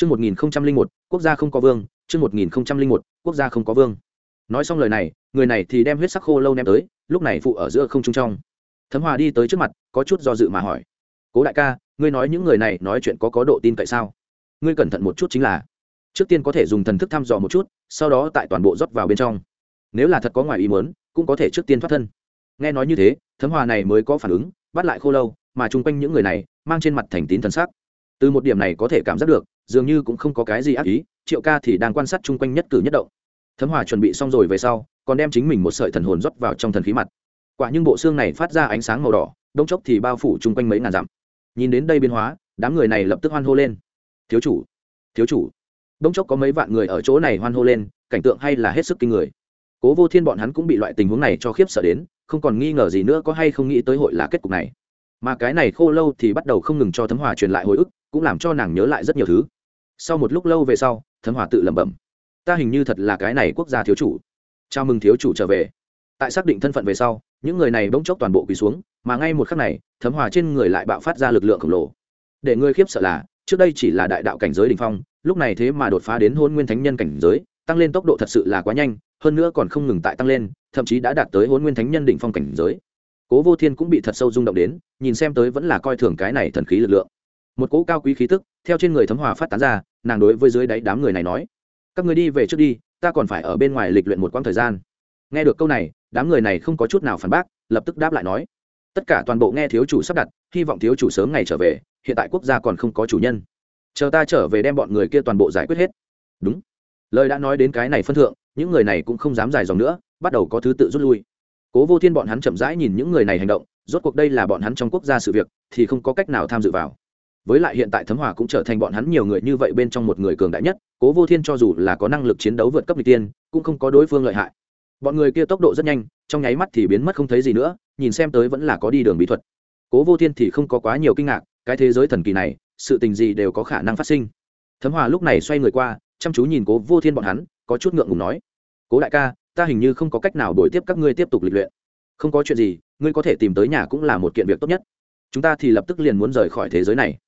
Chương 1001, quốc gia không có vương, chương 1001, quốc gia không có vương. Nói xong lời này, người này thì đem huyết sắc khô lâu ném tới, lúc này phụ ở giữa không trung trong. Thấm Hòa đi tới trước mặt, có chút do dự mà hỏi: "Cố đại ca, ngươi nói những người này nói chuyện có có độ tin cậy sao? Ngươi cẩn thận một chút chính là, trước tiên có thể dùng thần thức thăm dò một chút, sau đó tại toàn bộ rót vào bên trong. Nếu là thật có ngoài ý muốn, cũng có thể trước tiên thoát thân." Nghe nói như thế, Thấm Hòa này mới có phản ứng, bắt lại khô lâu, mà chung quanh những người này mang trên mặt thành tín thần sắc. Từ một điểm này có thể cảm giác được, dường như cũng không có cái gì ác ý, triệu ca thì đang quan sát chung quanh nhất cử nhất động. Thấm hòa chuẩn bị xong rồi về sau, còn đem chính mình một sợi thần hồn rót vào trong thần khí mặt. Quả nhưng bộ xương này phát ra ánh sáng màu đỏ, đông chốc thì bao phủ chung quanh mấy ngàn dặm. Nhìn đến đây biến hóa, đám người này lập tức hoan hô lên. Thiếu chủ thiếu chủ. Đông chốc có mấy vạn người ở chỗ này hoan hô lên, cảnh tượng hay là hết sức kinh người. Cố vô thiên bọn hắn cũng bị loại tình huống này cho khiếp sợ đến, không còn nghi ngờ gì nữa có hay không nghĩ tới hội là kết cục này. Mà cái này khô lâu thì bắt đầu không ngừng cho thấm hòa truyền lại hồi ức, cũng làm cho nàng nhớ lại rất nhiều thứ sau một lúc lâu về sau, thấm hòa tự lẩm bẩm, ta hình như thật là cái này quốc gia thiếu chủ. Chào mừng thiếu chủ trở về. Tại xác định thân phận về sau, những người này bỗng chốc toàn bộ quỳ xuống, mà ngay một khắc này, thấm hòa trên người lại bạo phát ra lực lượng khổng lồ. Để người khiếp sợ là, trước đây chỉ là đại đạo cảnh giới đ ỉ n h phong, lúc này thế mà đột phá đến hôn nguyên thánh nhân cảnh giới, tăng lên tốc độ thật sự là quá nhanh, hơn nữa còn không ngừng tại tăng lên, thậm chí đã đạt tới hôn nguyên thánh nhân đ ỉ n h phong cảnh giới. Cố vô thiên cũng bị thật sâu rung động đến, nhìn xem tới vẫn là coi thường cái này thần khí lực lượng một cỗ cao quý khí tức theo trên người thấm hòa phát tán ra, nàng đối với dưới đáy đám người này nói, các người đi về trước đi, ta còn phải ở bên ngoài lịch luyện một quãng thời gian. Nghe được câu này, đám người này không có chút nào phản bác, lập tức đáp lại nói, tất cả toàn bộ nghe thiếu chủ sắp đặt, hy vọng thiếu chủ sớm ngày trở về, hiện tại quốc gia còn không có chủ nhân. Chờ ta trở về đem bọn người kia toàn bộ giải quyết hết. Đúng. Lời đã nói đến cái này phân thượng, những người này cũng không dám dài dòng nữa, bắt đầu có thứ tự rút lui. Cố vô thiên bọn hắn chậm rãi nhìn những người này hành động, rốt cuộc đây là bọn hắn trong quốc gia sự việc, thì không có cách nào tham dự vào với lại hiện tại thấm hòa cũng trở thành bọn hắn nhiều người như vậy bên trong một người cường đại nhất, cố vô thiên cho dù là có năng lực chiến đấu vượt cấp n g tiên, cũng không có đối phương lợi hại. Bọn người kia tốc độ rất nhanh, trong nháy mắt thì biến mất không thấy gì nữa, nhìn xem tới vẫn là có đi đường bí thuật. Cố vô thiên thì không có quá nhiều kinh ngạc, cái thế giới thần kỳ này, sự tình gì đều có khả năng phát sinh. Thấm hòa lúc này xoay người qua, chăm chú nhìn cố vô thiên bọn hắn, có chút ngượng ngùng nói, cố đại ca, ta hình như không có cách nào đổi tiếp các ngươi tiếp tục lịch luyện. Không có chuyện gì, ngươi có thể tìm tới nhà cũng là một kiện việc tốt nhất. Chúng ta thì lập tức liền muốn rời khỏi thế giới này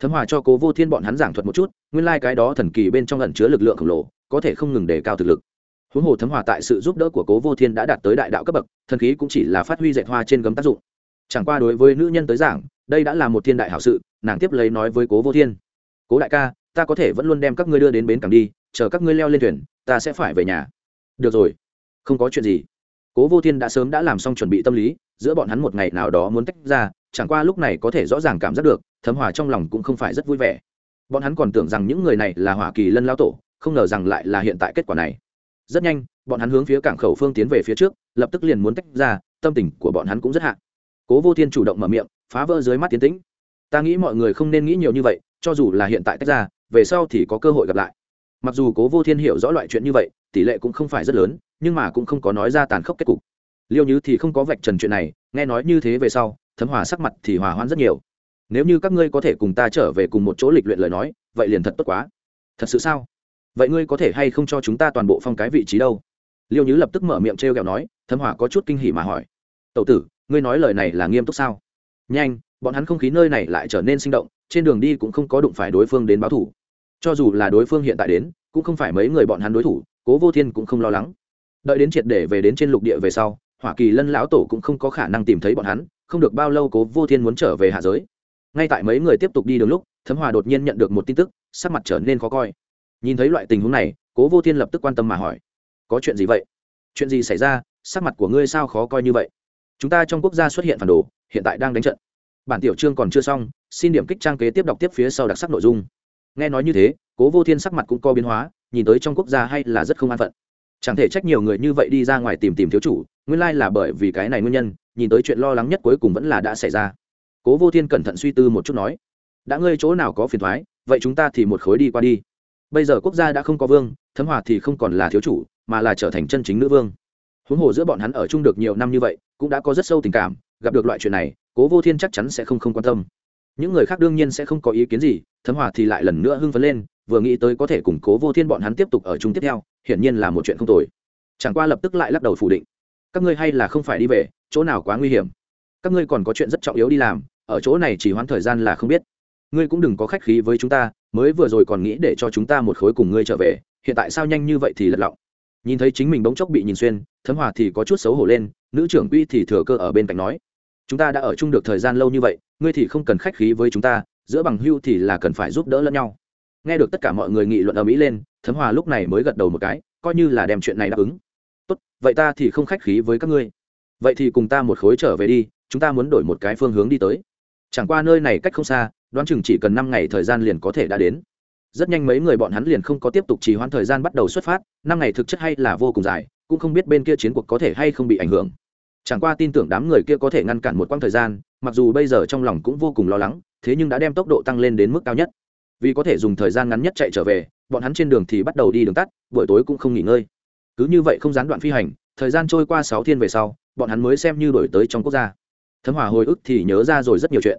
thấm hòa cho cố vô thiên bọn hắn giảng thuật một chút, nguyên lai、like、cái đó thần kỳ bên trong ẩn chứa lực lượng khổng lồ, có thể không ngừng đề cao thực lực. Huống hồ thấm hòa tại sự giúp đỡ của cố vô thiên đã đạt tới đại đạo cấp bậc, thần khí cũng chỉ là phát huy dạy hoa trên gấm tác dụng. Chẳng qua đối với nữ nhân tới giảng, đây đã là một thiên đại hảo sự, nàng tiếp lấy nói với cố vô thiên, cố đại ca, ta có thể vẫn luôn đem các ngươi đưa đến bến cảng đi, chờ các ngươi leo lên thuyền, ta sẽ phải về nhà. Được rồi, không có chuyện gì. Cố vô thiên đã sớm đã làm xong chuẩn bị tâm lý, giữa bọn hắn một ngày nào đó muốn tách ra, chẳng qua lúc này có thể rõ ràng cảm giác được thấm hòa trong lòng cũng không phải rất vui vẻ. Bọn hắn còn tưởng rằng những người này là hỏa kỳ lân lao tổ, không ngờ rằng lại là hiện tại kết quả này. Rất nhanh, bọn hắn hướng phía cảng khẩu phương tiến về phía trước, lập tức liền muốn tách ra, tâm tình của bọn hắn cũng rất hạ. Cố vô thiên chủ động mở miệng, phá vỡ dưới mắt tiến tĩnh. Ta nghĩ mọi người không nên nghĩ nhiều như vậy, cho dù là hiện tại tách ra, về sau thì có cơ hội gặp lại. Mặc dù cố vô thiên hiểu rõ loại chuyện như vậy, tỷ lệ cũng không phải rất lớn, nhưng mà cũng không có nói ra tàn khốc kết cục. Liêu như thì không có vạch trần chuyện này, nghe nói như thế về sau, thấm hòa sắc mặt thì hòa hoãn rất nhiều nếu như các ngươi có thể cùng ta trở về cùng một chỗ lịch luyện lời nói, vậy liền thật tốt quá. Thật sự sao? Vậy ngươi có thể hay không cho chúng ta toàn bộ phong cái vị trí đâu? Liêu nhứ lập tức mở miệng t r e o kẹo nói, thấm hỏa có chút kinh hỉ mà hỏi. Tậu tử, ngươi nói lời này là nghiêm túc sao? Nhanh, bọn hắn không khí nơi này lại trở nên sinh động, trên đường đi cũng không có đụng phải đối phương đến báo thủ. Cho dù là đối phương hiện tại đến, cũng không phải mấy người bọn hắn đối thủ, cố vô thiên cũng không lo lắng. Đợi đến triệt để về đến trên lục địa về sau hoa kỳ lân lão tổ cũng không có khả năng tìm thấy bọn hắn, không được bao lâu cố vô thiên muốn trở về hạ giới ngay tại mấy người tiếp tục đi đường lúc, thấm hòa đột nhiên nhận được một tin tức, sắc mặt trở nên khó coi. Nhìn thấy loại tình huống này, cố vô thiên lập tức quan tâm mà hỏi, có chuyện gì vậy? Chuyện gì xảy ra? Sắc mặt của ngươi sao khó coi như vậy? Chúng ta trong quốc gia xuất hiện phản đồ, hiện tại đang đánh trận. Bản tiểu chương còn chưa xong, xin điểm kích trang kế tiếp đọc tiếp phía sau đặc sắc nội dung. Nghe nói như thế, cố vô thiên sắc mặt cũng co biến hóa, nhìn tới trong quốc gia hay là rất không an phận. Chẳng thể trách nhiều người như vậy đi ra ngoài tìm tìm thiếu chủ, nguyên lai là bởi vì cái này nguyên nhân, nhìn tới chuyện lo lắng nhất cuối cùng vẫn là đã xảy ra cố vô thiên cẩn thận suy tư một chút nói, đã ngươi chỗ nào có phiền thoái, vậy chúng ta thì một khối đi qua đi. Bây giờ quốc gia đã không có vương, thấm hòa thì không còn là thiếu chủ, mà là trở thành chân chính nữ vương. Huống hồ giữa bọn hắn ở chung được nhiều năm như vậy, cũng đã có rất sâu tình cảm, gặp được loại chuyện này, cố vô thiên chắc chắn sẽ không không quan tâm. Những người khác đương nhiên sẽ không có ý kiến gì, thấm hòa thì lại lần nữa hưng phấn lên, vừa nghĩ tới có thể củng cố vô thiên bọn hắn tiếp tục ở chung tiếp theo, hiển nhiên là một chuyện không tồi. Chẳng qua lập tức lại lắc đầu phủ định. Các ngươi hay là không phải đi về, chỗ nào quá nguy hiểm các ngươi còn có chuyện rất trọng yếu đi làm, ở chỗ này chỉ hoãn thời gian là không biết. Ngươi cũng đừng có khách khí với chúng ta, mới vừa rồi còn nghĩ để cho chúng ta một khối cùng ngươi trở về, hiện tại sao nhanh như vậy thì lật lọng. Nhìn thấy chính mình bỗng chốc bị nhìn xuyên, thấm hòa thì có chút xấu hổ lên, nữ trưởng uy thì thừa cơ ở bên cạnh nói. Chúng ta đã ở chung được thời gian lâu như vậy, ngươi thì không cần khách khí với chúng ta, giữa bằng hưu thì là cần phải giúp đỡ lẫn nhau. Nghe được tất cả mọi người nghị luận ở mỹ lên, thấm hòa lúc này mới gật đầu một cái, coi như là đem chuyện này đáp ứng. Tốt, vậy ta thì không khách khí với các ngươi. Vậy thì cùng ta một khối trở về đi chúng ta muốn đổi một cái phương hướng đi tới. Chẳng qua nơi này cách không xa, đoán chừng chỉ cần năm ngày thời gian liền có thể đã đến. Rất nhanh mấy người bọn hắn liền không có tiếp tục trì hoãn thời gian bắt đầu xuất phát, năm ngày thực chất hay là vô cùng dài, cũng không biết bên kia chiến cuộc có thể hay không bị ảnh hưởng. Chẳng qua tin tưởng đám người kia có thể ngăn cản một quãng thời gian, mặc dù bây giờ trong lòng cũng vô cùng lo lắng, thế nhưng đã đem tốc độ tăng lên đến mức cao nhất. Vì có thể dùng thời gian ngắn nhất chạy trở về, bọn hắn trên đường thì bắt đầu đi đường tắt, buổi tối cũng không nghỉ ngơi. Cứ như vậy không gián đoạn phi hành, thời gian trôi qua sáu thiên về sau, bọn hắn mới xem như đổi tới trong quốc gia thấm hòa hồi ức thì nhớ ra rồi rất nhiều chuyện.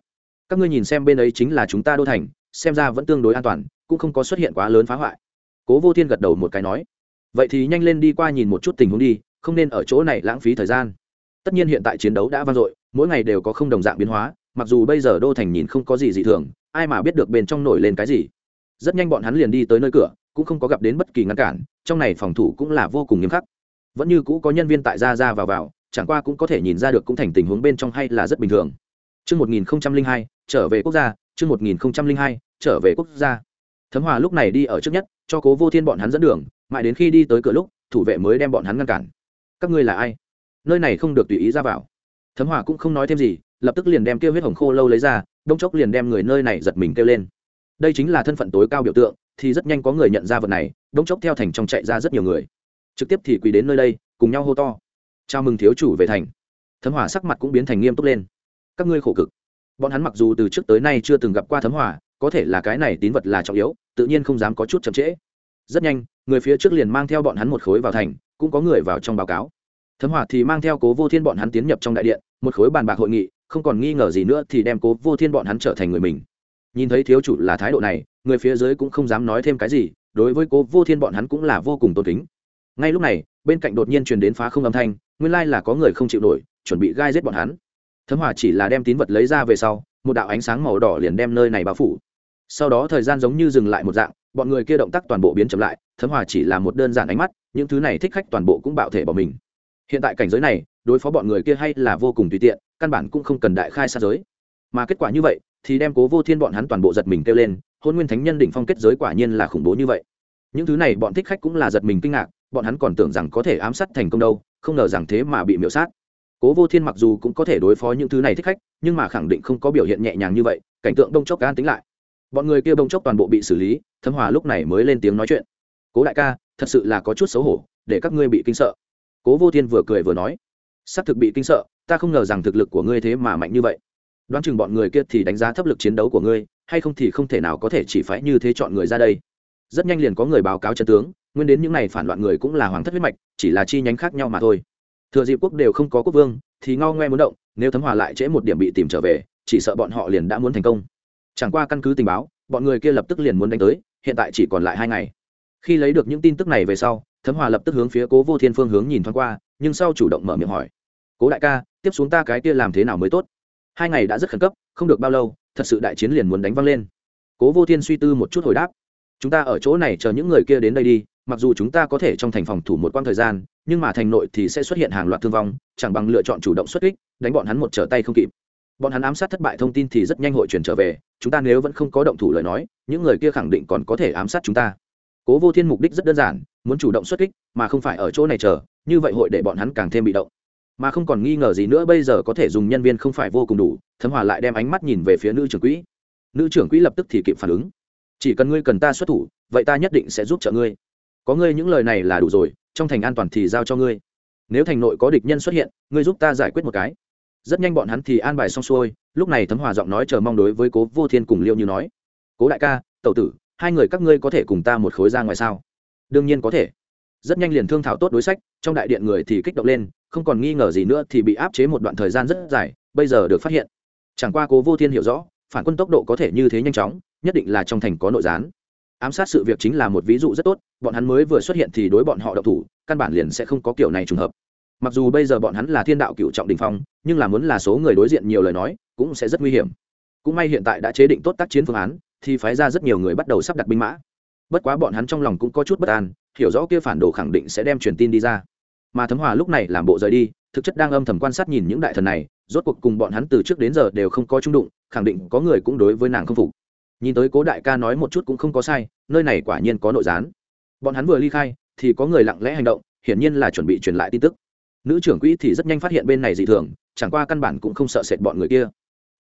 Các ngươi nhìn xem bên ấy chính là chúng ta đô thành, xem ra vẫn tương đối an toàn, cũng không có xuất hiện quá lớn phá hoại. Cố vô thiên gật đầu một cái nói, vậy thì nhanh lên đi qua nhìn một chút tình huống đi, không nên ở chỗ này lãng phí thời gian. Tất nhiên hiện tại chiến đấu đã vang dội, mỗi ngày đều có không đồng dạng biến hóa, mặc dù bây giờ đô thành nhìn không có gì dị thường, ai mà biết được bên trong nổi lên cái gì. Rất nhanh bọn hắn liền đi tới nơi cửa, cũng không có gặp đến bất kỳ ngăn cản, trong này phòng thủ cũng là vô cùng nghiêm khắc. Vẫn như cũ có nhân viên tại ra ra vào vào chẳng qua cũng có thể nhìn ra được cũng thành tình huống bên trong hay là rất bình thường Chương 1002, trở về quốc gia, chương 1002, trở về quốc gia. Thấm Hòa lúc này đi ở trước nhất, cho Cố Vô Thiên bọn hắn dẫn đường, mãi đến khi đi tới cửa lúc, thủ vệ mới đem bọn hắn ngăn cản. Các ngươi là ai? Nơi này không được tùy ý ra vào. Thấm Hòa cũng không nói thêm gì, lập tức liền đem kia huyết hồng khô lâu lấy ra, đông chốc liền đem người nơi này giật mình kêu lên. Đây chính là thân phận tối cao biểu tượng, thì rất nhanh có người nhận ra vật này, đông chốc theo thành trong chạy ra rất nhiều người. Trực tiếp thì quỳ đến nơi đây, cùng nhau hô to. Chào mừng thiếu chủ về thành. Thấm hỏa sắc mặt cũng biến thành nghiêm túc lên. Các ngươi khổ cực. Bọn hắn mặc dù từ trước tới nay chưa từng gặp qua thấm hỏa có thể là cái này tín vật là trọng yếu, tự nhiên không dám có chút chậm trễ. Rất nhanh, người phía trước liền mang theo bọn hắn một khối vào thành, cũng có người vào trong báo cáo. Thấm hỏa thì mang theo cố vô thiên bọn hắn tiến nhập trong đại điện, một khối bàn bạc hội nghị, không còn nghi ngờ gì nữa thì đem cố vô thiên bọn hắn trở thành người mình. Nhìn thấy thiếu chủ là thái độ này, người phía dưới cũng không dám nói thêm cái gì, đối với cố vô thiên bọn hắn cũng là vô cùng tôn kính. Ngay lúc này bên cạnh đột nhiên truyền đến phá không âm thanh, nguyên lai là có người không chịu nổi, chuẩn bị gai giết bọn hắn. Thấm hòa chỉ là đem tín vật lấy ra về sau, một đạo ánh sáng màu đỏ liền đem nơi này bao phủ. Sau đó thời gian giống như dừng lại một dạng, bọn người kia động tác toàn bộ biến chậm lại, thấm hòa chỉ là một đơn giản ánh mắt, những thứ này thích khách toàn bộ cũng bạo thể bỏ mình. Hiện tại cảnh giới này, đối phó bọn người kia hay là vô cùng tùy tiện, căn bản cũng không cần đại khai sát giới. Mà kết quả như vậy, thì đem cố vô thiên bọn hắn toàn bộ giật mình kêu lên, hôn nguyên thánh nhân đỉnh phong kết giới quả nhiên là khủng bố như vậy. Những thứ này bọn thích khách cũng là giật mình kinh ngạc bọn hắn còn tưởng rằng có thể ám sát thành công đâu, không ngờ rằng thế mà bị miễu sát. Cố vô thiên mặc dù cũng có thể đối phó những thứ này thích khách, nhưng mà khẳng định không có biểu hiện nhẹ nhàng như vậy, cảnh tượng đông chốc an tính lại. Bọn người kia đông chốc toàn bộ bị xử lý thấm hòa lúc này mới lên tiếng nói chuyện. Cố đại ca, thật sự là có chút xấu hổ, để các ngươi bị kinh sợ. Cố vô thiên vừa cười vừa nói. S ắ c thực bị kinh sợ, ta không ngờ rằng thực lực của ngươi thế mà mạnh như vậy. Đoán chừng bọn người kia thì đánh giá thấp lực chiến đấu của ngươi, hay không thì không thể nào có thể chỉ phải như thế chọn người ra đây. Rất nhanh liền có người báo cáo chân tướng nguyên đến những n à y phản loạn người cũng là hoàng thất huyết mạch, chỉ là chi nhánh khác nhau mà thôi. Thừa dịp quốc đều không có quốc vương, thì ngao ngoe muốn động, nếu thấm hòa lại trễ một điểm bị tìm trở về, chỉ sợ bọn họ liền đã muốn thành công. Chẳng qua căn cứ tình báo, bọn người kia lập tức liền muốn đánh tới, hiện tại chỉ còn lại hai ngày. Khi lấy được những tin tức này về sau, thấm hòa lập tức hướng phía cố vô thiên phương hướng nhìn thoáng qua, nhưng sau chủ động mở miệng hỏi. Cố đại ca, tiếp xuống ta cái kia làm thế nào mới tốt? Hai ngày đã rất khẩn cấp, không được bao lâu, thật sự đại chiến liền muốn đánh văng lên. Cố vô thiên suy tư một chút hồi đáp. Chúng ta ở chỗ này chờ những người kia đến đây đi mặc dù chúng ta có thể trong thành phòng thủ một quãng thời gian, nhưng mà thành nội thì sẽ xuất hiện hàng loạt thương vong, chẳng bằng lựa chọn chủ động xuất kích, đánh bọn hắn một trở tay không kịp. Bọn hắn ám sát thất bại thông tin thì rất nhanh hội chuyển trở về, chúng ta nếu vẫn không có động thủ lời nói, những người kia khẳng định còn có thể ám sát chúng ta. Cố vô thiên mục đích rất đơn giản, muốn chủ động xuất kích, mà không phải ở chỗ này chờ, như vậy hội để bọn hắn càng thêm bị động. Mà không còn nghi ngờ gì nữa, bây giờ có thể dùng nhân viên không phải vô cùng đủ, thấm hòa lại đem ánh mắt nhìn về phía nữ trưởng quỹ. Nữ trưởng quỹ lập tức thì kịp phản ứng. Chỉ cần ngươi cần ta xuất thủ, vậy ta nhất định sẽ giúp trợ ngươi có ngươi những lời này là đủ rồi, trong thành an toàn thì giao cho ngươi. Nếu thành nội có địch nhân xuất hiện, ngươi giúp ta giải quyết một cái. Rất nhanh bọn hắn thì an bài xong xuôi, lúc này thấm hòa giọng nói chờ mong đối với cố vô thiên cùng liêu như nói. Cố đại ca, tẩu tử, hai người các ngươi có thể cùng ta một khối ra ngoài sao? Đương nhiên có thể. Rất nhanh liền thương thảo tốt đối sách, trong đại điện người thì kích động lên, không còn nghi ngờ gì nữa thì bị áp chế một đoạn thời gian rất dài, bây giờ được phát hiện. Chẳng qua cố vô thiên hiểu rõ, phản quân tốc độ có thể như thế nhanh chóng, nhất định là trong thành có nội gián ám sát sự việc chính là một ví dụ rất tốt, bọn hắn mới vừa xuất hiện thì đối bọn họ độc thủ, căn bản liền sẽ không có kiểu này trùng hợp. Mặc dù bây giờ bọn hắn là thiên đạo cựu trọng đình phong, nhưng là muốn là số người đối diện nhiều lời nói, cũng sẽ rất nguy hiểm. Cũng may hiện tại đã chế định tốt tác chiến phương án, thì phái ra rất nhiều người bắt đầu sắp đặt binh mã. Bất quá bọn hắn trong lòng cũng có chút bất an, hiểu rõ kia phản đồ khẳng định sẽ đem truyền tin đi ra. Mà thấm hòa lúc này làm bộ rời đi, thực chất đang âm thầm quan sát nhìn những đại thần này, rốt cuộc cùng bọn hắn từ trước đến giờ đều không có trung đụng, khẳng định có người cũng đối với nàng không phục nhìn tới cố đại ca nói một chút cũng không có sai, nơi này quả nhiên có nội gián. Bọn hắn vừa ly khai, thì có người lặng lẽ hành động, hiển nhiên là chuẩn bị truyền lại tin tức. Nữ trưởng quỹ thì rất nhanh phát hiện bên này dị thường, chẳng qua căn bản cũng không sợ sệt bọn người kia.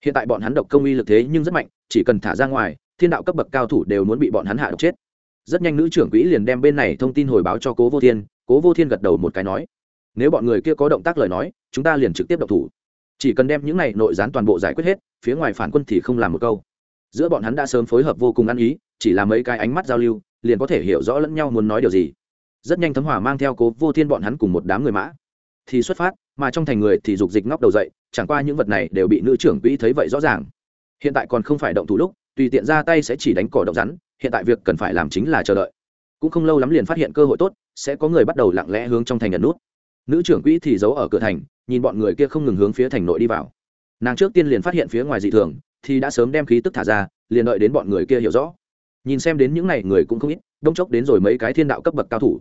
Hiện tại bọn hắn độc công uy lực thế nhưng rất mạnh, chỉ cần thả ra ngoài, thiên đạo cấp bậc cao thủ đều muốn bị bọn hắn hạ độc chết. Rất nhanh nữ trưởng quỹ liền đem bên này thông tin hồi báo cho cố vô thiên, cố vô thiên gật đầu một cái nói, nếu bọn người kia có động tác lời nói, chúng ta liền trực tiếp độc thủ. Chỉ cần đem những này nội gián toàn bộ giải quyết hết, phía ngoài phản quân thì không làm một câu giữa bọn hắn đã sớm phối hợp vô cùng ăn ý, chỉ là mấy cái ánh mắt giao lưu, liền có thể hiểu rõ lẫn nhau muốn nói điều gì. Rất nhanh thấm hòa mang theo cố vô thiên bọn hắn cùng một đám người mã. Thì xuất phát, mà trong thành người thì dục dịch ngóc đầu dậy, chẳng qua những vật này đều bị nữ trưởng quỹ thấy vậy rõ ràng. Hiện tại còn không phải động thủ lúc, tùy tiện ra tay sẽ chỉ đánh cỏ động rắn, hiện tại việc cần phải làm chính là chờ đợi. Cũng không lâu lắm liền phát hiện cơ hội tốt, sẽ có người bắt đầu lặng lẽ hướng trong thành nhận nút. Nữ trưởng quỹ thì giấu ở cửa thành, nhìn bọn người kia không ngừng hướng phía thành nội đi vào. Nàng trước tiên liền phát hiện phía ngoài dị thường thì đã sớm đem khí tức thả ra, liền đợi đến bọn người kia hiểu rõ. Nhìn xem đến những n à y người cũng không ít, đông chốc đến rồi mấy cái thiên đạo cấp bậc cao thủ.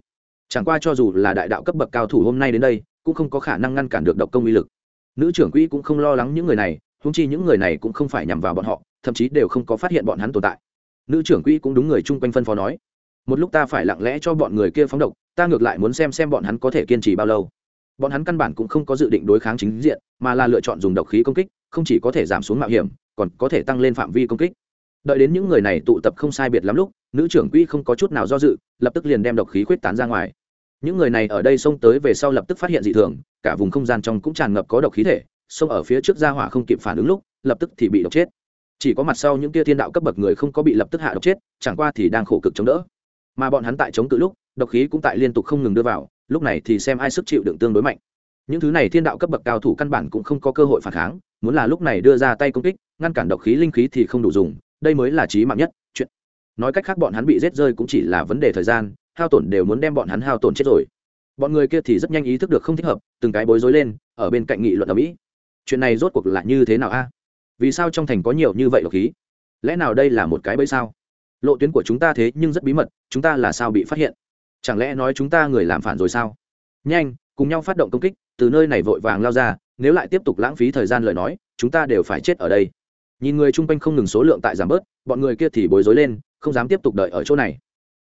Chẳng qua cho dù là đại đạo cấp bậc cao thủ hôm nay đến đây, cũng không có khả năng ngăn cản được độc công uy lực. Nữ trưởng quỹ cũng không lo lắng những người này húng chi những người này cũng không phải nhằm vào bọn họ, thậm chí đều không có phát hiện bọn hắn tồn tại. Nữ trưởng quỹ cũng đúng người chung quanh phân phó nói, một lúc ta phải lặng lẽ cho bọn người kia phóng độc, ta ngược lại muốn xem xem bọn hắn có thể kiên trì bao lâu. Bọn hắn căn bản cũng không có dự định đối kháng chính diện, mà là lựa chọn dùng độc khí công kích không chỉ có thể giảm xuống mạo hiểm, còn có thể tăng lên phạm vi công kích. Đợi đến những người này tụ tập không sai biệt lắm lúc, nữ trưởng quỹ không có chút nào do dự, lập tức liền đem độc khí khuyết tán ra ngoài. Những người này ở đây xông tới về sau lập tức phát hiện dị thường, cả vùng không gian trong cũng tràn ngập có độc khí thể, xông ở phía trước ra hỏa không kịp phản ứng lúc, lập tức thì bị độc chết. Chỉ có mặt sau những kia thiên đạo cấp bậc người không có bị lập tức hạ độc chết, chẳng qua thì đang khổ cực chống đỡ. Mà bọn hắn tại chống cự lúc, độc khí cũng tại liên tục không ngừng đưa vào, lúc này thì xem ai sức chịu đựng tương đối mạnh những thứ này thiên đạo cấp bậc cao thủ căn bản cũng không có cơ hội phản kháng, muốn là lúc này đưa ra tay công kích, ngăn cản độc khí linh khí thì không đủ dùng, đây mới là trí mạng nhất, chuyện. Nói cách khác bọn hắn bị rết rơi cũng chỉ là vấn đề thời gian, hao tổn đều muốn đem bọn hắn hao tổn chết rồi. Bọn người kia thì rất nhanh ý thức được không thích hợp, từng cái bối rối lên, ở bên cạnh nghị luận ở mỹ. Chuyện này rốt cuộc là như thế nào a? Vì sao trong thành có nhiều như vậy độc khí? Lẽ nào đây là một cái bẫy sao? Lộ tuyến của chúng ta thế nhưng rất bí mật, chúng ta là sao bị phát hiện? Chẳng lẽ nói chúng ta người làm phản rồi sao? Nhanh cùng nhau phát động công kích từ nơi này vội vàng lao ra nếu lại tiếp tục lãng phí thời gian lời nói chúng ta đều phải chết ở đây nhìn người chung quanh không ngừng số lượng tại giảm bớt bọn người kia thì bối rối lên không dám tiếp tục đợi ở chỗ này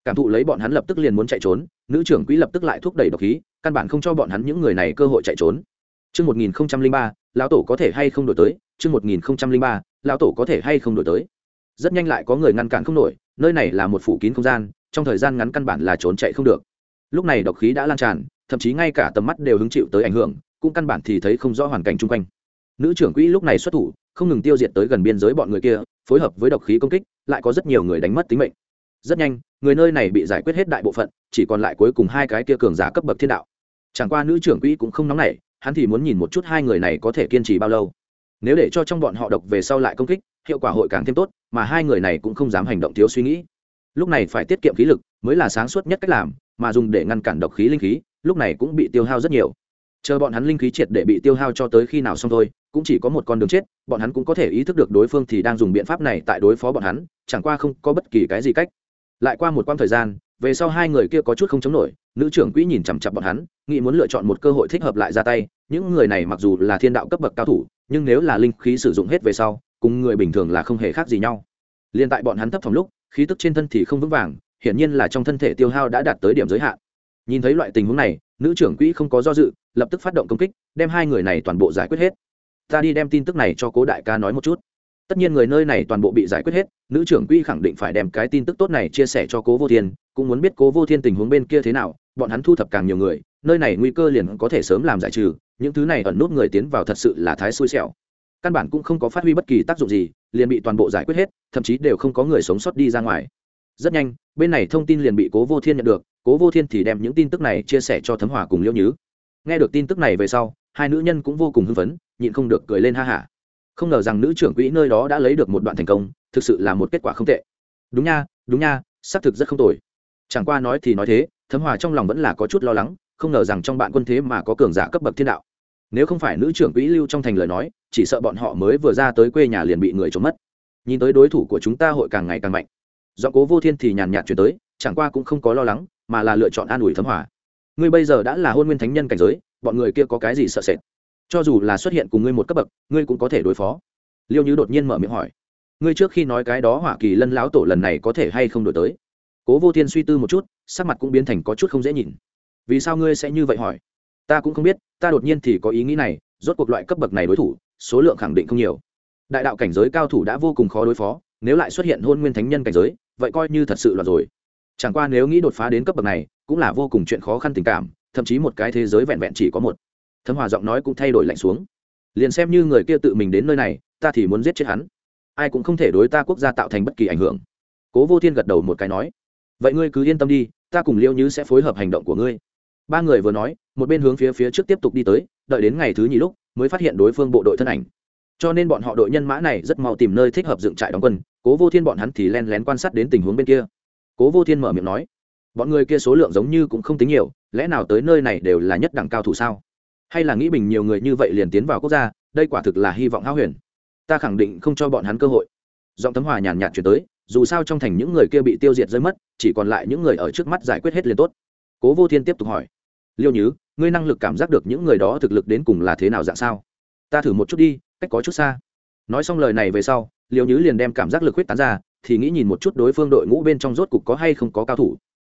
cảm thụ lấy bọn hắn lập tức liền muốn chạy trốn nữ trưởng quỹ lập tức lại thúc đẩy độc khí căn bản không cho bọn hắn những người này cơ hội chạy trốn Trước 1003, lão tổ có thể hay không đổi tới, trước 1003, lão tổ có thể hay không đổi tới. Rất nhanh lại có người ngăn cản không nổi, nơi này là một phủ kín không gian, trong thời gian ngắn căn bản là trốn chạy không được. Lúc này độc khí đã lan tràn, thậm chí ngay cả tầm mắt đều hứng chịu tới ảnh hưởng, cũng căn bản thì thấy không rõ hoàn cảnh chung quanh. Nữ trưởng quỹ lúc này xuất thủ, không ngừng tiêu diệt tới gần biên giới bọn người kia, phối hợp với độc khí công kích, lại có rất nhiều người đánh mất tính mệnh. Rất nhanh, người nơi này bị giải quyết hết đại bộ phận, chỉ còn lại cuối cùng hai cái kia cường giả cấp bậc thiên đạo. Chẳng qua nữ trưởng quỹ cũng không nóng nảy, hắn thì muốn nhìn một chút hai người này có thể kiên trì bao lâu nếu để cho trong bọn họ độc về sau lại công kích hiệu quả hội càng thêm tốt mà hai người này cũng không dám hành động thiếu suy nghĩ lúc này phải tiết kiệm khí lực mới là sáng suốt nhất cách làm mà dùng để ngăn cản độc khí linh khí lúc này cũng bị tiêu hao rất nhiều. Chờ bọn hắn linh khí triệt để bị tiêu hao cho tới khi nào xong thôi, cũng chỉ có một con đường chết, bọn hắn cũng có thể ý thức được đối phương thì đang dùng biện pháp này tại đối phó bọn hắn, chẳng qua không có bất kỳ cái gì cách. Lại qua một quãng thời gian, về sau hai người kia có chút không chống nổi, nữ trưởng quỹ nhìn chằm chặp bọn hắn, nghĩ muốn lựa chọn một cơ hội thích hợp lại ra tay, những người này mặc dù là thiên đạo cấp bậc cao thủ, nhưng nếu là linh khí sử dụng hết về sau, cùng người bình thường là không hề khác gì nhau. Liền tại bọn hắn thấp thỏm lúc, khí tức trên thân thì không vững vàng, hiển nhiên là trong thân thể tiêu hao đã đạt tới điểm giới hạn nhìn thấy loại tình huống này, nữ trưởng quỹ không có do dự, lập tức phát động công kích, đem hai người này toàn bộ giải quyết hết. Ta đi đem tin tức này cho cố đại ca nói một chút. Tất nhiên người nơi này toàn bộ bị giải quyết hết, nữ trưởng quỹ khẳng định phải đem cái tin tức tốt này chia sẻ cho cố vô thiên, cũng muốn biết cố vô thiên tình huống bên kia thế nào, bọn hắn thu thập càng nhiều người, nơi này nguy cơ liền có thể sớm làm giải trừ, những thứ này ẩn nút người tiến vào thật sự là thái xui xẻo. Căn bản cũng không có phát huy bất kỳ tác dụng gì, liền bị toàn bộ giải quyết hết, thậm chí đều không có người sống sót đi ra ngoài. Rất nhanh, bên này thông tin liền bị cố vô thiên nhận được cố vô thiên thì đem những tin tức này chia sẻ cho thấm hòa cùng liễu nhứ. Nghe được tin tức này về sau, hai nữ nhân cũng vô cùng hưng phấn, nhịn không được cười lên ha hả. Không ngờ rằng nữ trưởng quỹ nơi đó đã lấy được một đoạn thành công, thực sự là một kết quả không tệ. Đúng nha đúng nha, xác thực rất không tồi. Chẳng qua nói thì nói thế, thấm hòa trong lòng vẫn là có chút lo lắng, không ngờ rằng trong bạn quân thế mà có cường giả cấp bậc thiên đạo. Nếu không phải nữ trưởng quỹ lưu trong thành lời nói, chỉ sợ bọn họ mới vừa ra tới quê nhà liền bị người trốn mất. Nhìn tới đối thủ của chúng ta hội càng ngày càng mạnh. Do cố vô thiên thì nhàn nhạt chuyển tới, chẳng qua cũng không có lo lắng mà là lựa chọn an ủi thấm hỏa ngươi bây giờ đã là hôn nguyên thánh nhân cảnh giới, bọn người kia có cái gì sợ sệt? Cho dù là xuất hiện cùng ngươi một cấp bậc, ngươi cũng có thể đối phó. Liêu như đột nhiên mở miệng hỏi. Ngươi trước khi nói cái đó hỏa kỳ lân lão tổ lần này có thể hay không đổi tới? Cố vô thiên suy tư một chút, sắc mặt cũng biến thành có chút không dễ nhìn. Vì sao ngươi sẽ như vậy hỏi? Ta cũng không biết, ta đột nhiên thì có ý nghĩ này, rốt cuộc loại cấp bậc này đối thủ, số lượng khẳng định không nhiều. Đại đạo cảnh giới cao thủ đã vô cùng khó đối phó, nếu lại xuất hiện hôn nguyên thánh nhân cảnh giới, vậy coi như thật sự là rồi chẳng qua nếu nghĩ đột phá đến cấp bậc này, cũng là vô cùng chuyện khó khăn tình cảm, thậm chí một cái thế giới vẹn vẹn chỉ có một. Thấm hòa giọng nói cũng thay đổi lạnh xuống. Liền xem như người kia tự mình đến nơi này, ta thì muốn giết chết hắn. Ai cũng không thể đối ta quốc gia tạo thành bất kỳ ảnh hưởng. Cố vô thiên gật đầu một cái nói, vậy ngươi cứ yên tâm đi, ta cùng liêu như sẽ phối hợp hành động của ngươi. Ba người vừa nói, một bên hướng phía phía trước tiếp tục đi tới, đợi đến ngày thứ nhì lúc, mới phát hiện đối phương bộ đội thân ảnh. Cho nên bọn họ đội nhân mã này rất mau tìm nơi thích hợp dựng trại đóng quân, cố vô thiên bọn hắn thì len lén quan sát đến tình huống bên kia cố vô thiên mở miệng nói, bọn người kia số lượng giống như cũng không tính nhiều, lẽ nào tới nơi này đều là nhất đẳng cao thủ sao? Hay là nghĩ bình nhiều người như vậy liền tiến vào quốc gia, đây quả thực là hy vọng hão huyền. Ta khẳng định không cho bọn hắn cơ hội. Giọng tấm hòa nhàn nhạt chuyển tới, dù sao trong thành những người kia bị tiêu diệt rơi mất, chỉ còn lại những người ở trước mắt giải quyết hết liền tốt. Cố vô thiên tiếp tục hỏi, liêu nhứ, ngươi năng lực cảm giác được những người đó thực lực đến cùng là thế nào dạng sao? Ta thử một chút đi, cách có chút xa. Nói xong lời này về sau, liêu nhứ liền đem cảm giác lực huyết tán ra thì nghĩ nhìn một chút đối phương đội ngũ bên trong rốt cục có hay không có cao thủ.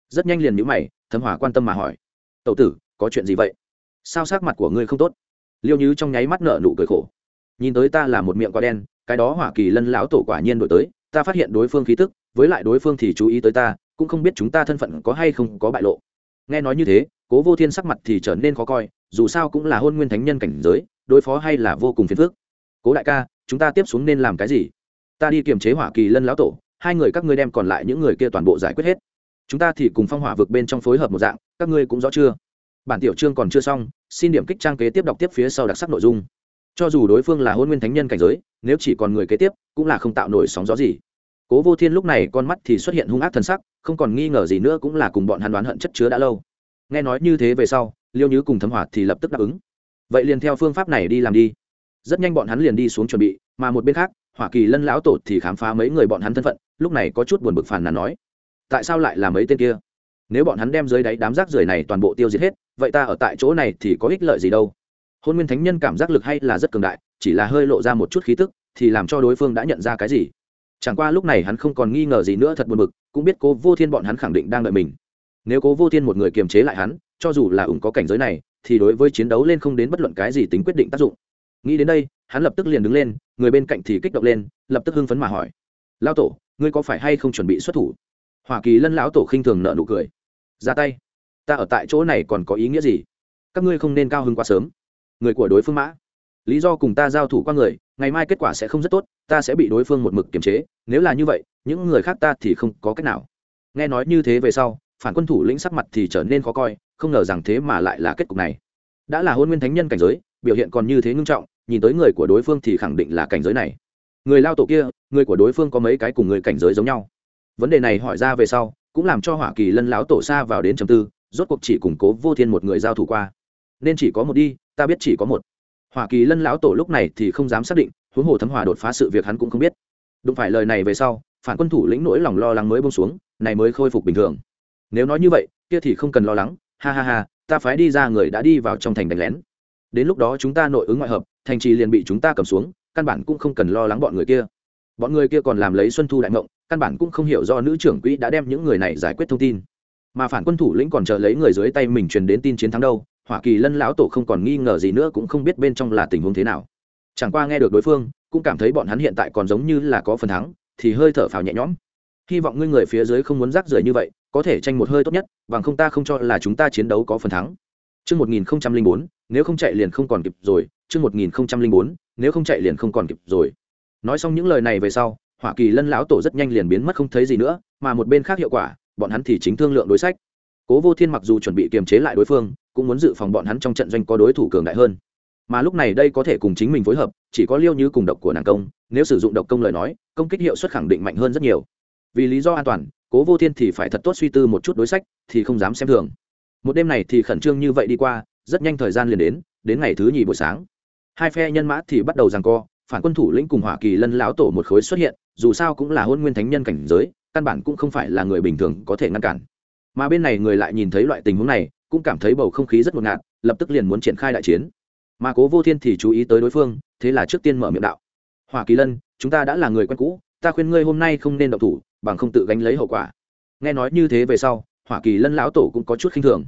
Rất nhanh liền nhữ mày thấm hỏa quan tâm mà hỏi. Tậu tử, có chuyện gì vậy? Sao sắc mặt của ngươi không tốt? Liêu nhứ trong nháy mắt nợ nụ cười khổ. Nhìn tới ta là một miệng quá đen, cái đó hỏa kỳ lân lão tổ quả nhiên đổi tới, ta phát hiện đối phương khí tức, với lại đối phương thì chú ý tới ta, cũng không biết chúng ta thân phận có hay không có bại lộ. Nghe nói như thế, cố vô thiên sắc mặt thì trở nên khó coi, dù sao cũng là hôn nguyên thánh nhân cảnh giới, đối phó hay là vô cùng phiền phức. Cố đại ca, chúng ta tiếp xuống nên làm cái gì? Ta đi kiềm chế hỏa kỳ lân lão tổ, hai người các ngươi đem còn lại những người kia toàn bộ giải quyết hết. Chúng ta thì cùng phong hỏa vực bên trong phối hợp một dạng, các ngươi cũng rõ chưa? Bản tiểu chương còn chưa xong, xin điểm kích trang kế tiếp đọc tiếp phía sau đặc sắc nội dung. Cho dù đối phương là hôn nguyên thánh nhân cảnh giới, nếu chỉ còn người kế tiếp, cũng là không tạo nổi sóng gió gì. Cố vô thiên lúc này con mắt thì xuất hiện hung ác thần sắc, không còn nghi ngờ gì nữa cũng là cùng bọn hắn đoán hận chất chứa đã lâu. Nghe nói như thế về sau, liêu nhứ cùng thấm hoạt thì lập tức đáp ứng. Vậy liền theo phương pháp này đi làm đi. Rất nhanh bọn hắn liền đi xuống chuẩn bị, mà một bên khác hoa kỳ lân lão tổ thì khám phá mấy người bọn hắn thân phận, lúc này có chút buồn bực phàn là nói, tại sao lại là mấy tên kia? Nếu bọn hắn đem dưới đáy đám rác rưởi này toàn bộ tiêu diệt hết, vậy ta ở tại chỗ này thì có ích lợi gì đâu? Hôn nguyên thánh nhân cảm giác lực hay là rất cường đại, chỉ là hơi lộ ra một chút khí tức, thì làm cho đối phương đã nhận ra cái gì? Chẳng qua lúc này hắn không còn nghi ngờ gì nữa thật buồn bực, cũng biết cố vô thiên bọn hắn khẳng định đang đợi mình. Nếu cố vô thiên một người kiềm chế lại hắn, cho dù là ủng có cảnh giới này, thì đối với chiến đấu lên không đến bất luận cái gì tính quyết định tác dụng. Nghĩ đến đây, hắn lập tức liền đứng lên người bên cạnh thì kích động lên, lập tức hưng phấn mà hỏi lao tổ, ngươi có phải hay không chuẩn bị xuất thủ? Hoa kỳ lân lão tổ khinh thường nợ nụ cười, ra tay, ta ở tại chỗ này còn có ý nghĩa gì? Các ngươi không nên cao hứng quá sớm. Người của đối phương mã, lý do cùng ta giao thủ qua người, ngày mai kết quả sẽ không rất tốt, ta sẽ bị đối phương một mực kiềm chế, nếu là như vậy, những người khác ta thì không có cách nào. Nghe nói như thế về sau, phản quân thủ lĩnh sắc mặt thì trở nên khó coi, không ngờ rằng thế mà lại là kết cục này. Đã là hôn nguyên thánh nhân cảnh giới, biểu hiện còn như thế ngưng trọng nhìn tới người của đối phương thì khẳng định là cảnh giới này. Người lao tổ kia, người của đối phương có mấy cái cùng người cảnh giới giống nhau. Vấn đề này hỏi ra về sau, cũng làm cho hỏa kỳ lân lão tổ xa vào đến chấm tư, rốt cuộc chỉ củng cố vô thiên một người giao thủ qua. Nên chỉ có một đi, ta biết chỉ có một. Hỏa kỳ lân lão tổ lúc này thì không dám xác định, huống hồ thấm hòa đột phá sự việc hắn cũng không biết. Đụng phải lời này về sau, phản quân thủ lĩnh nỗi lòng lo lắng mới bông xuống, này mới khôi phục bình thường. Nếu nói như vậy, kia thì không cần lo lắng. Ha ha ha, ta phái đi ra người đã đi vào trong thành đánh lén. Đến lúc đó chúng ta nội ứng ngoại hợp thành trì liền bị chúng ta cầm xuống căn bản cũng không cần lo lắng bọn người kia. Bọn người kia còn làm lấy xuân thu đại mộng căn bản cũng không hiểu do nữ trưởng quỹ đã đem những người này giải quyết thông tin. Mà phản quân thủ lĩnh còn chờ lấy người dưới tay mình truyền đến tin chiến thắng đâu hoa kỳ lân lão tổ không còn nghi ngờ gì nữa cũng không biết bên trong là tình huống thế nào. Chẳng qua nghe được đối phương cũng cảm thấy bọn hắn hiện tại còn giống như là có phần thắng thì hơi thở phào nhẹ nhõm. Hy vọng ngươi người phía dưới không muốn rác rưởi như vậy có thể tranh một hơi tốt nhất bằng không ta không cho là chúng ta chiến đấu có phần thắng. Trước 1004, nếu không chạy liền không còn kịp rồi, trước 1004, nếu không chạy liền không còn kịp rồi. Nói xong những lời này về sau, Hỏa Kỳ Lân lão tổ rất nhanh liền biến mất không thấy gì nữa, mà một bên khác hiệu quả, bọn hắn thì chính thương lượng đối sách. Cố Vô Thiên mặc dù chuẩn bị kiềm chế lại đối phương, cũng muốn dự phòng bọn hắn trong trận doanh có đối thủ cường đại hơn. Mà lúc này đây có thể cùng chính mình phối hợp, chỉ có Liêu Như cùng độc của nàng công, nếu sử dụng độc công lời nói, công kích hiệu suất khẳng định mạnh hơn rất nhiều. Vì lý do an toàn, Cố Vô Thiên thì phải thật tốt suy tư một chút đối sách, thì không dám xem thường. Một đêm này thì khẩn trương như vậy đi qua, rất nhanh thời gian liền đến, đến ngày thứ nhì buổi sáng. Hai phe nhân mã thì bắt đầu giằng co, phản quân thủ lĩnh cùng Hỏa Kỳ Lân lão tổ một khối xuất hiện, dù sao cũng là hôn nguyên thánh nhân cảnh giới căn bản cũng không phải là người bình thường có thể ngăn cản. Mà bên này người lại nhìn thấy loại tình huống này cũng cảm thấy bầu không khí rất ngột ngạt lập tức liền muốn triển khai đại chiến. Mà cố vô thiên thì chú ý tới đối phương thế là trước tiên mở miệng đạo hỏa kỳ lân chúng ta đã là người quen cũ ta khuyên ngươi hôm nay không nên động thủ bằng không tự gánh lấy hậu quả. Nghe nói như thế về sau hỏa kỳ lân lão tổ cũng có chút khinh thường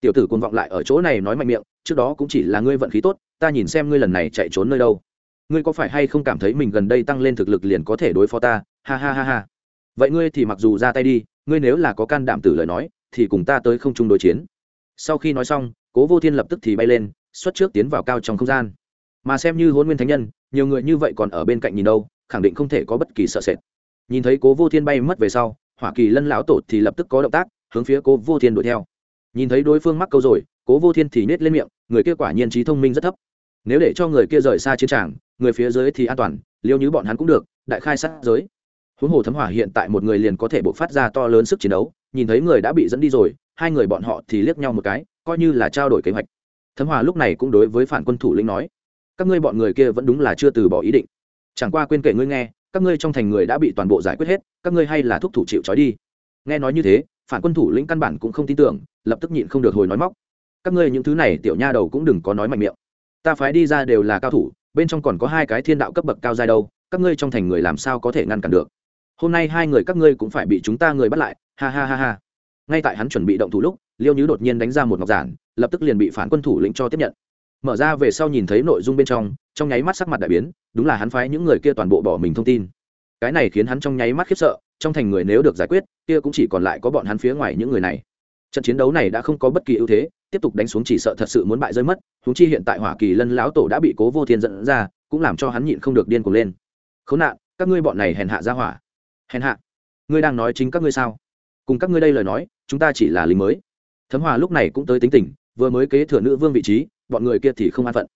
tiểu tử cuồng vọng lại ở chỗ này nói mạnh miệng, trước đó cũng chỉ là ngươi vận khí tốt, ta nhìn xem ngươi lần này chạy trốn nơi đâu. Ngươi có phải hay không cảm thấy mình gần đây tăng lên thực lực liền có thể đối phó ta? Ha ha ha ha. Vậy ngươi thì mặc dù ra tay đi, ngươi nếu là có can đảm tử lời nói, thì cùng ta tới không chung đối chiến. Sau khi nói xong, cố vô thiên lập tức thì bay lên, xuất trước tiến vào cao trong không gian. Mà xem như hôn nguyên thánh nhân, nhiều người như vậy còn ở bên cạnh nhìn đâu, khẳng định không thể có bất kỳ sợ sệt. Nhìn thấy cố vô thiên bay mất về sau, hỏa kỳ lân lão tổ thì lập tức có động tác, hướng phía cố vô thiên đuổi theo nhìn thấy đối phương mắc câu rồi, cố vô thiên thì nết lên miệng, người kia quả nhiên trí thông minh rất thấp. Nếu để cho người kia rời xa chiến tràng, người phía dưới thì an toàn, liêu như bọn hắn cũng được, đại khai sát giới. Huống hồ thấm hỏa hiện tại một người liền có thể buộc phát ra to lớn sức chiến đấu, nhìn thấy người đã bị dẫn đi rồi, hai người bọn họ thì liếc nhau một cái, coi như là trao đổi kế hoạch. Thấm hòa lúc này cũng đối với phản quân thủ lĩnh nói, các ngươi bọn người kia vẫn đúng là chưa từ bỏ ý định. Chẳng qua quên kể ngươi nghe, các ngươi trong thành người đã bị toàn bộ giải quyết hết, các ngươi hay là thúc thủ chịu trói đi. Nghe nói như thế phản quân thủ lĩnh căn bản cũng không tin tưởng, lập tức nhịn không được hồi nói móc. Các ngươi những thứ này tiểu nha đầu cũng đừng có nói mạnh miệng. Ta phái đi ra đều là cao thủ, bên trong còn có hai cái thiên đạo cấp bậc cao dài đâu, các ngươi trong thành người làm sao có thể ngăn cản được? Hôm nay hai người các ngươi cũng phải bị chúng ta người bắt lại, ha ha ha ha. Ngay tại hắn chuẩn bị động thủ lúc, liêu nhứ đột nhiên đánh ra một ngọc giản, lập tức liền bị phản quân thủ lĩnh cho tiếp nhận. Mở ra về sau nhìn thấy nội dung bên trong trong nháy mắt sắc mặt đại biến, đúng là hắn phái những người kia toàn bộ bỏ mình thông tin. Cái này khiến hắn trong nháy mắt khiếp sợ trong thành người nếu được giải quyết, kia cũng chỉ còn lại có bọn hắn phía ngoài những người này. Trận chiến đấu này đã không có bất kỳ ưu thế, tiếp tục đánh xuống chỉ sợ thật sự muốn bại rơi mất húng chi hiện tại hỏa kỳ lân lão tổ đã bị cố vô thiên dẫn ra, cũng làm cho hắn nhịn không được điên cuồng lên. Khốn nạn, các ngươi bọn này hèn hạ ra hỏa. Hèn hạ? Ngươi đang nói chính các ngươi sao? Cùng các ngươi đây lời nói, chúng ta chỉ là lính mới. Thấm hòa lúc này cũng tới tính tình, vừa mới kế thừa nữ vương vị trí, bọn người kia thì không an phận.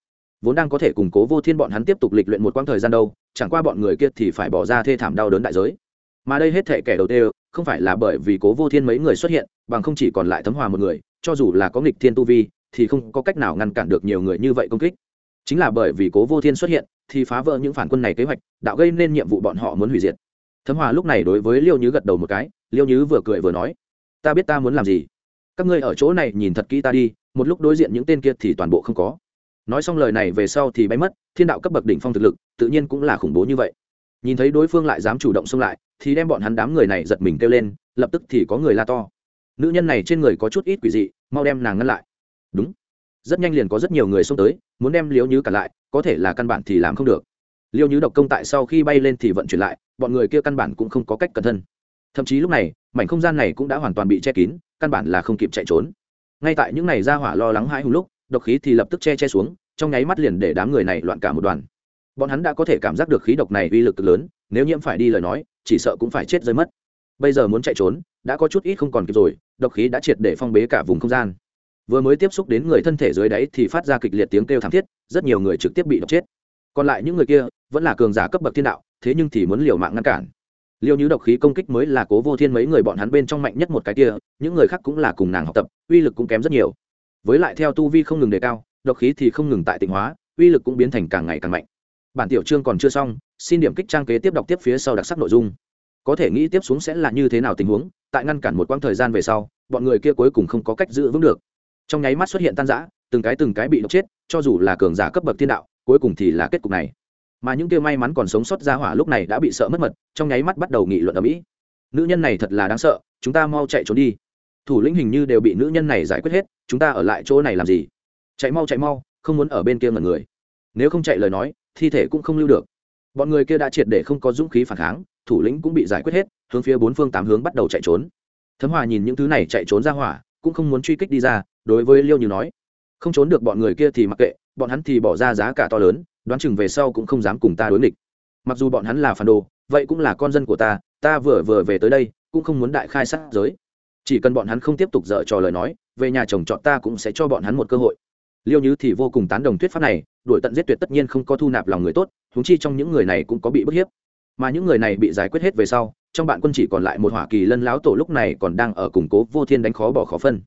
Vốn đang có thể củng cố vô thiên bọn hắn tiếp tục lịch luyện một quãng thời gian đâu, chẳng qua bọn người kia thì phải bỏ ra thê thảm đau đớn đại giới mà đây hết thể kẻ đầu tiên, không phải là bởi vì cố vô thiên mấy người xuất hiện, bằng không chỉ còn lại thấm hòa một người, cho dù là có nghịch thiên tu vi, thì không có cách nào ngăn cản được nhiều người như vậy công kích. Chính là bởi vì cố vô thiên xuất hiện, thì phá vỡ những phản quân này kế hoạch, đạo gây nên nhiệm vụ bọn họ muốn hủy diệt. Thấm hòa lúc này đối với liêu nhứ gật đầu một cái, liêu nhứ vừa cười vừa nói, ta biết ta muốn làm gì. Các ngươi ở chỗ này nhìn thật kỹ ta đi, một lúc đối diện những tên kia thì toàn bộ không có. Nói xong lời này về sau thì bay mất, thiên đạo cấp bậc đỉnh phong thực lực, tự nhiên cũng là khủng bố như vậy nhìn thấy đối phương lại dám chủ động xông lại, thì đem bọn hắn đám người này giật mình kêu lên, lập tức thì có người la to. Nữ nhân này trên người có chút ít quỷ dị, mau đem nàng ngăn lại. Đúng. Rất nhanh liền có rất nhiều người xông tới, muốn đem liễu nhứ cả lại, có thể là căn bản thì làm không được. Liêu nhứ độc công tại sau khi bay lên thì vận chuyển lại, bọn người kia căn bản cũng không có cách cẩn thân thậm chí lúc này, mảnh không gian này cũng đã hoàn toàn bị che kín, căn bản là không kịp chạy trốn. Ngay tại những ngày ra hỏa lo lắng hãi hùng lúc, độc khí thì lập tức che che xuống, trong nháy mắt liền để đám người này loạn cả một đoàn bọn hắn đã có thể cảm giác được khí độc này uy lực lớn, nếu nhiễm phải đi lời nói, chỉ sợ cũng phải chết rơi mất. Bây giờ muốn chạy trốn, đã có chút ít không còn kịp rồi, độc khí đã triệt để phong bế cả vùng không gian. Vừa mới tiếp xúc đến người thân thể dưới đáy thì phát ra kịch liệt tiếng kêu thảm thiết, rất nhiều người trực tiếp bị độc chết. Còn lại những người kia, vẫn là cường giả cấp bậc thiên đạo, thế nhưng thì muốn liều mạng ngăn cản. Liêu như độc khí công kích mới là cố vô thiên mấy người bọn hắn bên trong mạnh nhất một cái kia, những người khác cũng là cùng nàng học tập, uy lực cũng kém rất nhiều. Với lại theo tu vi không ngừng đề cao, độc khí thì không ngừng tại tịnh hóa, uy lực cũng biến thành càng ngày càng mạnh bản tiểu chương còn chưa xong, xin điểm kích trang kế tiếp đọc tiếp phía sau đặc sắc nội dung. Có thể nghĩ tiếp xuống sẽ là như thế nào tình huống, tại ngăn cản một quãng thời gian về sau, bọn người kia cuối cùng không có cách giữ vững được. Trong nháy mắt xuất hiện tan rã, từng cái từng cái bị độc chết, cho dù là cường giả cấp bậc thiên đạo, cuối cùng thì là kết cục này. Mà những kia may mắn còn sống sót ra hỏa lúc này đã bị sợ mất mật, trong nháy mắt bắt đầu nghị luận ở mỹ. Nữ nhân này thật là đáng sợ, chúng ta mau chạy trốn đi. Thủ lĩnh hình như đều bị nữ nhân này giải quyết hết, chúng ta ở lại chỗ này làm gì? Chạy mau chạy mau, không muốn ở bên kia ngần người. Nếu không chạy lời nói thi thể cũng không lưu được. Bọn người kia đã triệt để không có dũng khí phản kháng, thủ lĩnh cũng bị giải quyết hết, hướng phía bốn phương tám hướng bắt đầu chạy trốn. Thấm hòa nhìn những thứ này chạy trốn ra hỏa, cũng không muốn truy kích đi ra, đối với liêu như nói, không trốn được bọn người kia thì mặc kệ, bọn hắn thì bỏ ra giá cả to lớn, đoán chừng về sau cũng không dám cùng ta đối nghịch. Mặc dù bọn hắn là phản đồ, vậy cũng là con dân của ta ta vừa vừa về tới đây, cũng không muốn đại khai sát giới. Chỉ cần bọn hắn không tiếp tục dở trò lời nói, về nhà chồng chọn ta cũng sẽ cho bọn hắn một cơ hội liêu như thì vô cùng tán đồng thuyết pháp này, đuổi tận giết tuyệt tất nhiên không có thu nạp lòng người tốt húng chi trong những người này cũng có bị bức hiếp. Mà những người này bị giải quyết hết về sau, trong bạn quân chỉ còn lại một hỏa kỳ lân láo tổ lúc này còn đang ở củng cố vô thiên đánh khó bỏ khó phân.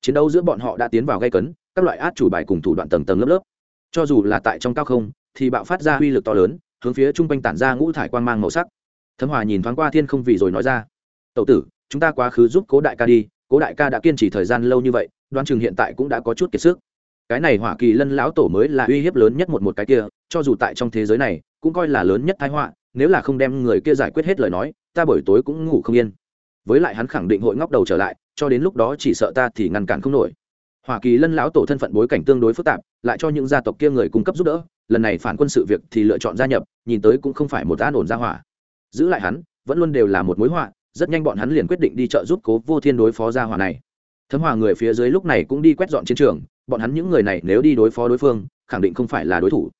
Chiến đấu giữa bọn họ đã tiến vào gây cấn, các loại át chủ bài cùng thủ đoạn tầng tầng lớp lớp. Cho dù là tại trong cao không, thì bạo phát ra uy lực to lớn, hướng phía chung quanh tản ra ngũ thải quang mang màu sắc. Thấm hòa nhìn thoáng qua thiên không vì rồi nói ra tậu tử, chúng ta quá khứ giúp cố đại ca đi, cố đại ca đã kiên trì thời gian lâu như vậy đoan chừng hiện tại cũng đã có chút kiệt sức cái này hỏa kỳ lân lão tổ mới là uy hiếp lớn nhất một một cái kia, cho dù tại trong thế giới này, cũng coi là lớn nhất thái họa, nếu là không đem người kia giải quyết hết lời nói, ta buổi tối cũng ngủ không yên. Với lại hắn khẳng định hội ngóc đầu trở lại, cho đến lúc đó chỉ sợ ta thì ngăn cản không nổi. Hoa kỳ lân lão tổ thân phận bối cảnh tương đối phức tạp, lại cho những gia tộc kia người cung cấp giúp đỡ, lần này phản quân sự việc thì lựa chọn gia nhập, nhìn tới cũng không phải một an ổn gia hỏa. Giữ lại hắn, vẫn luôn đều là một mối họa, rất nhanh bọn hắn liền quyết định đi trợ giúp cố vô thiên đối phó gia hỏa này. Thấm hòa người phía dưới lúc này cũng đi quét dọn chiến trường bọn hắn những người này nếu đi đối phó đối phương khẳng định không phải là đối thủ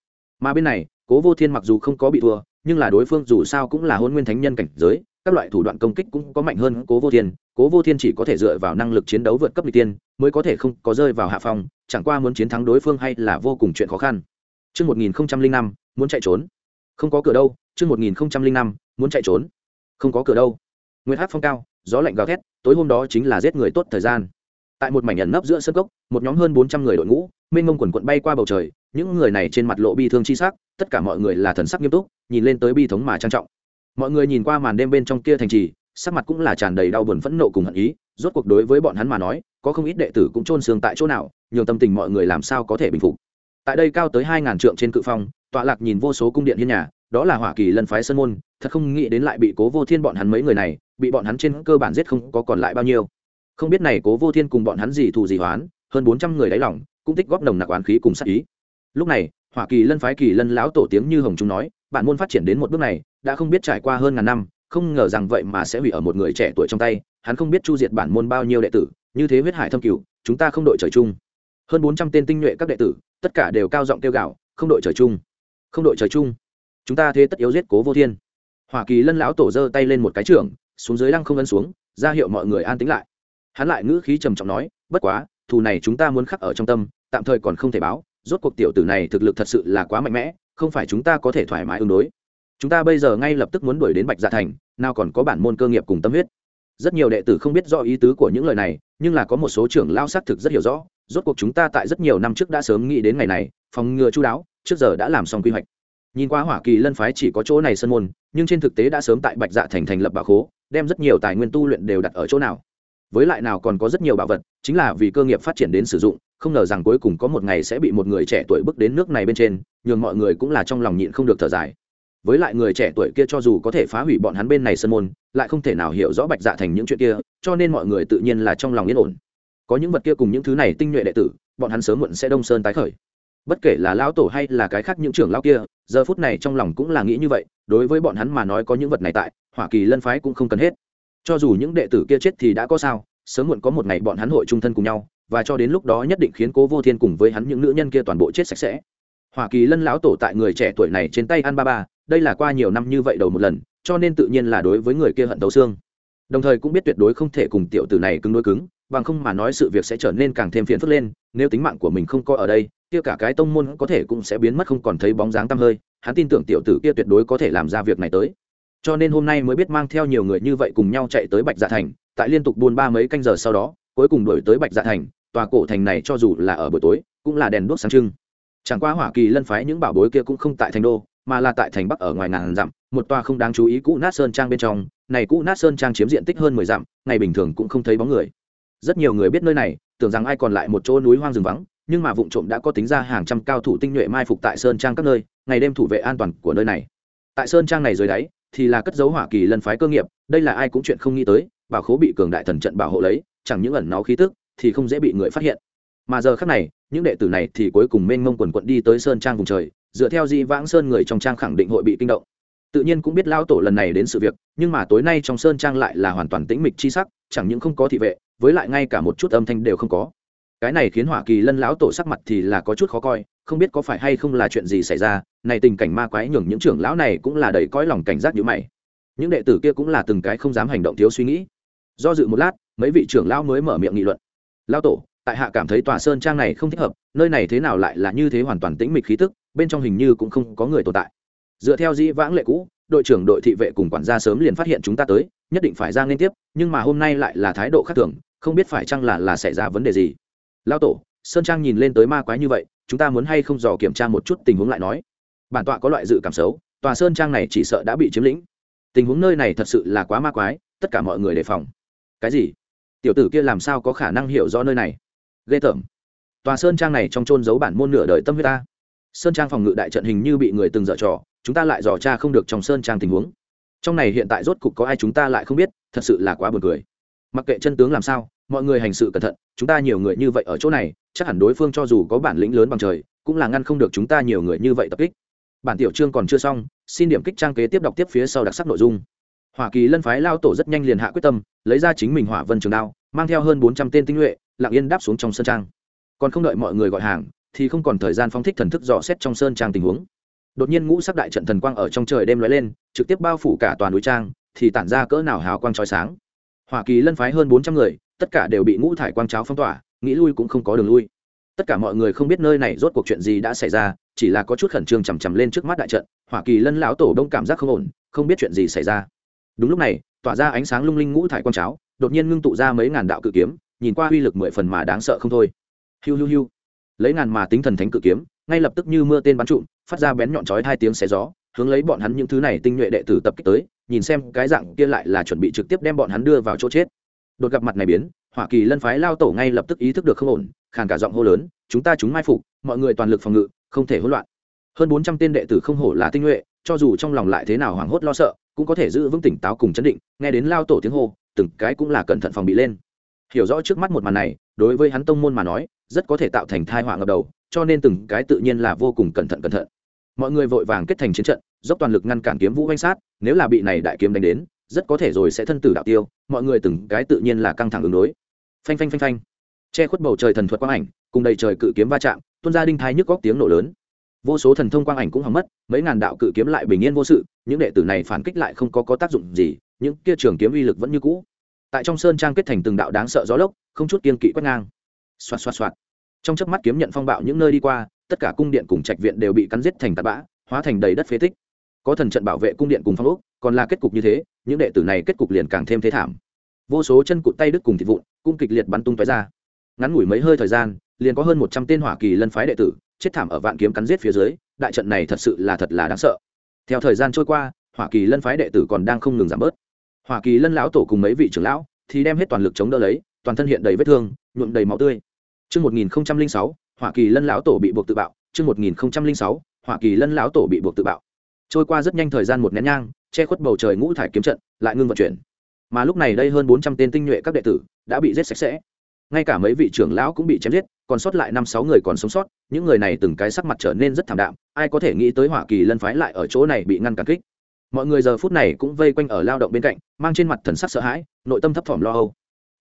mà bên này cố vô thiên mặc dù không có bị thua nhưng là đối phương dù sao cũng là hôn nguyên thánh nhân cảnh giới các loại thủ đoạn công kích cũng có mạnh hơn cố vô thiên cố vô thiên chỉ có thể dựa vào năng lực chiến đấu vượt cấp n tiên mới có thể không có rơi vào hạ phòng chẳng qua muốn chiến thắng đối phương hay là vô cùng chuyện khó khăn Trước 1005, muốn chạy trốn. Không có cửa đâu, trước 1005, muốn chạy trốn. Không có cửa đâu. Nguyệt hát phong cao, gió lạnh gào thét, tối hôm đó chính là giết người tốt thời gian. Tại một mảnh nhận nấp giữa sân cốc, một nhóm hơn bốn trăm người đội ngũ, mênh mông quần quận bay qua bầu trời, những người này trên mặt lộ bi thương chi sắc, tất cả mọi người là thần sắc nghiêm túc, nhìn lên tới bi thống mà trang trọng. Mọi người nhìn qua màn đêm bên trong kia thành trì sắc mặt cũng là tràn đầy đau buồn phẫn nộ cùng hận ý rốt cuộc đối với bọn hắn mà nói có không ít đệ tử cũng trôn xương tại chỗ nào nhiều tâm tình mọi người làm sao có thể bình phục. Tại đây cao tới hai ngàn trượng trên cự phong tọa lạc nhìn vô số cung điện hiên nhà đó là hỏa kỳ lân phái sơn môn thật không nghĩ đến lại bị cố vô thiên bọn hắn mấy người này bị bọn hắn trên cơ bản giết không có còn lại bao nhiêu không biết này cố vô thiên cùng bọn hắn gì thù gì hoán hơn bốn trăm người đáy lỏng cũng tích góp nồng nặc oán khí cùng sát ý. Lúc này, hỏa kỳ lân phái kỳ lân lão tổ tiếng như hồng chúng nói, bản môn phát triển đến một bước này, đã không biết trải qua hơn ngàn năm, không ngờ rằng vậy mà sẽ hủy ở một người trẻ tuổi trong tay, hắn không biết chu diệt bản môn bao nhiêu đệ tử, như thế huyết hải thâm cửu, chúng ta không đội trời chung. Hơn bốn trăm tên tinh nhuệ các đệ tử, tất cả đều cao giọng kêu gào, không đội trời chung! Không đội trời chung! Chúng ta thế tất yếu giết cố vô thiên! Hoa kỳ lân lão tổ giơ tay lên một cái trưởng, xuống dưới lăng không ấn xuống, ra hiệu mọi người an tĩnh lại hắn lại ngữ khí trầm trọng nói, bất quá, thù này chúng ta muốn khắc ở trong tâm, tạm thời còn không thể báo, rốt cuộc tiểu tử này thực lực thật sự là quá mạnh mẽ, không phải chúng ta có thể thoải mái ứng đối. Chúng ta bây giờ ngay lập tức muốn đuổi đến bạch dạ thành, nào còn có bản môn cơ nghiệp cùng tâm huyết. Rất nhiều đệ tử không biết rõ ý tứ của những lời này, nhưng là có một số trưởng lao xác thực rất hiểu rõ, rốt cuộc chúng ta tại rất nhiều năm trước đã sớm nghĩ đến ngày này, phòng ngừa chú đáo, trước giờ đã làm xong quy hoạch. Nhìn qua hỏa kỳ lân phái chỉ có chỗ này sân môn, nhưng trên thực tế đã sớm tại bạch dạ thành thành lập bà khố, đem rất nhiều tài nguyên tu luyện đều đặt ở chỗ nào với lại nào còn có rất nhiều bảo vật, chính là vì cơ nghiệp phát triển đến sử dụng, không ngờ rằng cuối cùng có một ngày sẽ bị một người trẻ tuổi bước đến nước này bên trên, nhường mọi người cũng là trong lòng nhịn không được thở dài. Với lại người trẻ tuổi kia cho dù có thể phá hủy bọn hắn bên này sân môn, lại không thể nào hiểu rõ bạch dạ thành những chuyện kia, cho nên mọi người tự nhiên là trong lòng yên ổn. Có những vật kia cùng những thứ này tinh nhuệ đệ tử, bọn hắn sớm muộn sẽ đông sơn tái khởi. Bất kể là lão tổ hay là cái khác những trưởng lão kia, giờ phút này trong lòng cũng là nghĩ như vậy, đối với bọn hắn mà nói có những vật này tại hoa kỳ lân phái cũng không cần hết cho dù những đệ tử kia chết thì đã có sao, sớm muộn có một ngày bọn hắn hội trung thân cùng nhau, và cho đến lúc đó nhất định khiến cố vô thiên cùng với hắn những nữ nhân kia toàn bộ chết sạch sẽ. Hoa kỳ lân lão tổ tại người trẻ tuổi này trên tay ăn ba ba, đây là qua nhiều năm như vậy đầu một lần, cho nên tự nhiên là đối với người kia hận tấu xương. Đồng thời cũng biết tuyệt đối không thể cùng tiểu tử này cứng đối cứng, bằng không mà nói sự việc sẽ trở nên càng thêm phiền phức lên, nếu tính mạng của mình không có ở đây, kia cả cái tông môn có thể cũng sẽ biến mất không còn thấy bóng dáng tăm hơi, hắn tin tưởng tiểu tử kia tuyệt đối có thể làm ra việc này tới cho nên hôm nay mới biết mang theo nhiều người như vậy cùng nhau chạy tới bạch dạ thành, tại liên tục buôn ba mấy canh giờ sau đó, cuối cùng đổi tới bạch dạ thành, tòa cổ thành này cho dù là ở buổi tối, cũng là đèn đuốc sáng trưng. Chẳng qua hỏa kỳ lân phái những bảo bối kia cũng không tại thành đô, mà là tại thành bắc ở ngoài ngàn dặm, một tòa không đáng chú ý cũ nát sơn trang bên trong. Này cũ nát sơn trang chiếm diện tích hơn mười dặm, ngày bình thường cũng không thấy bóng người. Rất nhiều người biết nơi này, tưởng rằng ai còn lại một chỗ núi hoang rừng vắng, nhưng mà vụ trộm đã có tính ra hàng trăm cao thủ tinh nhuệ mai phục tại sơn trang các nơi, ngày đêm thủ vệ an toàn của nơi này. Tại sơn trang này dưới đáy thì là cất dấu hỏa kỳ lân phái cơ nghiệp, đây là ai cũng chuyện không nghĩ tới, bảo khố bị cường đại thần trận bảo hộ lấy, chẳng những ẩn náu khí tức, thì không dễ bị người phát hiện. Mà giờ khác này, những đệ tử này thì cuối cùng mênh mông quần quận đi tới sơn trang vùng trời, dựa theo di vãng sơn người trong trang khẳng định hội bị kinh động. Tự nhiên cũng biết lao tổ lần này đến sự việc, nhưng mà tối nay trong sơn trang lại là hoàn toàn tĩnh mịch chi sắc, chẳng những không có thị vệ, với lại ngay cả một chút âm thanh đều không có cái này khiến hỏa kỳ lân lão tổ sắc mặt thì là có chút khó coi, không biết có phải hay không là chuyện gì xảy ra, này tình cảnh ma quái nhường những trưởng lão này cũng là đầy cõi lòng cảnh giác như mày. Những đệ tử kia cũng là từng cái không dám hành động thiếu suy nghĩ. Do dự một lát, mấy vị trưởng lão mới mở miệng nghị luận. Lão tổ, tại hạ cảm thấy tòa sơn trang này không thích hợp, nơi này thế nào lại là như thế hoàn toàn tĩnh mịch khí tức, bên trong hình như cũng không có người tồn tại. Dựa theo dĩ vãng lệ cũ, đội trưởng đội thị vệ cùng quản gia sớm liền phát hiện chúng ta tới, nhất định phải ra liên tiếp, nhưng mà hôm nay lại là thái độ khác thường, không biết phải chăng là là xảy ra vấn đề gì lao tổ, sơn trang nhìn lên tới ma quái như vậy, chúng ta muốn hay không dò kiểm tra một chút tình huống lại nói. Bản tọa có loại dự cảm xấu, tòa sơn trang này chỉ sợ đã bị chiếm lĩnh. Tình huống nơi này thật sự là quá ma quái, tất cả mọi người đề phòng. Cái gì? Tiểu tử kia làm sao có khả năng hiểu rõ nơi này? Ghê tởm. Tòa sơn trang này trong trôn giấu bản môn nửa đời tâm huyết ta. Sơn trang phòng ngự đại trận hình như bị người từng dở trò, chúng ta lại dò tra không được trong sơn trang tình huống. Trong này hiện tại rốt cục có ai chúng ta lại không biết, thật sự là quá buồn cười. Mặc kệ chân tướng làm sao mọi người hành sự cẩn thận, chúng ta nhiều người như vậy ở chỗ này, chắc hẳn đối phương cho dù có bản lĩnh lớn bằng trời, cũng là ngăn không được chúng ta nhiều người như vậy tập kích. Bản tiểu chương còn chưa xong, xin điểm kích trang kế tiếp đọc tiếp phía sau đặc sắc nội dung. Hoa kỳ lân phái lao tổ rất nhanh liền hạ quyết tâm, lấy ra chính mình hỏa vân trường đao, mang theo hơn bốn trăm tên tinh nhuệ, lặng yên đáp xuống trong sơn trang. Còn không đợi mọi người gọi hàng, thì không còn thời gian phóng thích thần thức dò xét trong sơn trang tình huống. Đột nhiên ngũ sắc đại trận thần quang ở trong trời đêm lóe lên, trực tiếp bao phủ cả toàn núi trang, thì tản ra cỡ nào hào quang trói sáng. Hoa kỳ lân phái hơn bốn trăm người tất cả đều bị ngũ thải quang cháo phong tỏa, nghĩ lui cũng không có đường lui. Tất cả mọi người không biết nơi này rốt cuộc chuyện gì đã xảy ra, chỉ là có chút khẩn trương chằm chằm lên trước mắt đại trận hoa kỳ lân lão tổ đông cảm giác không ổn, không biết chuyện gì xảy ra. Đúng lúc này, tỏa ra ánh sáng lung linh ngũ thải quang cháo, đột nhiên ngưng tụ ra mấy ngàn đạo cự kiếm, nhìn qua uy lực mười phần mà đáng sợ không thôi. Hiu hiu hiu. Lấy ngàn mà tính thần thánh cự kiếm, ngay lập tức như mưa tên bắn trụm, phát ra bén nhọn chói hai tiếng xé gió, hướng lấy bọn hắn những thứ này tinh nhuệ đệ tử tập kích tới, nhìn xem cái dạng kia lại là chuẩn bị trực tiếp đem bọn hắn đưa vào chỗ chết đột gặp mặt này biến hoa kỳ lân phái lao tổ ngay lập tức ý thức được không ổn, khàn cả giọng hô lớn, chúng ta chúng mai phục, mọi người toàn lực phòng ngự, không thể hỗn loạn. Hơn bốn trăm tên đệ tử không hổ là tinh nhuệ, cho dù trong lòng lại thế nào hoảng hốt lo sợ, cũng có thể giữ vững tỉnh táo cùng chấn định, nghe đến lao tổ tiếng hô, từng cái cũng là cẩn thận phòng bị lên. Hiểu rõ trước mắt một màn này, đối với hắn tông môn mà nói, rất có thể tạo thành thai họa ngập đầu, cho nên từng cái tự nhiên là vô cùng cẩn thận cẩn thận. Mọi người vội vàng kết thành chiến trận, dốc toàn lực ngăn cản kiếm vũ oanh sát, nếu là bị này đại kiếm đánh đến rất có thể rồi sẽ thân tử đạo tiêu, mọi người từng cái tự nhiên là căng thẳng ứng đối. Phanh phanh phanh phanh. Che khuất bầu trời thần thuật quang ảnh, cùng đầy trời cự kiếm va chạm, tuôn ra đinh thái nhức góc tiếng nổ lớn. Vô số thần thông quang ảnh cũng hỏng mất, mấy ngàn đạo cự kiếm lại bình yên vô sự, những đệ tử này phản kích lại không có có tác dụng gì, những kia trường kiếm uy lực vẫn như cũ. Tại trong sơn trang kết thành từng đạo đáng sợ gió lốc, không chút kiên kỵ quét ngang. Xoạt xoạt xoạt. Trong chớp mắt kiếm nhận phong bạo những nơi đi qua, tất cả cung điện cùng trạch viện đều bị cắn giết thành tạt bã, hóa thành đầy đất phế tích có thần trận bảo vệ cung điện cùng phong ốc còn là kết cục như thế những đệ tử này kết cục liền càng thêm thế thảm. Vô số chân cụt tay đứt cùng thịt vụn cung kịch liệt bắn tung tói ra. Ngắn ngủi mấy hơi thời gian liền có hơn một trăm tên hỏa kỳ lân phái đệ tử chết thảm ở vạn kiếm cắn giết phía dưới đại trận này thật sự là thật là đáng sợ. Theo thời gian trôi qua hỏa kỳ lân phái đệ tử còn đang không ngừng giảm bớt. Hỏa kỳ lân lão tổ cùng mấy vị trưởng lão thì đem hết toàn lực chống đỡ lấy toàn thân hiện đầy vết thương nhuộm đầy máu tươi. Trước 1006, Hỏa Kỳ Lân lão tổ bị buộc tự bạo, trước 1006, Hỏa Kỳ Lân lão tổ bị buộc tự bạo. Trôi qua rất nhanh thời gian một nén nhang, che khuất bầu trời ngũ thải kiếm trận, lại ngưng vận chuyển. Mà lúc này đây hơn 400 tên tinh nhuệ các đệ tử đã bị giết sạch sẽ. Ngay cả mấy vị trưởng lão cũng bị chém giết, còn sót lại 5 6 người còn sống sót, những người này từng cái sắc mặt trở nên rất thảm đạm, ai có thể nghĩ tới Hỏa Kỳ Lân phái lại ở chỗ này bị ngăn cản kích. Mọi người giờ phút này cũng vây quanh ở lao động bên cạnh, mang trên mặt thần sắc sợ hãi, nội tâm thấp thỏm lo âu.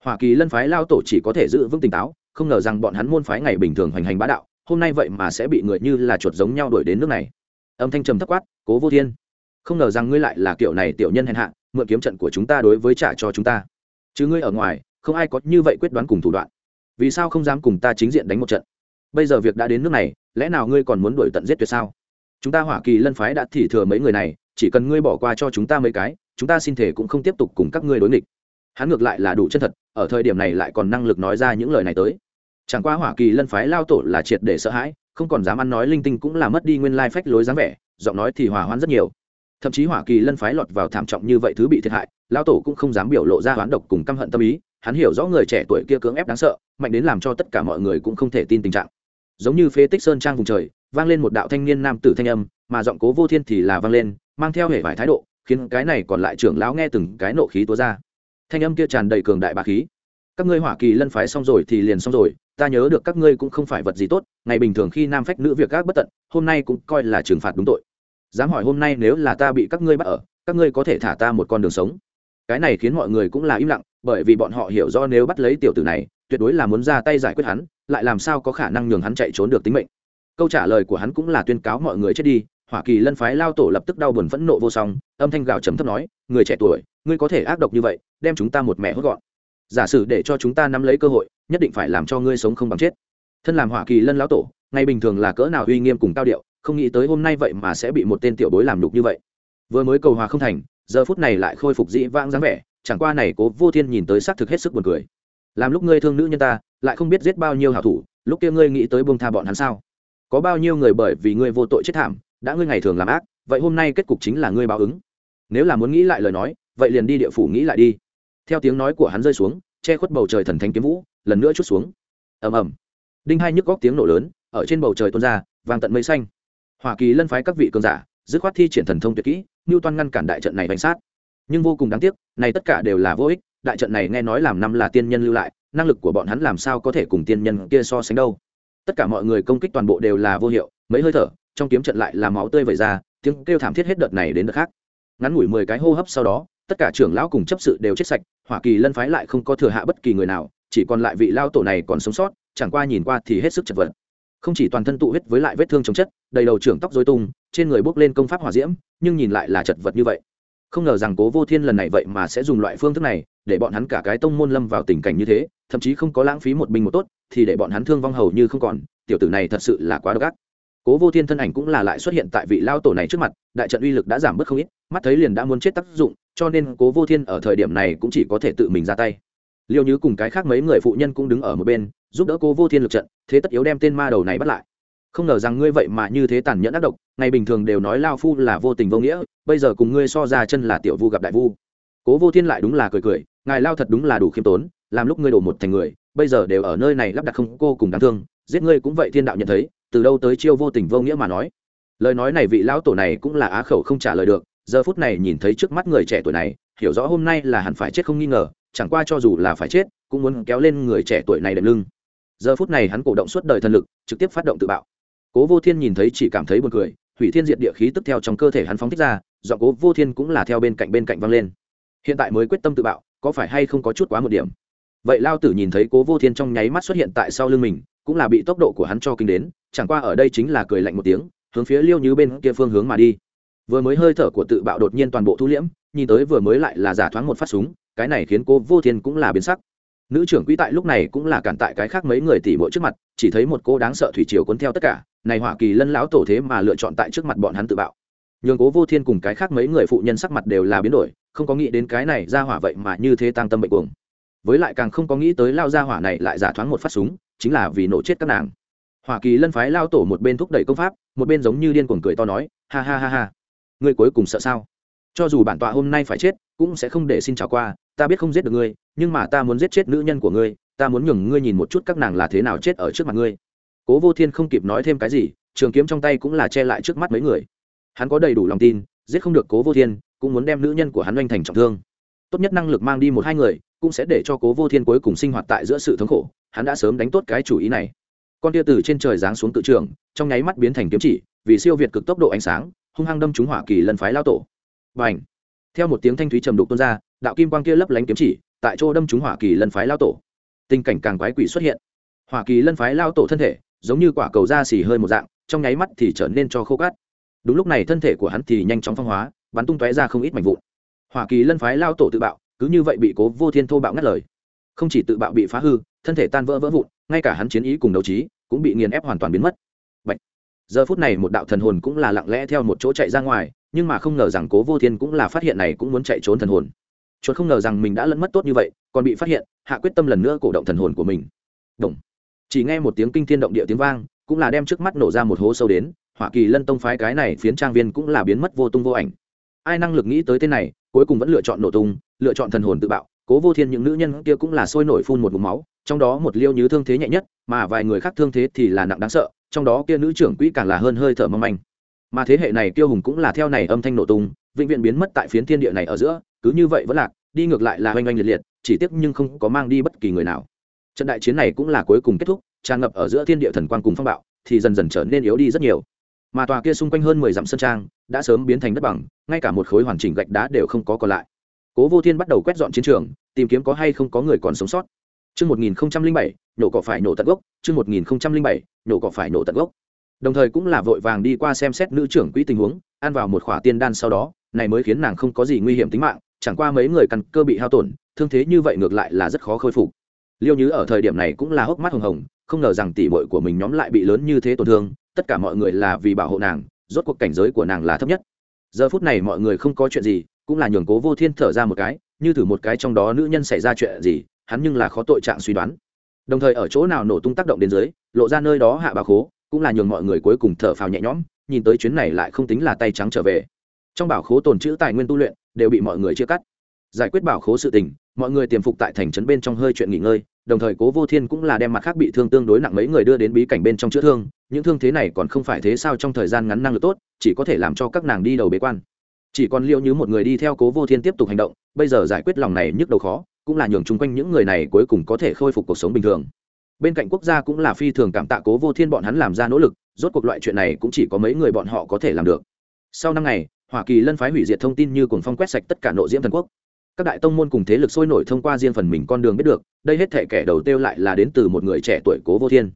Hỏa Kỳ Lân phái lao tổ chỉ có thể giữ vững tỉnh táo, không ngờ rằng bọn hắn môn phái ngày bình thường hoành hành bá đạo hôm nay vậy mà sẽ bị người như là chuột giống nhau đuổi đến nước này âm thanh trầm thấp quát, cố vô thiên, không ngờ rằng ngươi lại là kiểu này tiểu nhân hèn hạ, mượn kiếm trận của chúng ta đối với trả cho chúng ta. Chứ ngươi ở ngoài, không ai có như vậy quyết đoán cùng thủ đoạn. Vì sao không dám cùng ta chính diện đánh một trận? Bây giờ việc đã đến nước này, lẽ nào ngươi còn muốn đuổi tận giết tuyệt sao? Chúng ta hỏa kỳ lân phái đã thì thừa mấy người này, chỉ cần ngươi bỏ qua cho chúng ta mấy cái, chúng ta xin thể cũng không tiếp tục cùng các ngươi đối nghịch. Hắn ngược lại là đủ chân thật, ở thời điểm này lại còn năng lực nói ra những lời này tới. Chẳng qua hỏa kỳ lân phái lao tổ là triệt để sợ hãi không còn dám ăn nói linh tinh cũng là mất đi nguyên lai phách lối dáng vẻ, giọng nói thì hòa hoãn rất nhiều. Thậm chí hỏa kỳ lân phái lọt vào thảm trọng như vậy thứ bị thiệt hại lao tổ cũng không dám biểu lộ ra hoán độc cùng căm hận tâm ý, hắn hiểu rõ người trẻ tuổi kia cưỡng ép đáng sợ, mạnh đến làm cho tất cả mọi người cũng không thể tin tình trạng. Giống như phế tích sơn trang vùng trời, vang lên một đạo thanh niên nam tử thanh âm, mà giọng cố vô thiên thì là vang lên, mang theo hệ vải thái độ, khiến cái này còn lại trưởng lão nghe từng cái nộ khí túa ra. Thanh âm kia tràn đầy cường đại bá khí. Các ngươi hỏa kỳ lân phái xong rồi thì liền xong rồi ta nhớ được các ngươi cũng không phải vật gì tốt, ngày bình thường khi nam phách nữ việc gác bất tận, hôm nay cũng coi là trừng phạt đúng tội. Dám hỏi hôm nay nếu là ta bị các ngươi bắt ở, các ngươi có thể thả ta một con đường sống. Cái này khiến mọi người cũng là im lặng, bởi vì bọn họ hiểu do nếu bắt lấy tiểu tử này, tuyệt đối là muốn ra tay giải quyết hắn, lại làm sao có khả năng nhường hắn chạy trốn được tính mệnh. Câu trả lời của hắn cũng là tuyên cáo mọi người chết đi, hỏa kỳ lân phái lao tổ lập tức đau buồn phẫn nộ vô song, âm thanh gạo chấm thấp nói, người trẻ tuổi, ngươi có thể ác độc như vậy, đem chúng ta một mẹ hốt gọn. Giả sử để cho chúng ta nắm lấy cơ hội nhất định phải làm cho ngươi sống không bằng chết. Thân làm hỏa kỳ lân lão tổ ngày bình thường là cỡ nào uy nghiêm cùng cao điệu, không nghĩ tới hôm nay vậy mà sẽ bị một tên tiểu bối làm đục như vậy. Vừa mới cầu hòa không thành, giờ phút này lại khôi phục dĩ vãng dáng vẻ, chẳng qua này cố vô thiên nhìn tới xác thực hết sức buồn cười. Làm lúc ngươi thương nữ nhân ta, lại không biết giết bao nhiêu hảo thủ, lúc kia ngươi nghĩ tới buông tha bọn hắn sao? Có bao nhiêu người bởi vì ngươi vô tội chết thảm, đã ngươi ngày thường làm ác, vậy hôm nay kết cục chính là ngươi báo ứng. Nếu là muốn nghĩ lại lời nói, vậy liền đi địa phủ nghĩ lại đi. Theo tiếng nói của hắn rơi xuống, che khuất bầu trời thần thánh kiếm vũ lần nữa chút xuống. Ầm ầm. Đinh hai nhức góc tiếng nổ lớn, ở trên bầu trời tuôn ra vàng tận mây xanh. Hoa kỳ lân phái các vị cường giả, dứt khoát thi triển thần thông tuyệt kỹ ngưu toan ngăn cản đại trận này bánh sát. Nhưng vô cùng đáng tiếc, này tất cả đều là vô ích, đại trận này nghe nói làm năm là tiên nhân lưu lại, năng lực của bọn hắn làm sao có thể cùng tiên nhân kia so sánh đâu. Tất cả mọi người công kích toàn bộ đều là vô hiệu, mấy hơi thở, trong kiếm trận lại là máu tươi vẩy ra, tiếng kêu thảm thiết hết đợt này đến đợt khác. Ngắn ngủi mười cái hô hấp sau đó, tất cả trưởng lão cùng chấp sự đều chết sạch hoa kỳ lân phái lại không có thừa hạ bất kỳ người nào chỉ còn lại vị lao tổ này còn sống sót, chẳng qua nhìn qua thì hết sức chật vật. Không chỉ toàn thân tụ huyết với lại vết thương chống chất, đầy đầu trưởng tóc dối tung, trên người bốc lên công pháp hỏa diễm, nhưng nhìn lại là chật vật như vậy. Không ngờ rằng cố vô thiên lần này vậy mà sẽ dùng loại phương thức này, để bọn hắn cả cái tông môn lâm vào tình cảnh như thế, thậm chí không có lãng phí một binh một tốt, thì để bọn hắn thương vong hầu như không còn, tiểu tử này thật sự là quá độc ác. Cố vô thiên thân ảnh cũng là lại xuất hiện tại vị lao tổ này trước mặt, đại trận uy lực đã giảm bớt không ít, mắt thấy liền đã muốn chết tác dụng, cho nên cố vô thiên ở thời điểm này cũng chỉ có thể tự mình ra tay liêu như cùng cái khác mấy người phụ nhân cũng đứng ở một bên, giúp đỡ cô vô thiên lực trận, thế tất yếu đem tên ma đầu này bắt lại. Không ngờ rằng ngươi vậy mà như thế tàn nhẫn ác độc, ngày bình thường đều nói lao phu là vô tình vô nghĩa, bây giờ cùng ngươi so ra chân là tiểu vu gặp đại vu. Cố vô thiên lại đúng là cười cười, ngài lao thật đúng là đủ khiêm tốn, làm lúc ngươi đổ một thành người, bây giờ đều ở nơi này lắp đặt không cô cùng đáng thương, giết ngươi cũng vậy thiên đạo nhận thấy, từ đâu tới chiêu vô tình vô nghĩa mà nói. Lời nói này vị lão tổ này cũng là á khẩu không trả lời được, giờ phút này nhìn thấy trước mắt người trẻ tuổi này, hiểu rõ hôm nay là hẳn phải chết không nghi ngờ chẳng qua cho dù là phải chết, cũng muốn kéo lên người trẻ tuổi này đệm lưng. Giờ phút này hắn cổ động suốt đời thần lực, trực tiếp phát động tự bạo. Cố vô thiên nhìn thấy chỉ cảm thấy buồn cười, hủy thiên diệt địa khí tức theo trong cơ thể hắn phóng thích ra dọn cố vô thiên cũng là theo bên cạnh bên cạnh văng lên. Hiện tại mới quyết tâm tự bạo, có phải hay không có chút quá một điểm? Vậy lao tử nhìn thấy cố vô thiên trong nháy mắt xuất hiện tại sau lưng mình, cũng là bị tốc độ của hắn cho kinh đến, chẳng qua ở đây chính là cười lạnh một tiếng, hướng phía liêu như bên kia phương hướng mà đi. Vừa mới hơi thở của tự bạo đột nhiên toàn bộ thu liễm, nhìn tới vừa mới lại là giả thoáng một phát súng cái này khiến cô vô thiên cũng là biến sắc. Nữ trưởng quỹ tại lúc này cũng là cản tại cái khác mấy người tỷ mỗi trước mặt, chỉ thấy một cô đáng sợ thủy triều cuốn theo tất cả, này hỏa kỳ lân lão tổ thế mà lựa chọn tại trước mặt bọn hắn tự bạo. Nhường cố vô thiên cùng cái khác mấy người phụ nhân sắc mặt đều là biến đổi, không có nghĩ đến cái này ra hỏa vậy mà như thế tăng tâm bệnh cuồng. Với lại càng không có nghĩ tới lao ra hỏa này lại giả thoáng một phát súng, chính là vì nổ chết các nàng. Hỏa kỳ lân phái lao tổ một bên thúc đẩy công pháp, một bên giống như điên cuồng cười to nói, ha ha ha ha, ngươi cuối cùng sợ sao? Cho dù bản tọa hôm nay phải chết, cũng sẽ không để xin chào qua, ta biết không giết được ngươi, nhưng mà ta muốn giết chết nữ nhân của ngươi, ta muốn nhường ngươi nhìn một chút các nàng là thế nào chết ở trước mặt ngươi. Cố vô thiên không kịp nói thêm cái gì, trường kiếm trong tay cũng là che lại trước mắt mấy người. Hắn có đầy đủ lòng tin, giết không được cố vô thiên, cũng muốn đem nữ nhân của hắn oanh thành trọng thương. Tốt nhất năng lực mang đi một hai người, cũng sẽ để cho cố vô thiên cuối cùng sinh hoạt tại giữa sự thống khổ, hắn đã sớm đánh tốt cái chủ ý này. Con tia từ trên trời giáng xuống tự trường, trong nháy mắt biến thành kiếm chỉ, vì siêu việt cực tốc độ ánh sáng, hung hăng đâm trúng hỏa kỳ lần phái lao tổ và ảnh. Theo một tiếng thanh thúy trầm đục tuôn ra, đạo kim quang kia lấp lánh kiếm chỉ, tại chỗ đâm trúng hỏa kỳ lân phái lao tổ. Tình cảnh càng quái quỷ xuất hiện. Hỏa kỳ lân phái lao tổ thân thể, giống như quả cầu da xì hơi một dạng, trong nháy mắt thì trở nên cho khô cát. Đúng lúc này thân thể của hắn thì nhanh chóng phong hóa, bắn tung tóe ra không ít mảnh vụn. Hỏa kỳ lân phái lao tổ tự bạo, cứ như vậy bị cố vô thiên thô bạo ngắt lời. Không chỉ tự bạo bị phá hư, thân thể tan vỡ vỡ vụn, ngay cả hắn chiến ý cùng đấu trí cũng bị nghiền ép hoàn toàn biến mất. Bạch. giờ phút này một đạo thần hồn cũng là lặng lẽ theo một chỗ chạy ra ngoài nhưng mà không ngờ rằng cố vô thiên cũng là phát hiện này cũng muốn chạy trốn thần hồn. Chuột không ngờ rằng mình đã lẫn mất tốt như vậy, còn bị phát hiện, hạ quyết tâm lần nữa cổ động thần hồn của mình. Động. Chỉ nghe một tiếng kinh thiên động địa tiếng vang, cũng là đem trước mắt nổ ra một hố sâu đến hoa kỳ lân tông phái cái này phiến trang viên cũng là biến mất vô tung vô ảnh. Ai năng lực nghĩ tới tên này, cuối cùng vẫn lựa chọn nổ tung, lựa chọn thần hồn tự bạo. Cố vô thiên những nữ nhân kia cũng là sôi nổi phun một mục máu, trong đó một liêu như thương thế nhẹ nhất, mà vài người khác thương thế thì là nặng đáng sợ, trong đó kia nữ trưởng quỹ càng là hơn hơi thở mong manh mà thế hệ này kiêu hùng cũng là theo này âm thanh nổ tung vĩnh viễn biến mất tại phiến thiên địa này ở giữa cứ như vậy vẫn lạc đi ngược lại là oanh oanh liệt liệt chỉ tiếc nhưng không có mang đi bất kỳ người nào. Trận đại chiến này cũng là cuối cùng kết thúc tràn ngập ở giữa thiên địa thần quang cùng phong bạo thì dần dần trở nên yếu đi rất nhiều. Mà tòa kia xung quanh hơn mười dặm sân trang đã sớm biến thành đất bằng ngay cả một khối hoàn chỉnh gạch đá đều không có còn lại. Cố vô thiên bắt đầu quét dọn chiến trường tìm kiếm có hay không có người còn sống sót. Trước 1007, nổ cỏ phải nổ tận gốc, trước 1007, nổ cỏ phải nổ tận gốc. Đồng thời cũng là vội vàng đi qua xem xét nữ trưởng quỹ tình huống, ăn vào một khỏa tiên đan sau đó, này mới khiến nàng không có gì nguy hiểm tính mạng, chẳng qua mấy người căn cơ bị hao tổn, thương thế như vậy ngược lại là rất khó khôi phục. Liêu Như ở thời điểm này cũng là hốc mắt hồng hồng, không ngờ rằng tỷ muội của mình nhóm lại bị lớn như thế tổn thương, tất cả mọi người là vì bảo hộ nàng, rốt cuộc cảnh giới của nàng là thấp nhất. Giờ phút này mọi người không có chuyện gì, cũng là nhường Cố Vô Thiên thở ra một cái, như thử một cái trong đó nữ nhân xảy ra chuyện gì, hắn nhưng là khó tội trạng suy đoán đồng thời ở chỗ nào nổ tung tác động đến dưới lộ ra nơi đó hạ bà khố cũng là nhường mọi người cuối cùng thở phào nhẹ nhõm, nhìn tới chuyến này lại không tính là tay trắng trở về. Trong bảo khố tồn chữ tài nguyên tu luyện, đều bị mọi người chia cắt. Giải quyết bảo khố sự tình, mọi người tiềm phục tại thành trấn bên trong hơi chuyện nghỉ ngơi, đồng thời cố vô thiên cũng là đem mặt khác bị thương tương đối nặng mấy người đưa đến bí cảnh bên trong chữa thương, những thương thế này còn không phải thế sao trong thời gian ngắn năng lực tốt, chỉ có thể làm cho các nàng đi đầu bế quan. Chỉ còn liệu như một người đi theo cố vô thiên tiếp tục hành động, bây giờ giải quyết lòng này nhức đầu khó, cũng là nhường chung quanh những người này cuối cùng có thể khôi phục cuộc sống bình thường bên cạnh quốc gia cũng là phi thường cảm tạ cố vô thiên bọn hắn làm ra nỗ lực, rốt cuộc loại chuyện này cũng chỉ có mấy người bọn họ có thể làm được. Sau năm ngày hoa kỳ lân phái hủy diệt thông tin như cuồng phong quét sạch tất cả nội diễm thần quốc. Các đại tông môn cùng thế lực sôi nổi thông qua riêng phần mình con đường biết được, đây hết thể kẻ đầu tiêu lại là đến từ một người trẻ tuổi cố vô thiên.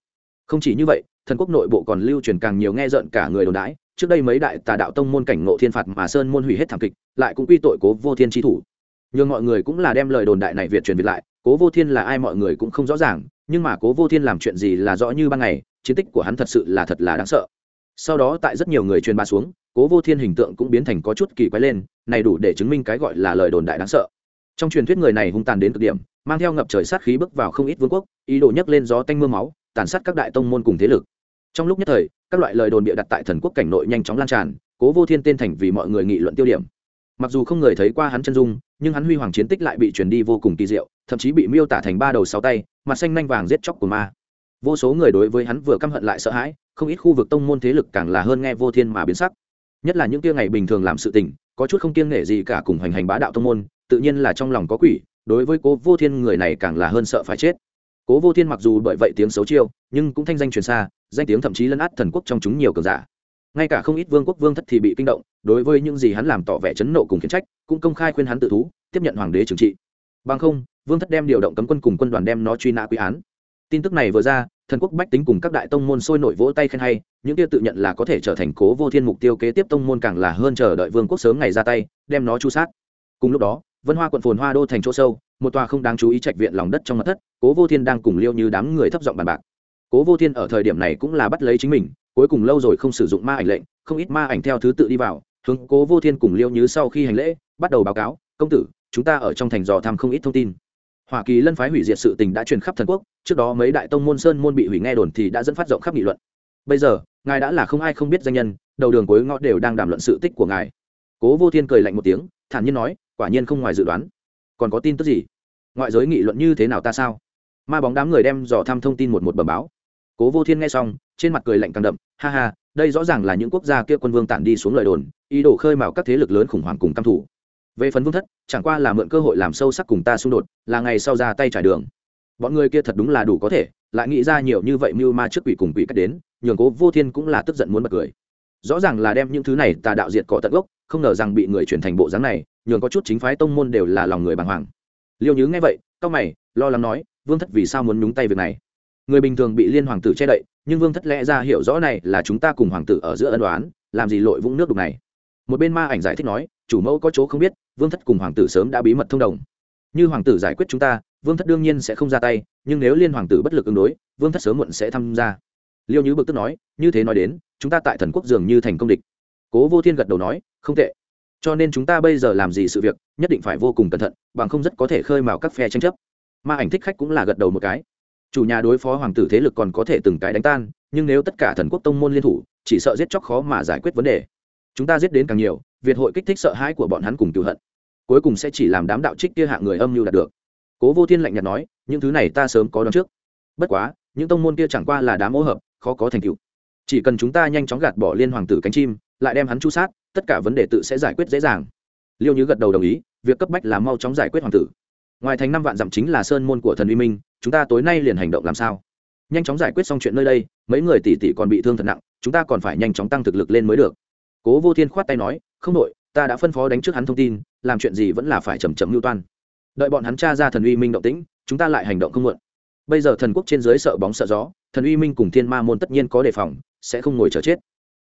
Không chỉ như vậy, thần quốc nội bộ còn lưu truyền càng nhiều nghe rợn cả người đồn đãi, trước đây mấy đại tà đạo tông môn cảnh ngộ thiên phạt mà sơn môn hủy hết thảm kịch, lại cũng quy tội cố vô thiên trí thủ. Nhưng mọi người cũng là đem lời đồn đại này việt truyền việt lại, cố vô thiên là ai mọi người cũng không rõ ràng nhưng mà cố vô thiên làm chuyện gì là rõ như ban ngày, chiến tích của hắn thật sự là thật là đáng sợ. Sau đó tại rất nhiều người truyền ba xuống, cố vô thiên hình tượng cũng biến thành có chút kỳ quái lên, này đủ để chứng minh cái gọi là lời đồn đại đáng sợ. Trong truyền thuyết người này hung tàn đến cực điểm, mang theo ngập trời sát khí bước vào không ít vương quốc, ý đồ nhấc lên gió tanh mưa máu, tàn sát các đại tông môn cùng thế lực. Trong lúc nhất thời, các loại lời đồn bịa đặt tại thần quốc cảnh nội nhanh chóng lan tràn, cố vô thiên tên thành vì mọi người nghị luận tiêu điểm. Mặc dù không người thấy qua hắn chân dung, nhưng hắn huy hoàng chiến tích lại bị truyền đi vô cùng kỳ diệu, thậm chí bị miêu tả thành ba đầu sáu tay mặt xanh nanh vàng giết chóc của ma. Vô số người đối với hắn vừa căm hận lại sợ hãi, không ít khu vực tông môn thế lực càng là hơn nghe vô thiên mà biến sắc. Nhất là những kia ngày bình thường làm sự tình, có chút không kiêng nể gì cả cùng hành hành bá đạo tông môn, tự nhiên là trong lòng có quỷ, đối với cố vô thiên người này càng là hơn sợ phải chết. Cố vô thiên mặc dù bởi vậy tiếng xấu chiêu, nhưng cũng thanh danh truyền xa, danh tiếng thậm chí lấn át thần quốc trong chúng nhiều cường giả. Ngay cả không ít vương quốc vương thất thì bị kinh động, đối với những gì hắn làm tỏ vẻ chấn nộ cùng khiển trách, cũng công khai khuyên hắn tự thú, tiếp nhận hoàng đế trừng trị. Bằng không vương thất đem điều động cấm quân cùng quân đoàn đem nó truy nã quy án. Tin tức này vừa ra, thần quốc bách tính cùng các đại tông môn sôi nổi vỗ tay khen hay, những kia tự nhận là có thể trở thành cố vô thiên mục tiêu kế tiếp tông môn càng là hơn chờ đợi vương quốc sớm ngày ra tay, đem nó chu sát. Cùng lúc đó, vân hoa quận phồn hoa đô thành chỗ sâu, một tòa không đáng chú ý trạch viện lòng đất trong mặt thất, cố vô thiên đang cùng liêu như đám người thấp giọng bàn bạc. Cố vô thiên ở thời điểm này cũng là bắt lấy chính mình, cuối cùng lâu rồi không sử dụng ma ảnh lệnh, không ít ma ảnh theo thứ tự đi vào, hướng cố vô thiên cùng liêu như sau khi hành lễ, bắt đầu báo cáo, công tử, chúng ta ở trong thành dò thăm không ít thông tin hoa kỳ lân phái hủy diệt sự tình đã truyền khắp thần quốc, trước đó mấy đại tông môn sơn môn bị hủy nghe đồn thì đã dẫn phát rộng khắp nghị luận. Bây giờ, ngài đã là không ai không biết danh nhân, đầu đường cuối ngõ đều đang đàm luận sự tích của ngài. Cố vô thiên cười lạnh một tiếng, thản nhiên nói, quả nhiên không ngoài dự đoán. Còn có tin tức gì? Ngoại giới nghị luận như thế nào ta sao? Ma bóng đám người đem dò thăm thông tin một một bẩm báo. Cố vô thiên nghe xong, trên mặt cười lạnh càng đậm, ha ha, đây rõ ràng là những quốc gia kia quân vương tản đi xuống lời đồn, ý đồ khơi mào các thế lực lớn khủng hoảng cùng căm thủ về phần vương thất, chẳng qua là mượn cơ hội làm sâu sắc cùng ta xung đột, là ngày sau ra tay trải đường. Bọn người kia thật đúng là đủ có thể, lại nghĩ ra nhiều như vậy mưu ma trước quỷ cùng quỷ cách đến, nhường cố vô thiên cũng là tức giận muốn bật cười. Rõ ràng là đem những thứ này tà đạo diệt cỏ tận gốc, không ngờ rằng bị người chuyển thành bộ dáng này, nhường có chút chính phái tông môn đều là lòng người bàng hoàng. Liêu nhứ nghe vậy cao mày, lo lắng nói, vương thất vì sao muốn nhúng tay việc này? Người bình thường bị liên hoàng tử che đậy, nhưng vương thất lẽ ra hiểu rõ này là chúng ta cùng hoàng tử ở giữa ân đoán làm gì lội vũng nước đục này. Một bên ma ảnh giải thích nói, chủ mẫu có chỗ không biết vương thất cùng hoàng tử sớm đã bí mật thông đồng. Như hoàng tử giải quyết chúng ta, vương thất đương nhiên sẽ không ra tay, nhưng nếu liên hoàng tử bất lực ứng đối, vương thất sớm muộn sẽ tham gia. Liêu nhứ bực tức nói, như thế nói đến, chúng ta tại thần quốc dường như thành công địch. Cố vô thiên gật đầu nói, không tệ. Cho nên chúng ta bây giờ làm gì sự việc, nhất định phải vô cùng cẩn thận, bằng không rất có thể khơi mào các phe tranh chấp. Ma ảnh thích khách cũng là gật đầu một cái. Chủ nhà đối phó hoàng tử thế lực còn có thể từng cái đánh tan, nhưng nếu tất cả thần quốc tông môn liên thủ, chỉ sợ giết chóc khó mà giải quyết vấn đề chúng ta giết đến càng nhiều, việt hội kích thích sợ hãi của bọn hắn cùng cựu hận. Cuối cùng sẽ chỉ làm đám đạo trích kia hạ người âm mưu đạt được. Cố vô thiên lạnh nhạt nói, những thứ này ta sớm có đón trước. Bất quá, những tông môn kia chẳng qua là đám ô hợp, khó có thành tựu. Chỉ cần chúng ta nhanh chóng gạt bỏ liên hoàng tử cánh chim, lại đem hắn chu sát, tất cả vấn đề tự sẽ giải quyết dễ dàng. Liêu như gật đầu đồng ý, việc cấp bách là mau chóng giải quyết hoàng tử. Ngoài thành năm vạn dặm chính là sơn môn của thần uy minh, chúng ta tối nay liền hành động làm sao? Nhanh chóng giải quyết xong chuyện nơi đây, mấy người tỷ tỷ còn bị thương thật nặng, chúng ta còn phải nhanh chóng tăng thực lực lên mới được cố vô thiên khoát tay nói, không đội ta đã phân phó đánh trước hắn thông tin, làm chuyện gì vẫn là phải chầm chậm mưu toan. Đợi bọn hắn tra ra thần uy minh động tĩnh, chúng ta lại hành động không muộn. Bây giờ thần quốc trên dưới sợ bóng sợ gió, thần uy minh cùng thiên ma môn tất nhiên có đề phòng, sẽ không ngồi chờ chết.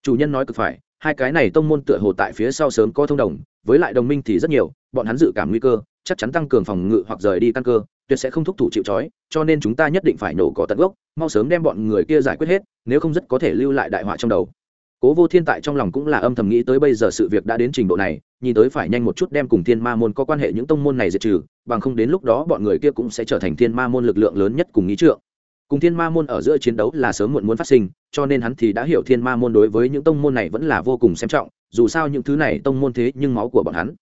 Chủ nhân nói cực phải, hai cái này tông môn tựa hồ tại phía sau sớm có thông đồng, với lại đồng minh thì rất nhiều, bọn hắn dự cảm nguy cơ, chắc chắn tăng cường phòng ngự hoặc rời đi căn cơ, tuyệt sẽ không thúc thủ chịu trói, cho nên chúng ta nhất định phải nổ cỏ tận gốc, mau sớm đem bọn người kia giải quyết hết, nếu không rất có thể lưu lại đại họa trong đầu cố vô thiên tại trong lòng cũng là âm thầm nghĩ tới bây giờ sự việc đã đến trình độ này, nhìn tới phải nhanh một chút đem cùng thiên ma môn có quan hệ những tông môn này diệt trừ, bằng không đến lúc đó bọn người kia cũng sẽ trở thành thiên ma môn lực lượng lớn nhất cùng nghĩ trượng. Cùng thiên ma môn ở giữa chiến đấu là sớm muộn muốn phát sinh, cho nên hắn thì đã hiểu thiên ma môn đối với những tông môn này vẫn là vô cùng xem trọng, dù sao những thứ này tông môn thế nhưng máu của bọn hắn.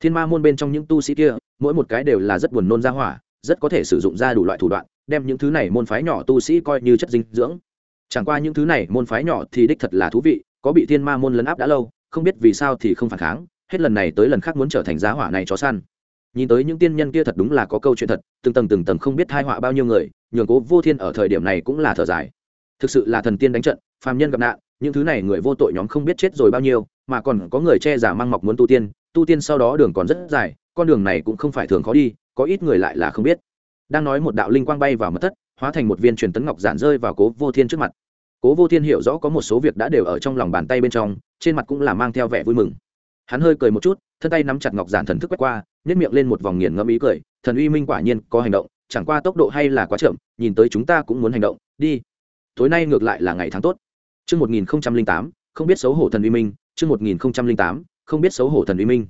Thiên ma môn bên trong những tu sĩ kia, mỗi một cái đều là rất buồn nôn ra hỏa, rất có thể sử dụng ra đủ loại thủ đoạn, đem những thứ này môn phái nhỏ tu sĩ coi như chất dinh dưỡng chẳng qua những thứ này, môn phái nhỏ thì đích thật là thú vị, có bị thiên ma môn lấn áp đã lâu, không biết vì sao thì không phản kháng, hết lần này tới lần khác muốn trở thành giá hỏa này chó săn. Nhìn tới những tiên nhân kia thật đúng là có câu chuyện thật, từng tầng từng tầng không biết hai họa bao nhiêu người, nhường cố vô thiên ở thời điểm này cũng là thở dài. Thực sự là thần tiên đánh trận, phàm nhân gặp nạn, những thứ này người vô tội nhóm không biết chết rồi bao nhiêu, mà còn có người che giả mang mọc muốn tu tiên tu tiên sau đó đường còn rất dài, con đường này cũng không phải thường khó đi, có ít người lại là không biết. Đang nói một đạo linh quang bay vào mất thất hóa thành một viên truyền tấn ngọc giản rơi vào cố vô thiên trước mặt cố vô thiên hiểu rõ có một số việc đã đều ở trong lòng bàn tay bên trong trên mặt cũng là mang theo vẻ vui mừng hắn hơi cười một chút thân tay nắm chặt ngọc giản thần thức quét qua nhét miệng lên một vòng nghiền ngẫm ý cười thần uy minh quả nhiên có hành động chẳng qua tốc độ hay là quá chậm nhìn tới chúng ta cũng muốn hành động đi tối nay ngược lại là ngày tháng tốt Trước 1008, không biết xấu hổ thần uy minh, trước 1008, không biết xấu hổ thần uy minh.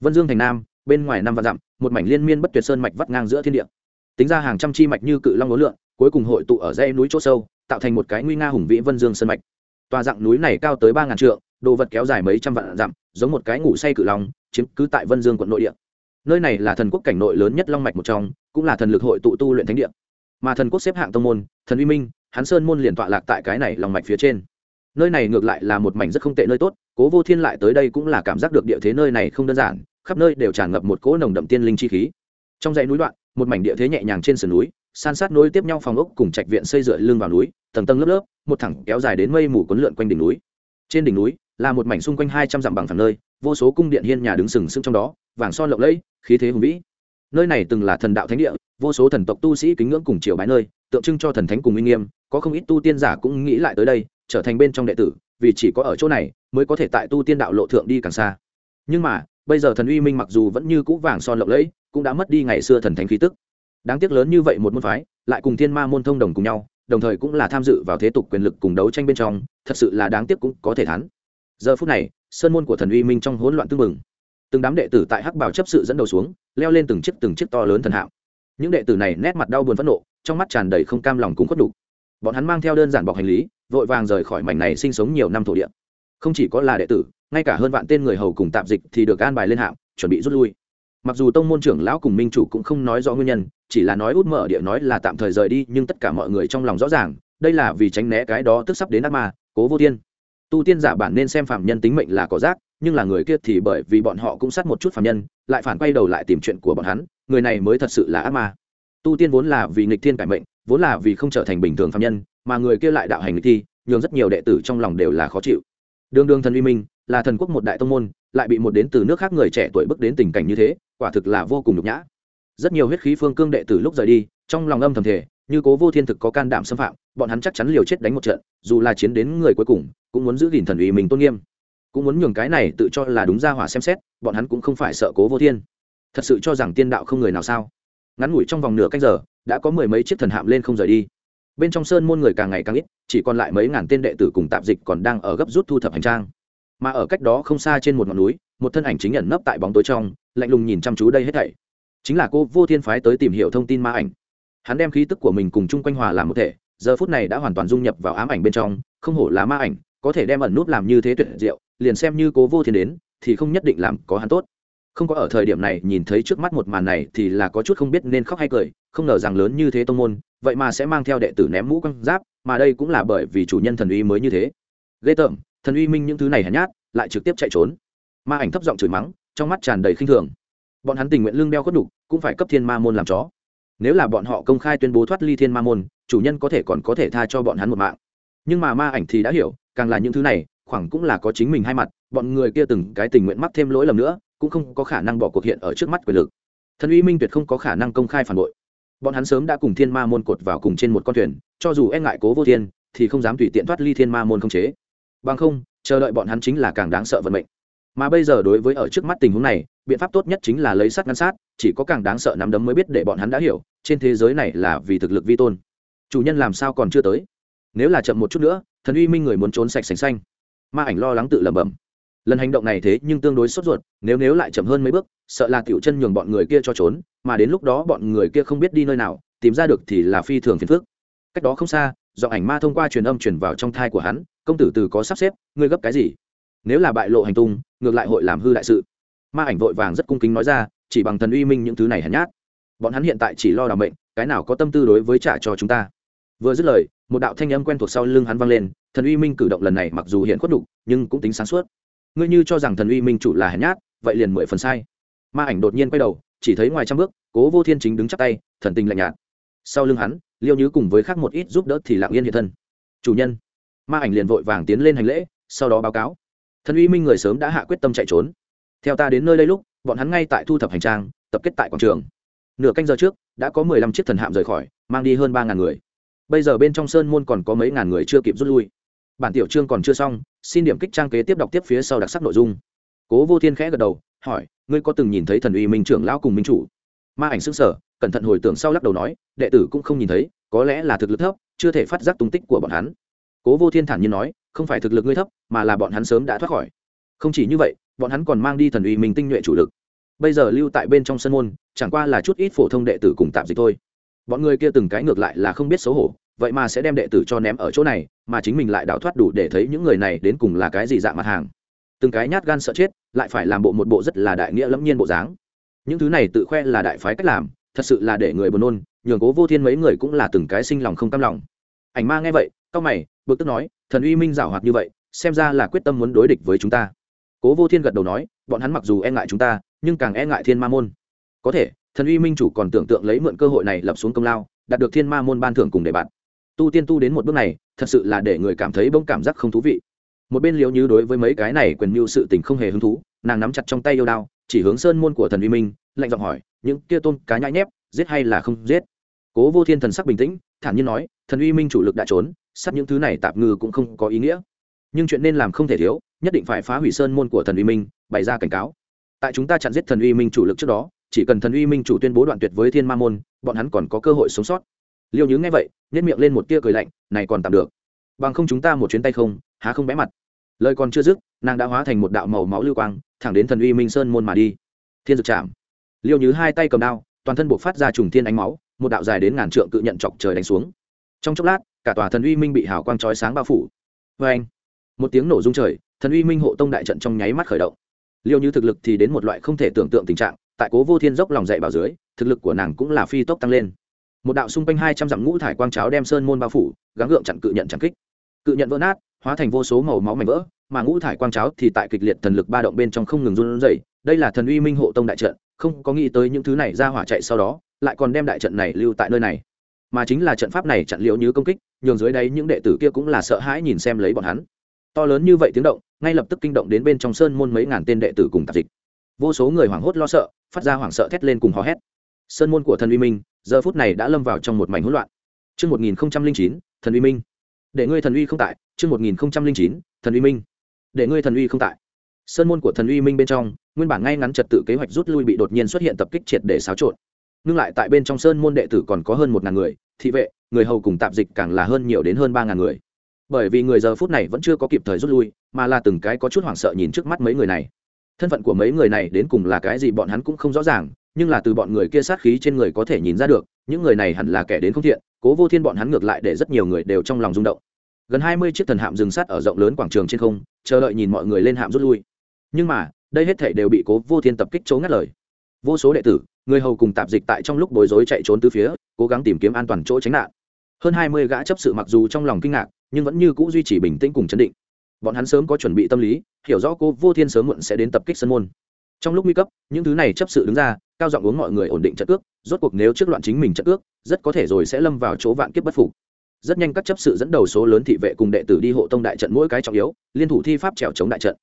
Vân Dương thành Nam, bên ngoài năm vạn dặm, một mảnh liên miên bất tuyệt sơn mạch vắt ngang giữa thiên địa. Tính ra hàng trăm chi mạch như cự long lỗ lượng, cuối cùng hội tụ ở dãy núi chỗ sâu, tạo thành một cái nguy nga hùng vĩ Vân Dương sơn mạch. Tòa dạng núi này cao tới ba ngàn trượng, đồ vật kéo dài mấy trăm vạn dặm, giống một cái ngủ say cự long, chiếm cứ tại Vân Dương quận nội địa. Nơi này là thần quốc cảnh nội lớn nhất long mạch một trong, cũng là thần lực hội tụ tu luyện thánh địa. Mà thần quốc xếp hạng tông môn, thần uy minh, hắn sơn môn liền tọa lạc tại cái này long mạch phía trên nơi này ngược lại là một mảnh rất không tệ nơi tốt cố vô thiên lại tới đây cũng là cảm giác được địa thế nơi này không đơn giản khắp nơi đều tràn ngập một cỗ nồng đậm tiên linh chi khí trong dãy núi đoạn một mảnh địa thế nhẹ nhàng trên sườn núi san sát nối tiếp nhau phòng ốc cùng trạch viện xây dựa lưng vào núi, tầng tầng lớp lớp, một thẳng kéo dài đến mây mù cuốn lượn quanh đỉnh núi. Trên đỉnh núi, là một mảnh xung quanh hai trăm dặm bằng thẳng nơi, vô số cung điện hiên nhà đứng sừng sững trong đó, vàng son lộng lẫy, khí thế hùng vĩ. Nơi này từng là thần đạo thánh địa, vô số thần tộc tu sĩ kính ngưỡng cùng triều bái nơi, tượng trưng cho thần thánh cùng uy nghiêm, có không ít tu tiên giả cũng nghĩ lại tới đây, trở thành bên trong đệ tử, vì chỉ có ở chỗ này mới có thể tại tu tiên đạo lộ thượng đi càng xa. Nhưng mà, bây giờ thần uy minh mặc dù vẫn như cũ vàng son lộng lẫy, cũng đã mất đi ngày xưa thần thánh khí tức đáng tiếc lớn như vậy một môn phái, lại cùng thiên ma môn thông đồng cùng nhau, đồng thời cũng là tham dự vào thế tục quyền lực cùng đấu tranh bên trong, thật sự là đáng tiếc cũng có thể thắng giờ phút này, sơn môn của thần uy minh trong hỗn loạn tương mừng từng đám đệ tử tại hắc bảo chấp sự dẫn đầu xuống, leo lên từng chiếc từng chiếc to lớn thần hạo những đệ tử này nét mặt đau buồn phẫn nộ, trong mắt tràn đầy không cam lòng cũng khuất đủ bọn hắn mang theo đơn giản bọc hành lý, vội vàng rời khỏi mảnh này sinh sống nhiều năm thổ địa. Không chỉ có là đệ tử, ngay cả hơn vạn tên người hầu cùng tạp dịch thì được an bài lên hạng chuẩn bị rút lui mặc dù tông môn trưởng lão cùng minh chủ cũng không nói rõ nguyên nhân, chỉ là nói út mở địa nói là tạm thời rời đi, nhưng tất cả mọi người trong lòng rõ ràng, đây là vì tránh né cái đó tức sắp đến ác ma, cố vô tiên tu tiên giả bản nên xem phạm nhân tính mệnh là có rác, nhưng là người kia thì bởi vì bọn họ cũng sát một chút phạm nhân, lại phản quay đầu lại tìm chuyện của bọn hắn, người này mới thật sự là ác ma. Tu tiên vốn là vì nghịch thiên cải mệnh, vốn là vì không trở thành bình thường phạm nhân, mà người kia lại đạo hành nghịch thi, nhường rất nhiều đệ tử trong lòng đều là khó chịu. Đương đương thần uy minh là thần quốc một đại tông môn, lại bị một đến từ nước khác người trẻ tuổi bước đến tình cảnh như thế, quả thực là vô cùng nhục nhã. Rất nhiều huyết khí phương cương đệ tử lúc rời đi, trong lòng âm thầm thể như cố vô thiên thực có can đảm xâm phạm, bọn hắn chắc chắn liều chết đánh một trận, dù là chiến đến người cuối cùng, cũng muốn giữ gìn thần uy mình tôn nghiêm. Cũng muốn nhường cái này tự cho là đúng ra hỏa xem xét, bọn hắn cũng không phải sợ cố vô thiên. Thật sự cho rằng tiên đạo không người nào sao? Ngắn ngủi trong vòng nửa canh giờ, đã có mười mấy chiếc thần hạm lên không rời đi. Bên trong sơn môn người càng ngày càng ít, chỉ còn lại mấy ngàn tên đệ tử cùng tạp dịch còn đang ở gấp rút thu thập hành trang mà ở cách đó không xa trên một ngọn núi, một thân ảnh chính ẩn nấp tại bóng tối trong, lạnh lùng nhìn chăm chú đây hết thảy. Chính là cô vô thiên phái tới tìm hiểu thông tin ma ảnh. Hắn đem khí tức của mình cùng chung quanh hòa làm một thể, giờ phút này đã hoàn toàn dung nhập vào ám ảnh bên trong, không hổ là ma ảnh, có thể đem ẩn nút làm như thế tuyệt diệu, liền xem như cố vô thiên đến, thì không nhất định làm có hắn tốt. Không có ở thời điểm này nhìn thấy trước mắt một màn này thì là có chút không biết nên khóc hay cười, không ngờ rằng lớn như thế tông môn, vậy mà sẽ mang theo đệ tử ném mũ quăng giáp, mà đây cũng là bởi vì chủ nhân thần uy mới như thế. Ghê tởm thần uy minh những thứ này hèn nhát, lại trực tiếp chạy trốn. Ma ảnh thấp giọng chửi mắng, trong mắt tràn đầy khinh thường. Bọn hắn tình nguyện lương đeo khuất đục cũng phải cấp thiên ma môn làm chó. Nếu là bọn họ công khai tuyên bố thoát ly thiên ma môn, chủ nhân có thể còn có thể tha cho bọn hắn một mạng. Nhưng mà ma ảnh thì đã hiểu, càng là những thứ này, khoảng cũng là có chính mình hai mặt, bọn người kia từng cái tình nguyện mắc thêm lỗi lầm nữa, cũng không có khả năng bỏ cuộc hiện ở trước mắt quyền lực. Thần uy minh tuyệt không có khả năng công khai phản bội. Bọn hắn sớm đã cùng thiên ma môn cột vào cùng trên một con thuyền, cho dù e ngại cố vô thiên, thì không dám tùy tiện thoát ly thiên ma môn không chế bằng không, chờ đợi bọn hắn chính là càng đáng sợ vận mệnh. Mà bây giờ đối với ở trước mắt tình huống này, biện pháp tốt nhất chính là lấy sắt ngăn sát, chỉ có càng đáng sợ nắm đấm mới biết để bọn hắn đã hiểu, trên thế giới này là vì thực lực vi tôn. Chủ nhân làm sao còn chưa tới? Nếu là chậm một chút nữa, thần uy minh người muốn trốn sạch sành xanh. Ma ảnh lo lắng tự lẩm bẩm. Lần hành động này thế nhưng tương đối sốt ruột, nếu nếu lại chậm hơn mấy bước, sợ là tiểu chân nhường bọn người kia cho trốn, mà đến lúc đó bọn người kia không biết đi nơi nào, tìm ra được thì là phi thường phiền phức. Cách đó không xa giọng ảnh ma thông qua truyền âm truyền vào trong thai của hắn, công tử từ có sắp xếp, ngươi gấp cái gì? Nếu là bại lộ hành tung, ngược lại hội làm hư đại sự. Ma ảnh vội vàng rất cung kính nói ra, chỉ bằng thần uy minh những thứ này hèn nhát. Bọn hắn hiện tại chỉ lo đảm bệnh cái nào có tâm tư đối với trả cho chúng ta. Vừa dứt lời, một đạo thanh âm quen thuộc sau lưng hắn vang lên, thần uy minh cử động lần này mặc dù hiện khuất đục nhưng cũng tính sáng suốt. Ngươi như cho rằng thần uy minh chủ là hèn nhát, vậy liền mười phần sai. Ma ảnh đột nhiên quay đầu, chỉ thấy ngoài trăm bước, cố vô thiên chính đứng chắp tay, thần tình lạnh nhạt. Sau lưng hắn liêu nhứ cùng với khác một ít giúp đỡ thì lặng yên hiện thân. Chủ nhân. Ma ảnh liền vội vàng tiến lên hành lễ, sau đó báo cáo. Thần uy minh người sớm đã hạ quyết tâm chạy trốn. Theo ta đến nơi đây lúc, bọn hắn ngay tại thu thập hành trang, tập kết tại quảng trường. Nửa canh giờ trước, đã có mười lăm chiếc thần hạm rời khỏi, mang đi hơn ba ngàn người. Bây giờ bên trong sơn môn còn có mấy ngàn người chưa kịp rút lui. Bản tiểu chương còn chưa xong, xin điểm kích trang kế tiếp đọc tiếp phía sau đặc sắc nội dung. Cố vô thiên khẽ gật đầu, hỏi, ngươi có từng nhìn thấy thần uy minh trưởng lão cùng minh chủ? Ma ảnh xứng sở cẩn thận hồi tưởng sau lắc đầu nói, đệ tử cũng không nhìn thấy, có lẽ là thực lực thấp, chưa thể phát giác tung tích của bọn hắn. Cố vô thiên thản nhiên nói, không phải thực lực ngươi thấp, mà là bọn hắn sớm đã thoát khỏi. Không chỉ như vậy, bọn hắn còn mang đi thần uy mình tinh nhuệ chủ lực. Bây giờ lưu tại bên trong sân môn, chẳng qua là chút ít phổ thông đệ tử cùng tạm dịch thôi. Bọn người kia từng cái ngược lại là không biết xấu hổ, vậy mà sẽ đem đệ tử cho ném ở chỗ này, mà chính mình lại đào thoát đủ để thấy những người này đến cùng là cái gì dạng mặt hàng. Từng cái nhát gan sợ chết, lại phải làm bộ một bộ rất là đại nghĩa lẫm nhiên bộ dáng. Những thứ này tự khoe là đại phái cách làm thật sự là để người buồn nôn, nhường cố vô thiên mấy người cũng là từng cái sinh lòng không cam lòng. Ảnh ma nghe vậy cao mày, bực tức nói, thần uy minh giảo hoạt như vậy, xem ra là quyết tâm muốn đối địch với chúng ta. Cố vô thiên gật đầu nói, bọn hắn mặc dù e ngại chúng ta, nhưng càng e ngại thiên ma môn. Có thể, thần uy minh chủ còn tưởng tượng lấy mượn cơ hội này lập xuống công lao, đạt được thiên ma môn ban thưởng cùng để bạn. Tu tiên tu đến một bước này, thật sự là để người cảm thấy bỗng cảm giác không thú vị. Một bên liễu như đối với mấy cái này quyền mưu sự tình không hề hứng thú, nàng nắm chặt trong tay yêu đao, chỉ hướng sơn môn của thần uy minh lạnh giọng hỏi, những kia tôn cá nhãi nhép, giết hay là không giết? Cố vô thiên thần sắc bình tĩnh, thản nhiên nói, thần uy minh chủ lực đã trốn sát những thứ này tạp ngư cũng không có ý nghĩa. Nhưng chuyện nên làm không thể thiếu, nhất định phải phá hủy sơn môn của thần uy minh, bày ra cảnh cáo. Tại chúng ta chặn giết thần uy minh chủ lực trước đó, chỉ cần thần uy minh chủ tuyên bố đoạn tuyệt với thiên ma môn, bọn hắn còn có cơ hội sống sót. Liêu nhứ nghe vậy nhét miệng lên một tia cười lạnh, này còn tạm được. Bằng không chúng ta một chuyến tay không, há không bẽ mặt. Lời còn chưa dứt, nàng đã hóa thành một đạo màu máu lưu quang, thẳng đến thần uy minh sơn môn mà đi. Thiên dực chạm liêu nhứ hai tay cầm đao, toàn thân buộc phát ra trùng thiên ánh máu, một đạo dài đến ngàn trượng cự nhận chọc trời đánh xuống. Trong chốc lát, cả tòa thần uy minh bị hào quang chói sáng bao phủ. Vê anh, một tiếng nổ rung trời, thần uy minh hộ tông đại trận trong nháy mắt khởi động. Liêu như thực lực thì đến một loại không thể tưởng tượng tình trạng, tại cố vô thiên dốc lòng dạy bảo dưới, thực lực của nàng cũng là phi tốc tăng lên. Một đạo xung quanh hai trăm dặm ngũ thải quang cháo đem sơn môn bao phủ, gắng gượng chặn cự nhận chặn kích. Cự nhận vỡ nát, hóa thành vô số màu máu mảnh vỡ, mà ngũ thải quang cháo thì tại kịch liệt thần lực ba động bên trong không ngừng run rẩy. Đây là thần uy minh hộ tông đại trận không có nghĩ tới những thứ này ra hỏa chạy sau đó lại còn đem đại trận này lưu tại nơi này mà chính là trận pháp này chặn liễu như công kích nhường dưới đấy những đệ tử kia cũng là sợ hãi nhìn xem lấy bọn hắn to lớn như vậy tiếng động ngay lập tức kinh động đến bên trong sơn môn mấy ngàn tên đệ tử cùng tạp dịch vô số người hoảng hốt lo sợ phát ra hoảng sợ thét lên cùng hò hét sơn môn của thần uy minh giờ phút này đã lâm vào trong một mảnh hỗn loạn Trước 1009, thần uy minh. Để ngươi thần uy không tại, trước 1009, thần uy minh. Để ngươi thần uy không tại. Sơn môn của thần uy minh bên trong, nguyên bản ngay ngắn trật tự kế hoạch rút lui bị đột nhiên xuất hiện tập kích triệt để xáo trộn. Ngưng lại tại bên trong sơn môn đệ tử còn có hơn một ngàn người, thị vệ, người hầu cùng tạp dịch càng là hơn nhiều đến hơn ba ngàn người. Bởi vì người giờ phút này vẫn chưa có kịp thời rút lui, mà là từng cái có chút hoảng sợ nhìn trước mắt mấy người này. Thân phận của mấy người này đến cùng là cái gì bọn hắn cũng không rõ ràng, nhưng là từ bọn người kia sát khí trên người có thể nhìn ra được những người này hẳn là kẻ đến không thiện cố vô thiên bọn hắn ngược lại để rất nhiều người đều trong lòng rung động gần hai mươi chiếc thần hạm dừng sát ở rộng lớn quảng trường trên không chờ đợi nhìn mọi người lên hạm rút lui nhưng mà, đây hết thể đều bị cố vô thiên tập kích chỗ ngắt lời. Vô số đệ tử, người hầu cùng tạp dịch tại trong lúc bối rối chạy trốn từ phía, cố gắng tìm kiếm an toàn chỗ tránh nạn. Hơn hai mươi gã chấp sự mặc dù trong lòng kinh ngạc, nhưng vẫn như c ũ duy trì bình tĩnh cùng chấn định. Bọn hắn sớm có chuẩn bị tâm lý, hiểu rõ cô vô thiên sớm muộn sẽ đến tập kích sân môn. Trong lúc nguy cấp, những thứ này chấp sự đứng ra, cao giọng uống mọi người ổn định trận ước, rốt cuộc nếu trước loạn chính mình trận ước, rất có thể rồi sẽ lâm vào chỗ vạn kiếp bất phục. Rất nhanh các chấp sự dẫn đầu số lớn thị vệ cùng đệ tử đi hộ tông đại trận mỗi cái trọng yếu, liên thủ thi pháp trèo chống đại trận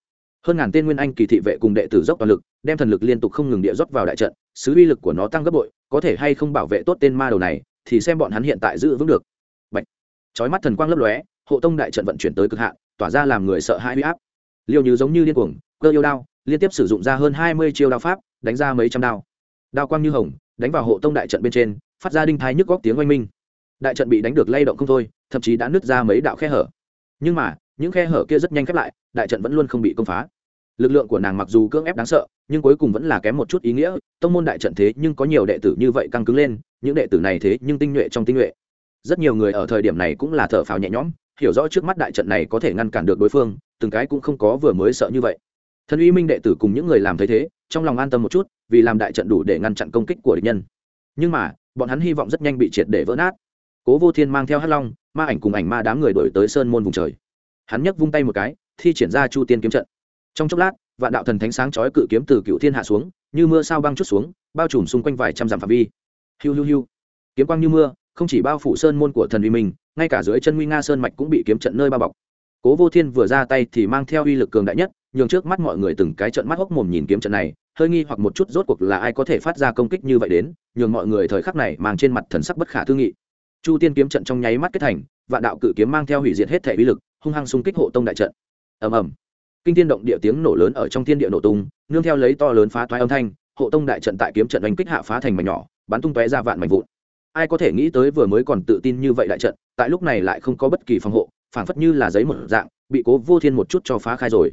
hơn ngàn tên nguyên anh kỳ thị vệ cùng đệ tử dốc toàn lực, đem thần lực liên tục không ngừng địa dốc vào đại trận, sứ uy lực của nó tăng gấp bội, có thể hay không bảo vệ tốt tên ma đầu này, thì xem bọn hắn hiện tại giữ vững được. Bạch. chói mắt thần quang lấp lóe, hộ tông đại trận vận chuyển tới cực hạn, tỏa ra làm người sợ hãi huy áp. Liêu như giống như điên cuồng, cơ yêu đao, liên tiếp sử dụng ra hơn hai mươi chiêu đao pháp, đánh ra mấy trăm đao. Đao quang như hồng, đánh vào hộ tông đại trận bên trên, phát ra đinh thái nhức góc tiếng oanh minh. Đại trận bị đánh được lay động không thôi, thậm chí đã nứt ra mấy đạo khe hở. Nhưng mà những khe hở kia rất nhanh khép lại, đại trận vẫn luôn không bị công phá. Lực lượng của nàng mặc dù cưỡng ép đáng sợ, nhưng cuối cùng vẫn là kém một chút ý nghĩa. Tông môn đại trận thế nhưng có nhiều đệ tử như vậy căng cứng lên, những đệ tử này thế nhưng tinh nhuệ trong tinh nhuệ. Rất nhiều người ở thời điểm này cũng là thở phào nhẹ nhõm, hiểu rõ trước mắt đại trận này có thể ngăn cản được đối phương, từng cái cũng không có vừa mới sợ như vậy. Thần uy minh đệ tử cùng những người làm thấy thế, trong lòng an tâm một chút, vì làm đại trận đủ để ngăn chặn công kích của địch nhân. Nhưng mà, bọn hắn hy vọng rất nhanh bị triệt để vỡ nát. Cố vô thiên mang theo hắc long, ma ảnh cùng ảnh ma đám người đổi tới sơn môn vùng trời hắn nhấc vung tay một cái thi triển ra chu tiên kiếm trận. Trong chốc lát vạn đạo thần thánh sáng chói cự kiếm từ cựu thiên hạ xuống như mưa sao băng chút xuống bao trùm xung quanh vài trăm dặm phạm vi. Hiu hiu hiu. Kiếm quang như mưa không chỉ bao phủ sơn môn của thần uy mình, ngay cả dưới chân nguy nga sơn mạch cũng bị kiếm trận nơi bao bọc. Cố vô thiên vừa ra tay thì mang theo uy lực cường đại nhất nhường trước mắt mọi người từng cái trận mắt hốc mồm nhìn kiếm trận này hơi nghi hoặc một chút rốt cuộc là ai có thể phát ra công kích như vậy đến nhường mọi người thời khắc này mang trên mặt thần sắc bất khả tư nghị. Chu tiên kiếm trận trong nháy mắt kết thành vạn đạo cự kiếm mang theo hủy diệt hết thể uy lực hung hăng xung kích hộ tông đại trận. Ầm ầm. Kinh thiên động địa tiếng nổ lớn ở trong thiên địa nổ tung, nương theo lấy to lớn phá toái âm thanh, hộ tông đại trận tại kiếm trận đánh kích hạ phá thành mảnh nhỏ, bắn tung tóe ra vạn mảnh vụn. Ai có thể nghĩ tới vừa mới còn tự tin như vậy đại trận, tại lúc này lại không có bất kỳ phòng hộ, phảng phất như là giấy một dạng, bị cố vô thiên một chút cho phá khai rồi.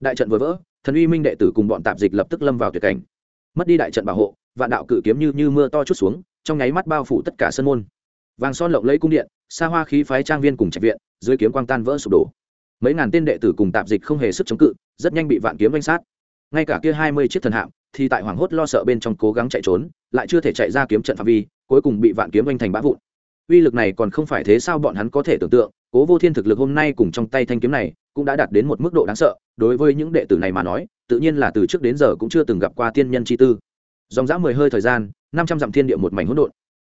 Đại trận vừa vỡ, thần uy minh đệ tử cùng bọn tạp dịch lập tức lâm vào tuyệt cảnh. Mất đi đại trận bảo hộ, vạn đạo cự kiếm như như mưa to chút xuống, trong nháy mắt bao phủ tất cả sân môn. Vàng son lộng lấy cung điện xa hoa khí phái trang viên cùng trạch viện, dưới kiếm quang tan vỡ sụp đổ. Mấy ngàn tên đệ tử cùng tạp dịch không hề sức chống cự, rất nhanh bị vạn kiếm danh sát. Ngay cả kia hai mươi chiếc thần hạm, thì tại hoảng hốt lo sợ bên trong cố gắng chạy trốn, lại chưa thể chạy ra kiếm trận phạm vi, cuối cùng bị vạn kiếm oanh thành bã vụn. Uy lực này còn không phải thế sao bọn hắn có thể tưởng tượng, cố vô thiên thực lực hôm nay cùng trong tay thanh kiếm này, cũng đã đạt đến một mức độ đáng sợ, đối với những đệ tử này mà nói, tự nhiên là từ trước đến giờ cũng chưa từng gặp qua tiên nhân chi tư. Dòng dã mười hơi thời gian, năm trăm dặm thiên địa một mảnh hỗn độn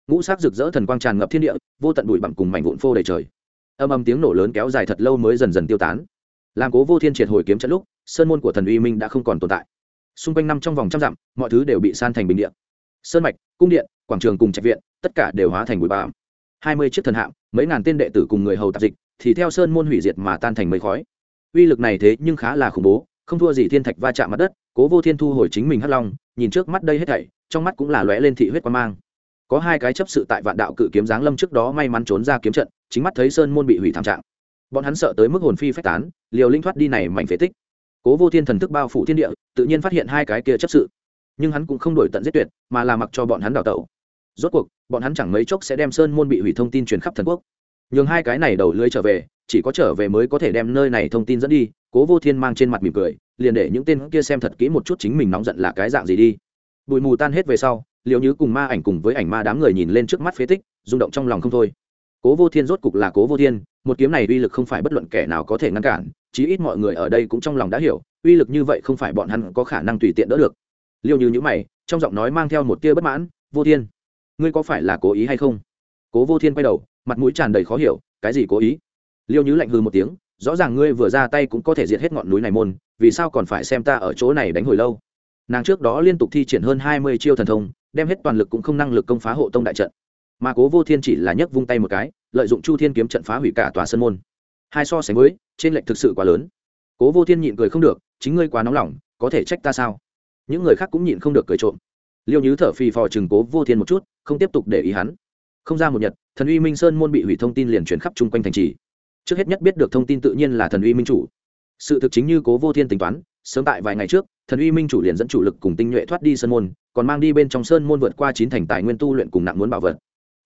ngũ sắc rực rỡ thần quang tràn ngập thiên địa, vô tận bụi bặm cùng mảnh vụn phô đầy trời. Âm âm tiếng nổ lớn kéo dài thật lâu mới dần dần tiêu tán. Làm cố vô thiên triệt hồi kiếm trận lúc, sơn môn của thần uy minh đã không còn tồn tại. Xung quanh năm trong vòng trăm dặm, mọi thứ đều bị san thành bình điện sơn mạch, cung điện, quảng trường cùng trạch viện, tất cả đều hóa thành bụi bặm. Hai mươi chiếc thần hạm, mấy ngàn tên đệ tử cùng người hầu tạp dịch, thì theo sơn môn hủy diệt mà tan thành mây khói. Uy lực này thế nhưng khá là khủng bố, không thua gì thiên thạch va chạm mặt đất, cố vô thiên thu hồi chính mình hắt long, nhìn trước mắt đây hết thảy, trong mắt cũng là lóe lên thị huyết quan mang có hai cái chấp sự tại vạn đạo cự kiếm giáng lâm trước đó may mắn trốn ra kiếm trận, chính mắt thấy sơn môn bị hủy thảm trạng. Bọn hắn sợ tới mức hồn phi phách tán, liều linh thoát đi này mảnh phế tích. Cố vô thiên thần thức bao phủ thiên địa, tự nhiên phát hiện hai cái kia chấp sự. Nhưng hắn cũng không đổi tận giết tuyệt, mà là mặc cho bọn hắn đào tẩu. Rốt cuộc, bọn hắn chẳng mấy chốc sẽ đem sơn môn bị hủy thông tin truyền khắp thần quốc. Nhường hai cái này đầu lưới trở về, chỉ có trở về mới có thể đem nơi này thông tin dẫn đi, cố vô thiên mang trên mặt mỉm cười, liền để những tên kia xem thật kỹ một chút chính mình nóng giận là cái dạng gì đi. Bụi mù tan hết về sau liệu như cùng ma ảnh cùng với ảnh ma đám người nhìn lên trước mắt phế tích, rung động trong lòng không thôi. Cố vô thiên rốt cục là cố vô thiên, một kiếm này uy lực không phải bất luận kẻ nào có thể ngăn cản, chí ít mọi người ở đây cũng trong lòng đã hiểu, uy lực như vậy không phải bọn hắn có khả năng tùy tiện đỡ được. Liêu như những mày, trong giọng nói mang theo một tia bất mãn, vô thiên, ngươi có phải là cố ý hay không? Cố vô thiên quay đầu, mặt mũi tràn đầy khó hiểu, cái gì cố ý? Liêu như lạnh hư một tiếng, rõ ràng ngươi vừa ra tay cũng có thể diệt hết ngọn núi này môn, vì sao còn phải xem ta ở chỗ này đánh hồi lâu? Nàng trước đó liên tục thi triển hơn hai mươi chiêu thần thông đem hết toàn lực cũng không năng lực công phá hộ tông đại trận. Mà cố vô thiên chỉ là nhấc vung tay một cái, lợi dụng chu thiên kiếm trận phá hủy cả tòa sân môn. Hai so sánh với, trên lệnh thực sự quá lớn. Cố vô thiên nhịn cười không được, chính ngươi quá nóng lòng, có thể trách ta sao? Những người khác cũng nhịn không được cười trộm. Liêu nhứ thở phì phò chừng cố vô thiên một chút, không tiếp tục để ý hắn. Không ra một nhật, thần uy minh sơn môn bị hủy thông tin liền chuyển khắp chung quanh thành trì. Trước hết nhất biết được thông tin tự nhiên là thần uy minh chủ. Sự thực chính như cố vô thiên tính toán sớm tại vài ngày trước, thần uy minh chủ liền dẫn chủ lực cùng tinh nhuệ thoát đi sơn môn, còn mang đi bên trong sơn môn vượt qua chín thành tài nguyên tu luyện cùng nặng muốn bảo vật.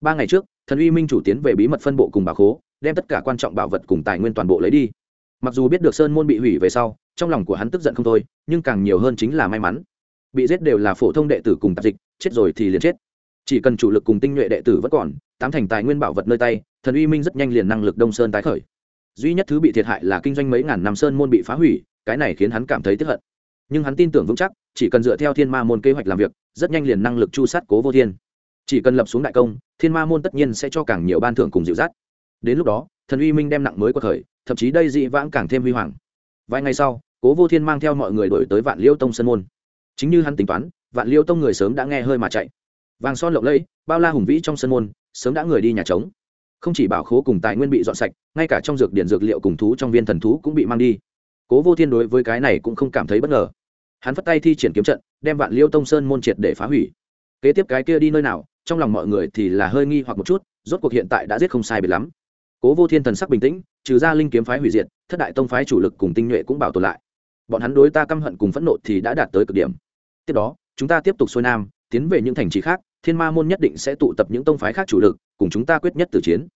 Ba ngày trước, thần uy minh chủ tiến về bí mật phân bộ cùng bà khố, đem tất cả quan trọng bảo vật cùng tài nguyên toàn bộ lấy đi. Mặc dù biết được sơn môn bị hủy về sau, trong lòng của hắn tức giận không thôi, nhưng càng nhiều hơn chính là may mắn. Bị giết đều là phổ thông đệ tử cùng tạp dịch, chết rồi thì liền chết. Chỉ cần chủ lực cùng tinh nhuệ đệ tử vẫn còn, tám thành tài nguyên bảo vật nơi tay, thần uy minh rất nhanh liền năng lực đông sơn tái khởi. Duy nhất thứ bị thiệt hại là kinh doanh mấy ngàn năm sơn môn bị phá hủy cái này khiến hắn cảm thấy tức hận. Nhưng hắn tin tưởng vững chắc, chỉ cần dựa theo thiên ma môn kế hoạch làm việc, rất nhanh liền năng lực chu sát cố vô thiên. Chỉ cần lập xuống đại công, thiên ma môn tất nhiên sẽ cho càng nhiều ban thưởng cùng dịu dắt. Đến lúc đó, thần uy minh đem nặng mới của thời, thậm chí đây dị vãng càng thêm huy hoàng. Vài ngày sau, cố vô thiên mang theo mọi người đổi tới vạn liêu tông sân môn. Chính như hắn tính toán, vạn liêu tông người sớm đã nghe hơi mà chạy. Vàng son lộng lẫy, bao la hùng vĩ trong sân môn, sớm đã người đi nhà trống. Không chỉ bảo khố cùng tài nguyên bị dọn sạch, ngay cả trong dược điển dược liệu cùng thú trong viên thần thú cũng bị mang đi cố vô thiên đối với cái này cũng không cảm thấy bất ngờ. Hắn phất tay thi triển kiếm trận đem vạn liêu tông sơn môn triệt để phá hủy. Kế tiếp cái kia đi nơi nào trong lòng mọi người thì là hơi nghi hoặc một chút rốt cuộc hiện tại đã giết không sai biệt lắm. Cố vô thiên thần sắc bình tĩnh trừ ra linh kiếm phái hủy diệt thất đại tông phái chủ lực cùng tinh nhuệ cũng bảo tồn lại. Bọn hắn đối ta căm hận cùng phẫn nộ thì đã đạt tới cực điểm. Tiếp đó chúng ta tiếp tục xuôi nam tiến về những thành trì khác thiên ma môn nhất định sẽ tụ tập những tông phái khác chủ lực cùng chúng ta quyết nhất tử chiến.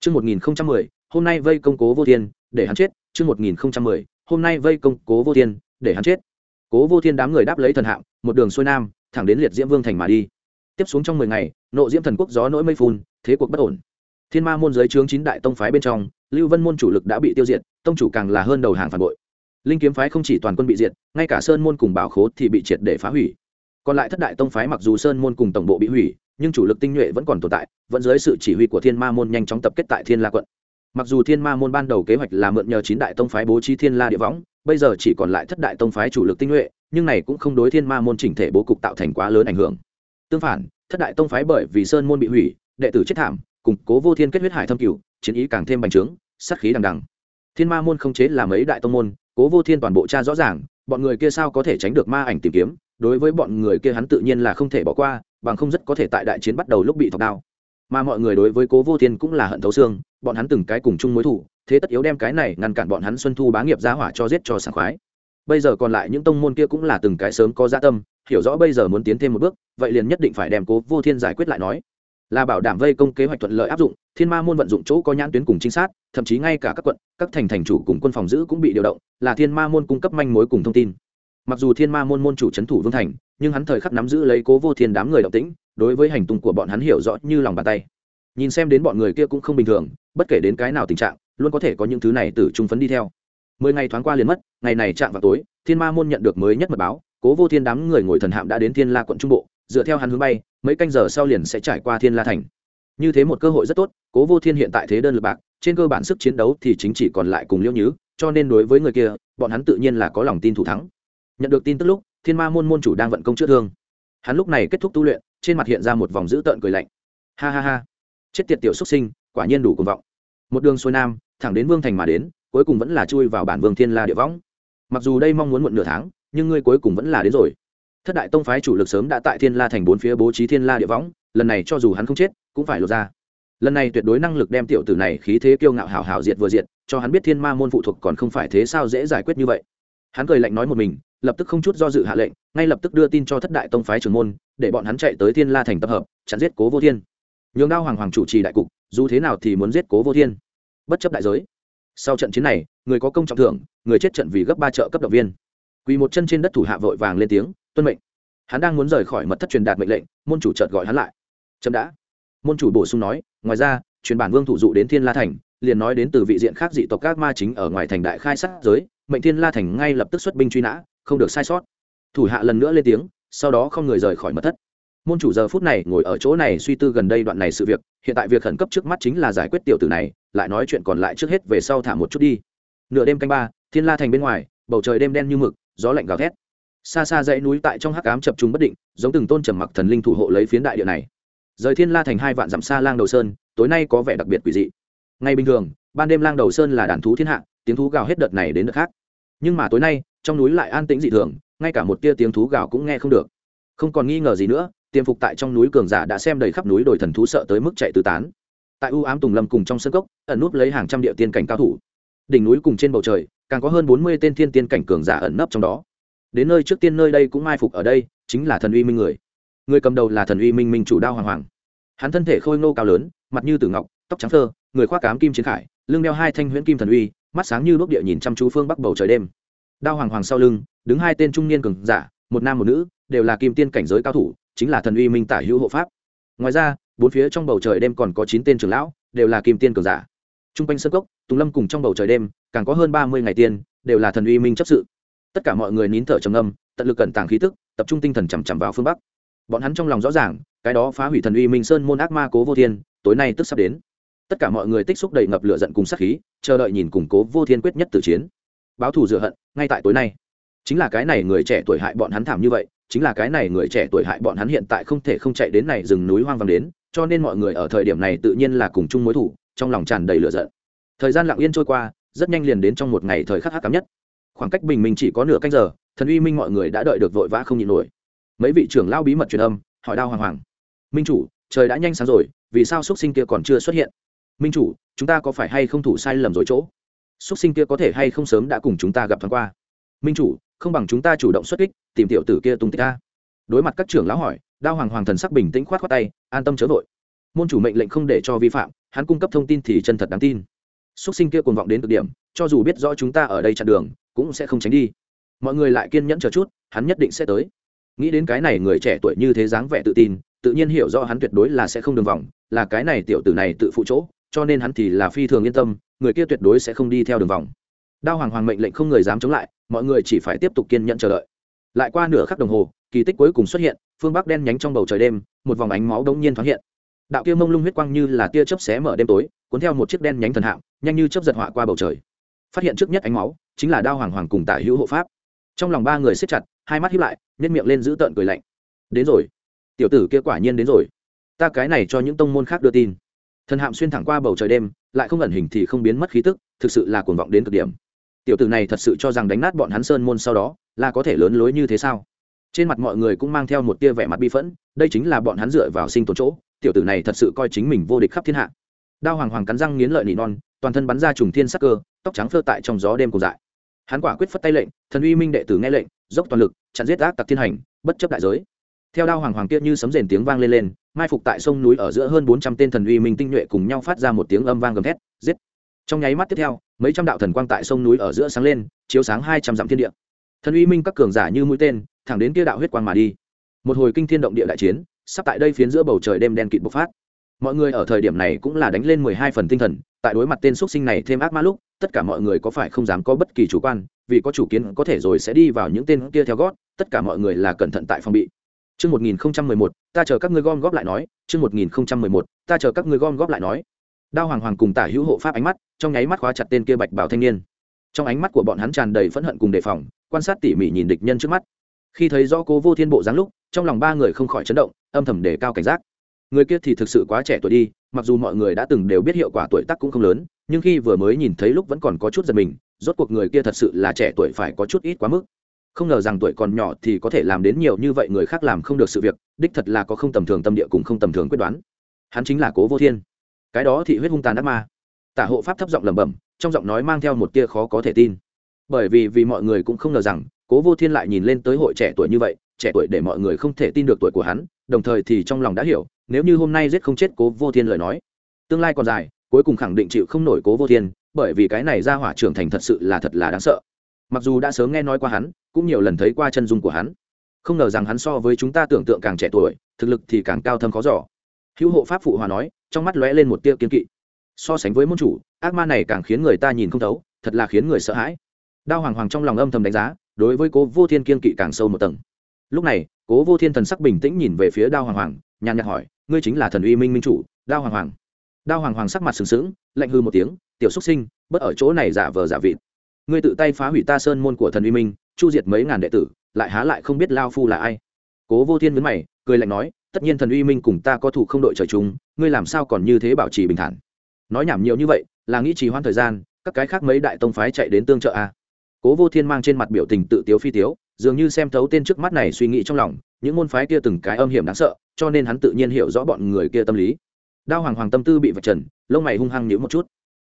Chương 1010, hôm nay vây công cố vô thiên, để hắn chết. Chương 1010, hôm nay vây công cố vô thiên, để hắn chết. Cố vô thiên đám người đáp lấy thần hạng, một đường xuôi nam thẳng đến liệt diễm vương thành mà đi. Tiếp xuống trong mười ngày nộ diễm thần quốc gió nỗi mây phun thế cuộc bất ổn. Thiên ma môn giới chướng chín đại tông phái bên trong lưu vân môn chủ lực đã bị tiêu diệt tông chủ càng là hơn đầu hàng phản bội. Linh kiếm phái không chỉ toàn quân bị diệt ngay cả sơn môn cùng bảo khố thì bị triệt để phá hủy. Còn lại thất đại tông phái mặc dù sơn môn cùng tổng bộ bị hủy nhưng chủ lực tinh nhuệ vẫn còn tồn tại vẫn dưới sự chỉ huy của thiên ma môn nhanh chóng tập kết tại thiên la quận mặc dù thiên ma môn ban đầu kế hoạch là mượn nhờ chín đại tông phái bố trí thiên la địa võng, bây giờ chỉ còn lại thất đại tông phái chủ lực tinh nhuệ, nhưng này cũng không đối thiên ma môn chỉnh thể bố cục tạo thành quá lớn ảnh hưởng. Tương phản, thất đại tông phái bởi vì sơn môn bị hủy, đệ tử chết thảm, củng cố vô thiên kết huyết hải thâm cửu, chiến ý càng thêm bành trướng, sát khí đằng đằng. Thiên ma môn không chế là mấy đại tông môn, cố vô thiên toàn bộ cha rõ ràng, bọn người kia sao có thể tránh được ma ảnh tìm kiếm, đối với bọn người kia hắn tự nhiên là không thể bỏ qua, bằng không rất có thể tại đại chiến bắt đầu lúc bị thọc đao mà mọi người đối với cố vô thiên cũng là hận thấu xương bọn hắn từng cái cùng chung mối thủ thế tất yếu đem cái này ngăn cản bọn hắn xuân thu bá nghiệp giá hỏa cho giết cho sảng khoái. Bây giờ còn lại những tông môn kia cũng là từng cái sớm có gia tâm hiểu rõ bây giờ muốn tiến thêm một bước vậy liền nhất định phải đem cố vô thiên giải quyết lại nói. Là bảo đảm vây công kế hoạch thuận lợi áp dụng thiên ma môn vận dụng chỗ có nhãn tuyến cùng trinh sát, thậm chí ngay cả các quận các thành thành chủ cùng quân phòng giữ cũng bị điều động là thiên ma môn cung cấp manh mối cùng thông tin. Mặc dù thiên ma môn môn chủ c h ấ n thủ vương thành nhưng hắn thời khắc nắm giữ lấy cố vô thiên đám người động tĩnh đối với hành tung của bọn hắn hiểu rõ như lòng bàn tay. Nhìn xem đến bọn người kia cũng không bình thường, bất kể đến cái nào tình trạng, luôn có thể có những thứ này từ trung phấn đi theo. Mười ngày thoáng qua liền mất, ngày này chạm vào tối, thiên ma môn nhận được mới nhất mật báo, cố vô thiên đám người ngồi thần hạm đã đến thiên la quận trung bộ, dựa theo hắn hướng bay, mấy canh giờ sau liền sẽ trải qua thiên la thành. Như thế một cơ hội rất tốt, cố vô thiên hiện tại thế đơn lực bạc, trên cơ bản sức chiến đấu thì chính chỉ còn lại cùng liễu nhứ, cho nên đối với người kia, bọn hắn tự nhiên là có lòng tin thủ thắng. Nhận được tin tức lúc, thiên ma môn môn chủ đang vận công chữa thương. Hắn lúc này kết thúc tu luyện trên mặt hiện ra một vòng dữ tợn cười lạnh. Ha ha ha. Chết tiệt tiểu xuất sinh, quả nhiên đủ cuồng vọng. Một đường xuôi nam, thẳng đến vương thành mà đến, cuối cùng vẫn là chui vào bản vương thiên la địa võng. Mặc dù đây mong muốn muộn nửa tháng, nhưng ngươi cuối cùng vẫn là đến rồi. Thất đại tông phái chủ lực sớm đã tại thiên la thành bốn phía bố trí thiên la địa võng, lần này cho dù hắn không chết, cũng phải lột ra. Lần này tuyệt đối năng lực đem tiểu tử này khí thế kiêu ngạo hào hào diệt vừa diệt, cho hắn biết thiên ma môn phụ thuộc còn không phải thế sao dễ giải quyết như vậy. Hắn cười lạnh nói một mình, lập tức không chút do dự hạ lệnh, ngay lập tức đưa tin cho thất đại tông phái trưởng môn để bọn hắn chạy tới thiên la thành tập hợp, chặn giết cố vô thiên. Nhường đao hoàng hoàng chủ trì đại cục, dù thế nào thì muốn giết cố vô thiên. Bất chấp đại giới. Sau trận chiến này, người có công trọng thưởng, người chết trận vì gấp ba trợ cấp động viên. Quỳ một chân trên đất thủ hạ vội vàng lên tiếng, tuân mệnh. Hắn đang muốn rời khỏi mật thất truyền đạt mệnh lệnh, môn chủ chợt gọi hắn lại. Chậm đã. Môn chủ bổ sung nói, ngoài ra, truyền bản vương thủ dụ đến thiên la thành, liền nói đến từ vị diện khác dị tộc các ma chính ở ngoài thành đại khai sát giới, mệnh thiên la thành ngay lập tức xuất binh truy nã, không được sai sót. Thủ hạ lần nữa lên tiếng sau đó không người rời khỏi mật thất. Môn chủ giờ phút này ngồi ở chỗ này suy tư gần đây đoạn này sự việc, hiện tại việc khẩn cấp trước mắt chính là giải quyết tiểu tử này, lại nói chuyện còn lại trước hết về sau thả một chút đi. Nửa đêm canh ba, thiên la thành bên ngoài, bầu trời đêm đen như mực, gió lạnh gào thét. Xa xa dãy núi tại trong hắc ám chập trùng bất định, giống từng tôn trầm mặc thần linh thủ hộ lấy phiến đại địa này. Rời thiên la thành hai vạn dặm xa lang đầu sơn, tối nay có vẻ đặc biệt quỷ dị. Ngay bình thường, ban đêm lang đầu sơn là đàn thú thiên hạ, tiếng thú gào hết đợt này đến đợt khác. Nhưng mà tối nay, trong núi lại an tĩnh dị thường ngay cả một tia tiếng thú gào cũng nghe không được. Không còn nghi ngờ gì nữa tiềm phục tại trong núi cường giả đã xem đầy khắp núi đồi thần thú sợ tới mức chạy tứ tán. Tại u ám tùng lâm cùng trong sân cốc, ẩn núp lấy hàng trăm địa tiên cảnh cao thủ. Đỉnh núi cùng trên bầu trời, càng có hơn bốn mươi tên thiên tiên cảnh cường giả ẩn nấp trong đó. Đến nơi trước tiên nơi đây cũng mai phục ở đây, chính là thần uy minh người. Người cầm đầu là thần uy minh minh chủ đao hoàng hoàng. Hắn thân thể khôi ngô cao lớn, mặt như tử ngọc, tóc trắng thơ người khoác cám kim chiến khải, lưng đeo hai thanh huyễn kim thần uy, mắt sáng như đuốc địa nhìn chăm chú phương bắc bầu trời đêm. Đao hoàng hoàng sau lưng đứng hai tên trung niên cường giả, một nam một nữ, đều là kim tiên cảnh giới cao thủ, chính là thần uy minh tả hữu hộ pháp. Ngoài ra, bốn phía trong bầu trời đêm còn có chín tên trưởng lão, đều là kim tiên cường giả. T r u n g quanh sơn cốc, tùng lâm cùng trong bầu trời đêm, càng có hơn ba mươi ngày tiên, đều là thần uy minh chấp sự. Tất cả mọi người nín thở trầm âm tận lực cẩn tàng khí tức, tập trung tinh thần chằm chằm vào phương bắc. Bọn hắn trong lòng rõ ràng, cái đó phá hủy thần uy minh sơn môn ác ma cố vô thiên, tối nay tức sắp đến. Tất cả mọi người tích xúc đầy ngập lửa giận cùng sát khí, chờ đợi nhìn củng cố vô thiên quyết nhất tử chiến. Báo thù rửa hận, ngay tại tối nay chính là cái này người trẻ tuổi hại bọn hắn thảm như vậy, chính là cái này người trẻ tuổi hại bọn hắn hiện tại không thể không chạy đến này rừng núi hoang vắng đến, cho nên mọi người ở thời điểm này tự nhiên là cùng chung mối thủ, trong lòng tràn đầy lửa giận. Thời gian lặng yên trôi qua, rất nhanh liền đến trong một ngày thời khắc hắc cám nhất. Khoảng cách bình minh chỉ có nửa canh giờ, thần uy minh mọi người đã đợi được vội vã không nhịn nổi. Mấy vị trưởng lao bí mật truyền âm, hỏi đao hoàng hoàng. Minh chủ, trời đã nhanh sáng rồi, vì sao xuất sinh kia còn chưa xuất hiện? Minh chủ, chúng ta có phải hay không thủ sai lầm rồi chỗ? Xuất sinh kia có thể hay không sớm đã cùng chúng ta gặp thoáng qua? Minh chủ không bằng chúng ta chủ động xuất kích, tìm tiểu tử kia tung tích ta. Đối mặt các trưởng lão hỏi, đao hoàng hoàng thần sắc bình tĩnh khoát khoát tay, an tâm chớ vội. Môn chủ mệnh lệnh không để cho vi phạm, hắn cung cấp thông tin thì chân thật đáng tin. Xuất sinh kia cuồng vọng đến cực điểm, cho dù biết rõ chúng ta ở đây chặn đường, cũng sẽ không tránh đi. Mọi người lại kiên nhẫn chờ chút, hắn nhất định sẽ tới. Nghĩ đến cái này người trẻ tuổi như thế dáng vẻ tự tin, tự nhiên hiểu rõ hắn tuyệt đối là sẽ không đường vòng, là cái này tiểu tử này tự phụ chỗ, cho nên hắn thì là phi thường yên tâm, người kia tuyệt đối sẽ không đi theo đường vòng. Đao hoàng hoàng mệnh lệnh không người dám chống lại mọi người chỉ phải tiếp tục kiên nhẫn chờ đợi. Lại qua nửa khắc đồng hồ, kỳ tích cuối cùng xuất hiện, phương bắc đen nhánh trong bầu trời đêm, một vòng ánh máu đông nhiên thoáng hiện. Đạo kia mông lung huyết quang như là tia chớp xé mở đêm tối, cuốn theo một chiếc đen nhánh thần hạm, nhanh như chớp giật họa qua bầu trời. Phát hiện trước nhất ánh máu, chính là đao hoàng hoàng cùng tả hữu hộ pháp. Trong lòng ba người siết chặt, hai mắt hiếp lại nhét miệng lên giữ tợn cười lạnh. Đến rồi. Tiểu tử kia quả nhiên đến rồi. Ta cái này cho những tông môn khác đưa tin. Thần hạm xuyên thẳng qua bầu trời đêm, lại không ẩn hình thì không biến mất khí tức, thực sự là cuồng vọng đến cực điểm tiểu tử này thật sự cho rằng đánh nát bọn hắn sơn môn sau đó là có thể lớn lối như thế sao? Trên mặt mọi người cũng mang theo một tia vẻ mặt bi phẫn, đây chính là bọn hắn dựa vào sinh tồn chỗ, tiểu tử này thật sự coi chính mình vô địch khắp thiên hạ. Đao hoàng hoàng cắn răng nghiến lợi nỉ non, toàn thân bắn ra trùng thiên sắc cơ, tóc trắng phơ tại trong gió đêm cùng dại. Hắn quả quyết phất tay lệnh, thần uy minh đệ tử nghe lệnh, dốc toàn lực, chặn giết ác tặc thiên hành, bất chấp đại giới. Theo đao hoàng hoàng kia như sấm rền tiếng vang lên lên, mai phục tại sông núi ở giữa hơn bốn trăm tên thần uy minh tinh nhuệ cùng nhau phát ra một tiếng âm vang gầm thét, giết trong nháy mắt tiếp theo mấy trăm đạo thần quang tại sông núi ở giữa sáng lên chiếu sáng hai trăm dặm thiên địa. Thần uy minh các cường giả như mũi tên thẳng đến kia đạo huyết quang mà đi. Một hồi kinh thiên động địa đại chiến sắp tại đây phiến giữa bầu trời đêm đen kịt bộc phát. Mọi người ở thời điểm này cũng là đánh lên mười hai phần tinh thần tại đối mặt tên x sinh này thêm ác ma lúc tất cả mọi người có phải không dám có bất kỳ chủ quan vì có chủ kiến có thể rồi sẽ đi vào những tên kia theo gót tất cả mọi người là cẩn thận tại phòng bị. Trước 1011, ta chờ các ngươi gom góp lại nói, trước 1011, ta chờ các ngươi gom góp lại nói. Đao Hoàng Hoàng cùng Tả Hữu hộ pháp ánh mắt, trong nháy mắt khóa chặt tên kia Bạch Bảo thanh niên. Trong ánh mắt của bọn hắn tràn đầy phẫn hận cùng đề phòng, quan sát tỉ mỉ nhìn địch nhân trước mắt. Khi thấy rõ Cố Vô Thiên bộ dáng lúc, trong lòng ba người không khỏi chấn động, âm thầm đề cao cảnh giác. Người kia thì thực sự quá trẻ tuổi đi, mặc dù mọi người đã từng đều biết hiệu quả tuổi tác cũng không lớn, nhưng khi vừa mới nhìn thấy lúc vẫn còn có chút giật mình, rốt cuộc người kia thật sự là trẻ tuổi phải có chút ít quá mức không ngờ rằng tuổi còn nhỏ thì có thể làm đến nhiều như vậy người khác làm không được sự việc đích thật là có không tầm thường tâm địa cùng không tầm thường quyết đoán hắn chính là cố vô thiên cái đó thị huyết hung tàn ác ma. Tả hộ pháp thấp giọng lẩm bẩm, trong giọng nói mang theo một tia khó có thể tin. Bởi vì vì mọi người cũng không ngờ rằng, cố vô thiên lại nhìn lên tới hội trẻ tuổi như vậy, trẻ tuổi để mọi người không thể tin được tuổi của hắn, đồng thời thì trong lòng đã hiểu, nếu như hôm nay giết không chết cố vô thiên lời nói, tương lai còn dài, cuối cùng khẳng định chịu không nổi cố vô thiên, bởi vì cái này ra hỏa trưởng thành thật sự là thật là đáng sợ. Mặc dù đã sớm nghe nói qua hắn, cũng nhiều lần thấy qua chân dung của hắn. Không ngờ rằng hắn so với chúng ta tưởng tượng càng trẻ tuổi, thực lực thì càng cao thâm khó giỏ hữu hộ pháp phụ hòa nói, trong mắt lóe lên một tia kiên kỵ. So sánh với môn chủ, ác ma này càng khiến người ta nhìn không thấu, thật là khiến người sợ hãi. Đao hoàng hoàng trong lòng âm thầm đánh giá, đối với cố vô thiên kiên kỵ càng sâu một tầng. Lúc này, cố vô thiên thần sắc bình tĩnh nhìn về phía đao hoàng hoàng, nhàn nhạt hỏi, ngươi chính là thần uy minh minh chủ, đao hoàng hoàng? Đao hoàng hoàng sắc mặt sừng sững, lạnh hư một tiếng, tiểu xúc sinh, bất ở chỗ này giả vờ giả vịt. Ngươi tự tay phá hủy ta sơn môn của thần uy minh, chu diệt mấy ngàn đệ tử, lại há lại không biết lao phu là ai? Cố vô thiên nhấn mày, cười lạnh nói tất nhiên thần uy minh cùng ta có thủ không đội trời chung, ngươi làm sao còn như thế bảo trì bình thản? Nói nhảm nhiều như vậy, là nghĩ trì hoãn thời gian, các cái khác mấy đại tông phái chạy đến tương trợ a. Cố vô thiên mang trên mặt biểu tình tự tiếu phi tiếu, dường như xem thấu tên trước mắt này suy nghĩ trong lòng, những môn phái kia từng cái âm hiểm đáng sợ, cho nên hắn tự nhiên hiểu rõ bọn người kia tâm lý. Đao hoàng hoàng tâm tư bị vạch trần, lông mày hung hăng nhíu một chút.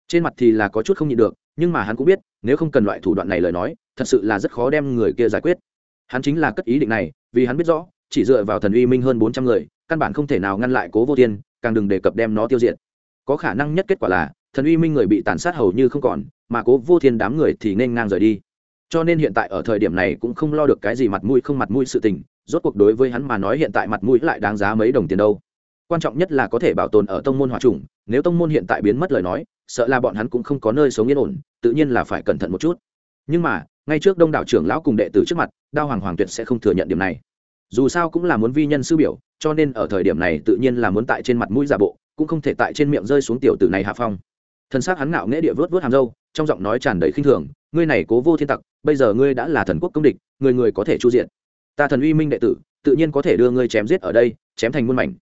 Trên mặt thì là có chút không nhịn được, nhưng mà hắn cũng biết, nếu không cần loại thủ đoạn này lời nói, thật sự là rất khó đem người kia giải quyết. Hắn chính là cất ý định này, vì hắn biết rõ chỉ dựa vào thần uy minh hơn bốn trăm người, căn bản không thể nào ngăn lại cố vô thiên, càng đừng đề cập đem nó tiêu diệt. Có khả năng nhất kết quả là, thần uy minh người bị tàn sát hầu như không còn, mà cố vô thiên đám người thì nên ngang rời đi. Cho nên hiện tại ở thời điểm này cũng không lo được cái gì mặt mũi không mặt mũi sự tình, rốt cuộc đối với hắn mà nói hiện tại mặt mũi lại đáng giá mấy đồng tiền đâu. Quan trọng nhất là có thể bảo tồn ở tông môn hòa trùng, nếu tông môn hiện tại biến mất lời nói, sợ là bọn hắn cũng không có nơi sống yên ổn, tự nhiên là phải cẩn thận một chút. Nhưng mà, ngay trước đông đảo trưởng lão cùng đệ tử trước mặt, đao hoàng hoàng tuyệt sẽ không thừa nhận điểm này dù sao cũng là muốn vi nhân sư biểu, cho nên ở thời điểm này tự nhiên là muốn tại trên mặt mũi giả bộ, cũng không thể tại trên miệng rơi xuống tiểu tử này hạ phong. Thân xác hắn ngạo nghễ địa vớt vớt hàm dâu trong giọng nói tràn đầy khinh thường, ngươi này cố vô thiên tặc, bây giờ ngươi đã là thần quốc công địch, người người có thể chu diện. Ta thần uy minh đệ tử, tự nhiên có thể đưa ngươi chém giết ở đây, chém thành muôn mảnh.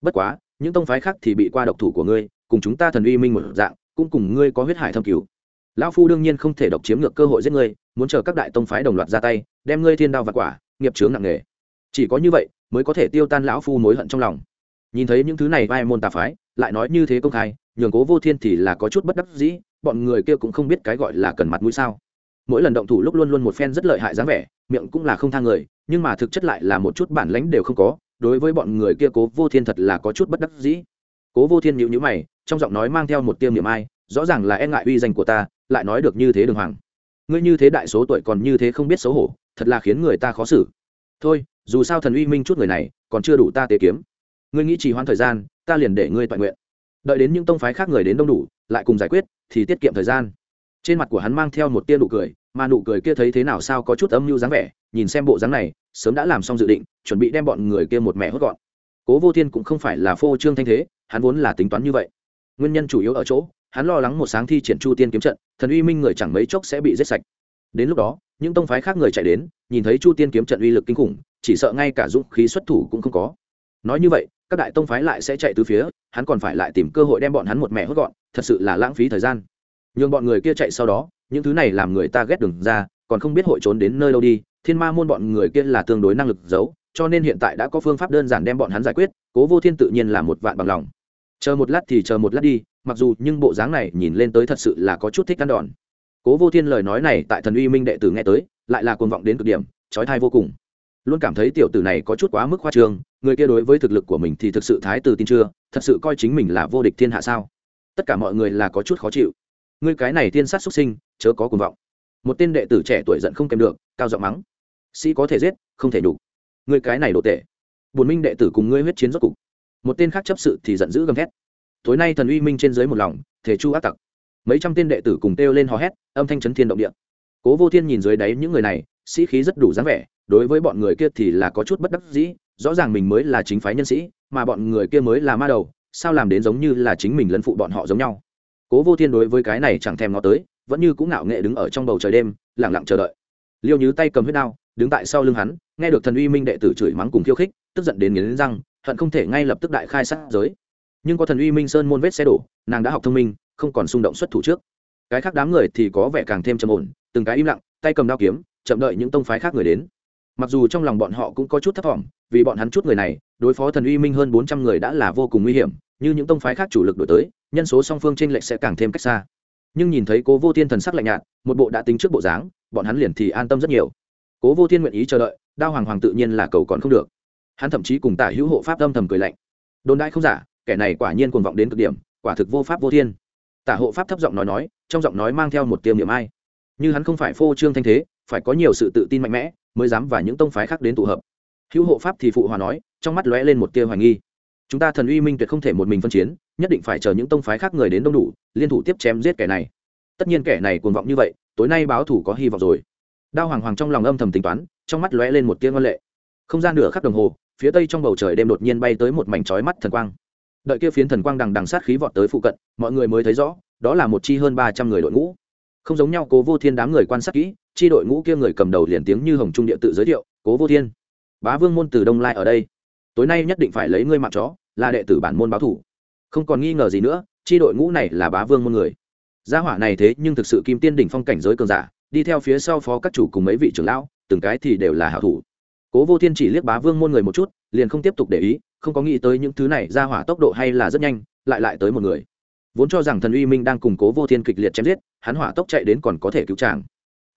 Bất quá, những tông phái khác thì bị qua độc thủ của ngươi, cùng chúng ta thần uy minh một dạng, cũng cùng ngươi có huyết hải thâm cứu lão phu đương nhiên không thể độc chiếm ngược cơ hội giết ngươi, muốn chờ các đại tông phái đồng loạt ra tay, đem ngươi thiên đao và quả, nghiệp chướng nặng nề chỉ có như vậy mới có thể tiêu tan lão phu mối hận trong lòng. Nhìn thấy những thứ này vai môn tà phái, lại nói như thế công khai, nhường cố vô thiên thì là có chút bất đắc dĩ, bọn người kia cũng không biết cái gọi là cần mặt mũi sao. Mỗi lần động thủ lúc luôn luôn một phen rất lợi hại dáng vẻ, miệng cũng là không thang người, nhưng mà thực chất lại là một chút bản lãnh đều không có, đối với bọn người kia cố vô thiên thật là có chút bất đắc dĩ. Cố vô thiên nhịu nhữ mày, trong giọng nói mang theo một tiêm niệm ai, rõ ràng là e ngại uy danh của ta, lại nói được như thế đường hoàng. Ngươi như thế đại số tuổi còn như thế không biết xấu hổ, thật là khiến người ta khó xử. Thôi dù sao thần uy minh chút người này còn chưa đủ ta tế kiếm. Ngươi nghĩ trì hoãn thời gian, ta liền để ngươi toàn nguyện. Đợi đến những tông phái khác người đến đông đủ, lại cùng giải quyết, thì tiết kiệm thời gian. Trên mặt của hắn mang theo một tia nụ cười, mà nụ cười kia thấy thế nào sao có chút âm mưu dáng vẻ, nhìn xem bộ dáng này, sớm đã làm xong dự định, chuẩn bị đem bọn người kia một mẹ hốt gọn. Cố vô thiên cũng không phải là phô trương thanh thế, hắn vốn là tính toán như vậy. Nguyên nhân chủ yếu ở chỗ, hắn lo lắng một sáng thi triển chu tiên kiếm trận, thần uy minh người chẳng mấy chốc sẽ bị giết sạch. Đến lúc đó, những tông phái khác người chạy đến, nhìn thấy chu tiên kiếm trận uy lực kinh khủng chỉ sợ ngay cả dũng khí xuất thủ cũng không có. Nói như vậy, các đại tông phái lại sẽ chạy từ phía, hắn còn phải lại tìm cơ hội đem bọn hắn một mẹ hốt gọn, thật sự là lãng phí thời gian. Nhường bọn người kia chạy sau đó, những thứ này làm người ta ghét đừng ra, còn không biết hội trốn đến nơi đâu đi, thiên ma môn bọn người kia là tương đối năng lực giấu, cho nên hiện tại đã có phương pháp đơn giản đem bọn hắn giải quyết, cố vô thiên tự nhiên là một vạn bằng lòng. Chờ một lát thì chờ một lát đi, mặc dù nhưng bộ dáng này nhìn lên tới thật sự là có chút thích ăn đòn. Cố vô thiên lời nói này tại thần uy minh đệ tử nghe tới, lại là cuồng vọng đến cực điểm, trói thai vô cùng luôn cảm thấy tiểu tử này có chút quá mức khoa trương, người kia đối với thực lực của mình thì thực sự thái từ tin chưa, thật sự coi chính mình là vô địch thiên hạ sao? Tất cả mọi người là có chút khó chịu. Người cái này tiên sát xuất sinh, chớ có cuồng vọng. Một tên đệ tử trẻ tuổi giận không kèm được, cao giọng mắng. Sĩ có thể giết, không thể đủ người cái này đồ tệ. Bùn minh đệ tử cùng ngươi huyết chiến rốt cục. Một tên khác chấp sự thì giận dữ gầm thét. Tối nay thần uy minh trên dưới một lòng, thể chu ác tặc. Mấy trăm tên đệ tử cùng kêu lên hò hét, âm thanh chấn thiên động địa. Cố vô thiên nhìn dưới đáy những người này, sĩ khí rất đủ dáng vẻ đối với bọn người kia thì là có chút bất đắc dĩ, rõ ràng mình mới là chính phái nhân sĩ, mà bọn người kia mới là ma đầu, sao làm đến giống như là chính mình lân phụ bọn họ giống nhau. Cố vô thiên đối với cái này chẳng thèm ngó tới, vẫn như cũng ngạo nghệ đứng ở trong bầu trời đêm lẳng lặng chờ đợi. Liêu như tay cầm huyết đao, đứng tại sau lưng hắn, nghe được thần uy minh đệ tử chửi mắng cùng khiêu khích, tức giận đến nghiến răng, hận không thể ngay lập tức đại khai sát giới. Nhưng có thần uy minh sơn môn vết xe đổ, nàng đã học thông minh, không còn xung động xuất thủ trước. Cái khác đám người thì có vẻ càng thêm trầm ổn, từng cái im lặng, tay cầm đao kiếm, chậm đợi những tông phái khác người đến mặc dù trong lòng bọn họ cũng có chút thấp thỏm, vì bọn hắn chút người này, đối phó thần uy minh hơn bốn trăm người đã là vô cùng nguy hiểm, như những tông phái khác chủ lực đổi tới, nhân số song phương t r ê n lệch sẽ càng thêm cách xa. Nhưng nhìn thấy cố vô thiên thần sắc lạnh nhạt, một bộ đã tính trước bộ dáng, bọn hắn liền thì an tâm rất nhiều. Cố vô thiên nguyện ý chờ đợi, đao hoàng hoàng tự nhiên là cầu còn không được. Hắn thậm chí cùng tả hữu hộ pháp âm thầm cười lạnh. Đồn đại không giả, kẻ này quả nhiên cuồng vọng đến cực điểm, quả thực vô pháp vô thiên. Tả hộ pháp thấp giọng nói nói, trong giọng nói mang theo một tiêm niệm ai. Như hắn không phải phô trương thanh thế, phải có nhiều sự tự tin mạnh mẽ mới dám và những tông phái khác đến tụ hợp. Hữu hộ pháp thì phụ hòa nói, trong mắt lóe lên một tia hoài nghi. Chúng ta thần uy minh tuyệt không thể một mình phân chiến, nhất định phải chờ những tông phái khác người đến đông đủ, liên thủ tiếp chém giết kẻ này. Tất nhiên kẻ này cuồng vọng như vậy, tối nay báo thủ có hy vọng rồi. Đao hoàng hoàng trong lòng âm thầm tính toán, trong mắt lóe lên một tia ngân lệ. Không gian nửa khắc đồng hồ, phía tây trong bầu trời đêm đột nhiên bay tới một mảnh chói mắt thần quang. Đợi kia phiến thần quang đằng đằng sát khí vọt tới phụ cận, mọi người mới thấy rõ, đó là một chi hơn ba trăm người đội ngũ. Không giống nhau, cố vô thiên đám người quan sát kỹ chi đội ngũ kia người cầm đầu liền tiếng như hồng trung địa tự giới thiệu, cố vô thiên, bá vương môn từ đông lai ở đây. Tối nay nhất định phải lấy ngươi mạng chó, là đệ tử bản môn báo thủ. Không còn nghi ngờ gì nữa, chi đội ngũ này là bá vương môn người. Gia hỏa này thế nhưng thực sự kim tiên đỉnh phong cảnh giới cường giả, đi theo phía sau phó các chủ cùng mấy vị trưởng lão, từng cái thì đều là hảo thủ. Cố vô thiên chỉ liếc bá vương môn người một chút, liền không tiếp tục để ý, không có nghĩ tới những thứ này ra hỏa tốc độ hay là rất nhanh, lại lại tới một người. Vốn cho rằng thần uy minh đang cùng cố vô thiên kịch liệt chém giết, hắn hỏa tốc chạy đến còn có thể cứu chàng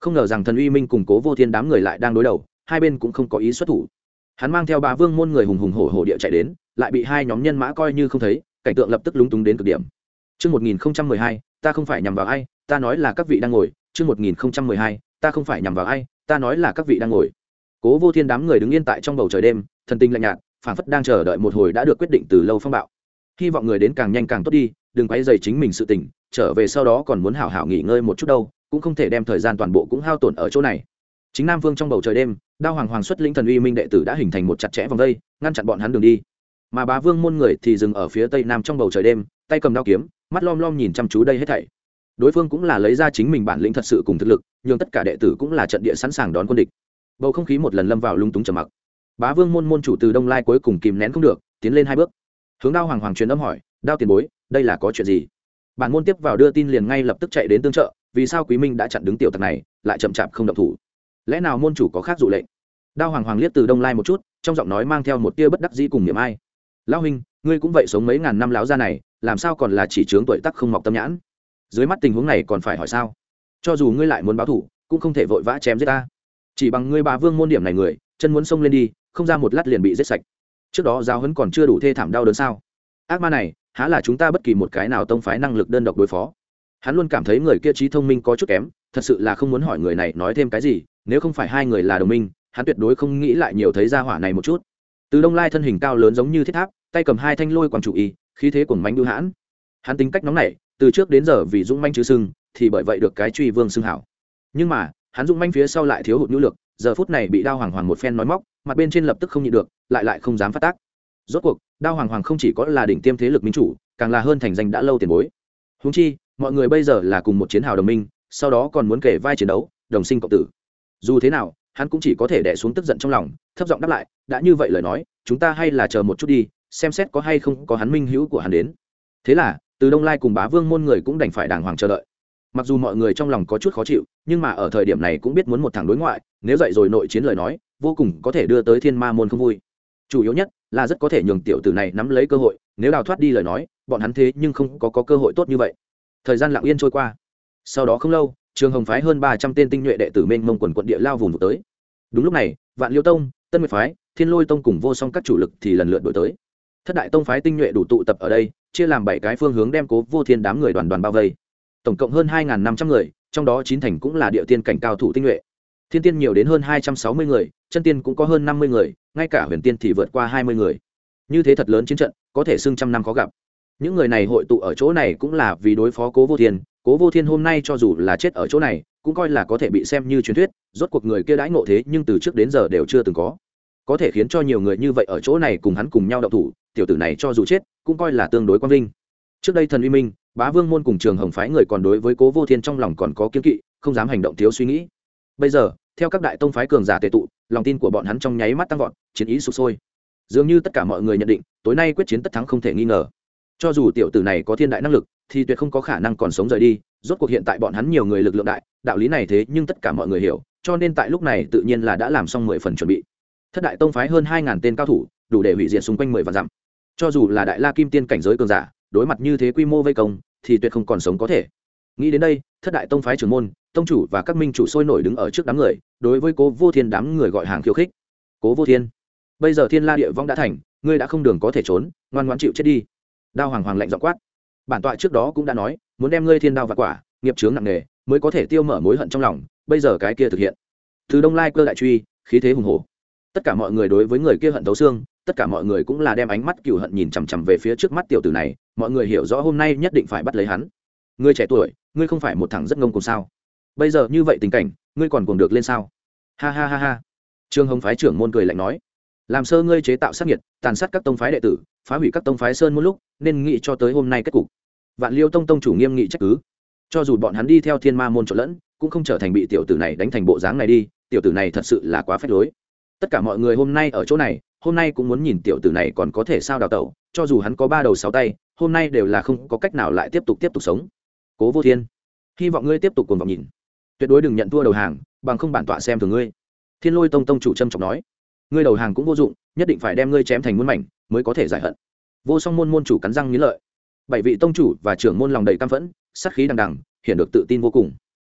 không ngờ rằng thần uy minh củng cố vô thiên đám người lại đang đối đầu hai bên cũng không có ý xuất thủ hắn mang theo bà vương môn người hùng hùng hổ hổ địa chạy đến lại bị hai nhóm nhân mã coi như không thấy cảnh tượng lập tức lúng túng đến cực điểm Trước 1012, ta không phải nhằm vào ai, ta nói là các vị đang ngồi. Trước 1012, ta không phải nhằm vào ai, ta nói là các vị đang ngồi. Cố Vô Thiên đám người đứng yên tại trong bầu trời đêm, thần tinh lạnh nhạt, phảng phất đang chờ đợi một hồi đã được quyết định từ lâu phong bạo. Hy vọng người đến càng nhanh càng tốt đi, đừng quấy rầy chính mình sự tình, trở về sau đó còn muốn hảo hảo nghỉ ngơi một chút đâu, cũng không thể đem thời gian toàn bộ cũng hao tổn ở chỗ này. Chính Nam Vương trong bầu trời đêm, Đao Hoàng Hoàng xuất lĩnh thần uy minh đệ tử đã hình thành một chặt chẽ vòng vây, ngăn chặn bọn hắn đường đi. Mà Bá Vương môn người thì dừng ở phía tây nam trong bầu trời đêm, tay cầm đao kiếm, mắt lom lom nhìn chăm chú đây hết thảy. Đối phương cũng là lấy ra chính mình bản lĩnh thật sự cùng thực lực, nhưng tất cả đệ tử cũng là trận địa sẵn sàng đón quân địch. Bầu không khí một lần lâm vào lung túng trầm mặc. Bá Vương môn môn chủ từ Đông Lai cuối cùng kìm nén không được, tiến lên hai bước. Hướng Đao Hoàng Hoàng truyền âm hỏi, "Đao tiền bối, đây là có chuyện gì?" Bản môn tiếp vào đưa tin liền ngay lập tức chạy đến tương trợ, vì sao Quý Minh đã chặn đứng tiểu tặc này, lại chậm chạp không động thủ? Lẽ nào môn chủ có khác dụ lệnh? Đao Hoàng Hoàng liếc từ Đông Lai một chút, trong giọng nói mang theo một tia bất đắc dĩ cùng niềm ai. "Lão huynh, ngươi cũng vậy sống mấy ngàn năm láo ra này, làm sao còn là chỉ trướng tuổi tác không mọc tâm nhãn? Dưới mắt tình huống này còn phải hỏi sao? Cho dù ngươi lại muốn báo thủ, cũng không thể vội vã chém giết ta. Chỉ bằng ngươi bà vương môn điểm này người, chân muốn xông lên đi, không ra một lát liền bị giết sạch trước đó giáo huấn còn chưa đủ thê thảm đau đớn sao ác ma này há là chúng ta bất kỳ một cái nào tông phái năng lực đơn độc đối phó hắn luôn cảm thấy người kia trí thông minh có chút kém thật sự là không muốn hỏi người này nói thêm cái gì nếu không phải hai người là đồng minh hắn tuyệt đối không nghĩ lại nhiều thấy ra hỏa này một chút. Từ đông lai thân hình cao lớn giống như thiết tháp tay cầm hai thanh lôi quảng chủ y khí thế của mánh bưu hãn. Hắn tính cách nóng nảy từ trước đến giờ vì dũng manh chứ sưng thì bởi vậy được cái truy vương xưng hảo. Nhưng mà hắn dũng manh phía sau lại thiếu hụt nhu lực, giờ phút này bị đao hoàng hoàng một phen nói móc mặt bên trên lập tức không nhịn được lại lại không dám phát tác. Rốt cuộc đao hoàng hoàng không chỉ có là đỉnh tiêm thế lực minh chủ càng là hơn thành danh đã lâu tiền bối. Húng chi mọi người bây giờ là cùng một chiến hào đồng minh sau đó còn muốn kể vai chiến đấu đồng sinh cộng tử. Dù thế nào hắn cũng chỉ có thể đẻ xuống tức giận trong lòng thấp giọng đáp lại đã như vậy lời nói chúng ta hay là chờ một chút đi xem xét có hay không có hắn minh hữu của hắn đến. Thế là từ đông lai cùng bá vương môn người cũng đành phải đàng hoàng chờ đợi. Mặc dù mọi người trong lòng có chút khó chịu nhưng mà ở thời điểm này cũng biết muốn một thằng đối ngoại nếu dậy rồi nội chiến lời nói vô cùng có thể đưa tới thiên ma môn không vui. Chủ yếu nhất là rất có thể nhường tiểu tử này nắm lấy cơ hội nếu đào thoát đi lời nói bọn hắn thế nhưng không có, có cơ hội tốt như vậy thời gian lặng yên trôi qua. Sau đó không lâu, trường hồng phái hơn ba trăm tên tinh nhuệ đệ tử mênh mông quần quận địa lao vùng tới. Đúng lúc này, vạn liêu tông, tân nguyệt phái, thiên lôi tông cùng vô song các chủ lực thì lần lượt đổi tới. Thất đại tông phái tinh nhuệ đủ tụ tập ở đây, chia làm bảy cái phương hướng đem cố vô thiên đám người đoàn đoàn bao vây. Tổng cộng hơn hai năm trăm người, trong đó chín thành cũng là địa tiên cảnh cao thủ tinh nhuệ. Thiên tiên nhiều đến hơn hai trăm sáu mươi người, chân tiên cũng có hơn năm mươi người, ngay cả huyền tiên thì vượt qua hai mươi người. Như thế thật lớn chiến trận, có thể xưng trăm năm khó gặp những người này hội tụ ở chỗ này cũng là vì đối phó cố vô thiên. Cố vô thiên hôm nay cho dù là chết ở chỗ này, cũng coi là có thể bị xem như truyền thuyết, rốt cuộc người kia đãi ngộ thế nhưng từ trước đến giờ đều chưa từng có. Có thể khiến cho nhiều người như vậy ở chỗ này cùng hắn cùng nhau đậu thủ, tiểu tử này cho dù chết, cũng coi là tương đối quang vinh. Trước đây thần uy minh, bá vương môn cùng trường hồng phái người còn đối với cố vô thiên trong lòng còn có kiên kỵ, không dám hành động thiếu suy nghĩ. Bây giờ, theo các đại tông phái cường giả tệ tụ, lòng tin của bọn hắn trong nháy mắt tăng vọt, chiến ý sụp sôi. Dường như tất cả mọi người nhận định, tối nay quyết chiến tất thắng không thể nghi ngờ cho dù tiểu tử này có thiên đại năng lực, thì tuyệt không có khả năng còn sống rời đi. Rốt cuộc hiện tại bọn hắn nhiều người lực lượng đại, đạo lý này thế nhưng tất cả mọi người hiểu, cho nên tại lúc này tự nhiên là đã làm xong mười phần chuẩn bị. Thất đại tông phái hơn hai ngàn tên cao thủ, đủ để hủy diệt xung quanh mười vạn dặm. Cho dù là đại la kim tiên cảnh giới cường giả, đối mặt như thế quy mô vây công, thì tuyệt không còn sống có thể. Nghĩ đến đây, thất đại tông phái trưởng môn, tông chủ và các minh chủ sôi nổi đứng ở trước đám người, đối với cố vô thiên đám người gọi hàng khiêu khích. Cố vô thiên, bây giờ thiên la địa vong đã thành, ngươi đã không đường có thể trốn, ngoan ngoãn chịu chết đi đao hoàng hoàng lạnh dọ quát. Bản tọa trước đó cũng đã nói, muốn đem ngươi thiên đao và quả, nghiệp chướng nặng nề, mới có thể tiêu mở mối hận trong lòng, bây giờ cái kia thực hiện. Từ đông lai cơ đại truy, khí thế hùng hồ tất cả mọi người đối với người kia hận thấu xương, tất cả mọi người cũng là đem ánh mắt cựu hận nhìn chằm chằm về phía trước mắt tiểu tử này, mọi người hiểu rõ hôm nay nhất định phải bắt lấy hắn. Ngươi trẻ tuổi, ngươi không phải một thằng rất ngông cùng sao? Bây giờ như vậy tình cảnh, ngươi còn cùng được lên sao? Ha ha ha ha. Trương hồng phái trưởng môn cười lạnh nói làm sơ ngươi chế tạo sát nhiệt tàn sát các tông phái đệ tử, phá hủy các tông phái sơn một lúc, nên nghĩ cho tới hôm nay kết cục. Vạn liêu tông tông chủ nghiêm nghị trách cứ. Cho dù bọn hắn đi theo thiên ma môn trộn lẫn, cũng không trở thành bị tiểu tử này đánh thành bộ dáng này đi, tiểu tử này thật sự là quá phép lối. Tất cả mọi người hôm nay ở chỗ này, hôm nay cũng muốn nhìn tiểu tử này còn có thể sao đào tẩu, cho dù hắn có ba đầu sáu tay, hôm nay đều là không có cách nào lại tiếp tục tiếp tục sống. Cố vô thiên, hy vọng ngươi tiếp tục cùng vọng nhìn. Tuyệt đối đừng nhận thua đầu hàng, bằng không bản tọa xem thường ngươi. Thiên lôi tông tông chủ trâm trọng nói ngươi đầu hàng cũng vô dụng, nhất định phải đem ngươi chém thành muôn mảnh, mới có thể giải hận. Vô song môn môn chủ cắn răng nghĩ lợi. Bảy vị tông chủ và trưởng môn lòng đầy cam phẫn, sát khí đằng đằng, hiện được tự tin vô cùng.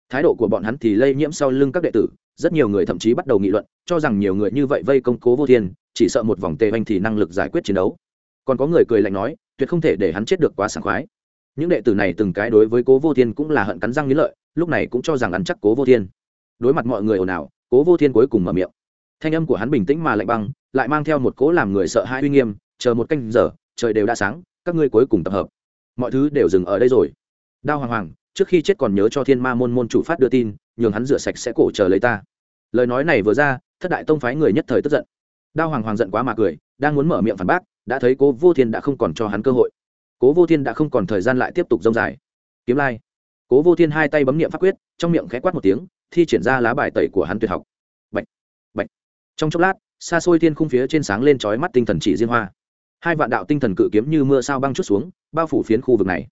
Thái độ của bọn hắn thì lây nhiễm sau lưng các đệ tử, rất nhiều người thậm chí bắt đầu nghị luận, cho rằng nhiều người như vậy vây công cố vô thiên, chỉ sợ một vòng tê oanh thì năng lực giải quyết chiến đấu. Còn có người cười lạnh nói, tuyệt không thể để hắn chết được quá sảng khoái. Những đệ tử này từng cái đối với cố vô thiên cũng là hận cắn răng nghĩ lợi, lúc này cũng cho rằng ăn chắc cố vô thiên. Đối mặt mọi người ồn ào, cố vô thiên cuối cùng mở miệng thanh âm của hắn bình tĩnh mà lạnh băng, lại mang theo một cố làm người sợ hãi uy nghiêm, chờ một canh giờ, trời đều đã sáng, các ngươi cuối cùng tập hợp. Mọi thứ đều dừng ở đây rồi. Đao hoàng hoàng, trước khi chết còn nhớ cho thiên ma môn môn chủ phát đưa tin, nhường hắn rửa sạch sẽ cổ chờ lấy ta. Lời nói này vừa ra, thất đại tông phái người nhất thời tức giận. Đao hoàng hoàng giận quá mà cười, đang muốn mở miệng phản bác, đã thấy cố vô thiên đã không còn cho hắn cơ hội. Cố vô thiên đã không còn thời gian lại tiếp tục dông dài. Kiếm lai. Cố vô thiên hai tay bấm niệm pháp quyết, trong miệng khẽ quát một tiếng, thi triển ra lá bài tẩy của hắn tuyệt học trong chốc lát, xa xôi thiên khung phía trên sáng lên trói mắt tinh thần chỉ diên hoa. Hai vạn đạo tinh thần cự kiếm như mưa sao băng chút xuống, bao phủ phiến khu vực này.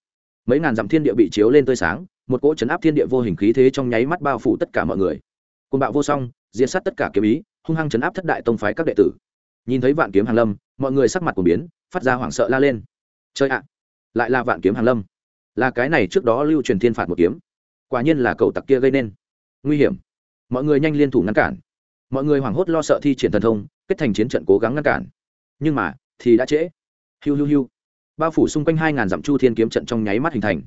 Mấy ngàn dặm thiên địa bị chiếu lên tươi sáng, một cỗ chấn áp thiên địa vô hình khí thế trong nháy mắt bao phủ tất cả mọi người. Côn bạo vô song, diệt sát tất cả kiếm ý, hung hăng chấn áp thất đại tông phái các đệ tử. Nhìn thấy vạn kiếm hàn lâm, mọi người sắc mặt của biến, phát ra hoảng sợ la lên. Chơi ạ, lại là vạn kiếm hàn lâm. Là cái này trước đó lưu truyền thiên phạt một kiếm. Quả nhiên là cầu tặc kia gây nên. Nguy hiểm. Mọi người nhanh liên thủ ngăn cản mọi người hoảng hốt lo sợ thi triển thần thông, kết thành chiến trận cố gắng ngăn cản. Nhưng mà, thì đã trễ. Hiu hiu hiu. Bao phủ xung quanh hai ngàn dặm chu thiên kiếm trận trong nháy mắt hình thành.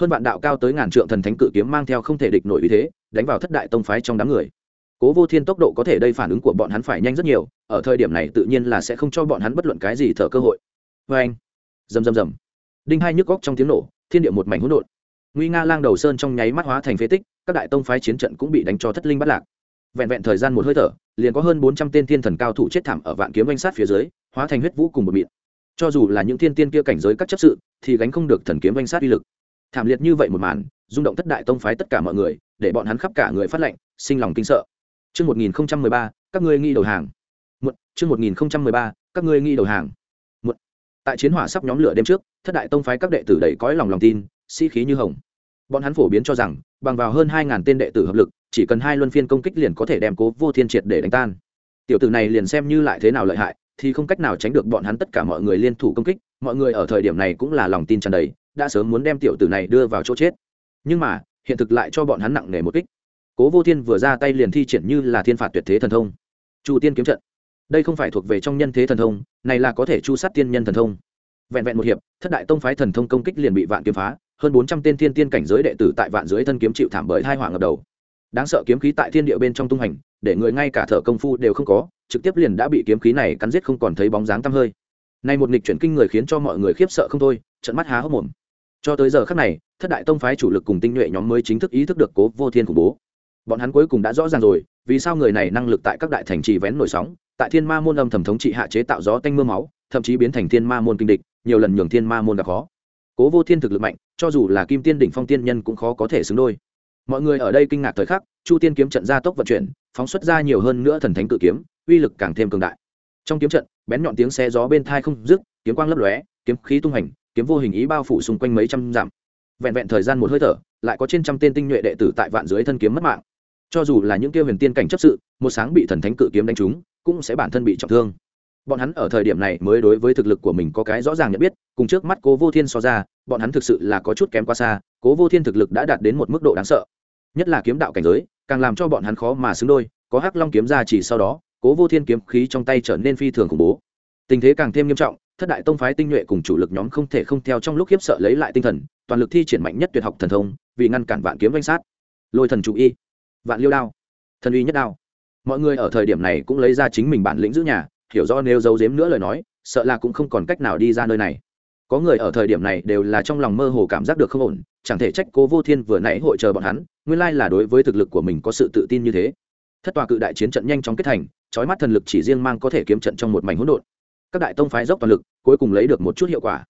Hơn vạn đạo cao tới ngàn trượng thần thánh cự kiếm mang theo không thể địch nổi ý thế, đánh vào thất đại tông phái trong đám người. Cố vô thiên tốc độ có thể đây phản ứng của bọn hắn phải nhanh rất nhiều, ở thời điểm này tự nhiên là sẽ không cho bọn hắn bất luận cái gì thở cơ hội. Vê anh, rầm rầm rầm. Đinh hai nhức góc trong tiếng nổ, thiên địa một mảnh hỗn độn. Nguy nga lang đầu sơn trong nháy mắt hóa thành phế tích, các đại tông phái chiến trận cũng bị đánh cho thất linh bắt lạc vẹn vẹn thời gian một hơi thở liền có hơn bốn trăm tên thiên thần cao thủ chết thảm ở vạn kiếm danh sát phía dưới hóa thành huyết vũ cùng một mịn cho dù là những thiên tiên kia cảnh giới các chấp sự thì gánh không được thần kiếm danh sát uy lực thảm liệt như vậy một màn rung động thất đại tông phái tất cả mọi người để bọn hắn khắp cả người phát lệnh sinh lòng kinh sợ Trước 1013, các ngươi nghi đầu hàng. Muộn, trước 1013, các ngươi nghi đầu hàng. Muộn. Tại chiến hỏa sắp nhóm lửa đêm trước, thất đại tông phái các đệ tử đầy cõi lòng lòng tin, sĩ khí như hồng. Bọn hắn phổ biến cho rằng, bằng vào hơn 2000 tên đệ tử hợp lực, chỉ cần hai luân phiên công kích liền có thể đem Cố Vô Thiên triệt để đánh tan. Tiểu tử này liền xem như lại thế nào lợi hại, thì không cách nào tránh được bọn hắn tất cả mọi người liên thủ công kích, mọi người ở thời điểm này cũng là lòng tin tràn đầy, đã sớm muốn đem tiểu tử này đưa vào chỗ chết. Nhưng mà, hiện thực lại cho bọn hắn nặng nề một kích. Cố vô thiên vừa ra tay liền thi triển như là thiên phạt tuyệt thế thần thông. Chu tiên kiếm trận. Đây không phải thuộc về trong nhân thế thần thông này là có thể chu sát tiên nhân thần thông. Vẹn vẹn một hiệp thất đại tông phái thần thông công kích liền bị vạn kiếm phá hơn bốn trăm tên thiên tiên cảnh giới đệ tử tại vạn dưới thân kiếm chịu thảm bởi hai hỏa ngập đầu đáng sợ kiếm khí tại thiên địa bên trong tung hành, để người ngay cả thở công phu đều không có, trực tiếp liền đã bị kiếm khí này cắn giết không còn thấy bóng dáng tăm hơi. Nay một nghịch chuyển kinh người khiến cho mọi người khiếp sợ không thôi trận mắt há hốc mồm. Cho tới giờ khắc này, thất đại tông phái chủ lực cùng tinh nhuệ nhóm mới chính thức ý thức được cố vô thiên khủng bố. Bọn hắn cuối cùng đã rõ ràng rồi, vì sao người này năng lực tại các đại thành trì vén nổi sóng, tại thiên ma môn âm thầm thống trị hạ chế tạo gió tanh m ư a máu, thậm chí biến thành thiên ma môn kinh địch, nhiều lần nhường thiên ma môn gặp khó. Cố vô thiên thực lực mạnh, cho dù là kim tiên đỉnh phong tiên nhân cũng khó có thể xứng đôi mọi người ở đây kinh ngạc thời khắc, chu tiên kiếm trận gia tốc vận chuyển, phóng xuất ra nhiều hơn nữa thần thánh cự kiếm, uy lực càng thêm cường đại. Trong kiếm trận, bén nhọn tiếng xe gió bên thai không dứt, kiếm quang lấp lóe, kiếm khí tung hành, kiếm vô hình ý bao phủ xung quanh mấy trăm dặm. Vẹn vẹn thời gian một hơi thở, lại có trên trăm tên tinh nhuệ đệ tử tại vạn dưới thân kiếm mất mạng. Cho dù là những kia huyền tiên cảnh chấp sự, một sáng bị thần thánh cự kiếm đánh trúng, cũng sẽ bản thân bị trọng thương bọn hắn ở thời điểm này mới đối với thực lực của mình có cái rõ ràng nhận biết, cùng trước mắt cố vô thiên so ra, bọn hắn thực sự là có chút kém quá xa, cố vô thiên thực lực đã đạt đến một mức độ đáng sợ. Nhất là kiếm đạo cảnh giới, càng làm cho bọn hắn khó mà xứng đôi, có hắc long kiếm ra chỉ sau đó, cố vô thiên kiếm khí trong tay trở nên phi thường khủng bố. Tình thế càng thêm nghiêm trọng, thất đại tông phái tinh nhuệ cùng chủ lực nhóm không thể không theo trong lúc khiếp sợ lấy lại tinh thần, toàn lực thi triển mạnh nhất tuyệt học thần thông, vì ngăn cản vạn kiếm danh sát. Lôi thần chủ y, vạn liêu đao, thần uy nhất đao. Mọi người ở thời điểm này cũng lấy ra chính mình bản lĩnh giữ nhà hiểu rõ nếu giấu giếm nữa lời nói, sợ là cũng không còn cách nào đi ra nơi này. Có người ở thời điểm này đều là trong lòng mơ hồ cảm giác được không ổn, chẳng thể trách cố vô thiên vừa nãy hội chờ bọn hắn, nguyên lai là đối với thực lực của mình có sự tự tin như thế. Thất tòa cự đại chiến trận nhanh chóng kết thành trói mắt thần lực chỉ riêng mang có thể kiếm trận trong một mảnh hỗn độn. Các đại tông phái dốc toàn lực, cuối cùng lấy được một chút hiệu quả.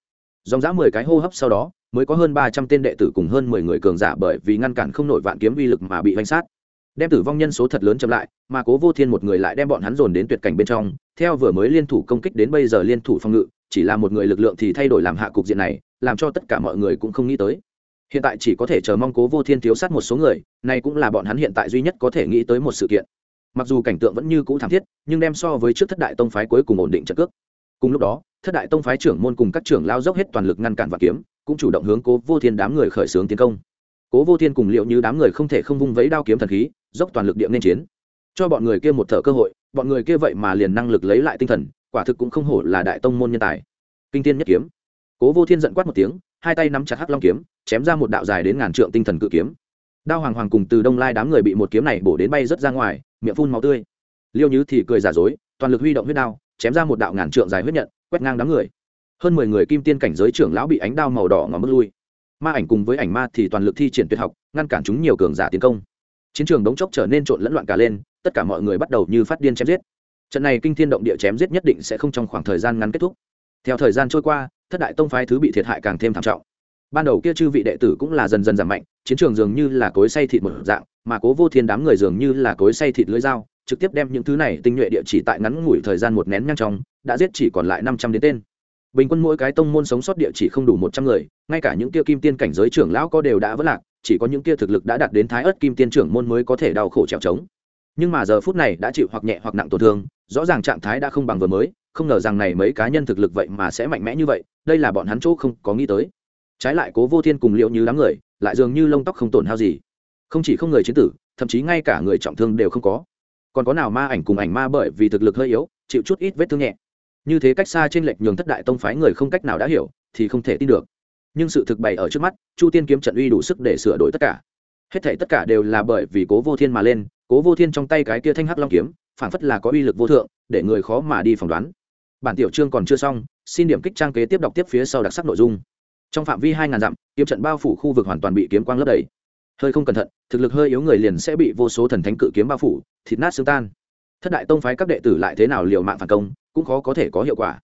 Dòng dã mười cái hô hấp sau đó, mới có hơn ba trăm tên đệ tử cùng hơn mười người cường giả bởi vì ngăn cản không nổi vạn kiếm uy lực mà bị oanh sát. Đem tử vong nhân số thật lớn chậm lại, mà cố vô thiên một người lại đem bọn hắn dồn đến tuyệt cảnh bên trong theo vừa mới liên thủ công kích đến bây giờ liên thủ phòng ngự, chỉ là một người lực lượng thì thay đổi làm hạ cục diện này, làm cho tất cả mọi người cũng không nghĩ tới. Hiện tại chỉ có thể chờ mong cố vô thiên thiếu sát một số người, này cũng là bọn hắn hiện tại duy nhất có thể nghĩ tới một sự kiện. Mặc dù cảnh tượng vẫn như cũ thảm thiết, nhưng đem so với trước thất đại tông phái cuối cùng ổn định trận cước. Cùng lúc đó, thất đại tông phái trưởng môn cùng các trưởng lao dốc hết toàn lực ngăn cản và kiếm, cũng chủ động hướng cố vô thiên đám người khởi xướng tiến công. Cố vô thiên cùng liệu như đám người không thể không vung vẫy đao kiếm thần khí, dốc toàn lực điệm nên chiến cho bọn người kia một thở cơ hội, bọn người kia vậy mà liền năng lực lấy lại tinh thần, quả thực cũng không hổ là đại tông môn nhân tài. Kinh thiên nhất kiếm. Cố vô thiên giận quát một tiếng, hai tay nắm chặt hắc long kiếm, chém ra một đạo dài đến ngàn trượng tinh thần cự kiếm. Đao hoàng hoàng cùng từ đông lai đám người bị một kiếm này bổ đến bay rớt ra ngoài, miệng phun máu tươi. Liêu như thì cười giả dối, toàn lực huy động huyết đao, chém ra một đạo ngàn trượng dài huyết nhận, quét ngang đám người. Hơn mười người kim tiên cảnh giới trưởng lão bị ánh đao màu đỏ ngỏ mất lui. Ma ảnh cùng với ảnh ma thì toàn lực thi triển tuyệt học, ngăn cản chúng nhiều cường giả tiến công. Chiến trường đống chốc trở nên trộn lẫn loạn cả lên tất cả mọi người bắt đầu như phát điên chém giết. Trận này kinh thiên động địa chém giết nhất định sẽ không trong khoảng thời gian ngắn kết thúc. Theo thời gian trôi qua, thất đại tông phái thứ bị thiệt hại càng thêm thảm trọng. Ban đầu kia chư vị đệ tử cũng là dần dần giảm mạnh, chiến trường dường như là cối say thịt một dạng, mà cố vô thiên đám người dường như là cối say thịt lưỡi dao, trực tiếp đem những thứ này tinh nhuệ địa chỉ tại ngắn ngủi thời gian một nén nhang trong, đã giết chỉ còn lại năm trăm đến tên. Bình quân mỗi cái tông môn sống sót địa chỉ không đủ một trăm người, ngay cả những kia kim tiên cảnh giới trưởng lão có đều đã vất lạc, chỉ có những kia thực lực đã đạt đến thái ớt kim tiên trưởng môn mới có thể đau khổ trèo trống nhưng mà giờ phút này đã chịu hoặc nhẹ hoặc nặng tổn thương, rõ ràng trạng thái đã không bằng vừa mới, không ngờ rằng này mấy cá nhân thực lực vậy mà sẽ mạnh mẽ như vậy, đây là bọn hắn chỗ không có nghĩ tới. Trái lại cố vô thiên cùng liệu như đám người, lại dường như lông tóc không tổn hao gì. Không chỉ không người chiến tử, thậm chí ngay cả người trọng thương đều không có. Còn có nào ma ảnh cùng ảnh ma bởi vì thực lực hơi yếu, chịu chút ít vết thương nhẹ. Như thế cách xa trên lệch nhường thất đại tông phái người không cách nào đã hiểu, thì không thể tin được. Nhưng sự thực bày ở trước mắt, chu tiên kiếm trận uy đủ sức để sửa đổi tất cả. Hết thể tất cả đều là bởi vì cố vô thiên mà lên cố vô thiên trong tay cái kia thanh hắc long kiếm phản phất là có uy lực vô thượng, để người khó mà đi phỏng đoán. Bản tiểu chương còn chưa xong, xin điểm kích trang kế tiếp đọc tiếp phía sau đặc sắc nội dung. Trong phạm vi hai ngàn dặm, kiếm trận bao phủ khu vực hoàn toàn bị kiếm quang lấp đầy. Hơi không cẩn thận, thực lực hơi yếu người liền sẽ bị vô số thần thánh cự kiếm bao phủ, thịt nát xương tan. Thất đại tông phái các đệ tử lại thế nào liều mạng phản công, cũng khó có thể có hiệu quả.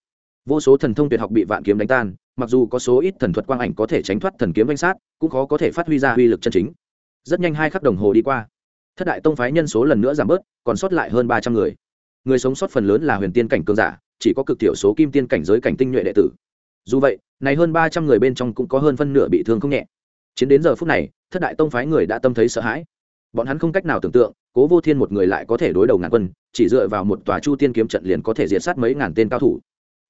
Vô số thần thông tuyệt học bị vạn kiếm đánh tan, mặc dù có số ít thần thuật quang ảnh có thể tránh thoát thần kiếm danh sát, cũng khó có thể phát huy ra uy lực chân chính. Rất nhanh hai khắc đồng hồ đi qua thất đại tông phái nhân số lần nữa giảm bớt, còn sót lại hơn ba trăm người. Người sống sót phần lớn là huyền tiên cảnh cường giả, chỉ có cực thiểu số kim tiên cảnh giới cảnh tinh nhuệ đệ tử. Dù vậy, này hơn ba trăm người bên trong cũng có hơn phân nửa bị thương không nhẹ. Chiến đến giờ phút này, thất đại tông phái người đã tâm thấy sợ hãi. Bọn hắn không cách nào tưởng tượng, cố vô thiên một người lại có thể đối đầu ngàn quân, chỉ dựa vào một tòa chu tiên kiếm trận liền có thể diệt sát mấy ngàn tên cao thủ.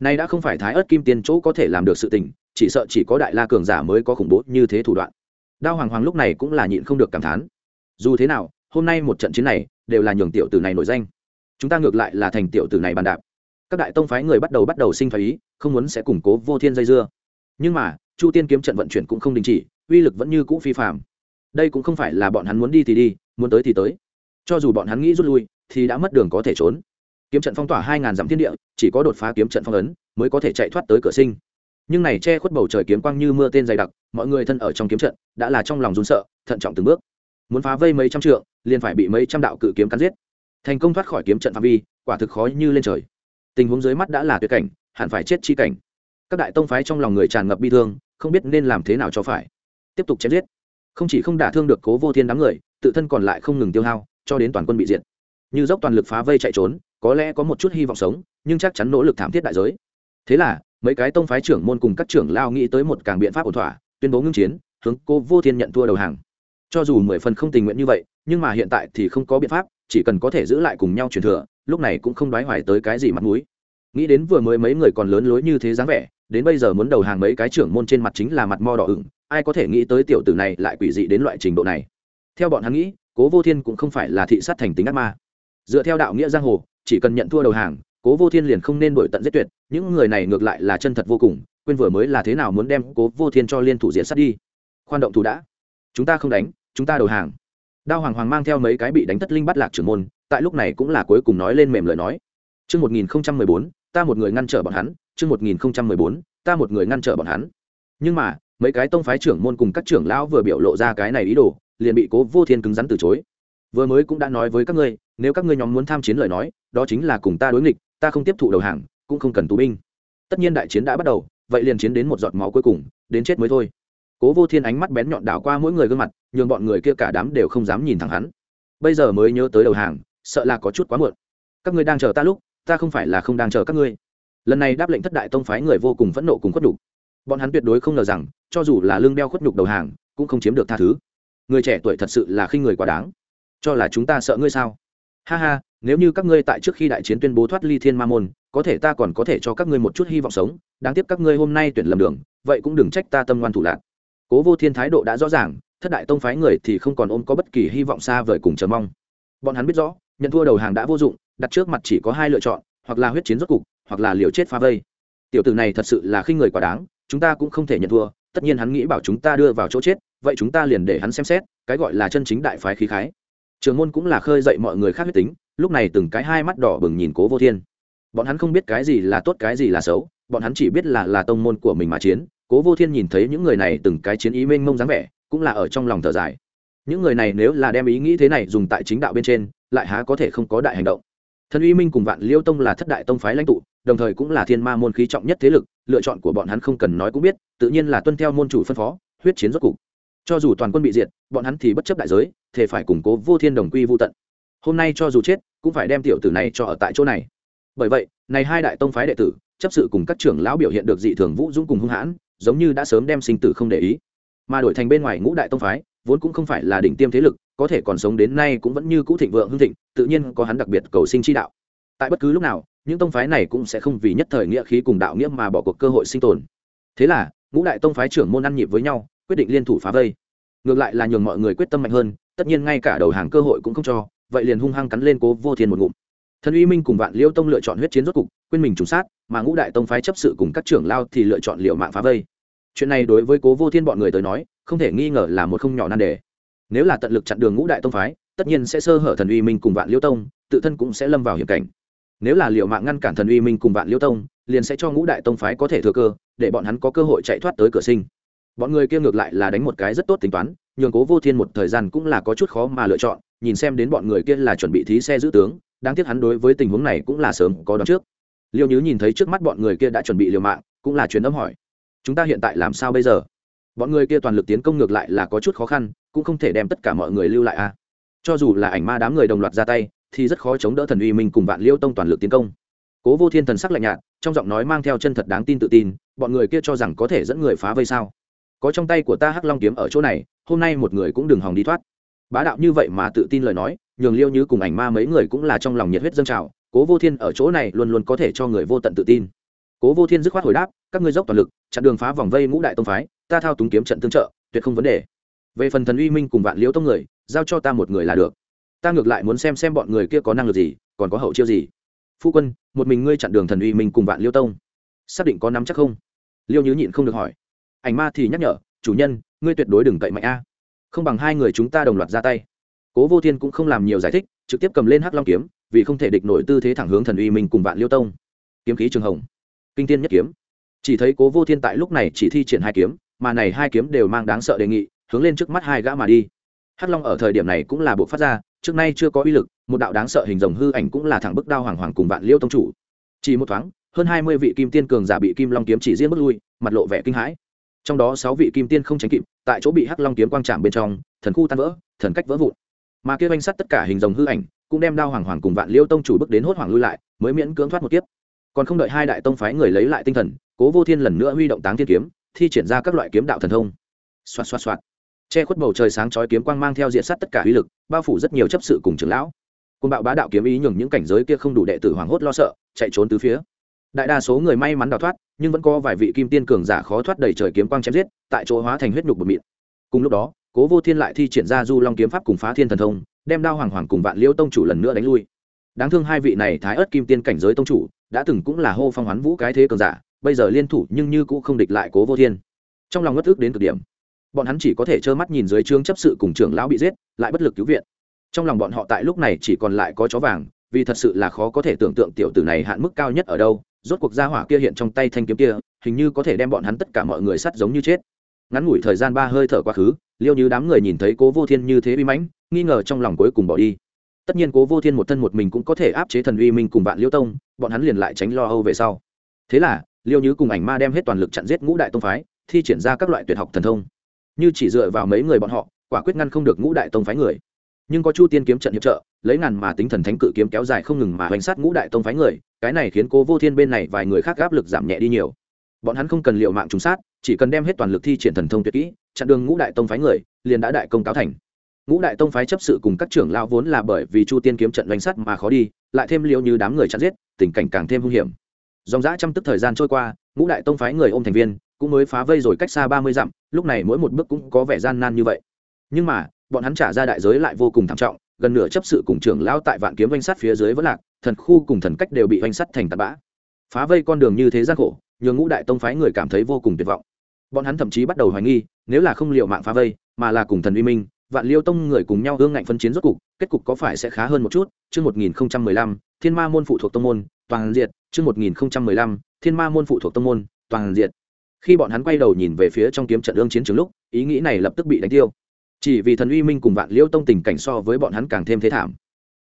Nay đã không phải thái ớt kim tiên chỗ có thể làm được sự tình, chỉ sợ chỉ có đại la cường giả mới có khủng bố như thế thủ đoạn. Đao hoàng hoàng lúc này cũng là nhịn không được cảm thán. Dù thế nào hôm nay một trận chiến này đều là nhường tiểu tử này nổi danh. Chúng ta ngược lại là thành tiểu tử này bàn đạp. Các đại tông phái người bắt đầu bắt đầu sinh thái ý, không muốn sẽ củng cố vô thiên dây dưa. Nhưng mà, chu tiên kiếm trận vận chuyển cũng không đình chỉ, uy lực vẫn như cũ phi phạm đây cũng không phải là bọn hắn muốn đi thì đi, muốn tới thì tới. Cho dù bọn hắn nghĩ rút lui, thì đã mất đường có thể trốn. Kiếm trận phong tỏa hai ngàn dặm thiên địa, chỉ có đột phá kiếm trận phong ấn, mới có thể chạy thoát tới cửa sinh. Nhưng này che khuất bầu trời kiếm quang như mưa tên dày đặc, mọi người thân ở trong kiếm trận, đã là trong lòng run sợ, thận trọng từng bước. Muốn phá vây mấy trăm trượng liền phải bị mấy trăm đạo cự kiếm cắn giết. Thành công thoát khỏi kiếm trận phạm vi, quả thực khó như lên trời. Tình huống dưới mắt đã là tuyệt cảnh, hẳn phải chết chi cảnh. Các đại tông phái trong lòng người tràn ngập bi thương, không biết nên làm thế nào cho phải. Tiếp tục chém giết. Không chỉ không đả thương được cố vô thiên đám người, tự thân còn lại không ngừng tiêu hao, cho đến toàn quân bị diệt. Như dốc toàn lực phá vây chạy trốn, có lẽ có một chút hy vọng sống, nhưng chắc chắn nỗ lực thảm thiết đại giới. Thế là, mấy cái tông phái trưởng môn cùng các trưởng lao nghĩ tới một càng biện pháp ổn thỏa, tuyên bố ngưng chiến, hướng cô vô thiên nhận thua đầu hàng. Cho dù mười phần không tình nguyện như vậy nhưng mà hiện tại thì không có biện pháp, chỉ cần có thể giữ lại cùng nhau truyền thừa, lúc này cũng không đoái hoài tới cái gì mặt mũi. Nghĩ đến vừa mới mấy người còn lớn lối như thế dáng vẻ, đến bây giờ muốn đầu hàng mấy cái trưởng môn trên mặt chính là mặt mo đỏ ửng, ai có thể nghĩ tới tiểu tử này lại quỷ dị đến loại trình độ này. Theo bọn hắn nghĩ, cố vô thiên cũng không phải là thị sát thành tính ác ma. Dựa theo đạo nghĩa giang hồ, chỉ cần nhận thua đầu hàng, cố vô thiên liền không nên đổi tận giết tuyệt, những người này ngược lại là chân thật vô cùng, quên vừa mới là thế nào muốn đem cố vô thiên cho liên thủ diện sát đi. Khoan động thủ đã. Chúng ta không đánh, chúng ta đầu hàng đao hoàng hoàng mang theo mấy cái bị đánh thất linh bắt lạc trưởng môn, tại lúc này cũng là cuối cùng nói lên mềm lời nói. Chương một nghìn bốn, ta một người ngăn trở bọn hắn, chương một nghìn bốn, ta một người ngăn trở bọn hắn. Nhưng mà, mấy cái tông phái trưởng môn cùng các trưởng lão vừa biểu lộ ra cái này ý đồ, liền bị cố vô thiên cứng rắn từ chối. Vừa mới cũng đã nói với các ngươi, nếu các ngươi nhóm muốn tham chiến lời nói, đó chính là cùng ta đối nghịch, ta không tiếp thụ đầu hàng, cũng không cần tù binh. Tất nhiên đại chiến đã bắt đầu, vậy liền chiến đến một giọt máu cuối cùng, đến chết mới thôi cố vô thiên ánh mắt bén nhọn đảo qua mỗi người gương mặt, nhường bọn người kia cả đám đều không dám nhìn thẳng hắn. Bây giờ mới nhớ tới đầu hàng, sợ là có chút quá muộn. Các ngươi đang chờ ta lúc, ta không phải là không đang chờ các ngươi. Lần này đáp lệnh thất đại tông phái người vô cùng phẫn nộ cùng khuất nhục. Bọn hắn tuyệt đối không ngờ rằng, cho dù là lương đeo khuất nhục đầu hàng, cũng không chiếm được tha thứ. Người trẻ tuổi thật sự là khi người quá đáng. Cho là chúng ta sợ ngươi sao? Ha ha, nếu như các ngươi tại trước khi đại chiến tuyên bố thoát ly thiên ma môn, có thể ta còn có thể cho các ngươi một chút hy vọng sống. Đáng tiếc các ngươi hôm nay tuyển lầm đường, vậy cũng đừng trách ta tâm ngoan thủ lạc cố vô thiên thái độ đã rõ ràng, thất đại tông phái người thì không còn ôm có bất kỳ hy vọng xa vời cùng chờ mong. Bọn hắn biết rõ, nhận thua đầu hàng đã vô dụng, đặt trước mặt chỉ có hai lựa chọn, hoặc là huyết chiến rốt cục, hoặc là liều chết phá vây. Tiểu tử này thật sự là khi người quá đáng, chúng ta cũng không thể nhận thua, tất nhiên hắn nghĩ bảo chúng ta đưa vào chỗ chết, vậy chúng ta liền để hắn xem xét, cái gọi là chân chính đại phái khí khái. Trường môn cũng là khơi dậy mọi người khác huyết tính, lúc này từng cái hai mắt đỏ bừng nhìn cố vô thiên. Bọn hắn không biết cái gì là tốt, cái gì là xấu, bọn hắn chỉ biết là là tông môn của mình mà chiến cố vô thiên nhìn thấy những người này từng cái chiến ý mênh mông dáng vẻ, cũng là ở trong lòng thở dài. Những người này nếu là đem ý nghĩ thế này dùng tại chính đạo bên trên, lại há có thể không có đại hành động. Thần uy minh cùng vạn liêu tông là thất đại tông phái lãnh tụ, đồng thời cũng là thiên ma môn khí trọng nhất thế lực, lựa chọn của bọn hắn không cần nói cũng biết, tự nhiên là tuân theo môn chủ phân phó, huyết chiến rốt cục. Cho dù toàn quân bị diệt, bọn hắn thì bất chấp đại giới thể phải củng cố vô thiên đồng quy vô tận. Hôm nay cho dù chết, cũng phải đem tiểu tử này cho ở tại chỗ này. Bởi vậy, này hai đại tông phái đệ tử, chấp sự cùng các trưởng lão biểu hiện được dị thường vũ dũng cùng hung hãn giống như đã sớm đem sinh tử không để ý. Mà đổi thành bên ngoài ngũ đại tông phái, vốn cũng không phải là đỉnh tiêm thế lực, có thể còn sống đến nay cũng vẫn như cũ thịnh vượng hưng thịnh, tự nhiên có hắn đặc biệt cầu sinh chi đạo. Tại bất cứ lúc nào, những tông phái này cũng sẽ không vì nhất thời nghĩa khí cùng đạo nghĩa mà bỏ cuộc cơ hội sinh tồn. Thế là, ngũ đại tông phái trưởng môn ăn nhịp với nhau, quyết định liên thủ phá vây. Ngược lại là nhường mọi người quyết tâm mạnh hơn, tất nhiên ngay cả đầu hàng cơ hội cũng không cho, vậy liền hung hăng cắn lên cố vô thiên một ngụm. Thần uy minh cùng vạn liêu tông lựa chọn huyết chiến rốt cục, quên mình trùng sát mà ngũ đại tông phái chấp sự cùng các trưởng lao thì lựa chọn liệu mạng phá vây. Chuyện này đối với cố vô thiên bọn người tới nói, không thể nghi ngờ là một không nhỏ nan đề. Nếu là tận lực chặn đường ngũ đại tông phái, tất nhiên sẽ sơ hở thần uy minh cùng vạn liêu tông, tự thân cũng sẽ lâm vào hiểm cảnh. Nếu là liệu mạng ngăn cản thần uy minh cùng vạn liêu tông, liền sẽ cho ngũ đại tông phái có thể thừa cơ, để bọn hắn có cơ hội chạy thoát tới cửa sinh. Bọn người kia ngược lại là đánh một cái rất tốt tính toán, nhường cố vô thiên một thời gian cũng là có chút khó mà lựa chọn, nhìn xem đến bọn người kia là chuẩn bị thí xe giữ tướng, đáng tiếc hắn đối với tình huống này cũng là sớm có đón trước liêu nhứ nhìn thấy trước mắt bọn người kia đã chuẩn bị liều mạng, cũng là truyền âm hỏi, chúng ta hiện tại làm sao bây giờ? Bọn người kia toàn lực tiến công ngược lại là có chút khó khăn, cũng không thể đem tất cả mọi người lưu lại a à. cho dù là ảnh ma đám người đồng loạt ra tay, thì rất khó chống đỡ thần uy minh cùng vạn liêu tông toàn lực tiến công. Cố vô thiên thần sắc lạnh nhạt, trong giọng nói mang theo chân thật đáng tin tự tin, bọn người kia cho rằng có thể dẫn người phá vây sao? Có trong tay của ta hắc long kiếm ở chỗ này, hôm nay một người cũng đừng hòng đi thoát. Bá đạo như vậy mà tự tin lời nói, nhường liêu như cùng ảnh ma mấy người cũng là trong lòng nhiệt huyết dâng trào cố vô thiên ở chỗ này luôn luôn có thể cho người vô tận tự tin. Cố vô thiên dứt khoát hồi đáp, các ngươi dốc toàn lực, chặn đường phá vòng vây ngũ đại tông phái, ta thao túng kiếm trận tương trợ, tuyệt không vấn đề. Về phần thần uy minh cùng vạn liễu tông người, giao cho ta một người là được. Ta ngược lại muốn xem xem bọn người kia có năng lực gì, còn có hậu chiêu gì. Phu quân, một mình ngươi chặn đường thần uy minh cùng vạn liêu tông, xác định có nắm chắc không? Liêu nhứ nhịn không được hỏi. Ảnh ma thì nhắc nhở, chủ nhân, ngươi tuyệt đối đừng cậy mạnh a. Không bằng hai người chúng ta đồng loạt ra tay. Cố vô thiên cũng không làm nhiều giải thích, trực tiếp cầm lên hắc long kiếm vì không thể địch nổi tư thế thẳng hướng thần uy mình cùng vạn liêu tông. Kiếm khí trường hồng, kinh tiên nhất kiếm. Chỉ thấy cố vô thiên tại lúc này chỉ thi triển hai kiếm, mà này hai kiếm đều mang đáng sợ đề nghị, hướng lên trước mắt hai gã mà đi. Hắc long ở thời điểm này cũng là bộ phát ra, trước nay chưa có uy lực, một đạo đáng sợ hình rồng hư ảnh cũng là thẳng bức đao hoàng hoàng cùng vạn liêu tông chủ. Chỉ một thoáng, hơn hai mươi vị kim tiên cường giả bị kim long kiếm chỉ riêng bước lui, mặt lộ vẻ kinh hãi. Trong đó sáu vị kim tiên không tránh kịp, tại chỗ bị hắc long kiếm quang trảm bên trong, thần khu tan vỡ, thần cách vỡ vụn. Mà kia banh sắt tất cả hình rồng hư ảnh cũng đem đao hoàng hoàng cùng vạn liêu tông chủ bước đến hốt hoảng lui lại, mới miễn cưỡng thoát một kiếp. Còn không đợi hai đại tông phái người lấy lại tinh thần, cố vô thiên lần nữa huy động táng thiên kiếm, thi triển ra các loại kiếm đạo thần thông. Xoạt xoạt xoạt. Che khuất bầu trời sáng chói kiếm quang mang theo diện sát tất cả uy lực, bao phủ rất nhiều chấp sự cùng trưởng lão. Côn bạo bá đạo kiếm ý nhường những cảnh giới kia không đủ đệ tử hoảng hốt lo sợ, chạy trốn từ phía. Đại đa số người may mắn đào thoát, nhưng vẫn có vài vị kim tiên cường giả khó thoát đầy trời kiếm quang chém giết, tại chỗ hóa thành huyết nhục bột mịn. Cùng lúc đó, cố vô thiên lại thi triển ra du long kiếm pháp cùng phá thiên thần thông đem đao hoàng hoàng cùng vạn liêu tông chủ lần nữa đánh lui. Đáng thương hai vị này thái ớt kim tiên cảnh giới tông chủ, đã từng cũng là hô phong hoán vũ cái thế cường giả, bây giờ liên thủ nhưng như cũng không địch lại cố vô thiên. Trong lòng ngất ước đến cực điểm. Bọn hắn chỉ có thể trơ mắt nhìn dưới trướng chấp sự cùng trưởng lão bị giết, lại bất lực cứu viện. Trong lòng bọn họ tại lúc này chỉ còn lại có chó vàng, vì thật sự là khó có thể tưởng tượng tiểu tử này hạn mức cao nhất ở đâu, rốt cuộc gia hỏa kia hiện trong tay thanh kiếm kia, hình như có thể đem bọn hắn tất cả mọi người sắt giống như chết. Ngắn ngủi thời gian ba hơi thở quá khứ, liêu như đám người nhìn thấy cố vô thiên như thế uy mãnh nghi ngờ trong lòng cuối cùng bỏ đi. Tất nhiên cố vô thiên một thân một mình cũng có thể áp chế thần uy minh cùng vạn liêu tông, bọn hắn liền lại tránh lo âu về sau. Thế là, liêu như cùng ảnh ma đem hết toàn lực chặn giết ngũ đại tông phái, thi triển ra các loại tuyệt học thần thông. Như chỉ dựa vào mấy người bọn họ, quả quyết ngăn không được ngũ đại tông phái người. Nhưng có chu tiên kiếm trận hiệp trợ, lấy ngàn mà tính thần thánh cự kiếm kéo dài không ngừng mà hoành sát ngũ đại tông phái người, cái này khiến cố vô thiên bên này vài người khác áp lực giảm nhẹ đi nhiều. Bọn hắn không cần liệu mạng trùng sát, chỉ cần đem hết toàn lực thi triển thần thông tuyệt kỹ, chặn đường ngũ đại tông phái người, liền đã đại công cáo thành ngũ đại tông phái chấp sự cùng các trưởng lao vốn là bởi vì chu tiên kiếm trận đánh sắt mà khó đi, lại thêm liệu như đám người chặn giết, tình cảnh càng thêm hung hiểm. Dòng dã trăm tức thời gian trôi qua, ngũ đại tông phái người ôm thành viên cũng mới phá vây rồi cách xa ba mươi dặm, lúc này mỗi một bước cũng có vẻ gian nan như vậy. Nhưng mà, bọn hắn trả ra đại giới lại vô cùng thảm trọng, gần nửa chấp sự cùng trưởng lao tại vạn kiếm oanh sắt phía dưới vẫn lạc, thần khu cùng thần cách đều bị oanh sắt thành tạt bã. Phá vây con đường như thế gian khổ, nhường ngũ đại tông phái người cảm thấy vô cùng tuyệt vọng. Bọn hắn thậm chí bắt đầu hoài nghi, nếu là không liệu mạng phá vây, mà là cùng thần uy minh vạn liêu tông người cùng nhau hương ngạnh phân chiến rốt cục, kết cục có phải sẽ khá hơn một chút? Chương một nghìn lăm, thiên ma môn phụ thuộc tông môn, toàn diệt. Chương một nghìn lăm, thiên ma môn phụ thuộc tông môn, toàn diệt. Khi bọn hắn quay đầu nhìn về phía trong kiếm trận ương chiến trường lúc, ý nghĩ này lập tức bị đánh tiêu. Chỉ vì thần uy minh cùng vạn liêu tông tình cảnh so với bọn hắn càng thêm thế thảm.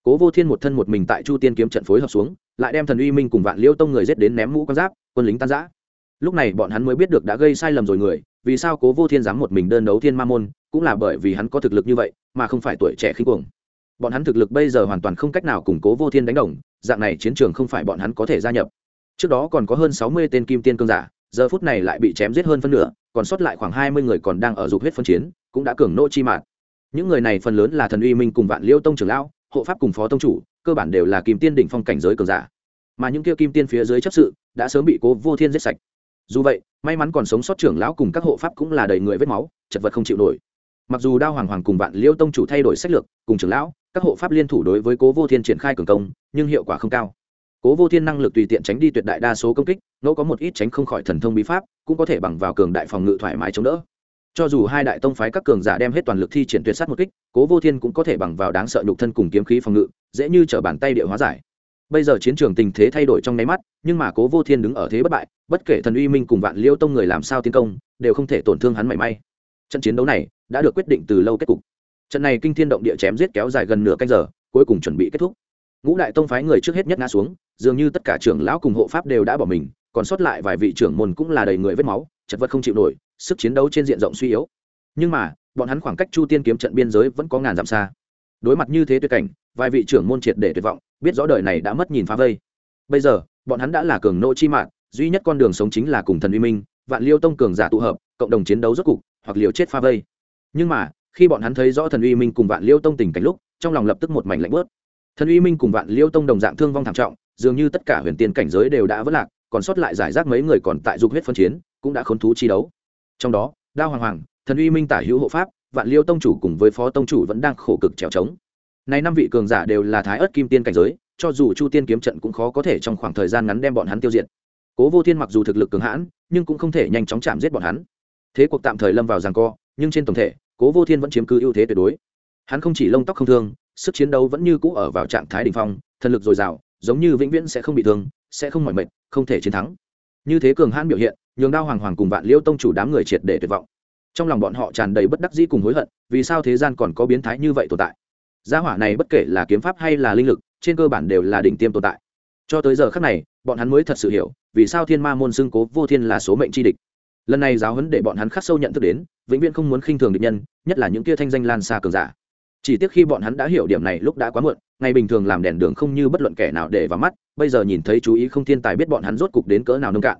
Cố vô thiên một thân một mình tại chu tiên kiếm trận phối hợp xuống, lại đem thần uy minh cùng vạn liêu tông người giết đến ném mũ con giáp, quân lính tan giã lúc này bọn hắn mới biết được đã gây sai lầm rồi người, vì sao cố vô thiên dám một mình đơn đấu thiên ma môn cũng là bởi vì hắn có thực lực như vậy, mà không phải tuổi trẻ khinh cuồng. Bọn hắn thực lực bây giờ hoàn toàn không cách nào củng cố vô thiên đánh đồng, dạng này chiến trường không phải bọn hắn có thể gia nhập. Trước đó còn có hơn sáu mươi tên kim tiên cương giả, giờ phút này lại bị chém giết hơn phân nửa, còn sót lại khoảng hai mươi người còn đang ở dục huyết phân chiến, cũng đã cường nô chi mạng. Những người này phần lớn là thần uy minh cùng vạn liêu tông trưởng lão, hộ pháp cùng phó tông chủ, cơ bản đều là kim tiên đỉnh phong cảnh giới cường giả. Mà những kia kim tiên phía dưới chấp sự, đã sớm bị cố vô thiên giết sạch. Dù vậy, may mắn còn sống sót trưởng lão cùng các hộ pháp cũng là đầy người vết máu, chật vật không chịu nổi mặc dù đao hoàng hoàng cùng vạn liêu tông chủ thay đổi sách lược, cùng trưởng lão, các hộ pháp liên thủ đối với cố vô thiên triển khai cường công, nhưng hiệu quả không cao. Cố vô thiên năng lực tùy tiện tránh đi tuyệt đại đa số công kích, ngẫu có một ít tránh không khỏi thần thông bí pháp, cũng có thể bằng vào cường đại phòng ngự thoải mái chống đỡ. Cho dù hai đại tông phái các cường giả đem hết toàn lực thi triển tuyệt sát một kích, cố vô thiên cũng có thể bằng vào đáng sợ nhục thân cùng kiếm khí phòng ngự, dễ như t bàn tay địa hóa giải. Bây giờ chiến trường tình thế thay đổi trong nháy mắt, nhưng mà cố vô thiên đứng ở thế bất bại, bất kể thần uy minh cùng vạn liêu tông người làm sao tiến công, đều không thể tổn thương hắn mảy may trận chiến đấu này đã được quyết định từ lâu kết cục. Trận này kinh thiên động địa chém giết kéo dài gần nửa canh giờ, cuối cùng chuẩn bị kết thúc. Ngũ đại tông phái người trước hết nhất ngã xuống, dường như tất cả trưởng lão cùng hộ pháp đều đã bỏ mình, còn sót lại vài vị trưởng môn cũng là đầy người vết máu, chật vật không chịu nổi, sức chiến đấu trên diện rộng suy yếu. Nhưng mà, bọn hắn khoảng cách chu tiên kiếm trận biên giới vẫn có ngàn dặm xa. Đối mặt như thế tuyệt cảnh, vài vị trưởng môn triệt để tuyệt vọng, biết rõ đời này đã mất nhìn phá vây. Bây giờ, bọn hắn đã là cường nô chi mạng, duy nhất con đường sống chính là cùng thần uy minh, vạn liêu tông cường giả tụ hợp, cộng đồng chiến đấu rốt cục hoặc liều chết pha vây. Nhưng mà, khi bọn hắn thấy rõ thần uy minh cùng vạn liêu tông tình cảnh lúc, trong lòng lập tức một mảnh lạnh bớt. Thần uy minh cùng vạn liêu tông đồng dạng thương vong thảm trọng, dường như tất cả huyền tiên cảnh giới đều đã vất lạc, còn sót lại giải rác mấy người còn tại dục huyết phân chiến, cũng đã khốn thú chi đấu. Trong đó, đao hoàng hoàng, thần uy minh tả hữu hộ pháp, vạn liêu tông chủ cùng với phó tông chủ vẫn đang khổ cực trèo trống. Nay năm vị cường giả đều là thái ớt kim tiên cảnh giới, cho dù chu tiên kiếm trận cũng khó có thể trong khoảng thời gian ngắn đem bọn hắn tiêu diệt. Cố vô thiên mặc dù thực lực cường hãn, nhưng cũng không thể nhanh chóng chạm giết bọn hắn thế cuộc tạm thời lâm vào giằng co, nhưng trên tổng thể, cố vô thiên vẫn chiếm cứ ưu thế tuyệt đối. Hắn không chỉ lông tóc không thương, sức chiến đấu vẫn như cũ ở vào trạng thái đ ỉ n h phong, thần lực dồi dào, giống như vĩnh viễn sẽ không bị thương, sẽ không mỏi mệt, không thể chiến thắng. Như thế cường hãn biểu hiện, nhường đao hoàng hoàng cùng vạn liêu tông chủ đám người triệt để tuyệt vọng. Trong lòng bọn họ tràn đầy bất đắc dĩ cùng hối hận, vì sao thế gian còn có biến thái như vậy tồn tại? Gia hỏa này bất kể là kiếm pháp hay là linh lực, trên cơ bản đều là đỉnh tiêm tồn tại. Cho tới giờ khác này, bọn hắn mới thật sự hiểu, vì sao thiên ma môn xưng cố vô thiên là số mệnh tri địch lần này giáo huấn để bọn hắn khắc sâu nhận thức đến, vĩnh viễn không muốn khinh thường địch nhân, nhất là những kia thanh danh lan xa cường giả. Chỉ tiếc khi bọn hắn đã hiểu điểm này lúc đã quá muộn, ngày bình thường làm đèn đường không như bất luận kẻ nào để vào mắt, bây giờ nhìn thấy chú ý không thiên tài biết bọn hắn rốt cục đến cỡ nào nông cạn.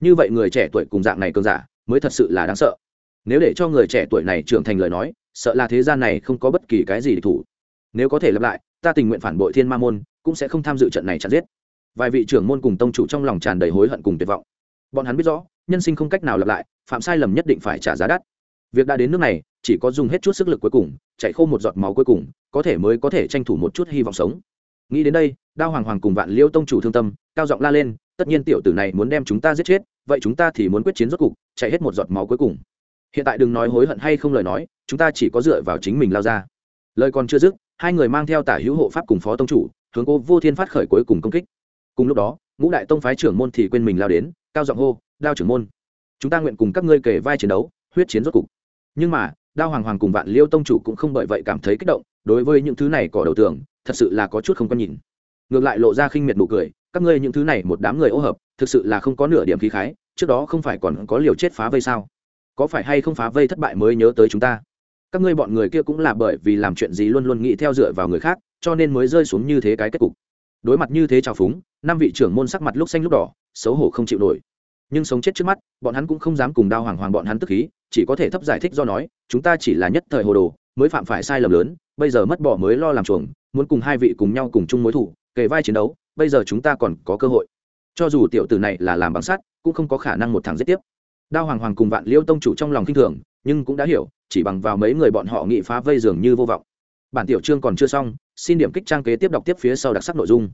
Như vậy người trẻ tuổi cùng dạng này cường giả, mới thật sự là đáng sợ. Nếu để cho người trẻ tuổi này trưởng thành lời nói, sợ là thế gian này không có bất kỳ cái gì địch thủ. Nếu có thể lặp lại, ta tình nguyện phản bội thiên ma môn, cũng sẽ không tham dự trận này chặt giết. Vài vị trưởng môn cùng tông chủ trong lòng tràn đầy hối hận cùng tuyệt vọng. Bọn hắn biết rõ nhân sinh không cách nào lặp lại, phạm sai lầm nhất định phải trả giá đắt. Việc đã đến nước này, chỉ có dùng hết chút sức lực cuối cùng, chạy khô một giọt máu cuối cùng, có thể mới có thể tranh thủ một chút hy vọng sống. Nghĩ đến đây, đao hoàng hoàng cùng vạn liêu tông chủ thương tâm, cao giọng la lên, tất nhiên tiểu tử này muốn đem chúng ta giết chết, vậy chúng ta thì muốn quyết chiến rốt cục, chạy hết một giọt máu cuối cùng. Hiện tại đừng nói hối hận hay không lời nói, chúng ta chỉ có dựa vào chính mình lao ra. Lời còn chưa dứt, hai người mang theo tả hữu hộ pháp cùng phó tông chủ, hướng cô vô thiên phát khởi cuối cùng công kích. Cùng lúc đó, ngũ đại tông phái trưởng môn thì quên mình lao đến, cao giọng hô đao trưởng môn. Chúng ta nguyện cùng các ngươi kể vai chiến đấu, huyết chiến rốt cục. Nhưng mà, đao hoàng hoàng cùng vạn liêu tông chủ cũng không bởi vậy cảm thấy kích động, đối với những thứ này cỏ đầu tường, thật sự là có chút không có nhìn. Ngược lại lộ ra khinh miệt nụ cười, các ngươi những thứ này một đám người ô hợp, thực sự là không có nửa điểm khí khái, trước đó không phải còn có liều chết phá vây sao? Có phải hay không phá vây thất bại mới nhớ tới chúng ta? Các ngươi bọn người kia cũng là bởi vì làm chuyện gì luôn luôn nghĩ theo dựa vào người khác, cho nên mới rơi xuống như thế cái kết cục. Đối mặt như thế trào phúng, năm vị trưởng môn sắc mặt lúc xanh lúc đỏ, xấu hổ không chịu nổi nhưng sống chết trước mắt, bọn hắn cũng không dám cùng đao hoàng hoàng bọn hắn tức khí, chỉ có thể thấp giải thích do nói, chúng ta chỉ là nhất thời hồ đồ, mới phạm phải sai lầm lớn, bây giờ mất bỏ mới lo làm chuồng, muốn cùng hai vị cùng nhau cùng chung mối thủ, kề vai chiến đấu, bây giờ chúng ta còn có cơ hội. Cho dù tiểu tử này là làm bằng sắt, cũng không có khả năng một thằng giết tiếp. Đao hoàng hoàng cùng vạn liêu tông chủ trong lòng kinh thường, nhưng cũng đã hiểu, chỉ bằng vào mấy người bọn họ nghị phá vây dường như vô vọng. Bản tiểu chương còn chưa xong, xin điểm kích trang kế tiếp đọc tiếp phía sau đặc sắc nội dung.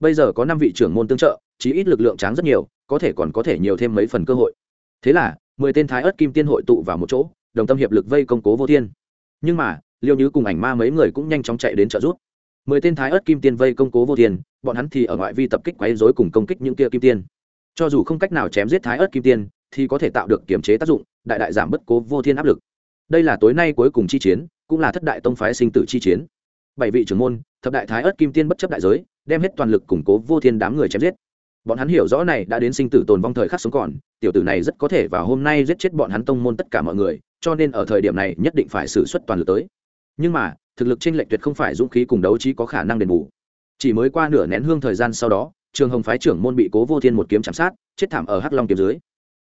Bây giờ có năm vị trưởng môn tương trợ chí ít lực lượng tráng rất nhiều, có thể còn có thể nhiều thêm mấy phần cơ hội. Thế là, mười tên thái ớt kim tiên hội tụ vào một chỗ, đồng tâm hiệp lực vây công cố vô thiên. Nhưng mà, liêu như cùng ảnh ma mấy người cũng nhanh chóng chạy đến trợ giúp. Mười tên thái ớt kim tiên vây công cố vô thiên, bọn hắn thì ở ngoại vi tập kích quấy rối cùng công kích những kia kim tiên. Cho dù không cách nào chém giết thái ớt kim tiên, thì có thể tạo được kiểm chế tác dụng, đại đại giảm bất cố vô thiên áp lực. Đây là tối nay cuối cùng chi chiến, cũng là thất đại tông phái sinh tử chi chiến. Bảy vị trưởng môn, thập đại thái ớt kim tiên bất chấp đại giới, đem hết toàn lực củng cố vô thiên đám người chém giết bọn hắn hiểu rõ này đã đến sinh tử tồn vong thời khắc sống còn, tiểu tử này rất có thể vào hôm nay giết chết bọn hắn tông môn tất cả mọi người, cho nên ở thời điểm này nhất định phải xử suất toàn lực tới. Nhưng mà, thực lực trên lệnh tuyệt không phải dũng khí cùng đấu trí có khả năng đền bù. Chỉ mới qua nửa nén hương thời gian sau đó, trường hồng phái trưởng môn bị cố vô thiên một kiếm chạm sát, chết thảm ở hắc long kiếm dưới.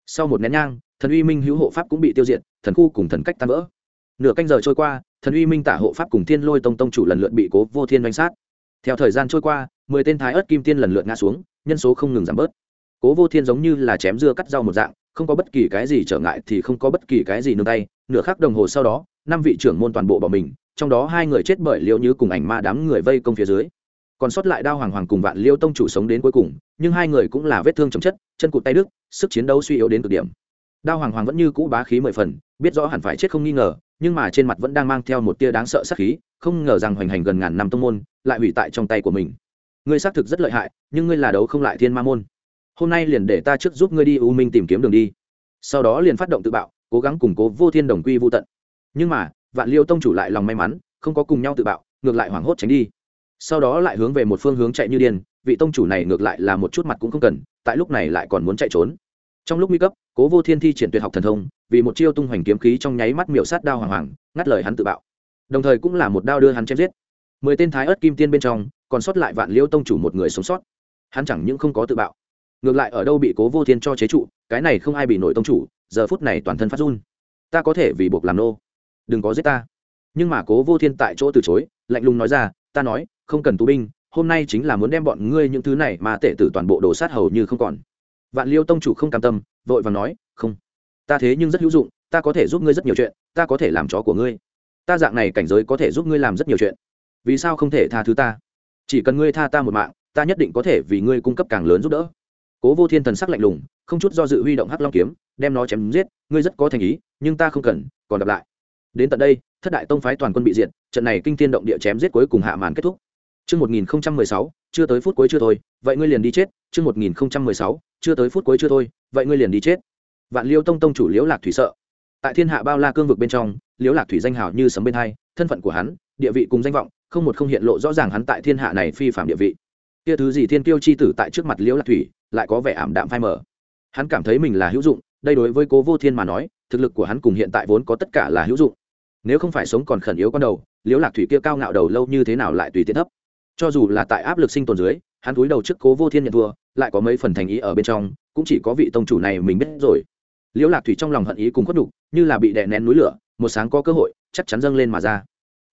Sau một nén nhang, thần uy minh hữu hộ pháp cũng bị tiêu diệt, thần khu cùng thần cách tan vỡ. Nửa canh giờ trôi qua, thần uy minh tả hộ pháp cùng thiên lôi tông tông chủ lần lượt bị cố vô thiên đánh sát. Theo thời gian trôi qua, mười tên thái ớt kim tiên lần lượt ngã xuống nhân số không ngừng giảm bớt. Cố vô thiên giống như là chém dưa cắt rau một dạng, không có bất kỳ cái gì trở ngại thì không có bất kỳ cái gì nương tay, nửa khắc đồng hồ sau đó, năm vị trưởng môn toàn bộ bỏ mình, trong đó hai người chết bởi liễu như cùng ảnh ma đám người vây công phía dưới. Còn sót lại đao hoàng hoàng cùng vạn liêu tông chủ sống đến cuối cùng, nhưng hai người cũng là vết thương trầm chất, chân cụt tay đức sức chiến đấu suy yếu đến cực điểm. Đao hoàng hoàng vẫn như cũ bá khí mười phần, biết rõ hẳn phải chết không nghi ngờ, nhưng mà trên mặt vẫn đang mang theo một tia đáng sợ sát khí, không ngờ rằng hoành hành gần ngàn năm tông môn, lại hủy tại trong tay của mình ngươi xác thực rất lợi hại, nhưng ngươi là đấu không lại thiên ma môn. Hôm nay liền để ta trước giúp ngươi đi u minh tìm kiếm đường đi. Sau đó liền phát động tự bạo, cố gắng củng cố vô thiên đồng quy vô tận. Nhưng mà, vạn liêu tông chủ lại lòng may mắn, không có cùng nhau tự bạo, ngược lại hoảng hốt tránh đi. Sau đó lại hướng về một phương hướng chạy như điên, vị tông chủ này ngược lại là một chút mặt cũng không cần, tại lúc này lại còn muốn chạy trốn. Trong lúc nguy cấp, cố vô thiên thi triển tuyệt học thần thông, vì một chiêu tung hoành kiếm khí trong nháy mắt miểu sát đao hoàng hoàng, ngắt lời hắn tự bạo. Đồng thời cũng là một đao đưa hắn chém giết. Mười tên thái ớt kim tiên bên trong còn sót lại vạn liêu tông chủ một người sống sót. Hắn chẳng những không có tự bạo, ngược lại ở đâu bị cố vô thiên cho chế trụ, cái này không ai bị nổi tông chủ, giờ phút này toàn thân phát run. Ta có thể vì buộc làm nô. Đừng có giết ta. Nhưng mà cố vô thiên tại chỗ từ chối, lạnh lùng nói ra, ta nói, không cần tù binh, hôm nay chính là muốn đem bọn ngươi những thứ này mà tể tử toàn bộ đồ sát hầu như không còn. Vạn liêu tông chủ không cam tâm, vội và nói, không. Ta thế nhưng rất hữu dụng, ta có thể giúp ngươi rất nhiều chuyện, ta có thể làm chó của ngươi. Ta dạng này cảnh giới có thể giúp ngươi làm rất nhiều chuyện. Vì sao không thể tha thứ ta? Chỉ cần ngươi tha ta một mạng ta nhất định có thể vì ngươi cung cấp càng lớn giúp đỡ cố vô thiên thần sắc lạnh lùng không chút do dự huy động hắc long kiếm đem nó chém giết ngươi rất có thành ý nhưng ta không cần còn đập lại đến tận đây thất đại tông phái toàn quân bị diệt trận này kinh thiên động địa chém giết cuối cùng hạ màn kết thúc Chương 1016, chưa tới phút cuối chưa thôi, vậy ngươi liền đi chết. Chương 1016, chưa tới phút cuối chưa thôi, vậy ngươi liền đi chết. Vạn Liêu Tông tông chủ Liễu Lạc Thủy sợ. Tại Thiên Hạ Bao La cương vực bên trong, Liễu Lạc Thủy danh hào như sấm bên hai, thân phận của hắn, địa vị cùng danh vọng, không một không hiện lộ rõ ràng hắn tại thiên hạ này phi phạm địa vị. Kia thứ gì thiên kiêu chi tử tại trước mặt Liễu Lạc Thủy, lại có vẻ ảm đạm phai mờ. Hắn cảm thấy mình là hữu dụng, đây đối với Cố Vô Thiên mà nói, thực lực của hắn cùng hiện tại vốn có tất cả là hữu dụng. Nếu không phải sống còn khẩn yếu con đầu, Liễu Lạc Thủy kia cao ngạo đầu lâu như thế nào lại tùy tiện thấp cho dù là tại áp lực sinh tồn dưới hắn cúi đầu trước cố vô thiên nhận thua lại có mấy phần thành ý ở bên trong cũng chỉ có vị tông chủ này mình biết rồi liễu lạc thủy trong lòng hận ý cùng khuất đục như là bị đè nén núi lửa một sáng có cơ hội chắc chắn dâng lên mà ra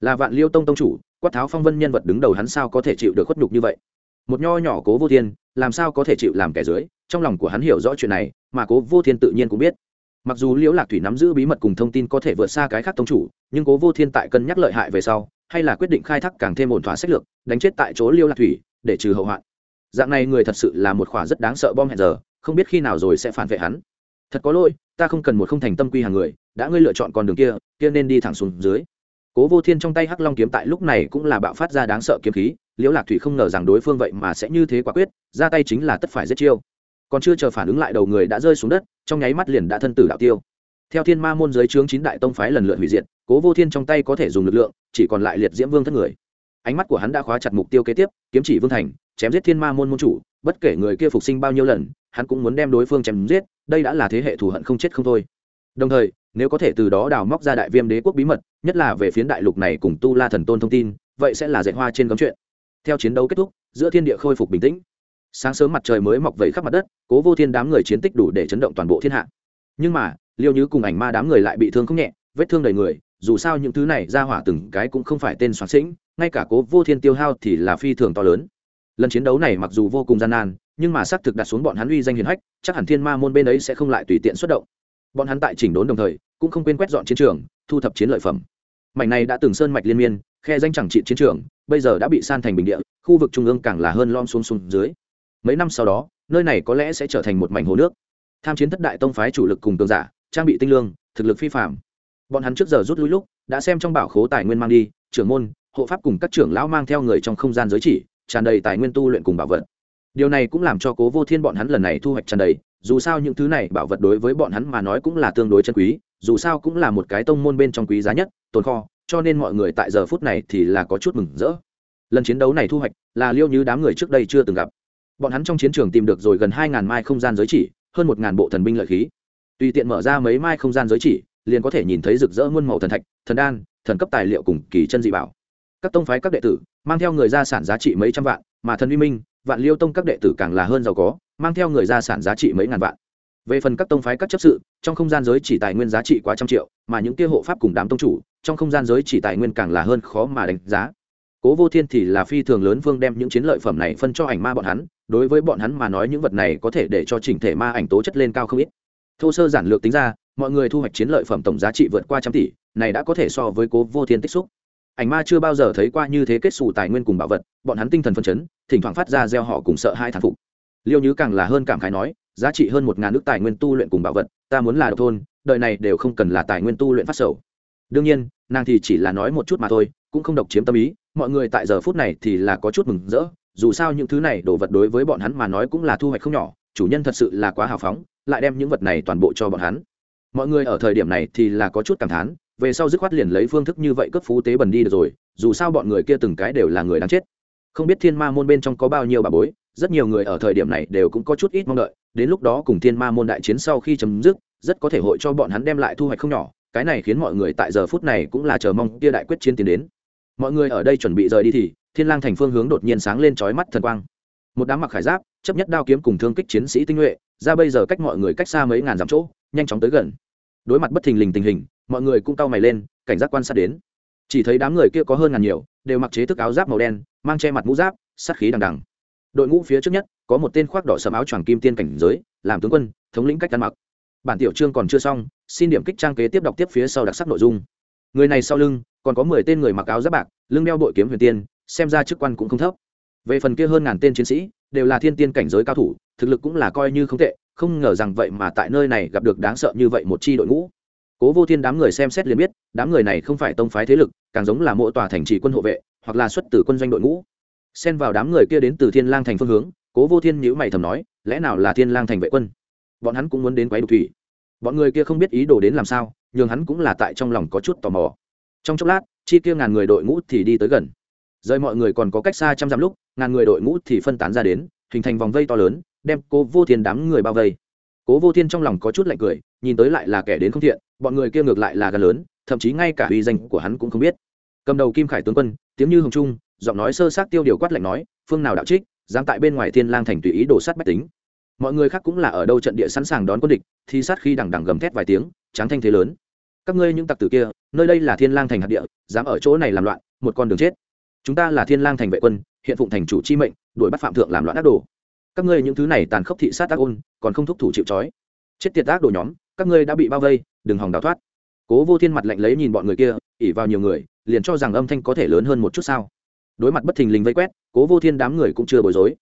là vạn liêu tông tông chủ, quát tháo phong vân nhân vật đứng đầu hắn sao có thể chịu được khuất đục như vậy? Một nho nhỏ cố vô thiên, làm sao có thể chịu làm kẻ dưới? Trong lòng của hắn hiểu rõ chuyện này, mà cố vô thiên tự nhiên cũng biết. Mặc dù liễu lạc thủy nắm giữ bí mật cùng thông tin có thể vượt xa cái khác tông chủ, nhưng cố vô thiên tại cân nhắc lợi hại về sau, hay là quyết định khai thác càng thêm ổn thỏa sách lược, đánh chết tại chỗ liêu lạc thủy, để trừ hậu hoạn. Dạng này người thật sự là một khỏa rất đáng sợ bom hẹn giờ, không biết khi nào rồi sẽ phản vệ hắn. Thật có lỗi, ta không cần một không thành tâm quy hàng người, đã ngươi lựa chọn con đường kia kia nên đi thẳng xuống dưới cố vô thiên trong tay hắc long kiếm tại lúc này cũng là bạo phát ra đáng sợ kiếm khí, liễu lạc thủy không ngờ rằng đối phương vậy mà sẽ như thế quả quyết, ra tay chính là tất phải giết chiêu. Còn chưa chờ phản ứng lại đầu người đã rơi xuống đất, trong nháy mắt liền đã thân tử đạo tiêu. Theo thiên ma môn giới trướng chín đại tông phái lần lượt hủy diệt, cố vô thiên trong tay có thể dùng lực lượng, chỉ còn lại liệt diễm vương thất người. Ánh mắt của hắn đã khóa chặt mục tiêu kế tiếp, kiếm chỉ vương thành, chém giết thiên ma môn môn chủ, bất kể người kia phục sinh bao nhiêu lần, hắn cũng muốn đem đối phương chém giết, đây đã là thế hệ thù hận không chết không thôi. Đồng thời nếu có thể từ đó đào móc ra đại viêm đế quốc bí mật, nhất là về phiến đại lục này cùng tu la thần tôn thông tin, vậy sẽ là dạy hoa trên cấm chuyện. Theo chiến đấu kết thúc, giữa thiên địa khôi phục bình tĩnh. Sáng sớm mặt trời mới mọc vẩy khắp mặt đất, cố vô thiên đám người chiến tích đủ để chấn động toàn bộ thiên hạ. Nhưng mà, liêu như cùng ảnh ma đám người lại bị thương không nhẹ, vết thương đầy người, dù sao những thứ này ra hỏa từng cái cũng không phải tên soạn sĩnh, ngay cả cố vô thiên tiêu hao thì là phi thường to lớn. Lần chiến đấu này mặc dù vô cùng gian nan, nhưng mà xác thực đặt xuống bọn hắn uy danh hiền hách, chắc hẳn thiên ma môn bên ấy sẽ không lại tùy tiện xuất động bọn hắn tại chỉnh đốn đồng thời, cũng không quên quét dọn chiến trường, thu thập chiến lợi phẩm. Mảnh này đã từng sơn mạch liên miên, khe danh chẳng trị chiến trường, bây giờ đã bị san thành bình địa, khu vực trung ương càng là hơn lom xuống xuống dưới. Mấy năm sau đó, nơi này có lẽ sẽ trở thành một mảnh hồ nước. Tham chiến thất đại tông phái chủ lực cùng tương giả, trang bị tinh lương, thực lực phi phạm bọn hắn trước giờ rút lui lúc, đã xem trong bảo khố tài nguyên mang đi, trưởng môn, hộ pháp cùng các trưởng lão mang theo người trong không gian giới chỉ, tràn đầy tài nguyên tu luyện cùng bảo vật. Điều này cũng làm cho cố vô thiên bọn hắn lần này thu hoạch tràn đầy dù sao những thứ này bảo vật đối với bọn hắn mà nói cũng là tương đối chân quý, dù sao cũng là một cái tông môn bên trong quý giá nhất, tồn kho, cho nên mọi người tại giờ phút này thì là có chút mừng rỡ. Lần chiến đấu này thu hoạch là liêu như đám người trước đây chưa từng gặp. Bọn hắn trong chiến trường tìm được rồi gần hai ngàn mai không gian giới chỉ, hơn một ngàn bộ thần binh lợi khí. Tùy tiện mở ra mấy mai không gian giới chỉ, liền có thể nhìn thấy rực rỡ muôn màu thần thạch, thần đan, thần cấp tài liệu cùng kỳ chân dị bảo. Các tông phái các đệ tử mang theo người gia sản giá trị mấy trăm vạn, mà thần uy minh, vạn liêu tông các đệ tử càng là hơn giàu có mang theo người gia sản giá trị mấy ngàn vạn. Về phần các tông phái các chấp sự, trong không gian giới chỉ tài nguyên giá trị quá trăm triệu, mà những kia hộ pháp cùng đám tông chủ, trong không gian giới chỉ tài nguyên càng là hơn khó mà đánh giá. Cố vô thiên thì là phi thường lớn vương đem những chiến lợi phẩm này phân cho ảnh ma bọn hắn, đối với bọn hắn mà nói những vật này có thể để cho chỉnh thể ma ảnh tố chất lên cao không ít. Thô sơ giản lược tính ra, mọi người thu hoạch chiến lợi phẩm tổng giá trị vượt qua trăm tỷ, này đã có thể so với cố vô thiên tích xúc. Ảnh ma chưa bao giờ thấy qua như thế kết xù tài nguyên cùng bảo vật, bọn hắn tinh thần phân chấn, thỉnh thoảng phát ra gieo họ cùng sợ hai thán phục liêu như càng là hơn cảm khái nói, giá trị hơn một ngàn nước tài nguyên tu luyện cùng bảo vật, ta muốn là độc thôn, đời này đều không cần là tài nguyên tu luyện phát sầu. Đương nhiên, nàng thì chỉ là nói một chút mà thôi, cũng không độc chiếm tâm ý, mọi người tại giờ phút này thì là có chút mừng rỡ, dù sao những thứ này đồ vật đối với bọn hắn mà nói cũng là thu hoạch không nhỏ, chủ nhân thật sự là quá hào phóng, lại đem những vật này toàn bộ cho bọn hắn. Mọi người ở thời điểm này thì là có chút cảm thán, về sau dứt khoát liền lấy phương thức như vậy cấp phú tế bần đi được rồi, dù sao bọn người kia từng cái đều là người đáng chết. Không biết thiên ma môn bên trong có bao nhiêu bà bối rất nhiều người ở thời điểm này đều cũng có chút ít mong đợi, đến lúc đó cùng thiên ma môn đại chiến sau khi chấm dứt, rất có thể hội cho bọn hắn đem lại thu hoạch không nhỏ, cái này khiến mọi người tại giờ phút này cũng là chờ mong kia đại quyết chiến tiến đến. Mọi người ở đây chuẩn bị rời đi thì, thiên lang thành phương hướng đột nhiên sáng lên chói mắt thần quang. Một đám mặc khải giáp, chấp nhất đao kiếm cùng thương kích chiến sĩ tinh nhuệ, ra bây giờ cách mọi người cách xa mấy ngàn dặm chỗ, nhanh chóng tới gần. Đối mặt bất thình lình tình hình, mọi người cũng cau mày lên, cảnh giác quan sát đến. Chỉ thấy đám người kia có hơn ngàn nhiều, đều mặc chế thức áo giáp màu đen, mang che mặt mũ giáp, sát khí đằng đằng đội ngũ phía trước nhất có một tên khoác đỏ sầm áo choàng kim tiên cảnh giới, làm tướng quân, thống lĩnh cách ăn mặc. Bản tiểu chương còn chưa xong, xin điểm kích trang kế tiếp đọc tiếp phía sau đặc sắc nội dung. Người này sau lưng, còn có mười tên người mặc áo giáp bạc, lưng đeo bội kiếm huyền tiên, xem ra chức quan cũng không thấp. Về phần kia hơn ngàn tên chiến sĩ, đều là thiên tiên cảnh giới cao thủ, thực lực cũng là coi như không tệ, không ngờ rằng vậy mà tại nơi này gặp được đáng sợ như vậy một chi đội ngũ. Cố vô thiên đám người xem xét liền biết, đám người này không phải tông phái thế lực, càng giống là mỗi tòa thành trì quân hộ vệ, hoặc là xuất từ quân doanh đội ngũ xen vào đám người kia đến từ thiên lang thành phương hướng, cố vô thiên nhữ mày thầm nói, lẽ nào là thiên lang thành vệ quân? Bọn hắn cũng muốn đến quấy đục thủy. Bọn người kia không biết ý đồ đến làm sao, nhường hắn cũng là tại trong lòng có chút tò mò. Trong chốc lát, chi kia ngàn người đội ngũ thì đi tới gần. Rời mọi người còn có cách xa trăm dặm lúc, ngàn người đội ngũ thì phân tán ra đến, hình thành vòng vây to lớn, đem cố vô thiên đám người bao vây. Cố vô thiên trong lòng có chút lạnh cười, nhìn tới lại là kẻ đến không thiện, bọn người kia ngược lại là gần lớn, thậm chí ngay cả uy danh của hắn cũng không biết. Cầm đầu kim khải tướng quân, tiếng như hồng trung giọng nói sơ sát tiêu điều quát lạnh nói, phương nào đạo trích, dám tại bên ngoài thiên lang thành tùy ý đổ sát bách tính. Mọi người khác cũng là ở đâu trận địa sẵn sàng đón quân địch thì sát khi đằng đằng gầm thét vài tiếng, tráng thanh thế lớn. Các ngươi những tặc tử kia, nơi đây là thiên lang thành hạt địa, dám ở chỗ này làm loạn, một con đường chết. Chúng ta là thiên lang thành vệ quân, hiện phụng thành chủ chi mệnh, đuổi bắt phạm thượng làm loạn ác đồ. Các ngươi những thứ này tàn khốc thị sát tác ôn, còn không thúc thủ chịu trói. Chết tiệt ác đồ nhóm, các ngươi đã bị bao vây, đừng hòng đào thoát. Cố vô thiên mặt lạnh lấy nhìn bọn người kia ỉ vào nhiều người, liền cho rằng âm thanh có thể lớn hơn một chút sao? Đối mặt bất thình lình vây quét, cố vô thiên đám người cũng chưa bối rối.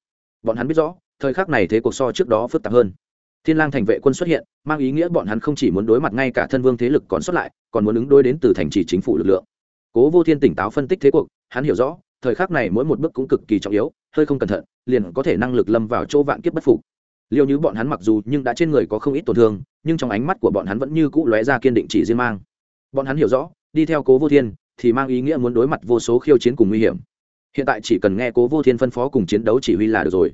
Bọn hắn biết rõ, thời khắc này thế cuộc so trước đó phức tạp hơn. Thiên lang thành vệ quân xuất hiện, mang ý nghĩa bọn hắn không chỉ muốn đối mặt ngay cả thân vương thế lực còn xuất lại, còn muốn ứng đối đến từ thành trì chính phủ lực lượng. Cố vô thiên tỉnh táo phân tích thế cuộc, hắn hiểu rõ, thời khắc này mỗi một bước cũng cực kỳ trọng yếu, hơi không cẩn thận, liền có thể năng lực lâm vào chỗ vạn kiếp bất phục. Liêu như bọn hắn mặc dù nhưng đã trên người có không ít tổn thương, nhưng trong ánh mắt của bọn hắn vẫn như cũ lóe ra kiên định chỉ riêng mang. Bọn hắn hiểu rõ, đi theo cố vô thiên thì mang ý nghĩa muốn đối mặt vô số khiêu chiến cùng nguy hiểm hiện tại chỉ cần nghe cố vô thiên phân phó cùng chiến đấu chỉ huy là được rồi.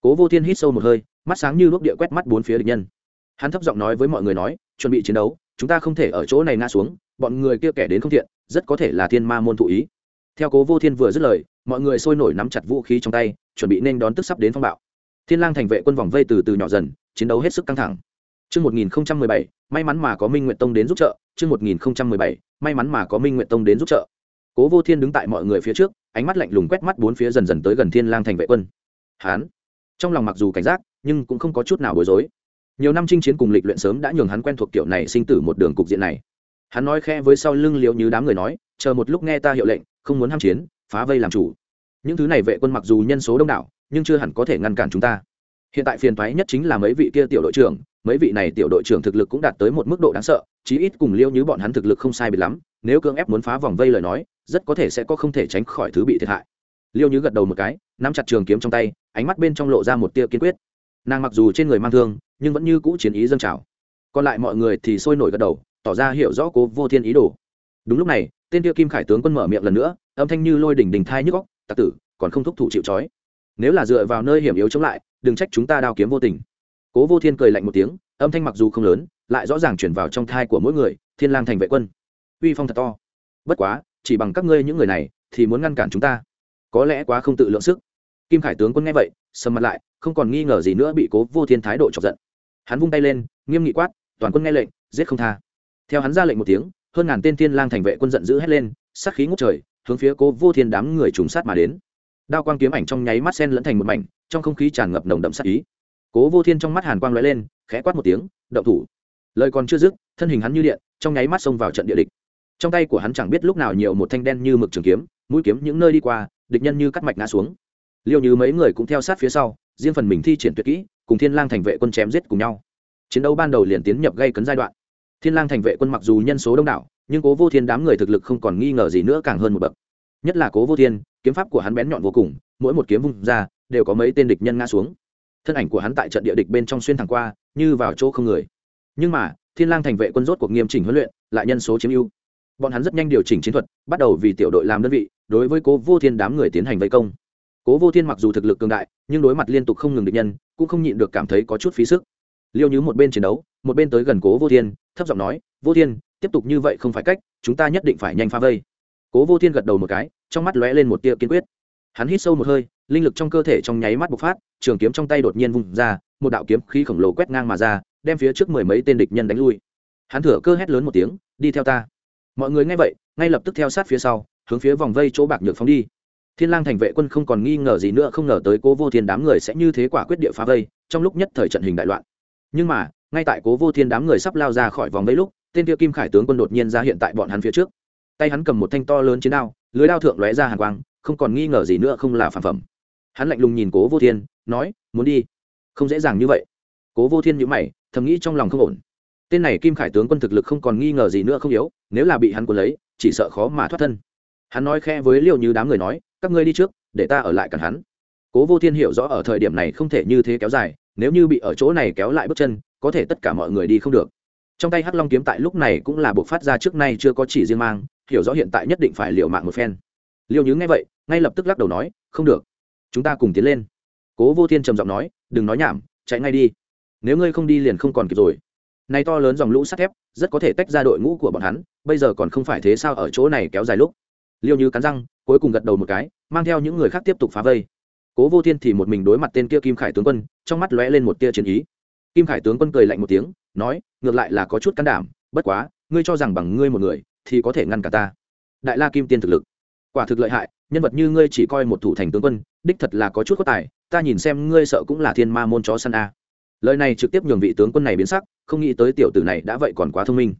Cố vô thiên hít sâu một hơi mắt sáng như lúc địa quét mắt bốn phía địch nhân. Hắn thấp giọng nói với mọi người nói chuẩn bị chiến đấu chúng ta không thể ở chỗ này ngã xuống bọn người kia kẻ đến không thiện rất có thể là thiên ma môn thụ ý. Theo cố vô thiên vừa dứt lời mọi người sôi nổi nắm chặt vũ khí trong tay chuẩn bị nên đón tức sắp đến phong bạo. Thiên lang thành vệ quân vòng vây từ từ nhỏ dần chiến đấu hết sức căng thẳng. Trước 1017, may mắn mà có Minh Nguyệt Tông đến giúp trợ. Trước 1017, may mắn mà có Minh Nguyệt Tông đến giúp trợ. Cố Vô Thiên đứng tại mọi người phía trước, ánh mắt lạnh lùng quét mắt bốn phía dần dần tới gần Thiên Lang thành vệ quân. Hán, trong lòng mặc dù cảnh giác, nhưng cũng không có chút nào bối rối. Nhiều năm chinh chiến cùng lịch luyện sớm đã nhường hắn quen thuộc kiểu này sinh tử một đường cục diện này. Hắn nói khẽ với sau lưng Liễu Như đám người nói, chờ một lúc nghe ta hiệu lệnh, không muốn ham chiến, phá vây làm chủ. Những thứ này vệ quân mặc dù nhân số đông đảo, nhưng chưa hẳn có thể ngăn cản chúng ta hiện tại phiền toái nhất chính là mấy vị kia tiểu đội trưởng mấy vị này tiểu đội trưởng thực lực cũng đạt tới một mức độ đáng sợ chí ít cùng liêu như bọn hắn thực lực không sai biệt lắm nếu cưỡng ép muốn phá vòng vây lời nói, rất có thể sẽ có không thể tránh khỏi thứ bị thiệt hại. Liêu như gật đầu một cái, nắm chặt trường kiếm trong tay, ánh mắt bên trong lộ ra một tia kiên quyết. Nàng mặc dù trên người mang thương, nhưng vẫn như cũ chiến ý dâng trào. Còn lại mọi người thì sôi nổi gật đầu, tỏ ra hiểu rõ cố vô thiên ý đồ. Đúng lúc này, tên tiêu kim khải tướng quân mở miệng lần nữa, âm thanh như lôi đỉnh đỉnh thai nhức góc tặc tử, còn không thúc thủ chịu trói. Nếu là dựa vào nơi hiểm yếu chống lại, đừng trách chúng ta đao kiếm vô tình. Cố vô thiên cười lạnh một tiếng, âm thanh mặc dù không lớn, lại rõ ràng chuyển vào trong thai của mỗi người, thiên lang thành vệ quân uy phong thật to. Bất quá, chỉ bằng các ngươi những người này thì muốn ngăn cản chúng ta. Có lẽ quá không tự lượng sức. Kim khải tướng quân nghe vậy, sầm mặt lại, không còn nghi ngờ gì nữa bị cố vô thiên thái độ chọc giận. Hắn vung tay lên, nghiêm nghị quát, toàn quân nghe lệnh, giết không tha. Theo hắn ra lệnh một tiếng, hơn ngàn tên thiên lang thành vệ quân giận dữ hét lên, sát khí ngút trời, hướng phía cố vô thiên đám người trùng sát mà đến. Đao quang kiếm ảnh trong nháy mắt sen lẫn thành một mảnh, trong không khí tràn ngập nồng đậm sát ý. Cố vô thiên trong mắt hàn quang lóe lên, khẽ quát một tiếng, động thủ. Lời còn chưa dứt, thân hình hắn như điện, trong nháy mắt xông vào trận địa địch trong tay của hắn chẳng biết lúc nào nhiều một thanh đen như mực trường kiếm, mũi kiếm những nơi đi qua, địch nhân như cắt mạch ngã xuống. Liêu như mấy người cũng theo sát phía sau, riêng phần mình thi triển tuyệt kỹ, cùng thiên lang thành vệ quân chém giết cùng nhau. Chiến đấu ban đầu liền tiến nhập gây cấn giai đoạn. Thiên lang thành vệ quân mặc dù nhân số đông đảo, nhưng cố vô thiên đám người thực lực không còn nghi ngờ gì nữa càng hơn một bậc. Nhất là cố vô thiên, kiếm pháp của hắn bén nhọn vô cùng, mỗi một kiếm vung ra, đều có mấy tên địch nhân ngã xuống. Thân ảnh của hắn tại trận địa địch bên trong xuyên thẳng qua, như vào chỗ không người. Nhưng mà, thiên lang thành vệ quân rốt cuộc nghiêm chỉnh huấn luyện, lại nhân số chiếm ưu bọn hắn rất nhanh điều chỉnh chiến thuật, bắt đầu vì tiểu đội làm đơn vị, đối với cố vô thiên đám người tiến hành vây công. Cố vô thiên mặc dù thực lực cường đại, nhưng đối mặt liên tục không ngừng địch nhân, cũng không nhịn được cảm thấy có chút phí sức. Liêu như một bên chiến đấu, một bên tới gần cố vô thiên, thấp giọng nói, vô thiên, tiếp tục như vậy không phải cách, chúng ta nhất định phải nhanh phá vây. Cố vô thiên gật đầu một cái, trong mắt lóe lên một tia kiên quyết. Hắn hít sâu một hơi, linh lực trong cơ thể trong nháy mắt bộc phát, trường kiếm trong tay đột nhiên vung ra, một đạo kiếm khí khổng lồ quét ngang mà ra, đem phía trước mười mấy tên địch nhân đánh lui. Hắn thửa cơ hét lớn một tiếng, đi theo ta mọi người nghe vậy, ngay lập tức theo sát phía sau, hướng phía vòng vây chỗ bạc nhược phóng đi. Thiên lang thành vệ quân không còn nghi ngờ gì nữa, không ngờ tới cố vô thiên đám người sẽ như thế quả quyết địa phá vây, trong lúc nhất thời trận hình đại loạn. Nhưng mà, ngay tại cố vô thiên đám người sắp lao ra khỏi vòng vây lúc, tên kia kim khải tướng quân đột nhiên ra hiện tại bọn hắn phía trước. Tay hắn cầm một thanh to lớn chiến đao, lưới đao thượng lóe ra hàn quang, không còn nghi ngờ gì nữa, không là phản phẩm. Hắn lạnh lùng nhìn cố vô thiên, nói, muốn đi. Không dễ dàng như vậy. Cố vô thiên nhíu mày, thầm nghĩ trong lòng không ổn. Tên này kim khải tướng quân thực lực không còn nghi ngờ gì nữa, không yếu nếu là bị hắn cuốn lấy, chỉ sợ khó mà thoát thân. Hắn nói khe với liêu như đám người nói, các ngươi đi trước, để ta ở lại cản hắn. Cố vô thiên hiểu rõ ở thời điểm này không thể như thế kéo dài, nếu như bị ở chỗ này kéo lại bước chân, có thể tất cả mọi người đi không được. Trong tay hắc long kiếm tại lúc này cũng là buộc phát ra trước nay chưa có chỉ riêng mang, hiểu rõ hiện tại nhất định phải liều mạng một phen. Liêu nhứ nghe vậy, ngay lập tức lắc đầu nói, không được, chúng ta cùng tiến lên. Cố vô thiên trầm giọng nói, đừng nói nhảm, chạy ngay đi. Nếu ngươi không đi liền không còn kịp rồi nay to lớn dòng lũ sắt thép, rất có thể tách ra đội ngũ của bọn hắn, bây giờ còn không phải thế sao ở chỗ này kéo dài lúc. Liêu như cắn răng, cuối cùng gật đầu một cái, mang theo những người khác tiếp tục phá vây. Cố vô thiên thì một mình đối mặt tên kia kim khải tướng quân, trong mắt lóe lên một tia chiến ý. Kim khải tướng quân cười lạnh một tiếng, nói, ngược lại là có chút can đảm, bất quá, ngươi cho rằng bằng ngươi một người, thì có thể ngăn cả ta. Đại la kim tiên thực lực. Quả thực lợi hại, nhân vật như ngươi chỉ coi một thủ thành tướng quân, đích thật là có chút có tài, ta nhìn xem ngươi sợ cũng là thiên ma môn chó săn a lời này trực tiếp nhường vị tướng quân này biến sắc, không nghĩ tới tiểu tử này đã vậy còn quá thông minh.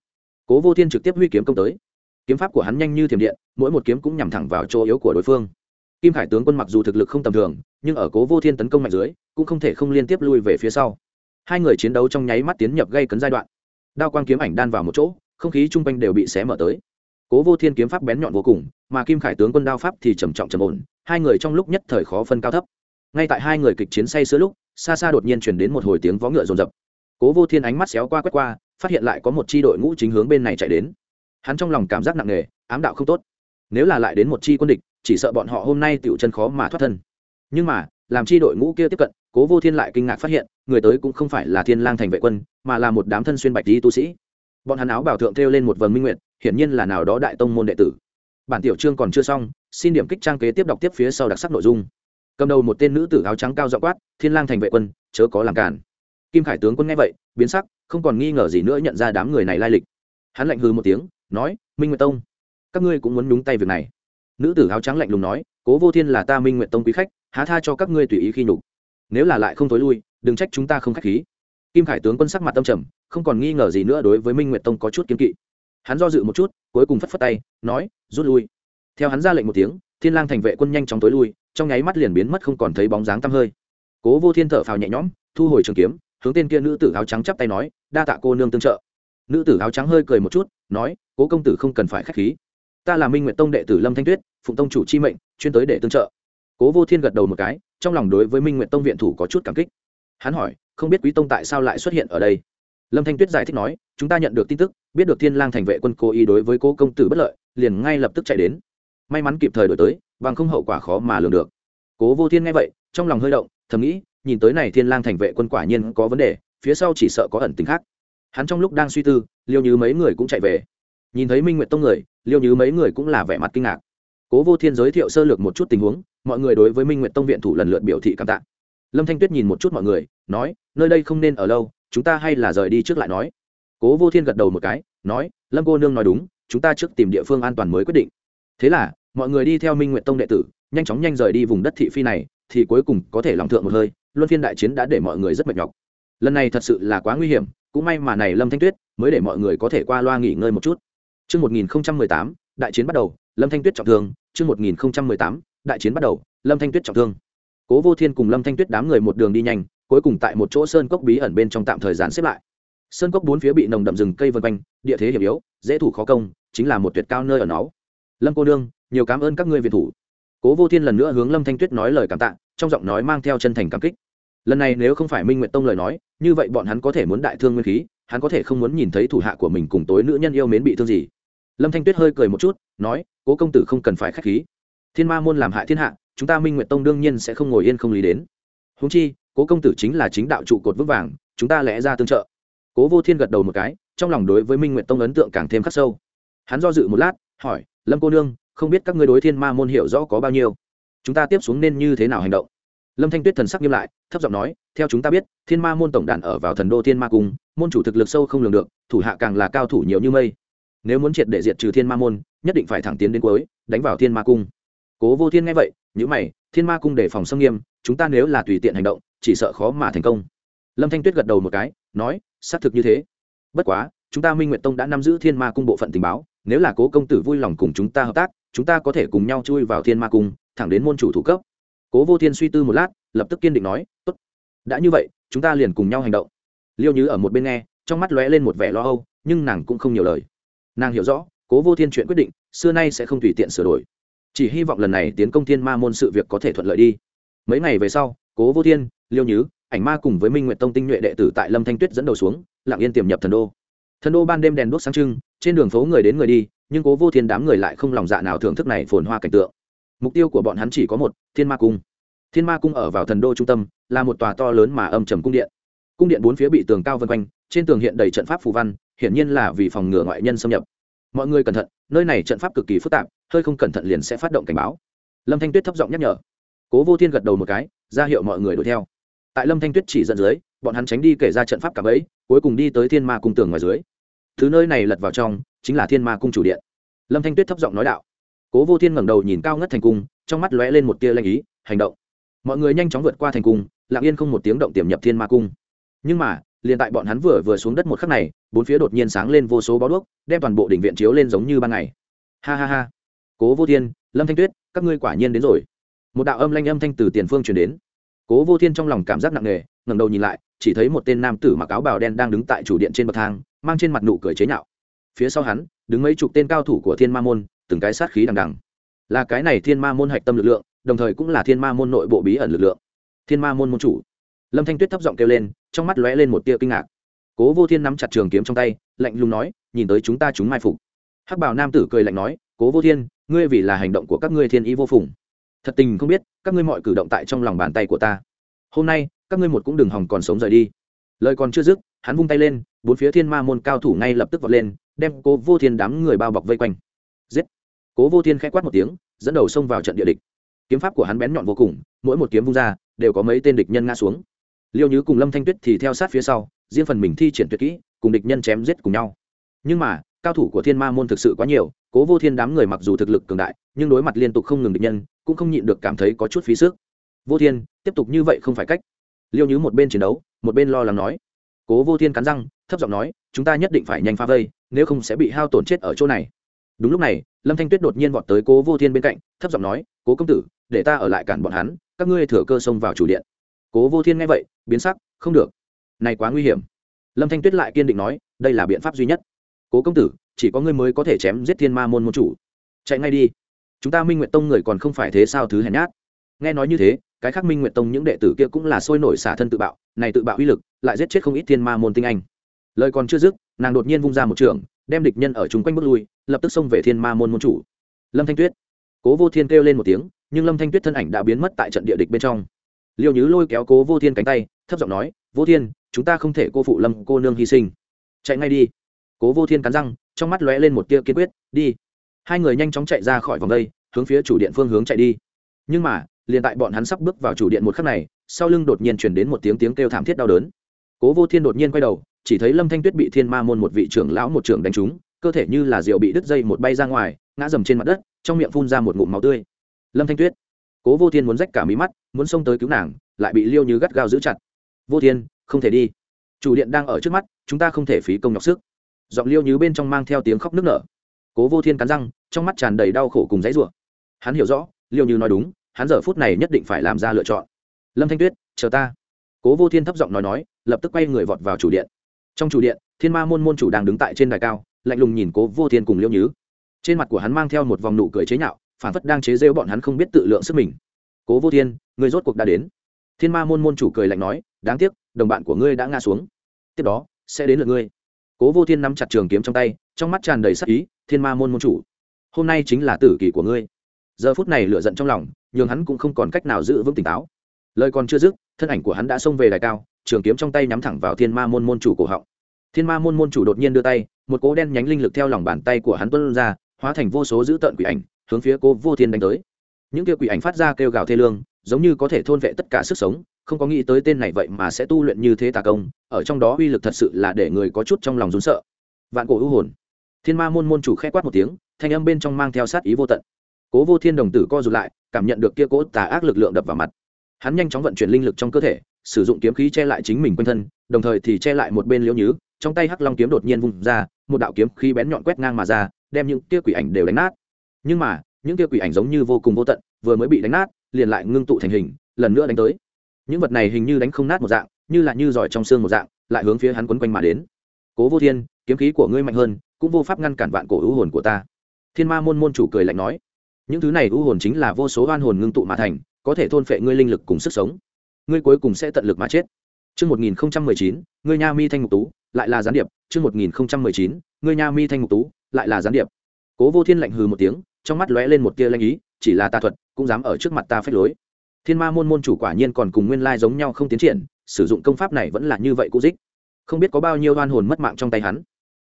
Cố vô thiên trực tiếp huy kiếm công tới. Kiếm pháp của hắn nhanh như thiểm điện, mỗi một kiếm cũng nhằm thẳng vào chỗ yếu của đối phương. Kim khải tướng quân mặc dù thực lực không tầm thường, nhưng ở cố vô thiên tấn công mạnh dưới, cũng không thể không liên tiếp lui về phía sau. Hai người chiến đấu trong nháy mắt tiến nhập gây cấn giai đoạn. Đao quang kiếm ảnh đan vào một chỗ, không khí chung quanh đều bị xé mở tới. Cố vô thiên kiếm pháp bén nhọn vô cùng, mà kim khải tướng quân đao pháp thì trầm trọng trầm ổn, hai người trong lúc nhất thời khó phân cao thấp. Ngay tại hai người kịch chiến say sữa lúc xa xa đột nhiên chuyển đến một hồi tiếng vó ngựa rồn rập. Cố vô thiên ánh mắt xéo qua quét qua, phát hiện lại có một c h i đội ngũ chính hướng bên này chạy đến. Hắn trong lòng cảm giác nặng nề, ám đạo không tốt. Nếu là lại đến một c h i quân địch, chỉ sợ bọn họ hôm nay tựu chân khó mà thoát thân. Nhưng mà, làm chi đội ngũ kia tiếp cận, cố vô thiên lại kinh ngạc phát hiện, người tới cũng không phải là thiên lang thành vệ quân, mà là một đám thân xuyên bạch đi tu sĩ. Bọn hắn áo bảo thượng thêu lên một vầng minh nguyện hiển nhiên là nào đó đại tông môn đệ tử. Bản tiểu chương còn chưa xong, xin điểm kích trang kế tiếp đọc tiếp phía sau đặc sắc nội dung cầm đầu một tên nữ tử áo trắng cao dọ quát, thiên lang thành vệ quân, chớ có làm cản kim khải tướng quân nghe vậy, biến sắc, không còn nghi ngờ gì nữa nhận ra đám người này lai lịch. Hắn lạnh hừ một tiếng, nói, minh nguyệt tông, các ngươi cũng muốn nhúng tay việc này. Nữ tử áo trắng lạnh lùng nói, cố vô thiên là ta minh nguyệt tông quý khách, há tha cho các ngươi tùy ý khi nhục. Nếu là lại không tối lui, đừng trách chúng ta không khách khí. Kim khải tướng quân sắc mặt tâm trầm, không còn nghi ngờ gì nữa đối với minh nguyệt tông có chút kiên kỵ. Hắn do dự một chút, cuối cùng phất phất tay, nói, rút lui. Theo hắn ra lệnh một tiếng, thiên lang thành vệ quân nhanh chóng tối lui trong nháy mắt liền biến mất không còn thấy bóng dáng tăm hơi. Cố vô thiên thở phào nhẹ nhõm, thu hồi trường kiếm, hướng tên kia nữ tử áo trắng chắp tay nói, đa tạ cô nương tương trợ. Nữ tử áo trắng hơi cười một chút, nói, cố công tử không cần phải k h á c h khí. Ta là minh nguyện tông đệ tử lâm thanh tuyết, phụng tông chủ chi mệnh, chuyên tới để tương trợ. Cố vô thiên gật đầu một cái, trong lòng đối với minh nguyện tông viện thủ có chút cảm kích. Hắn hỏi, không biết quý tông tại sao lại xuất hiện ở đây? Lâm thanh tuyết giải thích nói, chúng ta nhận được tin tức, biết được thiên lang thành vệ quân cố ý đối với cố công tử bất lợi, liền ngay lập tức chạy đến may mắn kịp thời đổi tới, bằng không hậu quả khó mà lường được. Cố vô thiên nghe vậy, trong lòng hơi động, thầm nghĩ, nhìn tới này thiên lang thành vệ quân quả nhiên có vấn đề, phía sau chỉ sợ có ẩn tính khác. Hắn trong lúc đang suy tư, liêu như mấy người cũng chạy về. Nhìn thấy minh nguyệt tông người, liêu như mấy người cũng là vẻ mặt kinh ngạc. Cố vô thiên giới thiệu sơ lược một chút tình huống, mọi người đối với minh nguyệt tông viện thủ lần lượt biểu thị cảm tạ. Lâm thanh tuyết nhìn một chút mọi người, nói, nơi đây không nên ở lâu, chúng ta hay là rời đi trước lại nói. Cố vô thiên gật đầu một cái, nói, lâm cô nương nói đúng, chúng ta trước tìm địa phương an toàn mới quyết định. Thế là mọi người đi theo minh nguyệt tông đệ tử nhanh chóng nhanh rời đi vùng đất thị phi này thì cuối cùng có thể lòng thượng một hơi luân phiên đại chiến đã để mọi người rất mệt nhọc lần này thật sự là quá nguy hiểm cũng may mà này lâm thanh tuyết mới để mọi người có thể qua loa nghỉ ngơi một chút Trước 1018, đại chiến bắt đầu, Lâm Thanh Tuyết trọng thương, trước 1018, đại chiến bắt đầu, Lâm Thanh Tuyết trọng thương. Cố Vô Thiên cùng Lâm Thanh Tuyết đám người một đường đi nhanh, cuối cùng tại một chỗ sơn cốc bí ẩn bên trong tạm thời dàn xếp lại. sơn cốc bốn phía bị nồng đậm rừng cây vân quanh địa thế hiểm yếu dễ thủ khó công chính là một tuyệt cao nơi ở nó lâm cô đương nhiều cảm ơn các ngươi viện thủ. Cố vô thiên lần nữa hướng lâm thanh tuyết nói lời cảm tạ, trong giọng nói mang theo chân thành cảm kích. Lần này nếu không phải minh nguyện tông lời nói, như vậy bọn hắn có thể muốn đại thương nguyên khí, hắn có thể không muốn nhìn thấy thủ hạ của mình cùng tối nữ nhân yêu mến bị thương gì. Lâm thanh tuyết hơi cười một chút, nói, cố công tử không cần phải k h á c h khí. Thiên ma môn làm hại thiên hạ, chúng ta minh nguyện tông đương nhiên sẽ không ngồi yên không lý đến. Húng chi, cố công tử chính là chính đạo trụ cột vững vàng, chúng ta lẽ ra tương trợ. Cố vô thiên gật đầu một cái, trong lòng đối với minh nguyện tông ấn tượng càng thêm khắc sâu. Hắn do dự một lát, hỏi, lâm cô nương không biết các ngươi đối thiên ma môn hiểu rõ có bao nhiêu. Chúng ta tiếp xuống nên như thế nào hành động? Lâm thanh tuyết thần sắc nghiêm lại, thấp giọng nói, theo chúng ta biết, thiên ma môn tổng đàn ở vào thần đô thiên ma cung, môn chủ thực lực sâu không lường được, thủ hạ càng là cao thủ nhiều như mây. Nếu muốn triệt để diệt trừ thiên ma môn, nhất định phải thẳng tiến đến cuối, đánh vào thiên ma cung. Cố vô thiên nghe vậy nhữ mày, thiên ma cung để phòng xâm nghiêm, chúng ta nếu là tùy tiện hành động, chỉ sợ khó mà thành công. Lâm thanh tuyết gật đầu một cái, nói, xác thực như thế. Bất quá, chúng ta minh nguyện tông đã nắm giữ thiên ma cung bộ phận tình báo, nếu là cố công tử vui lòng cùng chúng ta hợp tác chúng ta có thể cùng nhau chui vào thiên ma cung, thẳng đến môn chủ thủ cấp. Cố vô thiên suy tư một lát, lập tức kiên định nói, tốt, đã như vậy, chúng ta liền cùng nhau hành động. Liêu như ở một bên nghe, trong mắt lóe lên một vẻ lo âu, nhưng nàng cũng không nhiều lời. Nàng hiểu rõ, cố vô thiên chuyện quyết định, xưa nay sẽ không tùy tiện sửa đổi. Chỉ hy vọng lần này tiến công thiên ma môn sự việc có thể thuận lợi đi. Mấy ngày về sau, cố vô thiên, liêu nhứ ảnh ma cùng với minh nguyện tông tinh nhuệ đệ tử tại lâm thanh tuyết dẫn đầu xuống, lặng yên tiềm nhập thần đô thần đô ban đêm đèn đuốc sáng trưng, trên đường phố người đến người đi, nhưng cố vô thiên đám người lại không lòng dạ nào thưởng thức này phồn hoa cảnh tượng. Mục tiêu của bọn hắn chỉ có một, thiên ma cung. Thiên ma cung ở vào thần đô trung tâm, là một tòa to lớn mà âm trầm cung điện. Cung điện bốn phía bị tường cao vân quanh, trên tường hiện đầy trận pháp phù văn, hiển nhiên là vì phòng ngừa ngoại nhân xâm nhập. Mọi người cẩn thận, nơi này trận pháp cực kỳ phức tạp, hơi không cẩn thận liền sẽ phát động cảnh báo. Lâm thanh tuyết thấp giọng nhắc nhở. Cố vô thiên gật đầu một cái, ra hiệu mọi người đuổi theo. Tại lâm thanh tuyết chỉ dẫn dưới, bọn hắn tránh đi kể ra trận pháp cả bẫy, cuối cùng đi tới thiên ma cung tường ngoài dưới thứ nơi này lật vào trong, chính là thiên ma cung chủ điện. Lâm thanh tuyết thấp giọng nói đạo. Cố vô thiên ngẩng đầu nhìn cao ngất thành cung, trong mắt lóe lên một tia lanh ý, hành động. Mọi người nhanh chóng vượt qua thành cung, lặng yên không một tiếng động tiềm nhập thiên ma cung. Nhưng mà, liền tại bọn hắn vừa vừa xuống đất một khắc này, bốn phía đột nhiên sáng lên vô số bó đuốc, đem toàn bộ đỉnh viện chiếu lên giống như ban ngày. Ha ha ha. Cố vô thiên, lâm thanh tuyết, các ngươi quả nhiên đến rồi. Một đạo âm lanh âm thanh từ tiền phương truyền đến. Cố vô thiên trong lòng cảm giác nặng nề, ngẩng đầu nhìn lại, chỉ thấy một tên nam tử mặc áo bào đen đang đứng tại chủ điện trên bậc thang mang trên mặt nụ cười chế nhạo. Phía sau hắn, đứng mấy chục tên cao thủ của thiên ma môn, từng cái sát khí đằng đằng. Là cái này thiên ma môn hạch tâm lực lượng, đồng thời cũng là thiên ma môn nội bộ bí ẩn lực lượng. Thiên ma môn môn chủ. Lâm thanh tuyết thấp giọng kêu lên, trong mắt lóe lên một tia kinh ngạc. Cố vô thiên nắm chặt trường kiếm trong tay, lạnh lùng nói, nhìn tới chúng ta chúng mai phục. Hắc bảo nam tử cười lạnh nói, cố vô thiên, ngươi vì là hành động của các ngươi thiên ý vô phùng. Thật tình không biết, các ngươi mọi cử động tại trong lòng bàn tay của ta. Hôm nay, các ngươi một cũng đừng hòng còn sống rời đi lời còn chưa dứt, hắn vung tay lên, bốn phía thiên ma môn cao thủ ngay lập tức vọt lên, đem cố vô thiên đám người bao bọc vây quanh. Giết! Cố vô thiên k h ẽ quát một tiếng, dẫn đầu xông vào trận địa địch. Kiếm pháp của hắn bén nhọn vô cùng, mỗi một kiếm vung ra, đều có mấy tên địch nhân ngã xuống. Liêu nhứ cùng lâm thanh tuyết thì theo sát phía sau, riêng phần mình thi triển tuyệt kỹ, cùng địch nhân chém giết cùng nhau. Nhưng mà, cao thủ của thiên ma môn thực sự quá nhiều, cố vô thiên đám người mặc dù thực lực cường đại, nhưng đối mặt liên tục không ngừng địch nhân, cũng không nhịn được cảm thấy có chút phí sức. Vô thiên, tiếp tục như vậy không phải cách liêu nhứ một bên chiến đấu, một bên lo lắng nói. Cố vô thiên cắn răng, thấp giọng nói, chúng ta nhất định phải nhanh phá vây, nếu không sẽ bị hao tổn chết ở chỗ này. Đúng lúc này, lâm thanh tuyết đột nhiên vọt tới cố vô thiên bên cạnh, thấp giọng nói, cố công tử, để ta ở lại cản bọn hắn, các ngươi thừa cơ xông vào chủ điện. Cố vô thiên nghe vậy, biến sắc, không được, này quá nguy hiểm. Lâm thanh tuyết lại kiên định nói, đây là biện pháp duy nhất. Cố công tử, chỉ có ngươi mới có thể chém giết thiên ma môn môn chủ. Chạy ngay đi. Chúng ta minh nguyện tông người còn không phải thế sao thứ hèn nhát? Nghe nói như thế cái khác minh nguyện tông những đệ tử kia cũng là sôi nổi xả thân tự bạo, này tự bạo uy lực, lại giết chết không ít thiên ma môn tinh anh. Lời còn chưa dứt, nàng đột nhiên vung ra một trường, đem địch nhân ở chung quanh bước lui, lập tức xông về thiên ma môn môn chủ. Lâm thanh tuyết. Cố vô thiên kêu lên một tiếng, nhưng lâm thanh tuyết thân ảnh đã biến mất tại trận địa địch bên trong. Liêu nhứ lôi kéo cố vô thiên cánh tay, thấp giọng nói, vô thiên, chúng ta không thể cô phụ lâm cô nương hy sinh. Chạy ngay đi. Cố vô thiên cắn răng, trong mắt lóe lên một tia kiên quyết, đi. Hai người nhanh chóng chạy ra khỏi vòng đây, hướng phía chủ điện phương hướng chạy đi. Nhưng mà liền tại bọn hắn sắp bước vào chủ điện một khắc này, sau lưng đột nhiên chuyển đến một tiếng tiếng kêu thảm thiết đau đớn. Cố vô thiên đột nhiên quay đầu, chỉ thấy lâm thanh tuyết bị thiên ma môn một vị trưởng lão một trưởng đánh trúng, cơ thể như là rượu bị đứt dây một bay ra ngoài, ngã dầm trên mặt đất, trong miệng phun ra một ngụm máu tươi. Lâm thanh tuyết, cố vô thiên muốn rách cả mí mắt, muốn xông tới cứu nàng, lại bị liêu như gắt gao giữ chặt. Vô thiên, không thể đi. Chủ điện đang ở trước mắt, chúng ta không thể phí công nhọc sức. Giọng liêu như bên trong mang theo tiếng khóc nức nở. Cố vô thiên cắn răng, trong mắt tràn đầy đau khổ cùng dãy rủa. Hắn hiểu rõ, liêu như nói đúng hắn giờ phút này nhất định phải làm ra lựa chọn. Lâm thanh tuyết, chờ ta. Cố vô thiên thấp giọng nói nói, lập tức quay người vọt vào chủ điện. Trong chủ điện, thiên ma môn môn chủ đang đứng tại trên đài cao, lạnh lùng nhìn cố vô thiên cùng liêu nhứ trên mặt của hắn mang theo một vòng nụ cười chế nhạo, phản phất đang chế rêu bọn hắn không biết tự lượng sức mình. Cố vô thiên, người rốt cuộc đã đến. Thiên ma môn môn chủ cười lạnh nói, đáng tiếc, đồng bạn của ngươi đã ngã xuống. Tiếp đó, sẽ đến lượt ngươi. Cố vô thiên nắm chặt trường kiếm trong tay, trong mắt tràn đầy sắc ý, thiên ma môn môn chủ, hôm nay chính là tử kỳ của ngươi giờ phút này lựa giận trong lòng, nhường hắn cũng không còn cách nào giữ vững tỉnh táo. Lời còn chưa dứt, thân ảnh của hắn đã xông về đài cao, trường kiếm trong tay nhắm thẳng vào thiên ma môn môn chủ cổ họng. Thiên ma môn môn chủ đột nhiên đưa tay, một cố đen nhánh linh lực theo lòng bàn tay của hắn tuân ra, hóa thành vô số dữ tợn quỷ ảnh, hướng phía cô vô thiên đánh tới. Những kia quỷ ảnh phát ra kêu gào thê lương, giống như có thể thôn vệ tất cả sức sống, không có nghĩ tới tên này vậy mà sẽ tu luyện như thế tà công, ở trong đó uy lực thật sự là để người có chút trong lòng rún sợ. Vạn cổ ưu hồn. Thiên ma môn môn chủ k h ẽ quát một tiếng, thanh âm bên trong mang theo sát ý vô tận cố vô thiên đồng tử co rụt lại, cảm nhận được kia cố tà ác lực lượng đập vào mặt. Hắn nhanh chóng vận chuyển linh lực trong cơ thể, sử dụng kiếm khí che lại chính mình quanh thân, đồng thời thì che lại một bên liễu nhứ trong tay hắc long kiếm đột nhiên vung ra, một đạo kiếm khí bén nhọn quét ngang mà ra, đem những kia quỷ ảnh đều đánh nát. Nhưng mà, những kia quỷ ảnh giống như vô cùng vô tận, vừa mới bị đánh nát, liền lại ngưng tụ thành hình, lần nữa đánh tới. Những vật này hình như đánh không nát một dạng, như là như giỏi trong xương một dạng, lại hướng phía hắn quấn quanh mà đến. Cố vô thiên, kiếm khí của ngươi mạnh hơn, cũng vô pháp ngăn cản vạn cổ hữu hồn của ta. Thiên ma môn môn chủ cười lạnh nói những thứ này u hồn chính là vô số oan hồn ngưng tụ mà thành có thể thôn phệ ngươi linh lực cùng sức sống ngươi cuối cùng sẽ tận lực mà chết Trước 1019, ngươi nha mi thanh mục tú, lại là gián điệp, trước 1019, ngươi nha mi thanh mục tú, lại là gián điệp. Cố Vô Thiên lạnh hừ một tiếng, trong mắt lóe lên một tia lanh ý, chỉ là tà thuật, cũng dám ở trước mặt ta phách lối. Thiên Ma môn môn chủ quả nhiên còn cùng nguyên lai giống nhau không tiến triển, sử dụng công pháp này vẫn là như vậy cũ dích. Không biết có bao nhiêu oan hồn mất mạng trong tay hắn.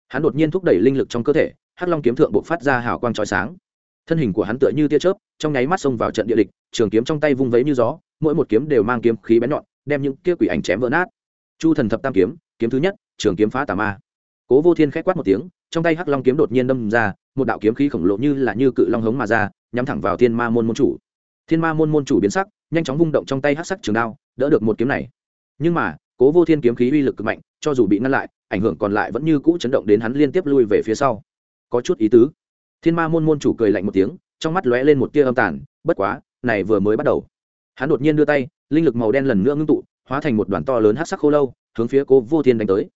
Hắn đột nhiên thúc đẩy linh lực trong cơ thể, Hắc Long kiếm thượng bộ phát ra hào quang chói sáng. Thân hình của hắn tựa như tia chớp, trong nháy mắt xông vào trận địa địch, trường kiếm trong tay vung vấy như gió, mỗi một kiếm đều mang kiếm khí bén nhọn, đem những kia quỷ ảnh chém vỡ nát. Chu thần thập tam kiếm kiếm thứ nhất trường kiếm phá tà ma. Cố vô thiên k h á c quát một tiếng trong tay hắc long kiếm đột nhiên đâm ra một đạo kiếm khí khổng lồ như là như cự long hống mà ra nhắm thẳng vào thiên ma môn môn chủ. Thiên ma môn môn chủ biến sắc nhanh chóng vung động trong tay hắc sắc trường đao đỡ được một kiếm này. Nhưng mà cố vô thiên kiếm khí uy lực cực mạnh cho dù bị ngăn lại ảnh hưởng còn lại vẫn như cũ chấn động đến hắn liên tiếp lui về phía sau. Có chút ý tứ thiên ma môn môn chủ cười lạnh một tiếng, trong mắt lóe lên một tia âm tàn, bất quá, này vừa mới bắt đầu. Hắn đột nhiên đưa tay, linh lực màu đen lần nữa ngưng tụ, hóa thành một đoàn to lớn hát sắc khô lâu, hướng phía cố vô thiên đánh tới.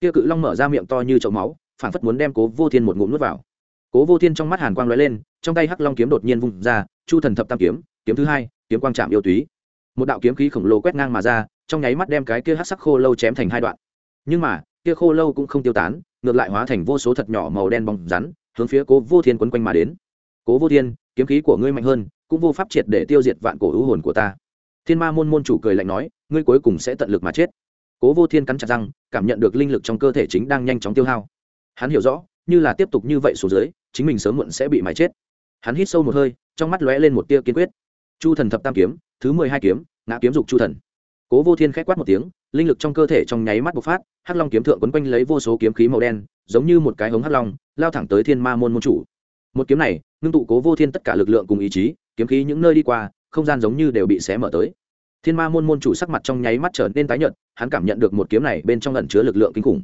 Kia cự long mở ra miệng to như chậu máu, phản phất muốn đem cố vô thiên một ngụm nuốt vào. Cố vô thiên trong mắt hàn quang lóe lên, trong tay hắc long kiếm đột nhiên vung ra, chu thần thập tam kiếm kiếm thứ hai, kiếm quang trạm yêu túy. Một đạo kiếm khí khổng lồ quét ngang mà ra, trong nháy mắt đem cái kia hát sắc khô lâu chém thành hai đoạn. Nhưng mà, kia khô lâu cũng không tiêu tán, ngược lại hóa thành vô số thật nhỏ màu đen bóng rắn hướng phía cố vô thiên quấn quanh mà đến. Cố vô thiên, kiếm khí của ngươi mạnh hơn, cũng vô pháp triệt để tiêu diệt vạn cổ hữu hồn của ta. Thiên ma môn môn chủ cười lạnh nói, ngươi cuối cùng sẽ tận lực mà chết. Cố vô thiên cắn chặt răng, cảm nhận được linh lực trong cơ thể chính đang nhanh chóng tiêu hao. Hắn hiểu rõ, như là tiếp tục như vậy xuống dưới, chính mình sớm muộn sẽ bị mái chết. Hắn hít sâu một hơi, trong mắt lóe lên một tia kiên quyết. Chu thần thập tam kiếm, thứ mười hai kiếm, ngã kiếm dục chu thần. Cố vô thiên k h á c quát một tiếng, linh lực trong cơ thể trong nháy mắt bộc phát, hắc long kiếm thượng quấn quanh lấy vô số kiếm khí màu đen giống như một cái hống hắc long, lao thẳng tới thiên ma môn môn chủ. Một kiếm này, ngưng tụ cố vô thiên tất cả lực lượng cùng ý chí, kiếm khí những nơi đi qua, không gian giống như đều bị xé mở tới. Thiên ma môn môn chủ sắc mặt trong nháy mắt trở nên tái nhợt, hắn cảm nhận được một kiếm này bên trong lần chứa lực lượng kinh khủng.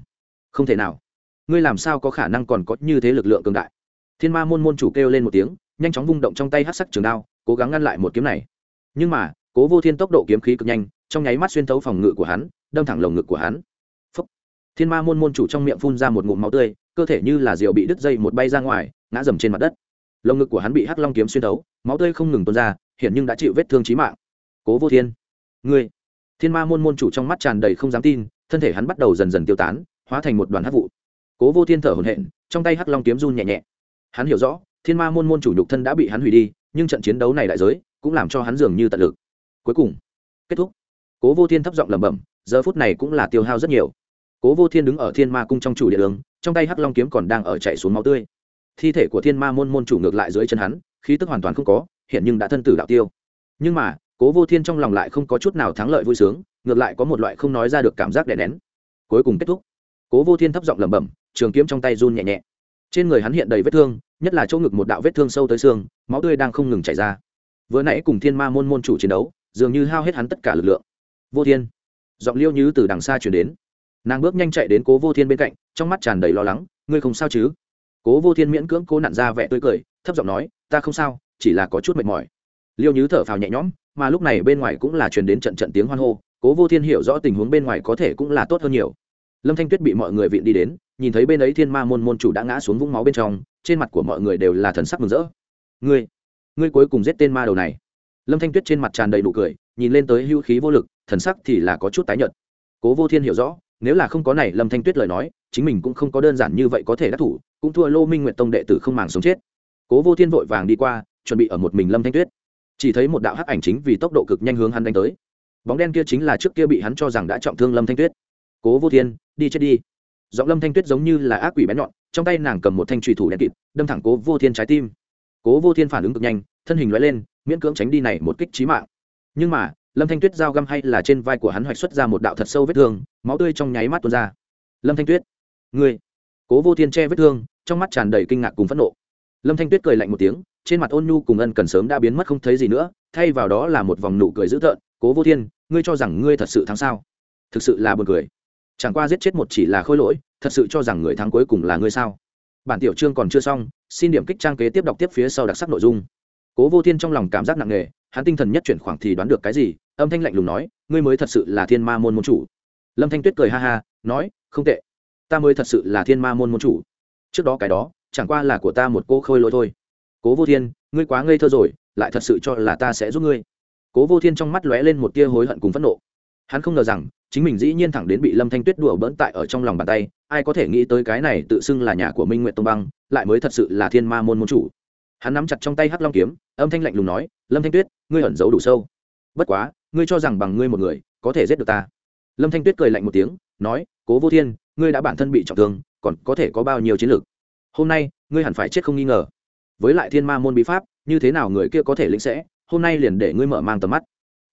Không thể nào. Ngươi làm sao có khả năng còn có như thế lực lượng cường đại? Thiên ma môn môn chủ kêu lên một tiếng, nhanh chóng vung động trong tay hát sắc trường đao, cố gắng ngăn lại một kiếm này. Nhưng mà, cố vô thiên tốc độ kiếm khí cực nhanh, trong nháy mắt xuyên thấu phòng ngự của hắn, đâm thẳng lồng ngực của hắn thiên ma môn môn chủ trong miệng phun ra một ngụm máu tươi, cơ thể như là rượu bị đứt dây một bay ra ngoài, ngã dầm trên mặt đất. Lồng ngực của hắn bị hắc long kiếm xuyên thấu, máu tươi không ngừng tuôn ra hiện nhưng đã chịu vết thương chí mạng. Cố vô thiên, ngươi. Thiên ma môn môn chủ trong mắt tràn đầy không dám tin, thân thể hắn bắt đầu dần dần tiêu tán, hóa thành một đoàn hắc vụ. Cố vô thiên thở hổn hển, trong tay hắc long kiếm run nhẹ nhẹ. Hắn hiểu rõ, thiên ma môn môn chủ nhục thân đã bị hắn hủy đi, nhưng trận chiến đấu này đại giới, cũng làm cho hắn dường như tận lực. Cuối cùng, kết thúc. Cố vô thiên thấp giọng lẩm bẩm, giờ phút này cũng là tiêu hao rất nhiều cố vô thiên đứng ở thiên ma cung trong chủ địa đường, trong tay hắc long kiếm còn đang ở chạy xuống máu tươi. Thi thể của thiên ma môn môn chủ ngược lại dưới chân hắn, khí tức hoàn toàn không có, hiện nhưng đã thân tử đạo tiêu. Nhưng mà, cố vô thiên trong lòng lại không có chút nào thắng lợi vui sướng, ngược lại có một loại không nói ra được cảm giác đè nén. Cuối cùng kết thúc. Cố vô thiên thấp giọng lẩm bẩm, trường kiếm trong tay run nhẹ nhẹ. Trên người hắn hiện đầy vết thương, nhất là chỗ ngực một đạo vết thương sâu tới xương, máu tươi đang không ngừng chảy ra. Vừa nãy cùng thiên ma môn môn chủ chiến đấu, dường như hao hết hắn tất cả lực lượng. Vô thiên, giọng liêu như từ đằng xa chuyển đến nàng bước nhanh chạy đến cố vô thiên bên cạnh, trong mắt tràn đầy lo lắng, ngươi không sao chứ? Cố vô thiên miễn cưỡng cố nặn ra vẻ tươi cười, thấp giọng nói, ta không sao, chỉ là có chút mệt mỏi. Liêu nhứ thở phào nhẹ nhõm, mà lúc này bên ngoài cũng là truyền đến trận trận tiếng hoan hô, cố vô thiên hiểu rõ tình huống bên ngoài có thể cũng là tốt hơn nhiều. Lâm thanh tuyết bị mọi người viện đi đến, nhìn thấy bên ấy thiên ma môn môn chủ đã ngã xuống vũng máu bên trong, trên mặt của mọi người đều là thần sắc mừng rỡ. Ngươi ngươi cuối cùng giết tên ma đầu này. Lâm thanh tuyết trên mặt tràn đầy nụ cười, nhìn lên tới hữu khí vô lực, thần sắc thì là có chút tái nhợt. Cố vô thiên hiểu rõ nếu là không có này lâm thanh tuyết lời nói, chính mình cũng không có đơn giản như vậy có thể đắc thủ, cũng thua lô minh nguyện tông đệ tử không màng sống chết. Cố vô thiên vội vàng đi qua, chuẩn bị ở một mình lâm thanh tuyết. Chỉ thấy một đạo hắc ảnh chính vì tốc độ cực nhanh hướng hắn đánh tới. Bóng đen kia chính là trước kia bị hắn cho rằng đã trọng thương lâm thanh tuyết. Cố vô thiên, đi chết đi. Giọng lâm thanh tuyết giống như là ác quỷ bén nhọn, trong tay nàng cầm một thanh trùy thủ đen kịt, đâm thẳng cố vô thiên trái tim. Cố vô thiên phản ứng cực nhanh, thân hình loại lên, miễn cưỡng tránh đi này một kích trí mạng. Nhưng mà lâm thanh tuyết dao găm hay là trên vai của hắn hoạch xuất ra một đạo thật sâu vết thương, máu tươi trong nháy mắt tuôn ra. Lâm thanh tuyết, ngươi. Cố vô thiên che vết thương, trong mắt tràn đầy kinh ngạc cùng phẫn nộ. Lâm thanh tuyết cười lạnh một tiếng, trên mặt ôn nhu cùng ân cần sớm đã biến mất không thấy gì nữa, thay vào đó là một vòng nụ cười dữ tợn. Cố vô thiên, ngươi cho rằng ngươi thật sự thắng sao? Thực sự là buồn cười. Chẳng qua giết chết một chỉ là khôi lỗi, thật sự cho rằng người thắng cuối cùng là ngươi sao? Bản tiểu chương còn chưa xong, xin điểm kích trang kế tiếp đọc tiếp phía sau đặc sắc nội dung. Cố vô thiên trong lòng cảm giác nặng nề, hắn tinh thần nhất chuyển khoảng thì đoán được cái gì âm thanh lạnh lùng nói, ngươi mới thật sự là thiên ma môn môn chủ. Lâm thanh tuyết cười ha ha, nói, không tệ. Ta mới thật sự là thiên ma môn môn chủ. Trước đó cái đó, chẳng qua là của ta một cô khôi lỗi thôi. Cố vô thiên, ngươi quá ngây thơ rồi, lại thật sự cho là ta sẽ giúp ngươi. Cố vô thiên trong mắt lóe lên một tia hối hận cùng phẫn nộ. Hắn không ngờ rằng, chính mình dĩ nhiên thẳng đến bị lâm thanh tuyết đùa bỡn tại ở trong lòng bàn tay, ai có thể nghĩ tới cái này tự xưng là nhà của minh nguyện tông băng, lại mới thật sự là thiên ma môn môn chủ. Hắn nắm chặt trong tay hắc long kiếm, âm thanh lạnh lùng nói, lâm thanh tuyết, ngươi ẩn giấu đủ sâu. Bất quá ngươi cho rằng bằng ngươi một người có thể giết được ta? Lâm thanh tuyết cười lạnh một tiếng, nói, cố vô thiên, ngươi đã bản thân bị trọng thương, còn có thể có bao nhiêu chiến lược? Hôm nay, ngươi hẳn phải chết không nghi ngờ. Với lại thiên ma môn bí pháp, như thế nào người kia có thể lĩnh sẽ, hôm nay liền để ngươi mở mang tầm mắt.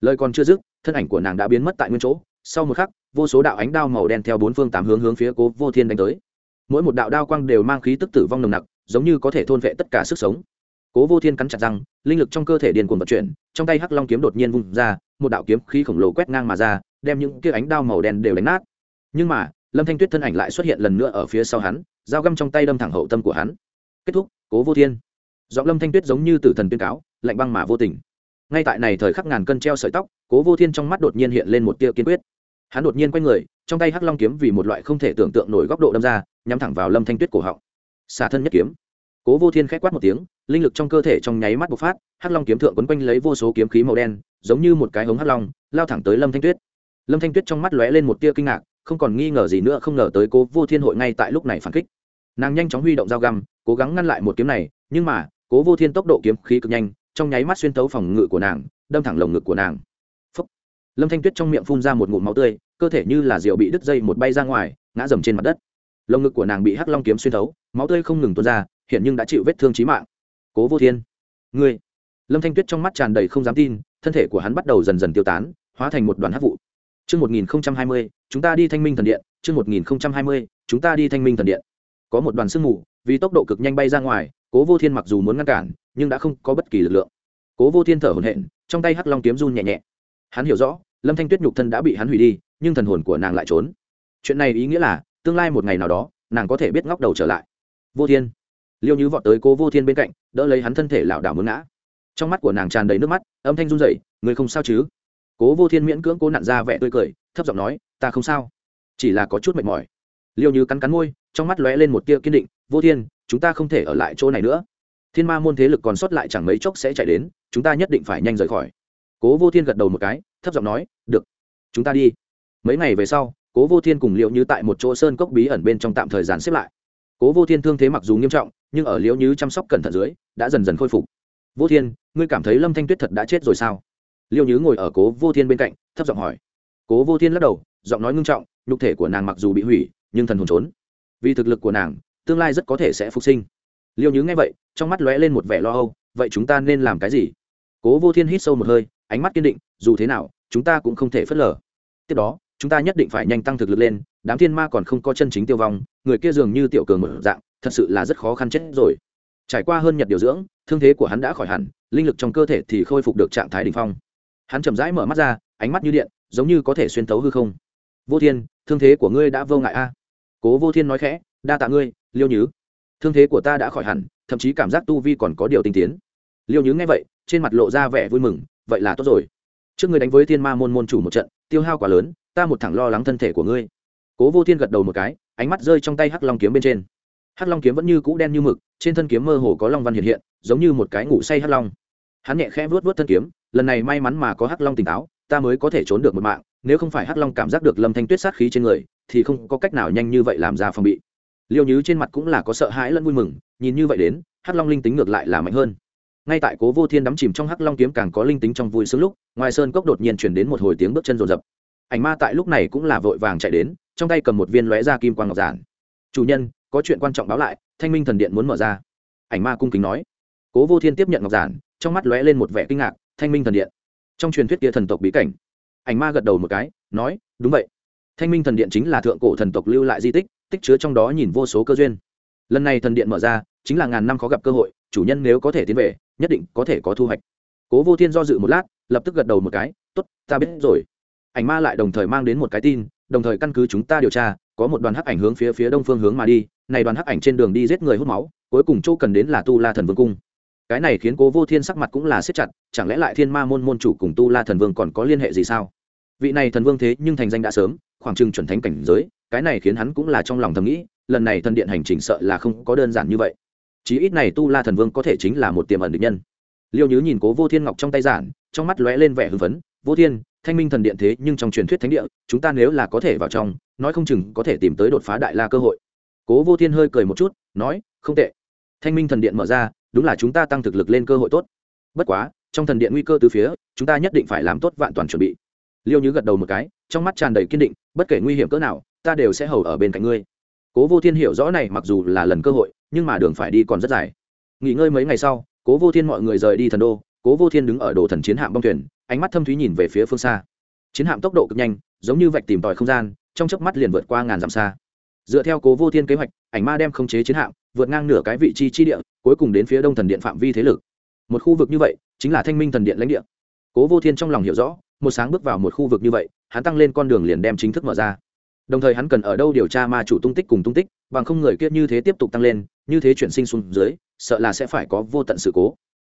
Lời còn chưa dứt, thân ảnh của nàng đã biến mất tại nguyên chỗ. Sau một khắc, vô số đạo ánh đao màu đen theo bốn phương tám hướng hướng phía cố vô thiên đánh tới. Mỗi một đạo đao quang đều mang khí tức tử vong nồng nặc, giống như có thể thôn vệ tất cả sức sống cố vô thiên cắn chặt răng, linh lực trong cơ thể điền cuồng vận chuyển, trong tay hắc long kiếm đột nhiên vung ra, một đạo kiếm khí khổng lồ quét ngang mà ra, đem những kia ánh đao màu đen đều đánh nát. Nhưng mà, lâm thanh tuyết thân ảnh lại xuất hiện lần nữa ở phía sau hắn, dao găm trong tay đâm thẳng hậu tâm của hắn. Kết thúc, cố vô thiên. Giọng lâm thanh tuyết giống như tử thần tuyên cáo, lạnh băng mà vô tình. Ngay tại này thời khắc ngàn cân treo sợi tóc, cố vô thiên trong mắt đột nhiên hiện lên một tia kiên quyết. Hắn đột nhiên quay người, trong tay hắc long kiếm vì một loại không thể tưởng tượng nổi góc độ đâm ra, nhắm thẳng vào lâm thanh tuyết cổ họng. Xả thân nhất kiếm. Cố vô thiên k h á c quát một tiếng linh lực trong cơ thể trong nháy mắt bộc phát, hắc long kiếm thượng quấn quanh lấy vô số kiếm khí màu đen, giống như một cái hống hắc long, lao thẳng tới lâm thanh tuyết. Lâm thanh tuyết trong mắt lóe lên một tia kinh ngạc, không còn nghi ngờ gì nữa, không ngờ tới cố vô thiên hội ngay tại lúc này phản kích. Nàng nhanh chóng huy động dao găm, cố gắng ngăn lại một kiếm này, nhưng mà, cố vô thiên tốc độ kiếm khí cực nhanh, trong nháy mắt xuyên tấu phòng ngự của nàng, đâm thẳng lồng ngực của nàng. Phúc. lâm thanh tuyết trong miệng phun ra một ngụm máu tươi, cơ thể như là rượu bị đứt dây một bay ra ngoài, ngã dầm trên mặt đất. Lồng ngực của nàng bị hắc long kiếm xuyên thấu, máu tươi không ngừng tuôn ra, hiện nhưng đã chịu vết thương chí mạng cố vô thiên ngươi lâm thanh tuyết trong mắt tràn đầy không dám tin thân thể của hắn bắt đầu dần dần tiêu tán hóa thành một đoàn hắc vụ Chương 1020, chúng ta đi Thanh Minh thần điện, chương 1020, chúng ta đi Thanh Minh thần điện. Có một đoàn sương mù, vì tốc độ cực nhanh bay ra ngoài, Cố Vô Thiên mặc dù muốn ngăn cản, nhưng đã không có bất kỳ lực lượng. Cố Vô Thiên thở hổn hển, trong tay Hắc Long kiếm run nhẹ nhẹ. Hắn hiểu rõ, Lâm Thanh Tuyết nhục thân đã bị hắn hủy đi, nhưng thần hồn của nàng lại trốn. Chuyện này ý nghĩa là, tương lai một ngày nào đó, nàng có thể biết ngóc đầu trở lại. Vô Thiên, Liêu Như vọt tới Cố Vô Thiên bên cạnh, đỡ lấy hắn thân thể lảo đảo muốn ngã. Trong mắt của nàng tràn đầy nước mắt, âm thanh run rẩy, "Ngươi không sao chứ?" cố vô thiên miễn cưỡng cố nặn ra vẻ tươi cười thấp giọng nói ta không sao chỉ là có chút mệt mỏi. Liêu như cắn cắn môi trong mắt lóe lên một tia kiên định vô thiên chúng ta không thể ở lại chỗ này nữa. Thiên ma môn thế lực còn sót lại chẳng mấy chốc sẽ chạy đến chúng ta nhất định phải nhanh rời khỏi. Cố vô thiên gật đầu một cái thấp giọng nói được chúng ta đi. Mấy ngày về sau cố vô thiên cùng liệu như tại một chỗ sơn cốc bí ẩn bên trong tạm thời gian xếp lại. Cố vô thiên thương thế mặc dù nghiêm trọng nhưng ở liễu như chăm sóc cẩn thận dưới, đã dần dần khôi phục. Vô thiên, ngươi cảm thấy lâm thanh tuyết thật đã chết rồi sao? Liêu nhứ ngồi ở cố vô thiên bên cạnh, thấp giọng hỏi. Cố vô thiên lắc đầu, giọng nói ngưng trọng, nhục thể của nàng mặc dù bị hủy, nhưng thần hồn trốn. Vì thực lực của nàng, tương lai rất có thể sẽ phục sinh. Liêu nhứ nghe vậy, trong mắt lóe lên một vẻ lo âu, vậy chúng ta nên làm cái gì? Cố vô thiên hít sâu một hơi, ánh mắt kiên định, dù thế nào, chúng ta cũng không thể phớt lờ. Tiếp đó, chúng ta nhất định phải nhanh tăng thực lực lên đám thiên ma còn không có chân chính tiêu vong, người kia dường như tiểu cường một dạng, thật sự là rất khó khăn chết rồi. Trải qua hơn nhật điều dưỡng, thương thế của hắn đã khỏi hẳn, linh lực trong cơ thể thì khôi phục được trạng thái đ ỉ n h phong. Hắn chậm rãi mở mắt ra, ánh mắt như điện, giống như có thể xuyên tấu hư không. Vô thiên, thương thế của ngươi đã vô ngại a. Cố vô thiên nói khẽ, đa tạ ngươi, liêu nhứ. Thương thế của ta đã khỏi hẳn, thậm chí cảm giác tu vi còn có điều tinh tiến. Liêu nhứ nghe vậy, trên mặt lộ ra vẻ vui mừng, vậy là tốt rồi. Trước ngươi đánh với thiên ma môn môn chủ một trận, tiêu hao quá lớn, ta một thẳng lo lắng thân thể của ngươi cố vô thiên gật đầu một cái, ánh mắt rơi trong tay hắc long kiếm bên trên. Hắc long kiếm vẫn như cũ đen như mực, trên thân kiếm mơ hồ có long văn hiện hiện, giống như một cái ngủ say hắc long. Hắn nhẹ khẽ vuốt vuốt thân kiếm, lần này may mắn mà có hắc long tỉnh táo, ta mới có thể trốn được một mạng, nếu không phải hắc long cảm giác được lâm thanh tuyết sát khí trên người, thì không có cách nào nhanh như vậy làm ra phòng bị. Liêu nhứ trên mặt cũng là có sợ hãi lẫn vui mừng, nhìn như vậy đến, hắc long linh tính ngược lại là mạnh hơn. Ngay tại cố vô thiên đắm chìm trong hắc long kiếm càng có linh tính trong vui sướng lúc, ngoài sơn cốc đột nhiên chuyển đến một hồi tiếng bước chân rồn rập ảnh ma tại lúc này cũng là vội vàng chạy đến, trong tay cầm một viên lóe ra kim quang ngọc giản. Chủ nhân, có chuyện quan trọng báo lại, thanh minh thần điện muốn mở ra. Ảnh ma cung kính nói. Cố vô thiên tiếp nhận ngọc giản, trong mắt lóe lên một vẻ kinh ngạc, thanh minh thần điện. Trong truyền thuyết kia thần tộc bí cảnh, ảnh ma gật đầu một cái, nói, đúng vậy. Thanh minh thần điện chính là thượng cổ thần tộc lưu lại di tích tích chứa trong đó nhìn vô số cơ duyên. Lần này thần điện mở ra, chính là ngàn năm khó gặp cơ hội, chủ nhân nếu có thể tiến về, nhất định có thể có thu hoạch. Cố vô thiên do dự một lát, lập tức gật đầu một cái t ố t ta biết rồi ảnh ma lại đồng thời mang đến một cái tin, đồng thời căn cứ chúng ta điều tra, có một đoàn hắc ảnh hướng phía phía đông phương hướng mà đi, này đoàn hắc ảnh trên đường đi giết người hút máu, cuối cùng chỗ cần đến là tu la thần vương cung. Cái này khiến cố vô thiên sắc mặt cũng là siết chặt, chẳng lẽ lại thiên ma môn môn chủ cùng tu la thần vương còn có liên hệ gì sao? Vị này thần vương thế nhưng thành danh đã sớm, khoảng trừng chuẩn thánh cảnh giới, cái này khiến hắn cũng là trong lòng thầm nghĩ, lần này thần điện hành trình sợ là không có đơn giản như vậy. Chí ít này tu la thần vương có thể chính là một tiềm ẩn địch nhân. Liêu nhứ nhìn cố vô thiên ngọc trong tay giản, trong mắt lóe lên vẻ hưng phấn, vô thiên thanh minh thần điện thế nhưng trong truyền thuyết thánh địa, chúng ta nếu là có thể vào trong, nói không chừng có thể tìm tới đột phá đại la cơ hội. Cố vô thiên hơi cười một chút, nói, không tệ. Thanh minh thần điện mở ra, đúng là chúng ta tăng thực lực lên cơ hội tốt. Bất quá, trong thần điện nguy cơ từ phía, chúng ta nhất định phải làm tốt vạn toàn chuẩn bị. Liêu Như gật đầu một cái, trong mắt tràn đầy kiên định, bất kể nguy hiểm cỡ nào, ta đều sẽ hầu ở bên cạnh ngươi. Cố vô thiên hiểu rõ này mặc dù là lần cơ hội, nhưng mà đường phải đi còn rất dài. Nghỉ ngơi mấy ngày sau, cố vô thiên mọi người rời đi thần đô, cố vô thiên đứng ở đồ thần chiến hạm bong thuyền ánh mắt thâm thúy nhìn về phía phương xa. Chiến hạm tốc độ cực nhanh, giống như vạch tìm tòi không gian, trong chớp mắt liền vượt qua ngàn dặm xa. Dựa theo cố vô thiên kế hoạch, ảnh ma đem khống chế chiến hạm, vượt ngang nửa cái vị trí chi địa, cuối cùng đến phía đông thần điện phạm vi thế lực. Một khu vực như vậy, chính là thanh minh thần điện lãnh địa. Cố vô thiên trong lòng hiểu rõ, một sáng bước vào một khu vực như vậy, hắn tăng lên con đường liền đem chính thức mở ra. Đồng thời hắn cần ở đâu điều tra ma chủ tung tích cùng tung tích, bằng không người kia như thế tiếp tục tăng lên, như thế chuyển sinh xuống dưới, sợ là sẽ phải có vô tận sự cố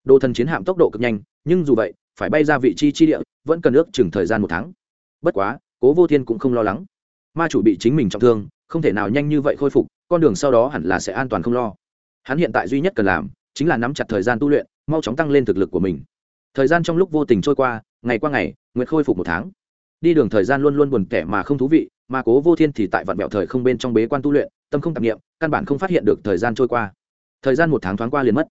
đồ thần chiến hạm tốc độ cực nhanh, nhưng dù vậy, phải bay ra vị trí chi địa, vẫn cần ước chừng thời gian một tháng. Bất quá, cố vô thiên cũng không lo lắng. Ma chủ bị chính mình trọng thương, không thể nào nhanh như vậy khôi phục, con đường sau đó hẳn là sẽ an toàn không lo. Hắn hiện tại duy nhất cần làm, chính là nắm chặt thời gian tu luyện, mau chóng tăng lên thực lực của mình. Thời gian trong lúc vô tình trôi qua, ngày qua ngày, nguyệt khôi phục một tháng. Đi đường thời gian luôn luôn buồn tẻ mà không thú vị, mà cố vô thiên thì tại vạn mẹo thời không bên trong bế quan tu luyện, tâm không tạp nghiệm căn bản không phát hiện được thời gian trôi qua. Thời gian một tháng thoáng qua liền mất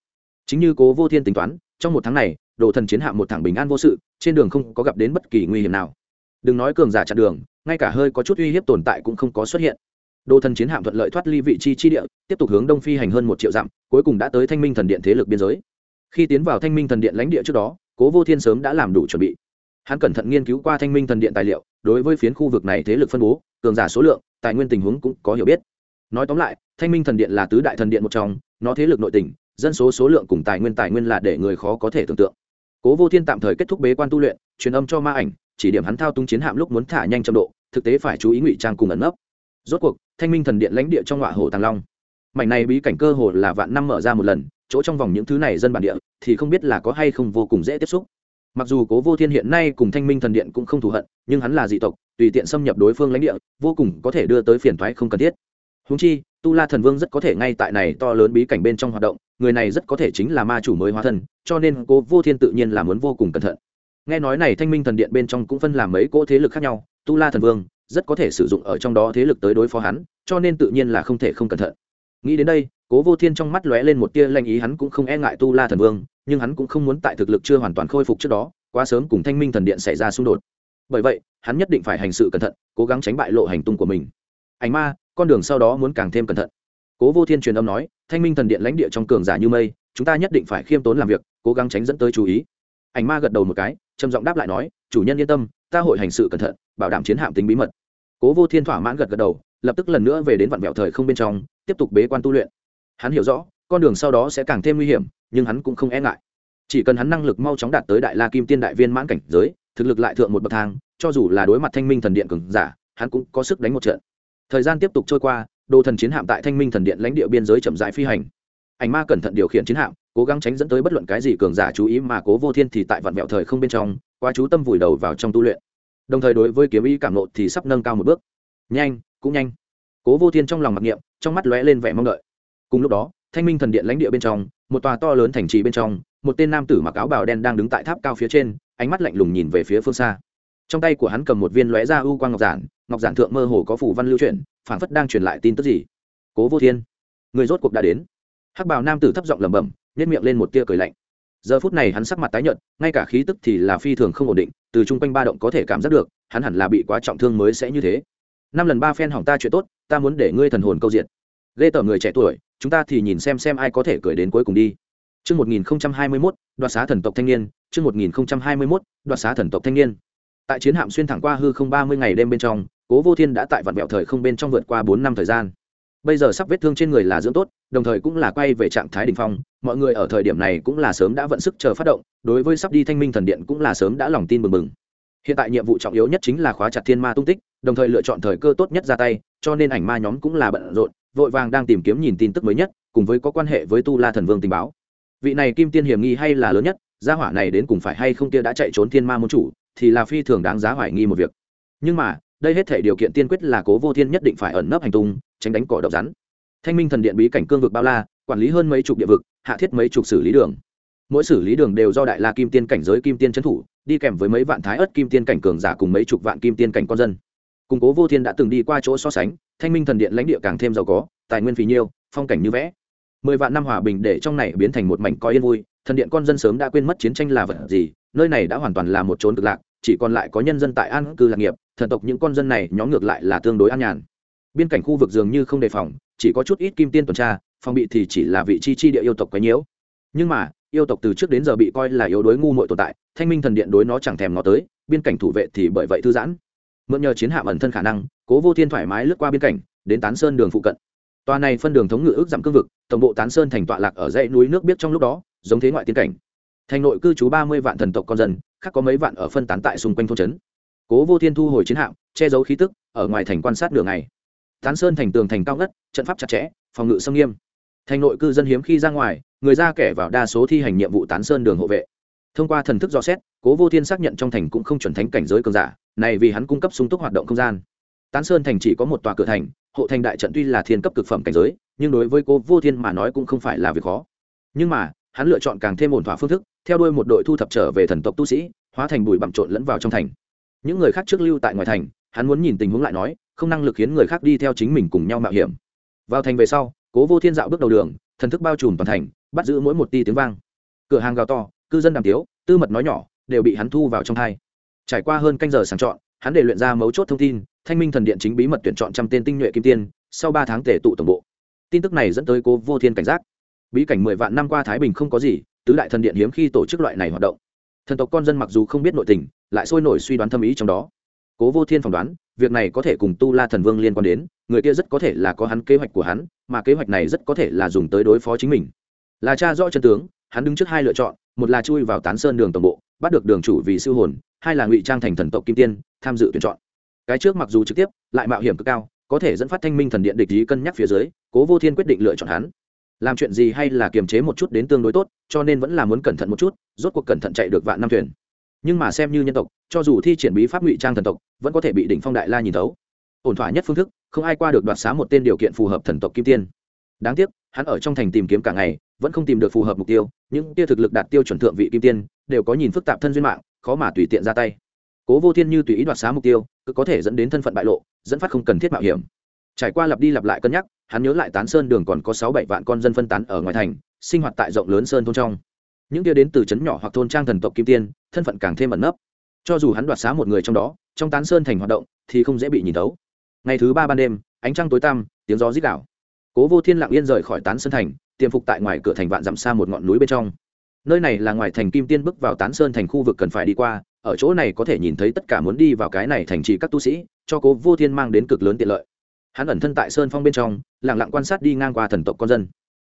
chính như cố vô thiên tính toán, trong một tháng này, đồ thần chiến hạm một thẳng bình an vô sự, trên đường không có gặp đến bất kỳ nguy hiểm nào. Đừng nói cường giả chặn đường, ngay cả hơi có chút uy hiếp tồn tại cũng không có xuất hiện. Đồ thần chiến hạm thuận lợi thoát ly vị trí chi địa, tiếp tục hướng đông phi hành hơn một triệu dặm, cuối cùng đã tới thanh minh thần điện thế lực biên giới. Khi tiến vào thanh minh thần điện lãnh địa trước đó, cố vô thiên sớm đã làm đủ chuẩn bị. Hắn cẩn thận nghiên cứu qua thanh minh thần điện tài liệu, đối với phiến khu vực này thế lực phân bố, cường giả số lượng, tài nguyên tình huống cũng có hiểu biết. Nói tóm lại, thanh minh thần điện là tứ đại thần điện một trong, nó thế lực nội tỉnh dân số số lượng cùng tài nguyên tài nguyên là để người khó có thể tưởng tượng. Cố vô thiên tạm thời kết thúc bế quan tu luyện, truyền âm cho ma ảnh, chỉ điểm hắn thao túng chiến hạm lúc muốn thả nhanh chậm độ, thực tế phải chú ý ngụy trang cùng ẩn nấp. Rốt cuộc, thanh minh thần điện lãnh địa trong ngọa hồ tàng long. Mảnh này bí cảnh cơ hồ là vạn năm mở ra một lần, chỗ trong vòng những thứ này dân bản địa, thì không biết là có hay không vô cùng dễ tiếp xúc. Mặc dù cố vô thiên hiện nay cùng thanh minh thần điện cũng không thù hận, nhưng hắn là dị tộc, tùy tiện xâm nhập đối phương lãnh địa, vô cùng có thể đưa tới phiền thoái không cần thiết. Húng chi tu la thần vương rất có thể ngay tại này to lớn bí cảnh bên trong hoạt động, người này rất có thể chính là ma chủ mới hóa thân, cho nên cố vô thiên tự nhiên là muốn vô cùng cẩn thận. Nghe nói này thanh minh thần điện bên trong cũng phân làm mấy cỗ thế lực khác nhau, tu la thần vương rất có thể sử dụng ở trong đó thế lực tới đối phó hắn, cho nên tự nhiên là không thể không cẩn thận. Nghĩ đến đây cố vô thiên trong mắt lóe lên một tia lanh ý, hắn cũng không e ngại tu la thần vương, nhưng hắn cũng không muốn tại thực lực chưa hoàn toàn khôi phục trước đó, quá sớm cùng thanh minh thần điện xảy ra xung đột. Bởi vậy, hắn nhất định phải hành sự cẩn thận, cố gắng tránh bại lộ hành tung của mình. Ảnh ma con đường sau đó muốn càng thêm cẩn thận. Cố vô thiên truyền âm nói, thanh minh thần điện lãnh địa trong cường giả như mây, chúng ta nhất định phải khiêm tốn làm việc, cố gắng tránh dẫn tới chú ý. Ảnh ma gật đầu một cái, trầm giọng đáp lại nói, chủ nhân yên tâm, ta hội hành sự cẩn thận, bảo đảm chiến hạm tính bí mật. Cố vô thiên thỏa mãn gật gật đầu, lập tức lần nữa về đến vạn vẹo thời không bên trong, tiếp tục bế quan tu luyện. Hắn hiểu rõ, con đường sau đó sẽ càng thêm nguy hiểm, nhưng hắn cũng không e ngại. Chỉ cần hắn năng lực mau chóng đạt tới đại la kim tiên đại viên mãn cảnh giới, thực lực lại thượng một bậc thang, cho dù là đối mặt thanh minh thần điện cường giả, hắn cũng có sức đánh một trận thời gian tiếp tục trôi qua, đồ thần chiến hạm tại thanh minh thần điện lãnh địa biên giới chậm rãi phi hành. Ảnh ma cẩn thận điều khiển chiến hạm, cố gắng tránh dẫn tới bất luận cái gì cường giả chú ý mà cố vô thiên thì tại vạn vẹo thời không bên trong qua chú tâm vùi đầu vào trong tu luyện. Đồng thời đối với kiếm ý cảm lộ thì sắp nâng cao một bước. Nhanh, cũng nhanh. Cố vô thiên trong lòng mặc niệm, trong mắt lóe lên vẻ mong đợi. Cùng lúc đó, thanh minh thần điện lãnh địa bên trong, một tòa to lớn thành trì bên trong, một tên nam tử mặc áo bào đen đang đứng tại tháp cao phía trên, ánh mắt lạnh lùng nhìn về phía phương xa. Trong tay của hắn cầm một viên lóe ra u quang ngọc giản ngọc giản thượng mơ hồ có phủ văn lưu chuyển phảng phất đang truyền lại tin tức gì. Cố vô thiên người rốt cuộc đã đến. Hắc bào nam tử thấp giọng lẩm bẩm nhét miệng lên một tia cười lạnh. Giờ phút này hắn sắc mặt tái nhợt ngay cả khí tức thì là phi thường không ổn định từ chung quanh ba động có thể cảm giác được hắn hẳn là bị quá trọng thương mới sẽ như thế. Năm lần ba phen hỏng ta chuyện tốt ta muốn để ngươi thần hồn câu diện. Ghê tởm người trẻ tuổi chúng ta thì nhìn xem xem ai có thể cười đến cuối cùng đi. Trước 1021, đoạt xá thần tộc thanh niên, trước 1021, đoạt xá thần tộc thanh niên. Tại chiến hạm xuyên thẳng qua hư không 30 ngày đêm bên trong, Cố Vô Thiên đã tại vạn vẹo thời không bên trong vượt qua bốn năm thời gian. Bây giờ sắp vết thương trên người là dưỡng tốt, đồng thời cũng là quay về trạng thái đỉnh phong, mọi người ở thời điểm này cũng là sớm đã vận sức chờ phát động, đối với sắp đi Thanh Minh thần điện cũng là sớm đã lòng tin mừng mừng. Hiện tại nhiệm vụ trọng yếu nhất chính là khóa chặt thiên ma tung tích, đồng thời lựa chọn thời cơ tốt nhất ra tay, cho nên ảnh ma nhóm cũng là bận rộn, vội vàng đang tìm kiếm nhìn tin tức mới nhất, cùng với có quan hệ với Tu La thần vương tình báo vị này kim tiên hiểm nghi hay là lớn nhất gia hỏa này đến cùng phải hay không kia đã chạy trốn thiên ma môn chủ thì là phi thường đáng giá hoài nghi một việc nhưng mà đây hết thể điều kiện tiên quyết là cố vô thiên nhất định phải ẩn nấp hành tung, tránh đánh cỏ độc rắn. Thanh minh thần điện bí cảnh cương vực bao la, quản lý hơn mấy chục địa vực, hạ thiết mấy chục xử lý đường. Mỗi xử lý đường đều do đại la kim tiên cảnh giới kim tiên trấn thủ, đi kèm với mấy vạn thái ớt kim tiên cảnh cường giả cùng mấy chục vạn kim tiên cảnh con dân. Củng cố vô thiên đã từng đi qua chỗ so sánh, thanh minh thần điện lãnh địa càng thêm giàu có, tài nguyên phì nhiêu, phong cảnh như vẽ. Mười vạn năm hòa bình để trong này biến thành một mảnh coi yên vui, thần điện con dân sớm đã quên mất chiến tranh là vật gì, nơi này đã hoàn toàn là một trốn cực lạc chỉ còn lại có nhân dân tại an cư lạc nghiệp, thần tộc những con dân này nhóm ngược lại là tương đối an nhàn. Biên cảnh khu vực dường như không đề phòng, chỉ có chút ít kim tiên tuần tra, phòng bị thì chỉ là vị chi chi địa yêu tộc quấy nhiễu. Nhưng mà, yêu tộc từ trước đến giờ bị coi là yếu đuối ngu muội tồn tại, thanh minh thần điện đối nó chẳng thèm nó tới, biên cảnh thủ vệ thì bởi vậy thư giãn. Mượn nhờ chiến hạm ẩn thân khả năng, cố vô thiên thoải mái lướt qua biên cảnh, đến tán sơn đường phụ cận. Tòa này phân đường thống ngự ước giảm cương vực, tổng bộ tán sơn thành tọa lạc ở dãy núi nước biết trong lúc đó, giống thế ngoại tiên cảnh thành nội cư trú ba mươi vạn thần tộc con dân, khác có mấy vạn ở phân tán tại xung quanh thôn trấn. Cố vô thiên thu hồi chiến hạm, che giấu khí tức, ở ngoài thành quan sát đường này tán sơn thành tường thành cao ngất, trận pháp chặt chẽ, phòng ngự sông nghiêm. Thành nội cư dân hiếm khi ra ngoài, người ra kẻ vào đa số thi hành nhiệm vụ tán sơn đường hộ vệ. Thông qua thần thức dò xét, cố vô thiên xác nhận trong thành cũng không chuẩn thánh cảnh giới cường giả, này vì hắn cung cấp sung túc hoạt động không gian. Tán sơn thành chỉ có một tòa cửa thành, hộ thành đại trận tuy là thiên cấp cực phẩm cảnh giới, nhưng đối với cố vô thiên mà nói cũng không phải là việc khó. Nhưng mà hắn lựa chọn càng thêm ổn thỏa phương thức, theo đuôi một đội thu thập trở về thần tộc tu sĩ, hóa thành bụi bặm trộn lẫn vào trong thành. Những người khác trước lưu tại ngoài thành, hắn muốn nhìn tình huống lại nói, không năng lực khiến người khác đi theo chính mình cùng nhau mạo hiểm. Vào thành về sau, cố vô thiên dạo bước đầu đường, thần thức bao trùm toàn thành, bắt giữ mỗi một ti tiếng vang. Cửa hàng gào to, cư dân đàm tiếu, tư mật nói nhỏ, đều bị hắn thu vào trong thai. Trải qua hơn canh giờ sàng chọn, hắn để luyện ra mấu chốt thông tin, thanh minh thần điện chính bí mật tuyển chọn trăm tên tinh nhuệ kim tiên, sau ba tháng tể tụ tổng bộ. Tin tức này dẫn tới cố vô thiên cảnh giác bí cảnh mười vạn năm qua thái bình không có gì, tứ đại thần điện hiếm khi tổ chức loại này hoạt động. Thần tộc con dân mặc dù không biết nội tình, lại sôi nổi suy đoán thâm ý trong đó. Cố vô thiên phỏng đoán, việc này có thể cùng tu la thần vương liên quan đến, người kia rất có thể là có hắn kế hoạch của hắn, mà kế hoạch này rất có thể là dùng tới đối phó chính mình. Là cha rõ chân tướng, hắn đứng trước hai lựa chọn, một là chui vào tán sơn đường tổng bộ, bắt được đường chủ vì siêu hồn, hai là ngụy trang thành thần tộc kim tiên, tham dự tuyển chọn. Cái trước mặc dù trực tiếp, lại mạo hiểm cực cao, có thể dẫn phát thanh minh thần điện địch ý cân nhắc phía dưới, cố vô thiên quyết định lựa chọn hắn làm chuyện gì hay là kiềm chế một chút đến tương đối tốt, cho nên vẫn là muốn cẩn thận một chút, rốt cuộc cẩn thận chạy được vạn năm thuyền. Nhưng mà xem như nhân tộc, cho dù thi triển bí pháp ngụy trang thần tộc, vẫn có thể bị đỉnh phong đại la nhìn thấu. Ổn thỏa nhất phương thức, không ai qua được đoạt xá một tên điều kiện phù hợp thần tộc kim tiên. Đáng tiếc, hắn ở trong thành tìm kiếm cả ngày, vẫn không tìm được phù hợp mục tiêu, những tia thực lực đạt tiêu chuẩn thượng vị kim tiên, đều có nhìn phức tạp thân duyên mạng, khó mà tùy tiện ra tay. Cố vô thiên như tùy ý đoạt xá mục tiêu, cứ có thể dẫn đến thân phận bại lộ, dẫn phát không cần thiết mạo hiểm trải qua lặp đi lặp lại cân nhắc, hắn nhớ lại tán sơn đường còn có sáu bảy vạn con dân phân tán ở ngoài thành, sinh hoạt tại rộng lớn sơn thôn trong. Những kia đến từ trấn nhỏ hoặc thôn trang thần tộc kim tiên, thân phận càng thêm ẩn nấp. Cho dù hắn đoạt xá một người trong đó, trong tán sơn thành hoạt động thì không dễ bị nhìn thấu. Ngày thứ ba ban đêm, ánh trăng tối tăm, tiếng gió rít đảo cố vô thiên lặng yên rời khỏi tán sơn thành, tiềm phục tại ngoài cửa thành vạn dặm xa một ngọn núi bên trong. Nơi này là ngoài thành kim tiên bước vào tán sơn thành khu vực cần phải đi qua, ở chỗ này có thể nhìn thấy tất cả muốn đi vào cái này thành trì các tu sĩ, cho cố vô thiên mang đến cực lớn tiện lợi hắn ẩn thân tại sơn phong bên trong lẳng lặng quan sát đi ngang qua thần tộc con dân.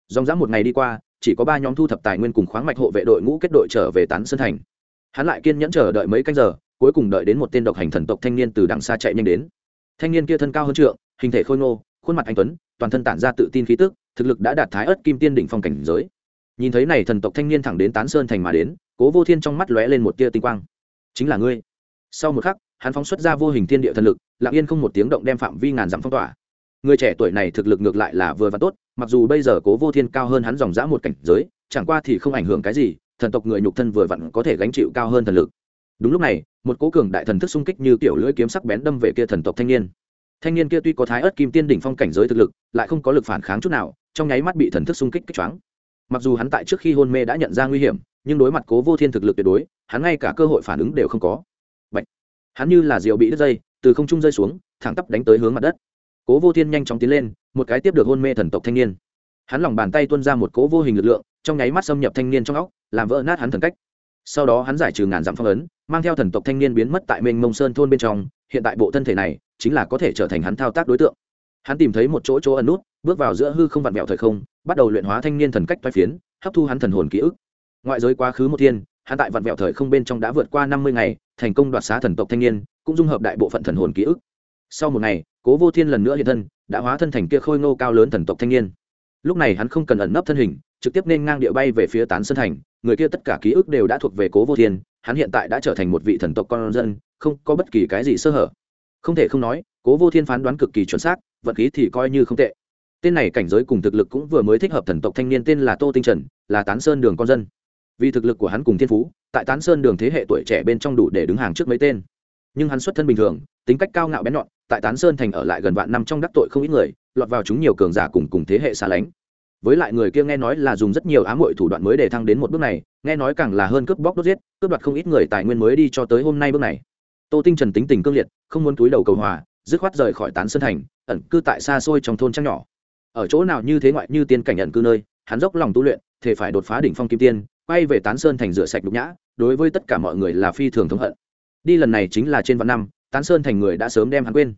Dòng dã một ngày đi qua, chỉ có ba nhóm thu thập tài nguyên cùng khoáng mạch hộ vệ đội ngũ kết đội trở về tán sơn thành. Hắn lại kiên nhẫn chờ đợi mấy canh giờ, cuối cùng đợi đến một tên độc hành thần tộc thanh niên từ đằng xa chạy nhanh đến. Thanh niên kia thân cao hơn trượng, hình thể khôi ngô, khuôn mặt anh tuấn, toàn thân tản ra tự tin khí tức, thực lực đã đạt thái ớt kim tiên đỉnh phong cảnh giới. Nhìn thấy này thần tộc thanh niên thẳng đến tán sơn thành mà đến, cố vô thiên trong mắt lóe lên một tia tinh quang. Chính là ngươi. Sau một khắc hắn phóng xuất ra vô hình thiên địa thần lực, lặng yên không một tiếng động đem phạm vi ngàn dặm phong tỏa. Người trẻ tuổi này thực lực ngược lại là vừa và tốt, mặc dù bây giờ cố vô thiên cao hơn hắn dòng dã một cảnh giới, chẳng qua thì không ảnh hưởng cái gì, thần tộc người nhục thân vừa vặn có thể gánh chịu cao hơn thần lực. Đúng lúc này, một cố cường đại thần thức xung kích như kiểu lưỡi kiếm sắc bén đâm về kia thần tộc thanh niên. Thanh niên kia tuy có thái ớt kim tiên đỉnh phong cảnh giới thực lực, lại không có lực phản kháng chút nào, trong nháy mắt bị thần thức xung kích kích choáng. Mặc dù hắn tại trước khi hôn mê đã nhận ra nguy hiểm, nhưng đối mặt cố vô thiên thực lực tuyệt đối, hắn ngay cả cơ hội phản ứng đều không có hắn như là diều bị đứt dây, từ không trung rơi xuống, thẳng tắp đánh tới hướng mặt đất. Cố vô thiên nhanh chóng tiến lên, một cái tiếp được hôn mê thần tộc thanh niên. Hắn lòng bàn tay tuôn ra một cố vô hình lực lượng, trong nháy mắt xâm nhập thanh niên trong óc, làm vỡ nát hắn thần cách. Sau đó hắn giải trừ ngàn dặm phong ấn, mang theo thần tộc thanh niên biến mất tại mênh mông sơn thôn bên trong, hiện tại bộ thân thể này, chính là có thể trở thành hắn thao tác đối tượng. Hắn tìm thấy một chỗ chỗ ẩn nút, bước vào giữa hư không vặn vẹo thời không, bắt đầu luyện hóa thanh niên thần cách toai phiến, hấp thu hắn thần hồn ký ức. Ngoại giới quá khứ một thiên, hắn tại vặn vẹo thời không bên trong đã vượt qua năm mươi ngày thành công đoạt xá thần tộc thanh niên, cũng dung hợp đại bộ phận thần hồn ký ức. Sau một ngày, cố vô thiên lần nữa hiện thân, đã hóa thân thành kia khôi ngô cao lớn thần tộc thanh niên. Lúc này hắn không cần ẩn nấp thân hình, trực tiếp nên ngang địa bay về phía tán sơn thành, người kia tất cả ký ức đều đã thuộc về cố vô thiên, hắn hiện tại đã trở thành một vị thần tộc con dân, không có bất kỳ cái gì sơ hở. Không thể không nói, cố vô thiên phán đoán cực kỳ chuẩn xác vật khí thì coi như không tệ. Tên này cảnh giới cùng thực lực cũng vừa mới thích hợp thần tộc thanh niên tên là tô tinh trần, là tán sơn đường con dân vì thực lực của hắn cùng thiên phú, tại tán sơn đường thế hệ tuổi trẻ bên trong đủ để đứng hàng trước mấy tên. Nhưng hắn xuất thân bình thường, tính cách cao ngạo bén nhọn, tại tán sơn thành ở lại gần vạn năm trong đắc tội không ít người, lọt vào chúng nhiều cường giả cùng cùng thế hệ xa lánh. Với lại người kia nghe nói là dùng rất nhiều ám hội thủ đoạn mới để thăng đến một bước này, nghe nói càng là hơn cướp bóc đốt giết, cướp đoạt không ít người tài nguyên mới đi cho tới hôm nay bước này. Tô tinh trần tính tình cương liệt, không muốn túi đầu cầu hòa, dứt khoát rời khỏi tán sơn thành, ẩn cư tại xa xôi trong thôn trăng nhỏ. Ở chỗ nào như thế ngoại như tiên cảnh ẩn cư nơi, hắn dốc lòng tu luyện thể phải đột phá đỉnh phong kim tiên quay về tán sơn thành rửa sạch đục nhã, đối với tất cả mọi người là phi thường thống hận. Đi lần này chính là trên vạn năm, tán sơn thành người đã sớm đem hắn quên.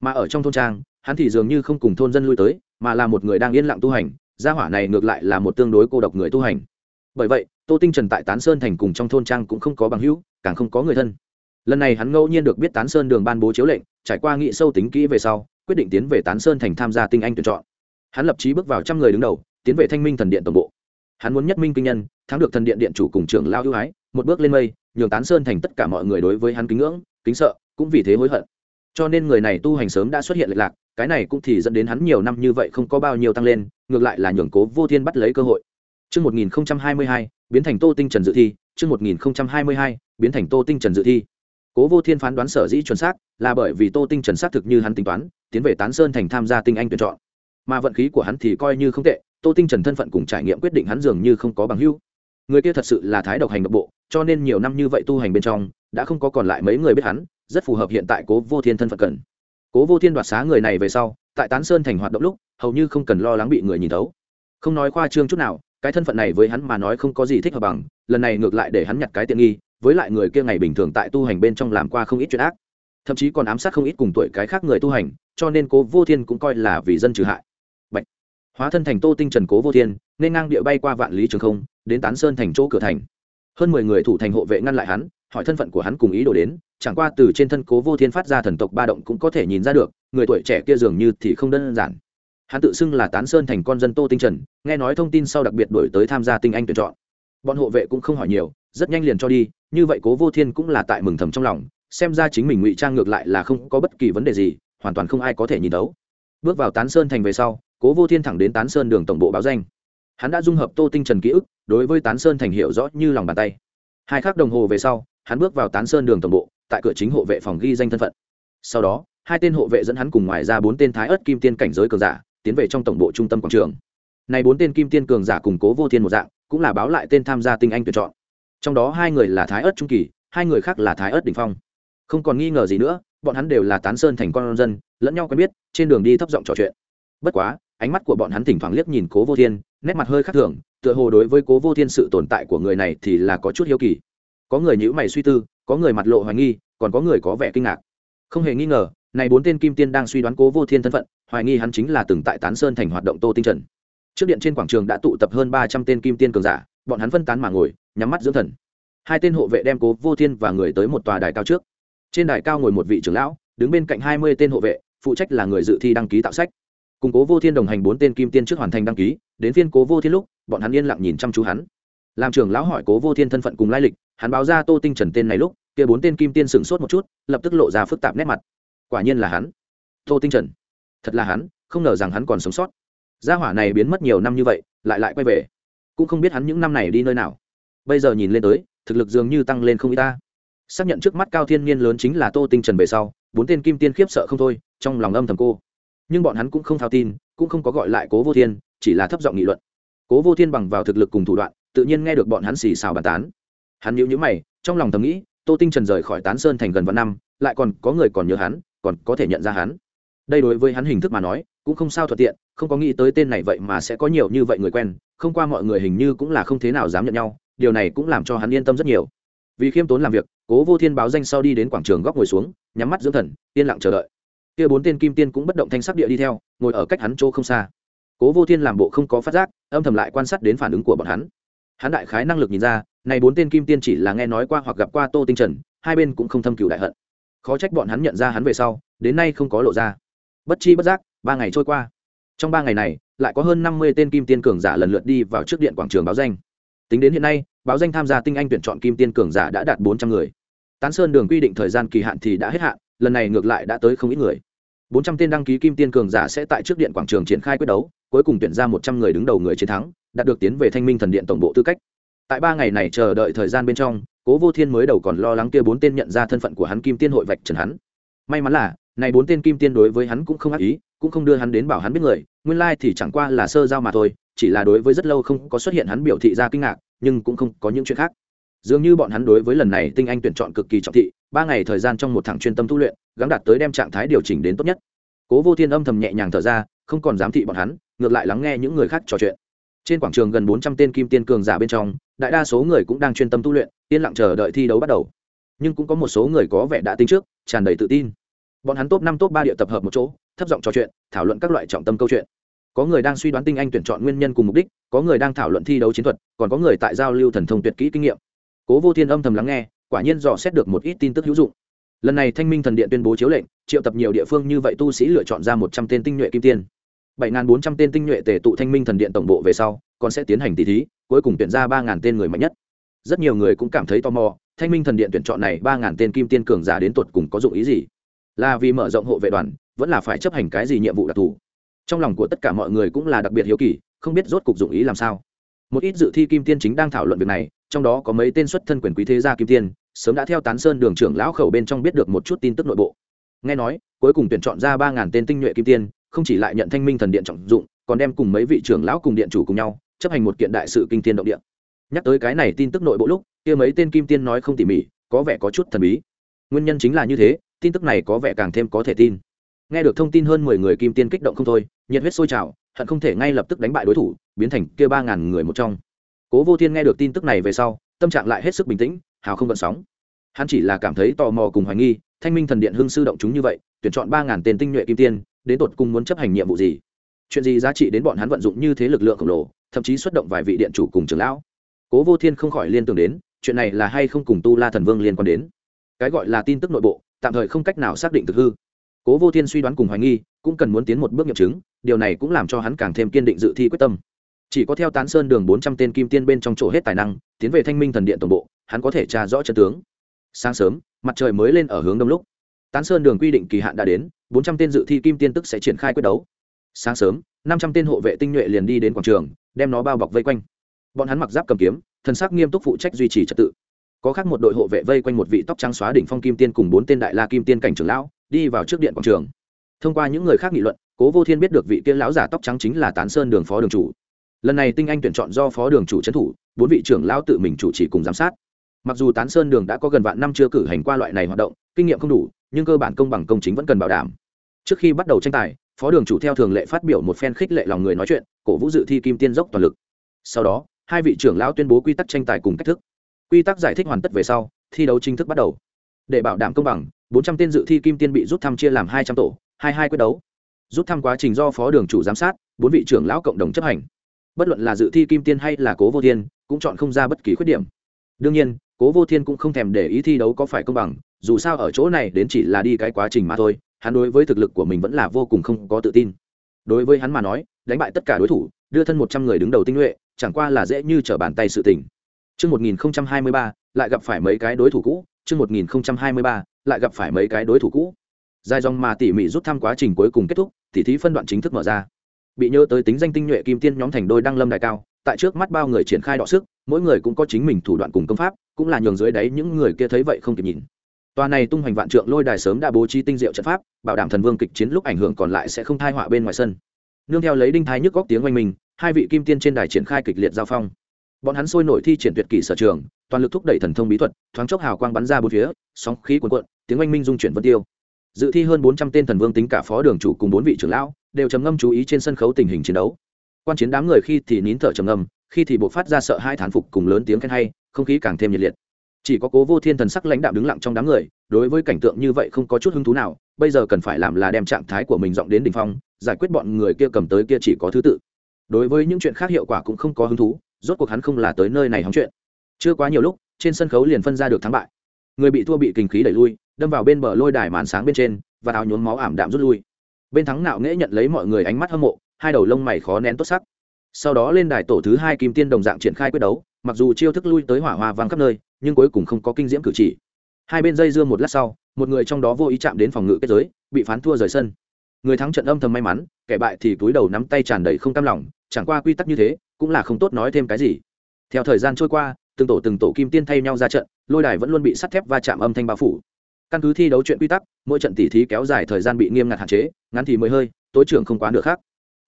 Mà ở trong thôn trang, hắn thì dường như không cùng thôn dân lui tới, mà là một người đang yên lặng tu hành, gia hỏa này ngược lại là một tương đối cô độc người tu hành. Bởi vậy, tô tinh trần tại tán sơn thành cùng trong thôn trang cũng không có bằng hữu, càng không có người thân. Lần này hắn ngẫu nhiên được biết tán sơn đường ban bố chiếu lệnh, trải qua nghị sâu tính kỹ về sau, quyết định tiến về tán sơn thành tham gia tinh anh tuyển chọn. Hắn lập trí bước vào trăm người đứng đầu, tiến về thanh minh thần điện tổng bộ hắn muốn nhất minh kinh nhân thắng được thần điện điện chủ cùng trưởng lao ưu ái một bước lên mây nhường tán sơn thành tất cả mọi người đối với hắn kính ngưỡng kính sợ cũng vì thế hối hận cho nên người này tu hành sớm đã xuất hiện lệch lạc cái này cũng thì dẫn đến hắn nhiều năm như vậy không có bao nhiêu tăng lên ngược lại là nhường cố vô thiên bắt lấy cơ hội Trước 1022, biến thành tô tinh trần dự thi. Trước 1022, biến thành tô tinh trần dự thi. Cố vô thiên phán đoán sở dĩ chuẩn xác là bởi vì tô tinh trần xác thực như hắn tính toán tiến về tán sơn thành tham gia tinh anh tuyển chọn mà vận khí của hắn thì coi như không tệ tô tinh trần thân phận cùng trải nghiệm quyết định hắn dường như không có bằng hưu người kia thật sự là thái độc hành độc bộ, cho nên nhiều năm như vậy tu hành bên trong, đã không có còn lại mấy người biết hắn, rất phù hợp hiện tại cố vô thiên thân phận cần. Cố vô thiên đoạt xá người này về sau, tại tán sơn thành hoạt động lúc, hầu như không cần lo lắng bị người nhìn thấu. Không nói khoa trương chút nào, cái thân phận này với hắn mà nói không có gì thích hợp bằng, lần này ngược lại để hắn nhặt cái tiện nghi, với lại người kia ngày bình thường tại tu hành bên trong làm qua không ít chuyện ác. Thậm chí còn ám sát không ít cùng tuổi cái khác người tu hành, cho nên cố vô thiên cũng coi là vì dân trừ hại hóa thân thành tô tinh trần cố vô thiên, nên ngang địa bay qua vạn lý trường không, đến tán sơn thành chỗ cửa thành. Hơn mười người thủ thành hộ vệ ngăn lại hắn, hỏi thân phận của hắn cùng ý đồ đến, chẳng qua từ trên thân cố vô thiên phát ra thần tộc ba động cũng có thể nhìn ra được, người tuổi trẻ kia dường như thì không đơn giản. Hắn tự xưng là tán sơn thành con dân tô tinh trần, nghe nói thông tin sau đặc biệt đổi tới tham gia tinh anh tuyển chọn. Bọn hộ vệ cũng không hỏi nhiều, rất nhanh liền cho đi, như vậy cố vô thiên cũng là tại mừng thầm trong lòng, xem ra chính mình ngụy trang ngược lại là không có bất kỳ vấn đề gì, hoàn toàn không ai có thể nhìn đấu bước vào tán sơn thành về sau cố vô thiên thẳng đến tán sơn đường tổng bộ báo danh. Hắn đã dung hợp tô tinh trần ký ức, đối với tán sơn thành hiệu rõ như lòng bàn tay. Hai khắc đồng hồ về sau, hắn bước vào tán sơn đường tổng bộ, tại cửa chính hộ vệ phòng ghi danh thân phận. Sau đó, hai tên hộ vệ dẫn hắn cùng ngoài ra bốn tên thái ớt kim tiên cảnh giới cường giả, tiến về trong tổng bộ trung tâm quảng trường. Này bốn tên kim tiên cường giả củng cố vô thiên một dạng, cũng là báo lại tên tham gia tinh anh tuyển chọn. Trong đó hai người là thái ớt trung kỳ, hai người khác là thái ớt đỉnh phong. Không còn nghi ngờ gì nữa, bọn hắn đều là tán sơn thành con dân, lẫn nhau quen biết, trên đường đi thấp giọng trò chuyện. Bất quá ánh mắt của bọn hắn thỉnh thoảng liếc nhìn cố vô thiên, nét mặt hơi khác thường, tựa hồ đối với cố vô thiên sự tồn tại của người này thì là có chút hiếu kỳ. Có người nhữ mày suy tư, có người mặt lộ hoài nghi, còn có người có vẻ kinh ngạc. Không hề nghi ngờ, này bốn tên kim tiên đang suy đoán cố vô thiên thân phận, hoài nghi hắn chính là từng tại tán sơn thành hoạt động tô tinh trần. Trước điện trên quảng trường đã tụ tập hơn ba trăm tên kim tiên cường giả, bọn hắn phân tán mà ngồi, nhắm mắt dưỡng thần. Hai tên hộ vệ đem cố vô thiên và người tới một tòa đài cao trước. Trên đài cao ngồi một vị trưởng lão, đứng bên cạnh hai mươi tên hộ vệ, phụ trách là người dự thi đăng ký tạo sách cùng cố vô thiên đồng hành bốn tên kim tiên trước hoàn thành đăng ký, đến phiên cố vô thiên lúc, bọn hắn yên lặng nhìn chăm chú hắn. Làm trưởng lão hỏi cố vô thiên thân phận cùng lai lịch, hắn báo ra tô tinh trần tên này lúc, kia bốn tên kim tiên sửng sốt một chút, lập tức lộ ra phức tạp nét mặt. Quả nhiên là hắn. Tô tinh trần. Thật là hắn, không ngờ rằng hắn còn sống sót. Gia hỏa này biến mất nhiều năm như vậy, lại lại quay về. Cũng không biết hắn những năm này đi nơi nào. Bây giờ nhìn lên tới, thực lực dường như tăng lên không y ta. Xác nhận trước mắt cao thiên niên lớn chính là tô tinh trần về sau, bốn tên kim tiên khiếp sợ không thôi, trong lòng âm thầm cô nhưng bọn hắn cũng không thao tin, cũng không có gọi lại cố vô thiên, chỉ là thấp giọng nghị luận. Cố vô thiên bằng vào thực lực cùng thủ đoạn, tự nhiên nghe được bọn hắn xì xào bàn tán. Hắn nhíu nhíu mày, trong lòng thầm nghĩ, tô tinh trần rời khỏi tán sơn thành gần vạn năm, lại còn có người còn nhớ hắn, còn có thể nhận ra hắn. Đây đối với hắn hình thức mà nói, cũng không sao thuận tiện, không có nghĩ tới tên này vậy mà sẽ có nhiều như vậy người quen, không qua mọi người hình như cũng là không thế nào dám nhận nhau, điều này cũng làm cho hắn yên tâm rất nhiều. Vì khiêm tốn làm việc, cố vô thiên báo danh sau đi đến quảng trường góc ngồi xuống, nhắm mắt dưỡng thần, yên lặng chờ đợi kia bốn tên kim tiên cũng bất động thanh sắc địa đi theo, ngồi ở cách hắn chỗ không xa. Cố vô thiên làm bộ không có phát giác, âm thầm lại quan sát đến phản ứng của bọn hắn. Hắn đại khái năng lực nhìn ra, này bốn tên kim tiên chỉ là nghe nói qua hoặc gặp qua tô tinh trần, hai bên cũng không thâm cựu đại hận. Khó trách bọn hắn nhận ra hắn về sau, đến nay không có lộ ra. Bất chi bất giác, ba ngày trôi qua. Trong ba ngày này, lại có hơn năm mươi tên kim tiên cường giả lần lượt đi vào trước điện quảng trường báo danh. Tính đến hiện nay, báo danh tham gia tinh anh tuyển chọn kim tiên cường giả đã đạt bốn trăm người. Tán sơn đường quy định thời gian kỳ hạn thì đã hết hạn lần này ngược lại đã tới không ít người. Bốn trăm tên đăng ký kim tiên cường giả sẽ tại trước điện quảng trường triển khai quyết đấu, cuối cùng tuyển ra một trăm người đứng đầu người chiến thắng, đạt được tiến về thanh minh thần điện tổng bộ tư cách. Tại ba ngày này chờ đợi thời gian bên trong, cố vô thiên mới đầu còn lo lắng kia bốn tên nhận ra thân phận của hắn kim tiên hội vạch trần hắn. May mắn là, này bốn tên kim tiên đối với hắn cũng không ác ý, cũng không đưa hắn đến bảo hắn biết người, nguyên lai thì chẳng qua là sơ giao mà thôi, chỉ là đối với rất lâu không có xuất hiện hắn biểu thị ra kinh ngạc, nhưng cũng không có những chuyện khác. Dường như bọn hắn đối với lần này tinh anh tuyển chọn cực kỳ trọng thị ba ngày thời gian trong một thẳng chuyên tâm tu luyện gắn đạt tới đem trạng thái điều chỉnh đến tốt nhất. Cố vô thiên âm thầm nhẹ nhàng thở ra, không còn dám thị bọn hắn, ngược lại lắng nghe những người khác trò chuyện. Trên quảng trường gần bốn trăm tên kim tiên cường giả bên trong, đại đa số người cũng đang chuyên tâm tu luyện, yên lặng chờ đợi thi đấu bắt đầu. Nhưng cũng có một số người có vẻ đã tính trước, tràn đầy tự tin. Bọn hắn top năm, top ba địa tập hợp một chỗ, thấp giọng trò chuyện, thảo luận các loại trọng tâm câu chuyện. Có người đang suy đoán tinh anh tuyển chọn nguyên nhân cùng mục đích, có người đang thảo luận thi đấu chiến thuật, còn có người tại giao lưu thần thông tuyệt kỹ kinh nghiệm. Cố vô thiên âm thầm lắng nghe quả nhiên dò xét được một ít tin tức hữu dụng. Lần này thanh minh thần điện tuyên bố chiếu lệnh, triệu tập nhiều địa phương như vậy tu sĩ lựa chọn ra một trăm tên tinh nhuệ kim tiên. bảy bốn trăm tên tinh nhuệ tề tụ thanh minh thần điện tổng bộ về sau, còn sẽ tiến hành tỷ thí, cuối cùng tuyển ra ba tên người mạnh nhất. Rất nhiều người cũng cảm thấy tò mò, thanh minh thần điện tuyển chọn này ba tên kim tiên cường giả đến tột cùng có dụng ý gì? Là vì mở rộng hộ vệ đoàn, vẫn là phải chấp hành cái gì nhiệm vụ đặc thù? Trong lòng của tất cả mọi người cũng là đặc biệt hiếu kỳ, không biết rốt cục dụng ý làm sao. Một ít dự thi kim tiên chính đang thảo luận việc này, trong đó có mấy tên xuất thân quyền quý thế gia kim tiên sớm đã theo tán sơn đường trưởng lão khẩu bên trong biết được một chút tin tức nội bộ. Nghe nói, cuối cùng tuyển chọn ra ba ngàn tên tinh nhuệ kim tiên, không chỉ lại nhận thanh minh thần điện trọng dụng, còn đem cùng mấy vị trưởng lão cùng điện chủ cùng nhau, chấp hành một kiện đại sự kinh tiên động điện nhắc tới cái này tin tức nội bộ lúc, kia mấy tên kim tiên nói không tỉ mỉ, có vẻ có chút thần bí. Nguyên nhân chính là như thế, tin tức này có vẻ càng thêm có thể tin. Nghe được thông tin hơn mười người kim tiên kích động không thôi, nhiệt huyết sôi trào, hận không thể ngay lập tức đánh bại đối thủ, biến thành kia ba ngàn người một trong. Cố vô thiên nghe được tin tức này về sau, tâm trạng lại hết sức bình tĩnh hào không gợn sóng. Hắn chỉ là cảm thấy tò mò cùng hoài nghi, thanh minh thần điện hưng sư động chúng như vậy, tuyển chọn ba ngàn tên tinh nhuệ kim tiên, đến tột cùng muốn chấp hành nhiệm vụ gì? Chuyện gì giá trị đến bọn hắn vận dụng như thế lực lượng khổng lồ, thậm chí xuất động vài vị điện chủ cùng trưởng lão? Cố vô thiên không khỏi liên tưởng đến, chuyện này là hay không cùng tu la thần vương liên quan đến? Cái gọi là tin tức nội bộ, tạm thời không cách nào xác định thực hư. Cố vô thiên suy đoán cùng hoài nghi, cũng cần muốn tiến một bước nghiệm chứng, điều này cũng làm cho hắn càng thêm kiên định dự thi quyết tâm chỉ có theo tán sơn đường bốn trăm tên kim tiên bên trong chỗ hết tài năng, tiến về thanh minh thần điện tổng bộ, hắn có thể tra rõ chân tướng. Sáng sớm, mặt trời mới lên ở hướng đông lúc. Tán sơn đường quy định kỳ hạn đã đến, bốn trăm tên dự thi kim tiên tức sẽ triển khai quyết đấu. Sáng sớm, năm trăm tên hộ vệ tinh nhuệ liền đi đến quảng trường, đem nó bao bọc vây quanh. Bọn hắn mặc giáp cầm kiếm, thần sắc nghiêm túc phụ trách duy trì trật tự. Có khác một đội hộ vệ vây quanh một vị tóc trắng xóa đỉnh phong kim tiên cùng bốn tên đại la kim tiên cảnh trưởng lão, đi vào trước điện quảng trường. Thông qua những người khác nghị luận, cố vô thiên biết được vị tiên lão giả tóc trắng chính là tán sơn đường phó đường chủ lần này tinh anh tuyển chọn do phó đường chủ trấn thủ, bốn vị trưởng lão tự mình chủ trì cùng giám sát. Mặc dù tán sơn đường đã có gần vạn năm chưa cử hành qua loại này hoạt động, kinh nghiệm không đủ, nhưng cơ bản công bằng công chính vẫn cần bảo đảm. Trước khi bắt đầu tranh tài, phó đường chủ theo thường lệ phát biểu một phen khích lệ lòng người nói chuyện, cổ vũ dự thi kim tiên dốc toàn lực. Sau đó, hai vị trưởng lão tuyên bố quy tắc tranh tài cùng cách thức. Quy tắc giải thích hoàn tất về sau, thi đấu chính thức bắt đầu. Để bảo đảm công bằng, bốn trăm tên dự thi kim tiên bị rút thăm chia làm hai trăm tổ, hai hai quyết đấu. Rút thăm quá trình do phó đường chủ giám sát, bốn vị trưởng lão cộng đồng chấp hành bất luận là dự thi kim tiên hay là cố vô thiên cũng chọn không ra bất kỳ khuyết điểm. Đương nhiên cố vô thiên cũng không thèm để ý thi đấu có phải công bằng dù sao ở chỗ này đến chỉ là đi cái quá trình mà thôi hắn đối với thực lực của mình vẫn là vô cùng không có tự tin. Đối với hắn mà nói đánh bại tất cả đối thủ đưa thân một trăm người đứng đầu tinh nhuệ chẳng qua là dễ như trở bàn tay sự tình. Trước 1023, lại gặp phải mấy cái đối thủ cũ chương một nghìn hai mươi ba lại gặp phải mấy cái đối thủ cũ. Dài dòng mà tỉ mỉ rút thăm quá trình cuối cùng kết thúc tỉ thí phân đoạn chính thức mở ra bị nhớ tới tính danh tinh nhuệ kim tiên nhóm thành đôi đăng lâm đại cao, tại trước mắt bao người triển khai đọ sức, mỗi người cũng có chính mình thủ đoạn cùng công pháp, cũng là nhường dưới đáy những người kia thấy vậy không kịp nhìn. Tòa này tung hoành vạn trượng lôi đài sớm đã bố trí tinh diệu trận pháp, bảo đảm thần vương kịch chiến lúc ảnh hưởng còn lại sẽ không thai họa bên ngoài sân. Nương theo lấy đinh thái nhức góc tiếng oanh mình hai vị kim tiên trên đài triển khai kịch liệt giao phong. Bọn hắn sôi nổi thi triển tuyệt kỷ sở trường, toàn lực thúc đẩy thần thông bí thuật, thoáng chốc hào quang bắn ra bốn phía, sóng khí cuồn cuộn, tiếng oanh minh dung chuyển vân tiêu. Dự thi hơn bốn trăm tên thần vương tính cả phó đường chủ cùng bốn vị trưởng lão đều trầm ngâm chú ý trên sân khấu tình hình chiến đấu. Quan chiến đám người khi thì nín thở trầm ngâm, khi thì buộc phát ra sợ hai thán phục cùng lớn tiếng khen hay, không khí càng thêm nhiệt liệt. Chỉ có cố vô thiên thần sắc lãnh đạo đứng lặng trong đám người, đối với cảnh tượng như vậy không có chút hứng thú nào, bây giờ cần phải làm là đem trạng thái của mình dọn đến đ ỉ n h phong, giải quyết bọn người kia cầm tới kia chỉ có thứ tự. Đối với những chuyện khác hiệu quả cũng không có hứng thú, rốt cuộc hắn không là tới nơi này hóng chuyện. Chưa quá nhiều lúc, trên sân khấu liền phân ra được thắng bại. Người bị thua bị kinh khí đẩy lui, đâm vào bên bờ lôi đài màn sáng bên trên, và áo nhốn máu ảm đạm rút lui bên thắng nạo nghễ nhận lấy mọi người ánh mắt hâm mộ, hai đầu lông mày khó nén tốt sắc. Sau đó lên đài tổ thứ hai kim tiên đồng dạng triển khai quyết đấu, mặc dù chiêu thức lui tới hỏa hoa vang khắp nơi, nhưng cuối cùng không có kinh diễm cử chỉ. Hai bên dây dưa một lát sau, một người trong đó vô ý chạm đến phòng ngự kết giới, bị phán thua rời sân. Người thắng trận âm thầm may mắn, kẻ bại thì túi đầu nắm tay tràn đầy không cam lòng, chẳng qua quy tắc như thế, cũng là không tốt nói thêm cái gì. Theo thời gian trôi qua, từng tổ từng tổ kim tiên thay nhau ra trận, lôi đài vẫn luôn bị sắt thép va chạm âm thanh bao phủ căn cứ thi đấu chuyện quy tắc, mỗi trận tỉ thí kéo dài thời gian bị nghiêm ngặt hạn chế, ngắn thì mới hơi, tối trưởng không quá được khác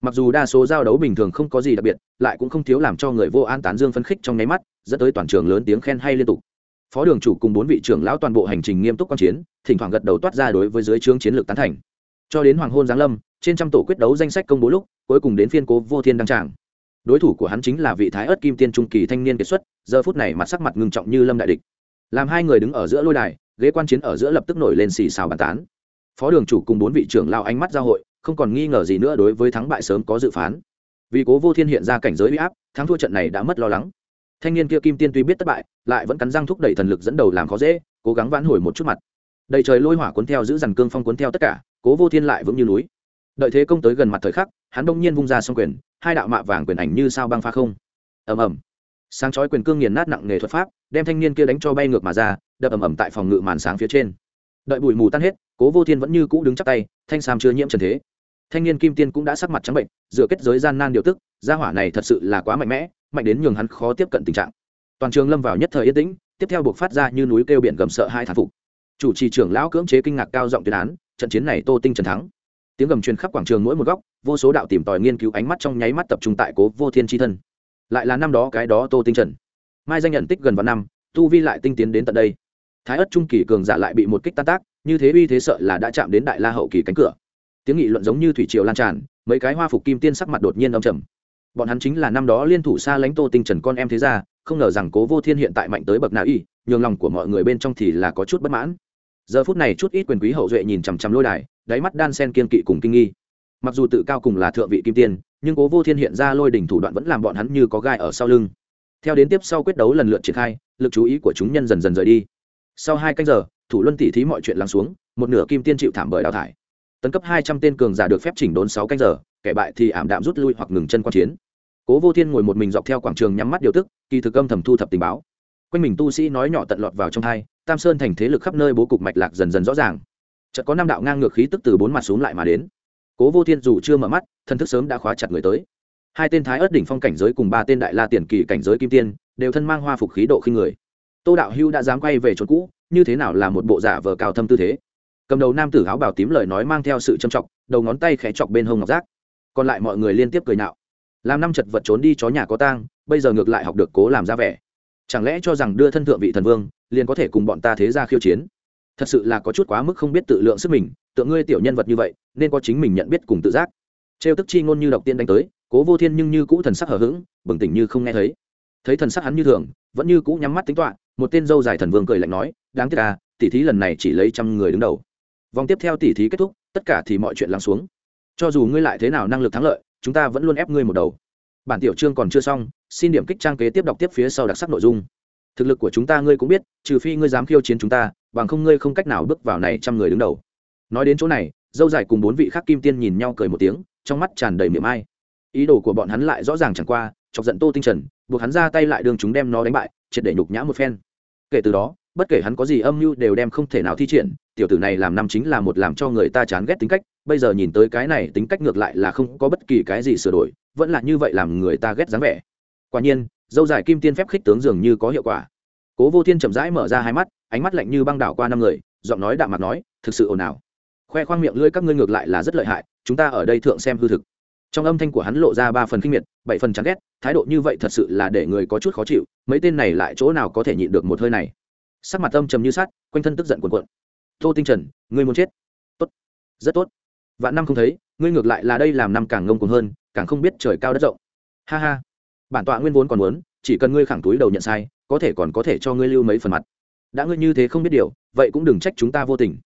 mặc dù đa số giao đấu bình thường không có gì đặc biệt, lại cũng không thiếu làm cho người vô an tán dương phấn khích trong nháy mắt, dẫn tới toàn trường lớn tiếng khen hay liên tục. Phó đường chủ cùng bốn vị trưởng lão toàn bộ hành trình nghiêm túc quan chiến, thỉnh thoảng gật đầu toát ra đối với dưới trướng chiến lược tán thành. Cho đến hoàng hôn giáng lâm, trên trăm tổ quyết đấu danh sách công bố lúc, cuối cùng đến phiên cố vô thiên đăng tràng. Đối thủ của hắn chính là vị thái ớt kim tiên trung kỳ thanh niên kiệt xuất, giờ phút này mặt sắc mặt ngưng trọng như lâm đại địch. Làm hai người đứng ở giữa lôi đài ghế quan chiến ở giữa lập tức nổi lên xì xào bàn tán. Phó đường chủ cùng bốn vị trưởng lao ánh mắt giao hội, không còn nghi ngờ gì nữa đối với thắng bại sớm có dự phán. Vì cố vô thiên hiện ra cảnh giới uy áp, thắng thua trận này đã mất lo lắng. Thanh niên kia kim tiên tuy biết thất bại, lại vẫn cắn răng thúc đẩy thần lực dẫn đầu làm khó dễ, cố gắng vãn hồi một chút mặt. Đầy trời lôi hỏa cuốn theo, giữ dằn cương phong cuốn theo tất cả, cố vô thiên lại vững như núi. Đợi thế công tới gần mặt thời khắc, hắn đông nhiên vung ra xong quyền, hai đạo mạ vàng quyền ảnh như sao băng pha không. Ầm ầm. Sáng chói quyền cương nghiền nát nặng nghề thuật pháp, đem thanh niên kia đánh cho bay ngược mà ra đập ầm ầm tại phòng ngự màn sáng phía trên. Đợi bụi mù tan hết, cố vô thiên vẫn như cũ đứng chắc tay, thanh sam chưa nhiễm trần thế. Thanh niên kim tiên cũng đã sắc mặt trắng bệnh, dựa kết giới gian nan điều tức, gia hỏa này thật sự là quá mạnh mẽ, mạnh đến nhường hắn khó tiếp cận tình trạng. Toàn trường lâm vào nhất thời yên tĩnh, tiếp theo buộc phát ra như núi kêu biển gầm sợ hai thán phục. Chủ trì trưởng lão cưỡng chế kinh ngạc cao giọng tuyên án, trận chiến này tô tinh trần thắng. Tiếng gầm truyền khắp quảng trường mỗi một góc, vô số đạo tìm tòi nghiên cứu ánh mắt trong nháy mắt tập trung tại cố vô thiên tri thân. Lại là năm đó cái đó tô tinh trần. Mai danh nhận tích gần vạn năm, tu vi lại tinh tiến đến tận đây thái ất trung kỳ cường giả lại bị một kích tan tác, như thế uy thế sợ là đã chạm đến đại la hậu kỳ cánh cửa. Tiếng nghị luận giống như thủy triều lan tràn, mấy cái hoa phục kim tiên sắc mặt đột nhiên âm trầm. Bọn hắn chính là năm đó liên thủ xa lãnh tô tinh trần con em thế ra không ngờ rằng cố vô thiên hiện tại mạnh tới bậc nào y, nhường lòng của mọi người bên trong thì là có chút bất mãn. Giờ phút này chút ít quyền quý hậu duệ nhìn chằm chằm lôi đài, đáy mắt đan sen kiên kỵ cùng kinh nghi. Mặc dù tự cao cùng là thượng vị kim tiên, nhưng cố vô thiên hiện ra lôi đỉnh thủ đoạn vẫn làm bọn hắn như có gai ở sau lưng. Theo đến tiếp sau quyết đấu lần lượt triển khai, lực chú ý của chúng nhân dần dần rời đi sau hai canh giờ, thủ luân tỉ thí mọi chuyện lắng xuống, một nửa kim tiên chịu thảm bởi đào thải. Tấn cấp hai trăm tên cường giả được phép chỉnh đốn sáu canh giờ, kẻ bại thì ảm đạm rút lui hoặc ngừng chân quan chiến. Cố vô thiên ngồi một mình dọc theo quảng trường nhắm mắt điều tức, kỳ thực âm thầm thu thập tình báo. Quanh mình tu sĩ nói nhỏ tận lọt vào trong hai, tam sơn thành thế lực khắp nơi bố cục mạch lạc dần dần rõ ràng. Chợt có năm đạo ngang ngược khí tức từ bốn mặt xuống lại mà đến. Cố vô thiên dù chưa mở mắt, thân thức sớm đã khóa chặt người tới. Hai tên thái ớt đỉnh phong cảnh giới cùng ba tên đại la tiền kỳ cảnh giới kim tiên, đều thân mang hoa phục khí độ khi người tô đạo hưu đã dám quay về chỗ cũ, như thế nào là một bộ giả vờ cao thâm tư thế? Cầm đầu nam tử áo bảo tím lời nói mang theo sự châm trọng đầu ngón tay khẽ chọc bên hông ngọc giác. Còn lại mọi người liên tiếp cười nạo. Làm năm chật vật trốn đi chó nhà có tang, bây giờ ngược lại học được cố làm ra vẻ. Chẳng lẽ cho rằng đưa thân thượng vị thần vương, liền có thể cùng bọn ta thế ra khiêu chiến? Thật sự là có chút quá mức không biết tự lượng sức mình, tượng ngươi tiểu nhân vật như vậy, nên có chính mình nhận biết cùng tự giác. Trêu tức chi ngôn như độc tiên đánh tới, cố vô thiên nhưng như cũ thần sắc hở h ữ g bừng tỉnh như không nghe thấy. Thấy thần sắc hắn như thường, vẫn như cũ nhắm mắt tính toạ một tên dâu dài thần vương cười lạnh nói, đáng tiếc à tỉ thí lần này chỉ lấy trăm người đứng đầu. Vòng tiếp theo tỉ thí kết thúc, tất cả thì mọi chuyện lắng xuống. Cho dù ngươi lại thế nào năng lực thắng lợi, chúng ta vẫn luôn ép ngươi một đầu. Bản tiểu chương còn chưa xong, xin điểm kích trang kế tiếp đọc tiếp phía sau đặc sắc nội dung. Thực lực của chúng ta ngươi cũng biết, trừ phi ngươi dám khiêu chiến chúng ta, bằng không ngươi không cách nào bước vào này trăm người đứng đầu. Nói đến chỗ này, dâu dài cùng bốn vị khác kim tiên nhìn nhau cười một tiếng, trong mắt tràn đầy miệng ai. Ý đồ của bọn hắn lại rõ ràng chẳng qua, chọc giận tô tinh trần, buộc hắn ra tay lại đường chúng đem nó đánh bại triệt để nhục nhã một phen. Kể từ đó, bất kể hắn có gì âm mưu đều đem không thể nào thi triển, tiểu tử này làm năm chính là một làm cho người ta chán ghét tính cách, bây giờ nhìn tới cái này tính cách ngược lại là không có bất kỳ cái gì sửa đổi, vẫn là như vậy làm người ta ghét dáng vẻ. Quả nhiên, dâu dài kim tiên phép khích tướng dường như có hiệu quả. Cố vô thiên chậm rãi mở ra hai mắt, ánh mắt lạnh như băng đảo qua năm người, giọng nói đạm mặt nói, thực sự ồn ào. Khoe khoang miệng lưỡi các ngươi ngược lại là rất lợi hại, chúng ta ở đây thượng xem hư thực. Trong âm thanh của hắn lộ ra ba phần kinh miệt bảy phần chán ghét thái độ như vậy thật sự là để người có chút khó chịu mấy tên này lại chỗ nào có thể nhịn được một hơi này. Sắc mặt âm trầm như sắt, quanh thân tức giận cuồn cuộn. Tô tinh trần ngươi muốn chết? Tốt. Rất tốt. Vạn năm không thấy ngươi ngược lại là đây làm năm càng ngông cuồng hơn càng không biết trời cao đất rộng. Ha ha. Bản tọa nguyên vốn còn muốn chỉ cần ngươi khẳng túi đầu nhận sai có thể còn có thể cho ngươi lưu mấy phần mặt. Đã ngươi như thế không biết điều vậy cũng đừng trách chúng ta vô tình.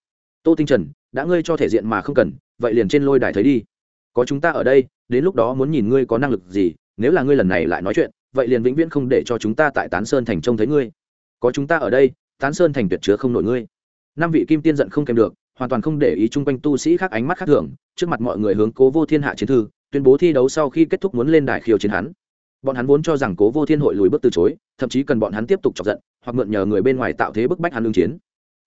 Tô tinh trần đã ngươi cho thể diện mà không cần vậy liền trên lôi đài thấy đi. Có chúng ta ở đây đến lúc đó muốn nhìn ngươi có năng lực gì, nếu là ngươi lần này lại nói chuyện, vậy liền vĩnh viễn không để cho chúng ta tại tán sơn thành trông thấy ngươi. Có chúng ta ở đây, tán sơn thành tuyệt chứa không nổi ngươi. Năm vị kim tiên giận không kèm được, hoàn toàn không để ý chung quanh tu sĩ khác ánh mắt khác thường, trước mặt mọi người hướng cố vô thiên hạ chiến thư, tuyên bố thi đấu sau khi kết thúc muốn lên đài khiêu chiến hắn. Bọn hắn vốn cho rằng cố vô thiên hội lùi bước từ chối, thậm chí cần bọn hắn tiếp tục chọc giận, hoặc mượn nhờ người bên ngoài tạo thế bức bách hắn lương chiến.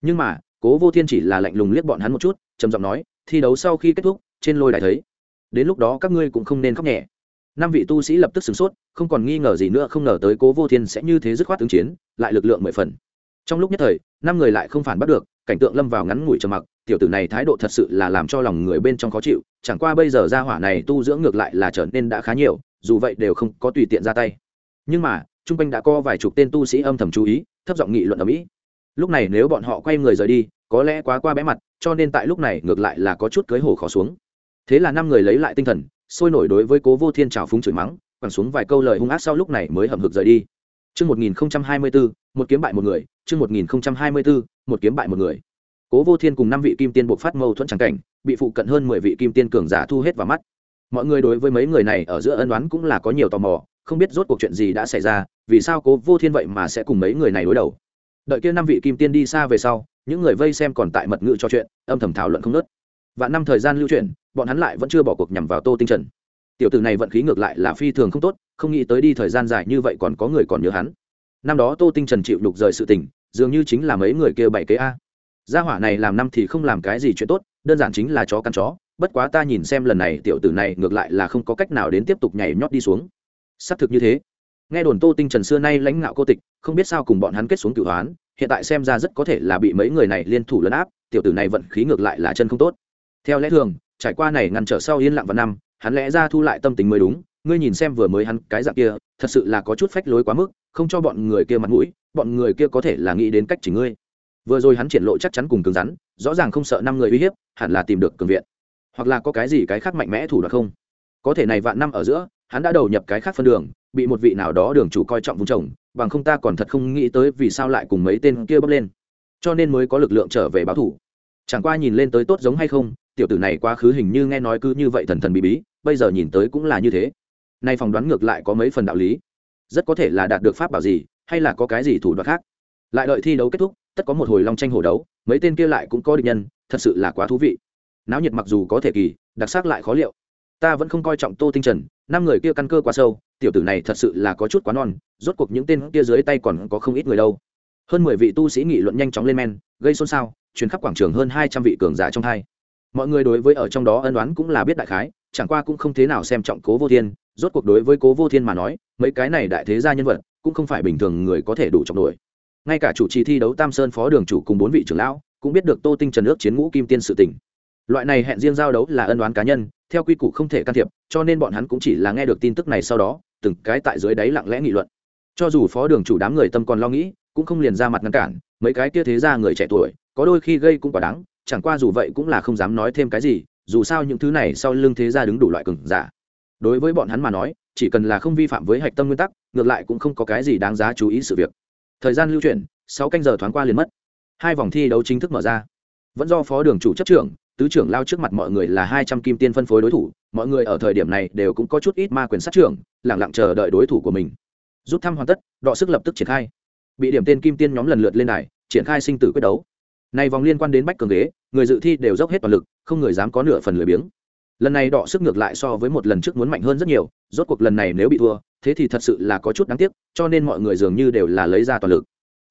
Nhưng mà, cố vô thiên chỉ là lạnh lùng liếc bọn hắn một chút, trầm giọng nói, thi đấu sau khi kết thúc, trên lôi đài thấy đến lúc đó các ngươi cũng không nên khóc nhẹ. Năm vị tu sĩ lập tức sửng sốt, không còn nghi ngờ gì nữa, không ngờ tới cố vô thiên sẽ như thế dứt khoát ứng chiến, lại lực lượng mười phần. Trong lúc nhất thời, năm người lại không phản bắt được, cảnh tượng lâm vào ngắn ngủi trầm mặc, tiểu tử này thái độ thật sự là làm cho lòng người bên trong khó chịu, chẳng qua bây giờ ra hỏa này tu dưỡng ngược lại là trở nên đã khá nhiều, dù vậy đều không có tùy tiện ra tay. Nhưng mà, chung quanh đã có vài chục tên tu sĩ âm thầm chú ý, thấp giọng nghị luận ở mỹ lúc này nếu bọn họ quay người rời đi, có lẽ quá qua bẽ mặt, cho nên tại lúc này ngược lại là có chút cưới hồ khó xuống thế là năm người lấy lại tinh thần sôi nổi đối với cố vô thiên trào phúng chửi mắng quẳng xuống vài câu lời hung ác sau lúc này mới hầm hực rời đi Trước 1024, một kiếm bại một người, trước 1024, một kiếm bại một người. Cố Vô Thiên cùng năm vị kim tiên buộc phát mâu thuẫn chẳng cảnh, bị phụ cận hơn mười vị kim tiên cường giả thu hết vào mắt. Mọi người đối với mấy người này ở giữa ân oán cũng là có nhiều tò mò, không biết rốt cuộc chuyện gì đã xảy ra, vì sao Cố Vô Thiên vậy mà sẽ cùng mấy người này đối đầu. Đợi kia năm vị kim tiên đi xa về sau, những người vây xem còn tại mật ngữ trò chuyện, âm thầm thảo luận không ngớt. Và năm thời gian lưu chuyển, bọn hắn lại vẫn chưa bỏ cuộc nhằm vào Tô Tinh Trần. Tiểu tử này vận khí ngược lại là phi thường không tốt, không nghĩ tới đi thời gian dài như vậy còn có người còn nhớ hắn. Năm đó tô tinh trần chịu đục rời sự tình, dường như chính là mấy người kia bảy kế a. Gia hỏa này làm năm thì không làm cái gì chuyện tốt, đơn giản chính là chó căn chó, bất quá ta nhìn xem lần này tiểu tử này ngược lại là không có cách nào đến tiếp tục nhảy nhót đi xuống. Xác thực như thế. Nghe đồn tô tinh trần xưa nay lãnh ngạo cô tịch, không biết sao cùng bọn hắn kết xuống cửu hoán hiện tại xem ra rất có thể là bị mấy người này liên thủ lấn áp, tiểu tử này vận khí ngược lại là chân không tốt. Theo lẽ thường trải qua này ngăn trở sau yên lặng vào năm, hắn lẽ ra thu lại tâm tình mới đúng. Ngươi nhìn xem vừa mới hắn cái dạng kia, thật sự là có chút phách lối quá mức, không cho bọn người kia mặt mũi, bọn người kia có thể là nghĩ đến cách chỉ ngươi. Vừa rồi hắn triển lộ chắc chắn cùng cứng rắn, rõ ràng không sợ năm người uy hiếp, hẳn là tìm được cường viện. Hoặc là có cái gì cái khác mạnh mẽ thủ đoạn không? Có thể này vạn năm ở giữa, hắn đã đầu nhập cái khác phân đường, bị một vị nào đó đường chủ coi trọng vùng chồng, bằng không ta còn thật không nghĩ tới vì sao lại cùng mấy tên kia bốc lên. Cho nên mới có lực lượng trở về báo thủ. Chẳng qua nhìn lên tới tốt giống hay không tiểu tử này quá khứ hình như nghe nói cứ như vậy thần thần bí bí, bây giờ nhìn tới cũng là như thế. Nay phỏng đoán ngược lại có mấy phần đạo lý. Rất có thể là đạt được pháp bảo gì, hay là có cái gì thủ đoạn khác. Lại đợi thi đấu kết thúc, tất có một hồi long tranh hổ đấu, mấy tên kia lại cũng có địch nhân, thật sự là quá thú vị. Náo nhiệt mặc dù có thể kỳ, đặc sắc lại khó liệu. Ta vẫn không coi trọng tô tinh trần, năm người kia căn cơ quá sâu, tiểu tử này thật sự là có chút quá non, rốt cuộc những tên kia dưới tay còn có không ít người đâu. Hơn mười vị tu sĩ nghị luận nhanh chóng lên men, gây xôn xao chuyến khắp quảng trường hơn hai trăm vị cường giả trong hai mọi người đối với ở trong đó ân đoán cũng là biết đại khái, chẳng qua cũng không thế nào xem trọng cố vô thiên. Rốt cuộc đối với cố vô thiên mà nói, mấy cái này đại thế gia nhân vật, cũng không phải bình thường người có thể đủ trọng đuổi ngay cả chủ trì thi đấu tam sơn phó đường chủ cùng bốn vị trưởng lão, cũng biết được tô tinh trần ước chiến ngũ kim tiên sự tình. Loại này hẹn riêng giao đấu là ân đoán cá nhân, theo quy củ không thể can thiệp, cho nên bọn hắn cũng chỉ là nghe được tin tức này sau đó, từng cái tại dưới đáy lặng lẽ nghị luận. Cho dù phó đường chủ đám người tâm còn lo nghĩ, cũng không liền ra mặt ngăn cản, mấy cái kia thế ra người trẻ tuổi, có đôi khi gây cũng quả đáng chẳng qua dù vậy cũng là không dám nói thêm cái gì, dù sao những thứ này sau lưng thế ra đứng đủ loại cừng giả. Đối với bọn hắn mà nói, chỉ cần là không vi phạm với hạch tâm nguyên tắc, ngược lại cũng không có cái gì đáng giá chú ý sự việc. Thời gian lưu chuyển, sáu canh giờ thoáng qua liền mất. Hai vòng thi đấu chính thức mở ra. Vẫn do phó đường chủ chấp trưởng, tứ trưởng lao trước mặt mọi người là hai trăm kim tiên phân phối đối thủ, mọi người ở thời điểm này đều cũng có chút ít ma quyền sát trưởng lẳng lặng chờ đợi đối thủ của mình. Rút thăm hoàn tất, đọ sức lập tức triển khai. Bị điểm tên kim tiên nhóm lần lượt lên đài, triển khai sinh tử quyết đấu này vòng liên quan đến bách cường ghế, người dự thi đều dốc hết toàn lực, không người dám có nửa phần lười biếng. Lần này đọ sức ngược lại so với một lần trước muốn mạnh hơn rất nhiều, rốt cuộc lần này nếu bị thua, thế thì thật sự là có chút đáng tiếc, cho nên mọi người dường như đều là lấy ra toàn lực.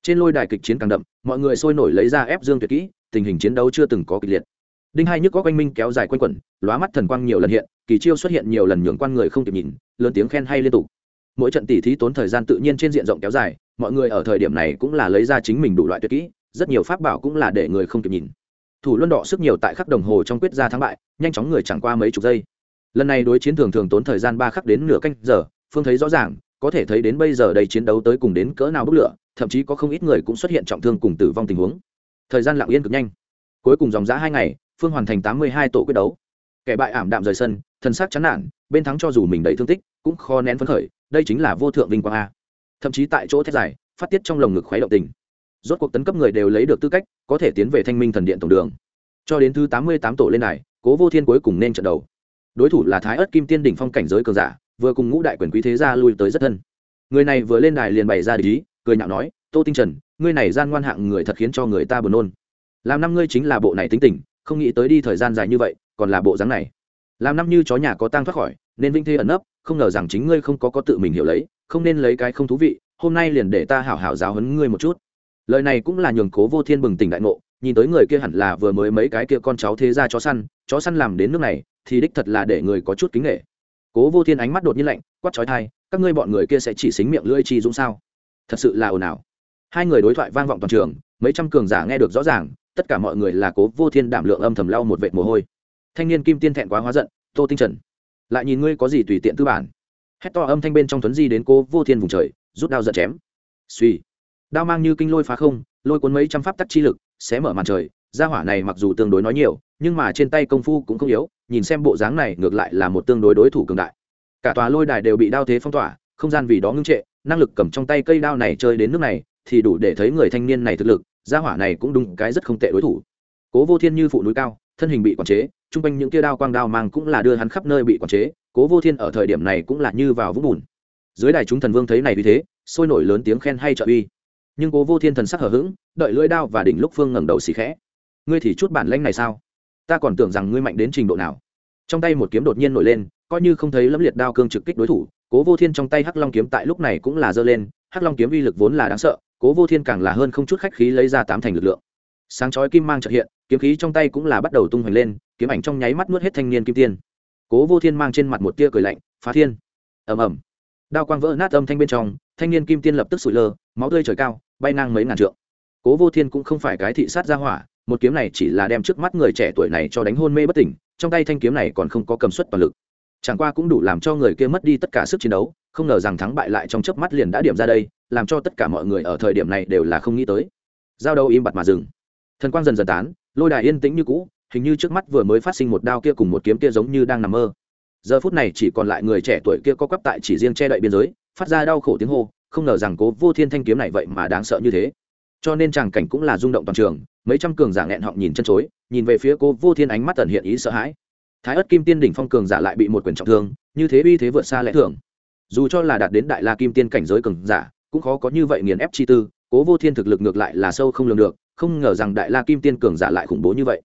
Trên lôi đài kịch chiến càng đậm, mọi người sôi nổi lấy ra ép dương tuyệt kỹ, tình hình chiến đấu chưa từng có kịch liệt. Đinh hai nhức có quanh minh kéo dài quanh quẩn, lóa mắt thần quang nhiều lần hiện, kỳ chiêu xuất hiện nhiều lần nhường quan người không kịp nhìn, lớn tiếng khen hay liên tục. Mỗi trận tỉ thí tốn thời gian tự nhiên trên diện rộng kéo dài, mọi người ở thời điểm này cũng là lấy ra chính mình đủ loại tuyệt kỹ rất nhiều pháp bảo cũng là để người không kịp nhìn. Thủ luân đỏ sức nhiều tại khắc đồng hồ trong quyết gia thắng bại, nhanh chóng người chẳng qua mấy chục giây. Lần này đối chiến thường thường tốn thời gian ba khắc đến nửa canh giờ, phương thấy rõ ràng, có thể thấy đến bây giờ đây chiến đấu tới cùng đến cỡ nào bốc lửa, thậm chí có không ít người cũng xuất hiện trọng thương cùng tử vong tình huống. Thời gian lặng yên cực nhanh. Cuối cùng dòng giã hai ngày, phương hoàn thành tám mươi hai tổ quyết đấu. Kẻ bại ảm đạm rời sân, thân xác chán nản, bên thắng cho dù mình đầy thương tích, cũng khó nén phấn khởi, đây chính là vô thượng vinh quang a. Thậm chí tại chỗ thét dài, phát tiết trong lồng ngực khoáy động tình rốt cuộc tấn cấp người đều lấy được tư cách, có thể tiến về thanh minh thần điện tổng đường. Cho đến thứ tám mươi tám tổ lên này, cố vô thiên cuối cùng nên trận đầu. Đối thủ là thái ớt kim tiên đỉnh phong cảnh giới cường giả, vừa cùng ngũ đại quyền quý thế gia lui tới rất thân. Người này vừa lên đài liền bày ra ý, cười nhạo nói, tô tinh trần, ngươi này gian ngoan hạng người thật khiến cho người ta buồn nôn. Làm năm ngươi chính là bộ này tính tình, không nghĩ tới đi thời gian dài như vậy, còn là bộ dáng này. Làm năm như chó nhà có tang thoát khỏi, nên vinh thế ẩn nấp, không ngờ rằng chính ngươi không có có tự mình hiểu lấy, không nên lấy cái không thú vị, hôm nay liền để ta hảo hảo giáo huấn ngươi một chút lời này cũng là nhường cố vô thiên bừng tỉnh đại ngộ, nhìn tới người kia hẳn là vừa mới mấy cái kia con cháu thế ra chó săn chó săn làm đến nước này, thì đích thật là để người có chút kính nghệ cố vô thiên ánh mắt đột nhiên lạnh, quát trói thai các ngươi bọn người kia sẽ chỉ xính miệng lưỡi chi dũng sao? Thật sự là ồn ào. Hai người đối thoại vang vọng toàn trường, mấy trăm cường giả nghe được rõ ràng, tất cả mọi người là cố vô thiên đảm lượng âm thầm lau một vệt mồ hôi. Thanh niên kim tiên thẹn quá hóa giận, tô tinh trần, lại nhìn ngươi có gì tùy tiện tư bản. Hét to âm thanh bên trong tuấn di đến cố vô thiên vùng trời, rút đao giận chém. Suy đao mang như kinh lôi phá không, lôi cuốn mấy trăm pháp tắc chi lực, xé mở màn trời. Gia hỏa này mặc dù tương đối nói nhiều, nhưng mà trên tay công phu cũng không yếu, nhìn xem bộ dáng này ngược lại là một tương đối đối thủ cường đại. Cả tòa lôi đài đều bị đao thế phong tỏa, không gian vì đó ngưng trệ, năng lực cầm trong tay cây đao này chơi đến nước này, thì đủ để thấy người thanh niên này thực lực, gia hỏa này cũng đúng cái rất không tệ đối thủ. Cố vô thiên như phụ núi cao, thân hình bị quản chế chung quanh những tia đao quang đao mang cũng là đưa hắn khắp nơi bị quản chế, cố vô thiên ở thời điểm này cũng là như vào vũng bùn. Dưới đài chúng thần vương thấy này vì thế, sôi nổi lớn tiếng khen hay trợ uy nhưng cố vô thiên thần sắc hở h ữ g đợi lưỡi đao và đỉnh lúc phương ngẩng đầu xì khẽ. Ngươi thì chút bản lanh này sao? Ta còn tưởng rằng ngươi mạnh đến trình độ nào. Trong tay một kiếm đột nhiên nổi lên, coi như không thấy lẫm liệt đao cương trực kích đối thủ, cố vô thiên trong tay hắc long kiếm tại lúc này cũng là giơ lên, hắc long kiếm uy lực vốn là đáng sợ, cố vô thiên càng là hơn không chút khách khí lấy ra tám thành lực lượng. Sáng chói kim mang trợ hiện, kiếm khí trong tay cũng là bắt đầu tung hoành lên, kiếm ảnh trong nháy mắt nuốt hết thanh niên kim tiên. Cố vô thiên mang trên mặt một tia cười lạnh, phá thiên! Ầm ầm. Đao quang vỡ nát âm thanh bên trong, thanh niên kim tiên lập tức sụi lơ, máu tươi trời cao bay ngang mấy ngàn trượng. Cố vô thiên cũng không phải cái thị sát ra hỏa, một kiếm này chỉ là đem trước mắt người trẻ tuổi này cho đánh hôn mê bất tỉnh, trong tay thanh kiếm này còn không có cầm suất toàn lực. Chẳng qua cũng đủ làm cho người kia mất đi tất cả sức chiến đấu, không ngờ rằng thắng bại lại trong chớp mắt liền đã điểm ra đây, làm cho tất cả mọi người ở thời điểm này đều là không nghĩ tới. Giao đâu im bặt mà dừng. Thần quang dần dần tán, lôi đài yên tĩnh như cũ, hình như trước mắt vừa mới phát sinh một đao kia cùng một kiếm kia giống như đang nằm mơ. Giờ phút này chỉ còn lại người trẻ tuổi kia có quắp tại chỉ riêng che đậy biên giới, phát ra đau khổ tiếng hô không ngờ rằng cố vô thiên thanh kiếm này vậy mà đáng sợ như thế. Cho nên chàng cảnh cũng là rung động toàn trường, mấy trăm cường giả nghẹn họng nhìn chân chối, nhìn về phía cố vô thiên ánh mắt tần hiện ý sợ hãi. Thái ất kim tiên đỉnh phong cường giả lại bị một quyền trọng thương, như thế uy thế vượt xa lẽ thường. Dù cho là đạt đến đại la kim tiên cảnh giới cường giả, cũng khó có như vậy nghiền ép chi tư, cố vô thiên thực lực ngược lại là sâu không lường được, không ngờ rằng đại la kim tiên cường giả lại khủng bố như vậy.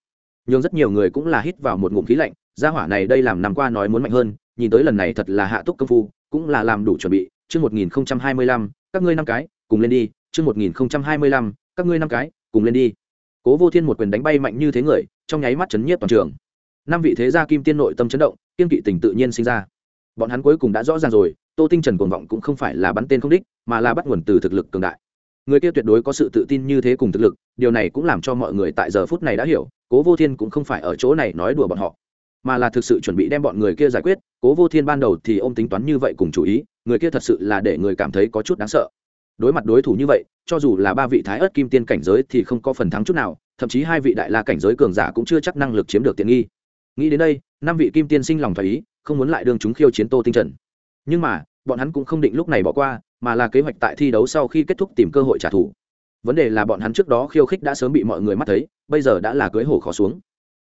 Nhưng rất nhiều người cũng là hít vào một ngụm khí lạnh, gia hỏa này đây làm năm qua nói muốn mạnh hơn, nhìn tới lần này thật là hạ túc công phu, cũng là làm đủ chuẩn bị chương một nghìn hai mươi lăm, các ngươi năm cái, cùng lên đi, chương một nghìn hai mươi lăm, các ngươi năm cái, cùng lên đi. Cố vô thiên một quyền đánh bay mạnh như thế người, trong nháy mắt chấn nhiếp toàn trường. Năm vị thế gia kim tiên nội tâm chấn động, kiên kỵ tình tự nhiên sinh ra. Bọn hắn cuối cùng đã rõ ràng rồi, tô tinh trần cuồng vọng cũng không phải là bắn tên không đích, mà là bắt nguồn từ thực lực cường đại. Người kia tuyệt đối có sự tự tin như thế cùng thực lực, điều này cũng làm cho mọi người tại giờ phút này đã hiểu, cố vô thiên cũng không phải ở chỗ này nói đùa bọn họ, mà là thực sự chuẩn bị đem bọn người kia giải quyết. Cố vô thiên ban đầu thì ô m tính toán như vậy cùng chủ ý người kia thật sự là để người cảm thấy có chút đáng sợ. Đối mặt đối thủ như vậy, cho dù là ba vị thái ớt kim tiên cảnh giới thì không có phần thắng chút nào, thậm chí hai vị đại la cảnh giới cường giả cũng chưa chắc năng lực chiếm được tiện nghi. Nghĩ đến đây, năm vị kim tiên sinh lòng thoải ý, không muốn lại đương chúng khiêu chiến tô tinh trần. Nhưng mà, bọn hắn cũng không định lúc này bỏ qua, mà là kế hoạch tại thi đấu sau khi kết thúc tìm cơ hội trả thù. Vấn đề là bọn hắn trước đó khiêu khích đã sớm bị mọi người mắt thấy, bây giờ đã là cưới hổ khó xuống.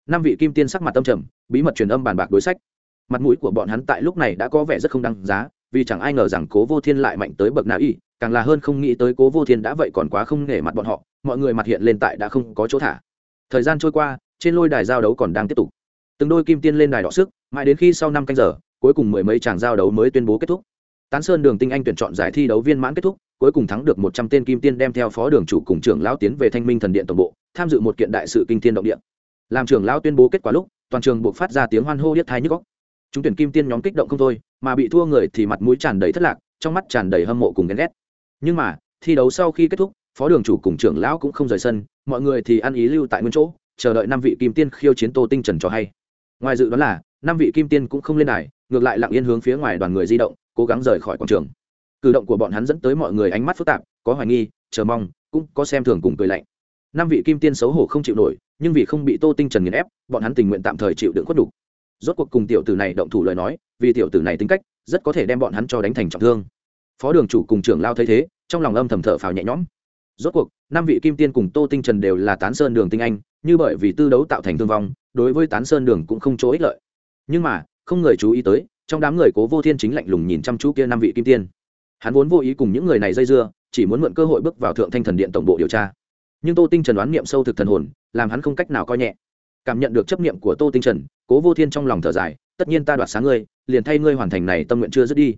Năm vị kim tiên sắc mặt tâm trầm, bí mật truyền âm bàn bạc đối sách. Mặt mũi của bọn hắn tại lúc này đã có vẻ rất không đăng giá vì chẳng ai ngờ rằng cố vô thiên lại mạnh tới bậc nào y, càng là hơn không nghĩ tới cố vô thiên đã vậy còn quá không nể mặt bọn họ, mọi người mặt hiện lên tại đã không có chỗ thả. Thời gian trôi qua, trên lôi đài giao đấu còn đang tiếp tục. Từng đôi kim tiên lên đài đọ sức, mãi đến khi sau năm canh giờ, cuối cùng mười mấy tràng giao đấu mới tuyên bố kết thúc. Tán sơn đường tinh anh tuyển chọn giải thi đấu viên mãn kết thúc, cuối cùng thắng được một trăm tên kim tiên đem theo phó đường chủ cùng trưởng lão tiến về thanh minh thần điện tổng bộ, tham dự một kiện đại sự kinh thiên động địa. Làm trưởng lão tuyên bố kết quả lúc, toàn trường buộc phát ra tiếng hoan hô điếc thai nhức góc chúng tuyển kim tiên nhóm kích động không thôi, mà bị thua người thì mặt mũi tràn đầy thất lạc, trong mắt tràn đầy hâm mộ cùng ghen ghét. Nhưng mà, thi đấu sau khi kết thúc, phó đường chủ cùng trưởng lão cũng không rời sân, mọi người thì ăn ý lưu tại nguyên chỗ, chờ đợi năm vị kim tiên khiêu chiến tô tinh trần cho hay. Ngoài dự đoán là, năm vị kim tiên cũng không lên đài, ngược lại lặng yên hướng phía ngoài đoàn người di động, cố gắng rời khỏi quảng trường. Cử động của bọn hắn dẫn tới mọi người ánh mắt phức tạp, có hoài nghi, chờ mong, cũng có xem thường cùng cười lạnh. Năm vị kim tiên xấu hổ không chịu nổi, nhưng vì không bị tô tinh trần nghiền ép, bọn hắn tình nguyện tạm thời chịu đựng khuất đủ rốt cuộc cùng tiểu tử này động thủ lời nói, vì tiểu tử này tính cách, rất có thể đem bọn hắn cho đánh thành trọng thương. Phó đường chủ cùng trưởng lao thấy thế, trong lòng âm thầm thở phào nhẹ nhõm. Rốt cuộc, năm vị kim tiên cùng tô tinh trần đều là tán sơn đường tinh anh, như bởi vì tư đấu tạo thành thương vong, đối với tán sơn đường cũng không chỗ ích lợi. Nhưng mà, không người chú ý tới, trong đám người cố vô thiên chính lạnh lùng nhìn chăm chú kia năm vị kim tiên. Hắn vốn vô ý cùng những người này dây dưa, chỉ muốn mượn cơ hội bước vào thượng thanh thần điện tổng bộ điều tra. Nhưng tô tinh trần đoán niệm sâu thực thần hồn, làm hắn không cách nào coi nhẹ cảm nhận được chấp niệm của tô tinh trần, cố vô thiên trong lòng thở dài, tất nhiên ta đoạt sáng ngươi, liền thay ngươi hoàn thành này tâm nguyện chưa dứt đi.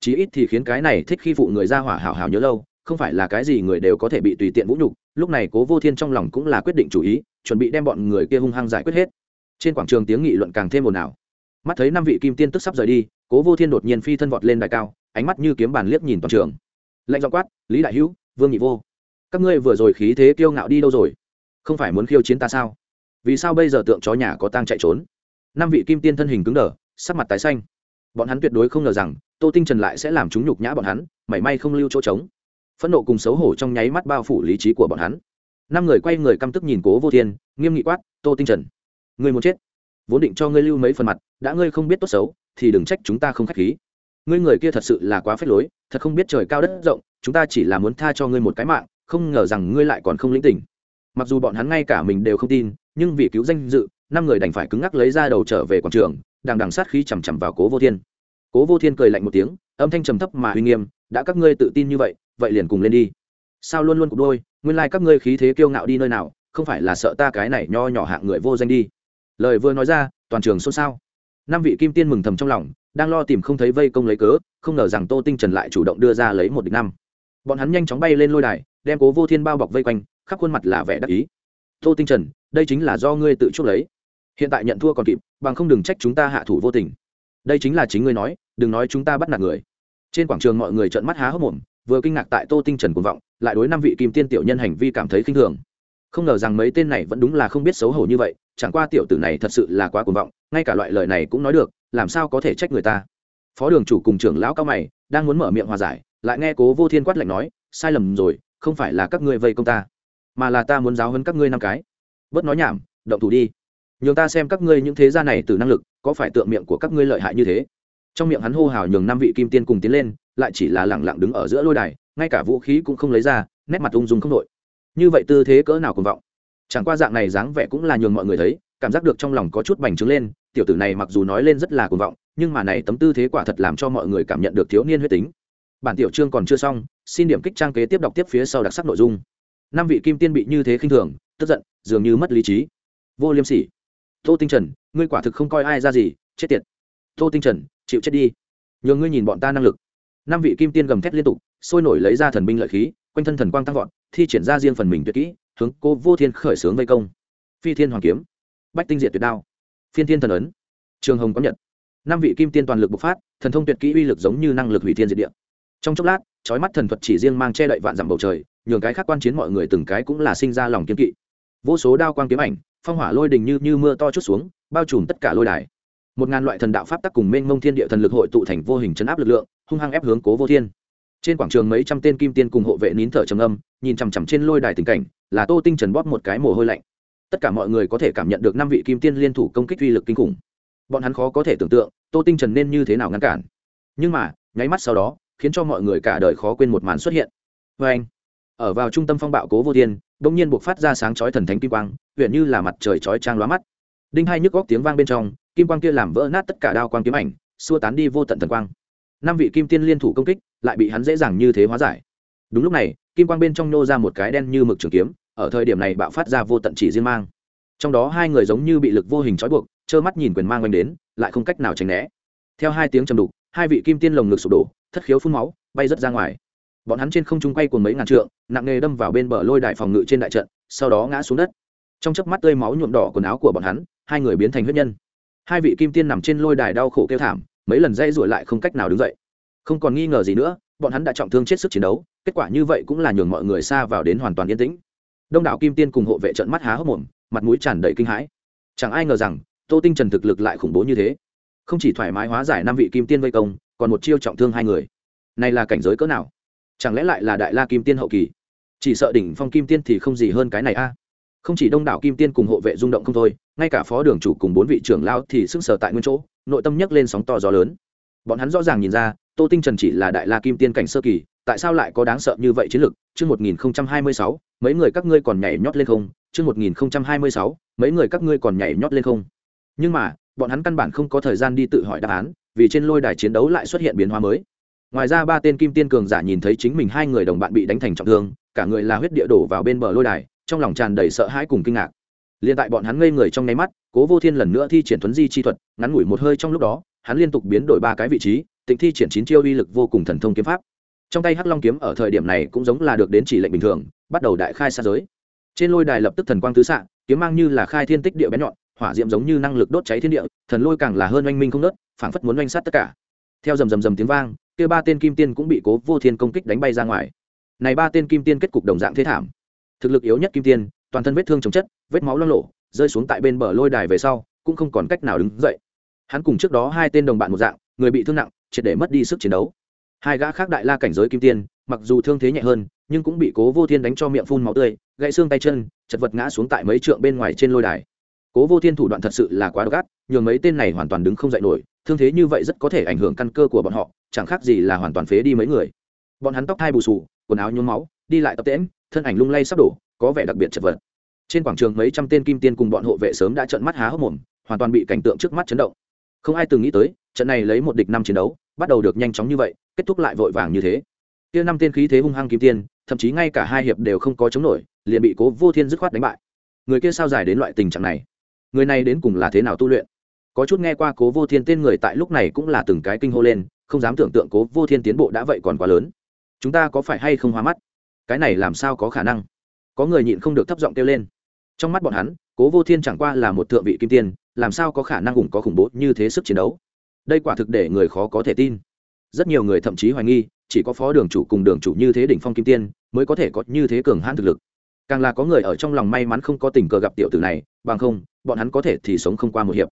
Chí ít thì khiến cái này thích khi phụ người ra hỏa hảo hảo nhớ lâu, không phải là cái gì người đều có thể bị tùy tiện vũ nhục, lúc này cố vô thiên trong lòng cũng là quyết định chủ ý, chuẩn bị đem bọn người kia hung hăng giải quyết hết. Trên quảng trường tiếng nghị luận càng thêm ồn ào. Mắt thấy năm vị kim tiên tức sắp rời đi, cố vô thiên đột nhiên phi thân vọt lên đài cao, ánh mắt như kiếm bàn liếc nhìn toàn trường. Lạnh dọ quát, lý đại hữu, vương nhị vô, các ngươi vừa rồi khí thế kiêu ngạo đi đâu rồi? Không phải muốn khiêu chiến ta sao? Vì sao bây giờ tượng chó nhà có tang chạy trốn? Năm vị kim tiên thân hình cứng đờ, sắc mặt tái xanh. Bọn hắn tuyệt đối không ngờ rằng, tô tinh trần lại sẽ làm chúng nhục nhã bọn hắn, mảy may không lưu chỗ trống. Phẫn nộ cùng xấu hổ trong nháy mắt bao phủ lý trí của bọn hắn. Năm người quay người căm tức nhìn cố vô thiên, nghiêm nghị quát, tô tinh trần người muốn chết? Vốn định cho ngươi lưu mấy phần mặt, đã ngươi không biết tốt xấu, thì đừng trách chúng ta không k h á c h khí. Ngươi người kia thật sự là quá phết lối, thật không biết trời cao đất rộng, chúng ta chỉ là muốn tha cho ngươi một cái mạng, không ngờ rằng ngươi lại còn không lĩnh tỉnh mặc dù bọn hắn ngay cả mình đều không tin, nhưng vì cứu danh dự, năm người đành phải cứng ngắc lấy ra đầu trở về quảng trường, đằng đằng sát khí chằm chằm vào cố vô thiên. Cố vô thiên cười lạnh một tiếng, âm thanh trầm thấp mà uy nghiêm, đã các ngươi tự tin như vậy vậy liền cùng lên đi. Sao luôn luôn cục đôi, nguyên lai các ngươi khí thế kiêu ngạo đi nơi nào, không phải là sợ ta cái này nho nhỏ hạng người vô danh đi? Lời vừa nói ra, toàn trường xôn xao. Năm vị kim tiên mừng thầm trong lòng, đang lo tìm không thấy vây công lấy cớ, không ngờ rằng tô tinh trần lại chủ động đưa ra lấy một địch năm. Bọn hắn nhanh chóng bay lên lôi đài, đem cố vô thiên bao bọc vây quanh khắp khuôn mặt là vẻ đắc ý. Tô tinh trần, đây chính là do ngươi tự chuốc lấy. Hiện tại nhận thua còn kịp, bằng không đừng trách chúng ta hạ thủ vô tình. Đây chính là chính ngươi nói, đừng nói chúng ta bắt nạt người. Trên quảng trường mọi người trợn mắt há hốc mồm, vừa kinh ngạc tại tô tinh trần cuồng vọng, lại đối năm vị kim tiên tiểu nhân hành vi cảm thấy khinh thường. Không ngờ rằng mấy tên này vẫn đúng là không biết xấu hổ như vậy, chẳng qua tiểu tử này thật sự là quá cuồng vọng, ngay cả loại lời này cũng nói được, làm sao có thể trách người ta. Phó đường chủ cùng trưởng lão cao mày, đang muốn mở miệng hòa giải, lại nghe cố vô thiên quát lạnh nói, sai lầm rồi, không phải là các ngươi vây công ta mà là ta muốn giáo hơn các ngươi năm cái. Bớt nói nhảm, động thủ đi. Nhường ta xem các ngươi những thế gia này từ năng lực, có phải tượng miệng của các ngươi lợi hại như thế? Trong miệng hắn hô hào nhường năm vị kim tiên cùng tiến lên, lại chỉ là lẳng lặng đứng ở giữa lôi đài, ngay cả vũ khí cũng không lấy ra, nét mặt ung dung không đội như vậy tư thế cỡ nào cùng vọng? Chẳng qua dạng này dáng vẻ cũng là nhường mọi người thấy, cảm giác được trong lòng có chút bành trướng lên, tiểu tử này mặc dù nói lên rất là cuồng vọng, nhưng mà này tấm tư thế quả thật làm cho mọi người cảm nhận được thiếu niên huyết tính. Bản tiểu chương còn chưa xong, xin điểm kích trang kế tiếp đọc tiếp phía sau đặc sắc nội dung năm vị kim tiên bị như thế khinh thường, tức giận, dường như mất lý trí. Vô liêm sỉ, tô tinh trần, ngươi quả thực không coi ai ra gì, chết tiệt. Tô tinh trần, chịu chết đi. Nhường ngươi nhìn bọn ta năng lực. Năm vị kim tiên gầm thét liên tục, sôi nổi lấy ra thần binh lợi khí, quanh thân thần quang tăng vọt, thi triển ra riêng phần mình tuyệt kỹ, hướng cô vô thiên khởi xướng vây công. Phi thiên hoàng kiếm, bách tinh diệt tuyệt đao, phiên thiên thần ấn, trường hồng có nhật. Năm vị kim tiên toàn lực bộc phát, thần thông tuyệt kỹ uy lực giống như năng lực hủy thiên diệt địa. Trong chốc lát trói mắt thần thuật chỉ riêng mang che đậy vạn dặm bầu trời nhường cái khác quan chiến mọi người từng cái cũng là sinh ra lòng kiên kỵ. Vô số đao quang kiếm ảnh, phong hỏa lôi đình như như mưa to chút xuống, bao trùm tất cả lôi đài. Một ngàn loại thần đạo pháp tắc cùng mênh mông thiên địa thần lực hội tụ thành vô hình chấn áp lực lượng, hung hăng ép hướng cố vô thiên. Trên quảng trường mấy trăm tên kim tiên cùng hộ vệ nín thở trầm âm nhìn chằm chằm trên lôi đài tình cảnh, là tô tinh trần bóp một cái mồ hôi lạnh. Tất cả mọi người có thể cảm nhận được năm vị kim tiên liên thủ công kích uy lực kinh khủng. Bọn hắn khó có thể tưởng tượng, tô tinh trần nên như thế nào ngăn cản. Nhưng mà, nháy mắt sau đó, khiến cho mọi người cả đời khó quên một màn xuất hiện. Vê anh ở vào trung tâm phong bạo cố vô thiên bỗng nhiên buộc phát ra sáng chói thần thánh kim quang huyện như là mặt trời chói trang lóa mắt. Đinh hai nhức góc tiếng vang bên trong, kim quang kia làm vỡ nát tất cả đao quang kiếm ảnh, xua tán đi vô tận thần quang. Năm vị kim tiên liên thủ công kích, lại bị hắn dễ dàng như thế hóa giải. Đúng lúc này, kim quang bên trong nô ra một cái đen như mực trường kiếm, ở thời điểm này bạo phát ra vô tận chỉ riêng mang. Trong đó hai người giống như bị lực vô hình trói buộc, trơ mắt nhìn quyền mang oanh đến, lại không cách nào tránh né. Theo hai tiếng trầm đục, hai vị kim tiên lồng ngực sụp đổ, thất khiếu phun máu, bay rớt ra ngoài bọn hắn trên không trung quay cuồng mấy ngàn trượng, nặng nề đâm vào bên bờ lôi đài phòng ngự trên đại trận, sau đó ngã xuống đất. Trong chớp mắt tươi máu nhuộm đỏ quần áo của bọn hắn, hai người biến thành huyết nhân. Hai vị kim tiên nằm trên lôi đài đau khổ kêu thảm, mấy lần dây rủi lại không cách nào đứng dậy. Không còn nghi ngờ gì nữa, bọn hắn đã trọng thương chết sức chiến đấu, kết quả như vậy cũng là nhường mọi người xa vào đến hoàn toàn yên tĩnh. Đông đảo kim tiên cùng hộ vệ trận mắt há hốc mồm, mặt mũi tràn đầy kinh hãi. Chẳng ai ngờ rằng, tô tinh trần thực lực lại khủng bố như thế. Không chỉ thoải mái hóa giải năm vị kim tiên vây công, còn một chiêu trọng thương hai người. Này là cảnh giới cỡ nào? Chẳng lẽ lại là đại la kim tiên hậu kỳ? Chỉ sợ đỉnh phong kim tiên thì không gì hơn cái này a. Không chỉ đông đảo kim tiên cùng hộ vệ rung động không thôi, ngay cả phó đường chủ cùng bốn vị trưởng lão thì sững sờ tại nguyên chỗ, nội tâm nhấc lên sóng to gió lớn. Bọn hắn rõ ràng nhìn ra, tô tinh trần chỉ là đại la kim tiên cảnh sơ kỳ, tại sao lại có đáng sợ như vậy chiến lực chương một nghìn hai mươi sáu, mấy người các ngươi còn nhảy nhót lên không? Chương một nghìn hai mươi sáu, mấy người các ngươi còn nhảy nhót lên không? Nhưng mà, bọn hắn căn bản không có thời gian đi tự hỏi đáp án, vì trên lôi đài chiến đấu lại xuất hiện biến hóa mới ngoài ra ba tên kim tiên cường giả nhìn thấy chính mình hai người đồng bạn bị đánh thành trọng thương, cả người là huyết địa đổ vào bên bờ lôi đài, trong lòng tràn đầy sợ hãi cùng kinh ngạc. Liền tại bọn hắn ngây người trong nháy mắt, cố vô thiên lần nữa thi triển thuấn di chi thuật, ngắn ngủi một hơi trong lúc đó, hắn liên tục biến đổi ba cái vị trí, tịnh thi triển chín chiêu uy lực vô cùng thần thông kiếm pháp. Trong tay hắc long kiếm ở thời điểm này cũng giống là được đến chỉ lệnh bình thường, bắt đầu đại khai xa giới. Trên lôi đài lập tức thần quang tứ xạ, kiếm mang như là khai thiên tích địa bén nhọn, hỏa diệm giống như năng lực đốt cháy thiên địa, thần lôi càng là hơn oanh minh không nớt phảng phất muốn oanh sát tất cả. Theo rầm rầm rầm tiếng vang kia ba tên kim tiên cũng bị cố vô thiên công kích đánh bay ra ngoài. Này ba tên kim tiên kết cục đồng dạng thế thảm. Thực lực yếu nhất kim tiên, toàn thân vết thương chồng chất, vết máu lo lộ rơi xuống tại bên bờ lôi đài về sau, cũng không còn cách nào đứng dậy. Hắn cùng trước đó hai tên đồng bạn một dạng, người bị thương nặng, triệt để mất đi sức chiến đấu. Hai gã khác đại la cảnh giới kim tiên, mặc dù thương thế nhẹ hơn, nhưng cũng bị cố vô thiên đánh cho miệng phun máu tươi, gãy xương tay chân, chật vật ngã xuống tại mấy trượng bên ngoài trên lôi đài. Cố vô thiên thủ đoạn thật sự là quá độc ác, nhường mấy tên này hoàn toàn đứng không dậy nổi, thương thế như vậy rất có thể ảnh hưởng căn cơ của bọn họ chẳng khác gì là hoàn toàn phế đi mấy người. Bọn hắn tóc hai bù sù quần áo nhuốm máu, đi lại tập tễm thân ảnh lung lay sắp đổ, có vẻ đặc biệt chật vật. Trên quảng trường mấy trăm tên kim tiên cùng bọn hộ vệ sớm đã trợn mắt há hốc mồm, hoàn toàn bị cảnh tượng trước mắt chấn động. Không ai từng nghĩ tới, trận này lấy một địch năm chiến đấu, bắt đầu được nhanh chóng như vậy, kết thúc lại vội vàng như thế. Kia năm tên khí thế hung hăng kim tiên, thậm chí ngay cả hai hiệp đều không có chống nổi, liền bị cố vô thiên dứt khoát đánh bại. Người kia sao giải đến loại tình trạng này? Người này đến cùng là thế nào tu luyện? Có chút nghe qua cố vô thiên tên người tại lúc này cũng là từng cái kinh hô lên không dám tưởng tượng cố vô thiên tiến bộ đã vậy còn quá lớn. Chúng ta có phải hay không hóa mắt? Cái này làm sao có khả năng? Có người nhịn không được thấp giọng kêu lên. Trong mắt bọn hắn, cố vô thiên chẳng qua là một thượng vị kim tiên, làm sao có khả năng ủng có khủng bố như thế sức chiến đấu? Đây quả thực để người khó có thể tin. Rất nhiều người thậm chí hoài nghi, chỉ có phó đường chủ cùng đường chủ như thế đỉnh phong kim tiên mới có thể có như thế cường hãn thực lực. Càng là có người ở trong lòng may mắn không có tình cờ gặp tiểu tử này, bằng không, bọn hắn có thể thì sống không qua một hiệp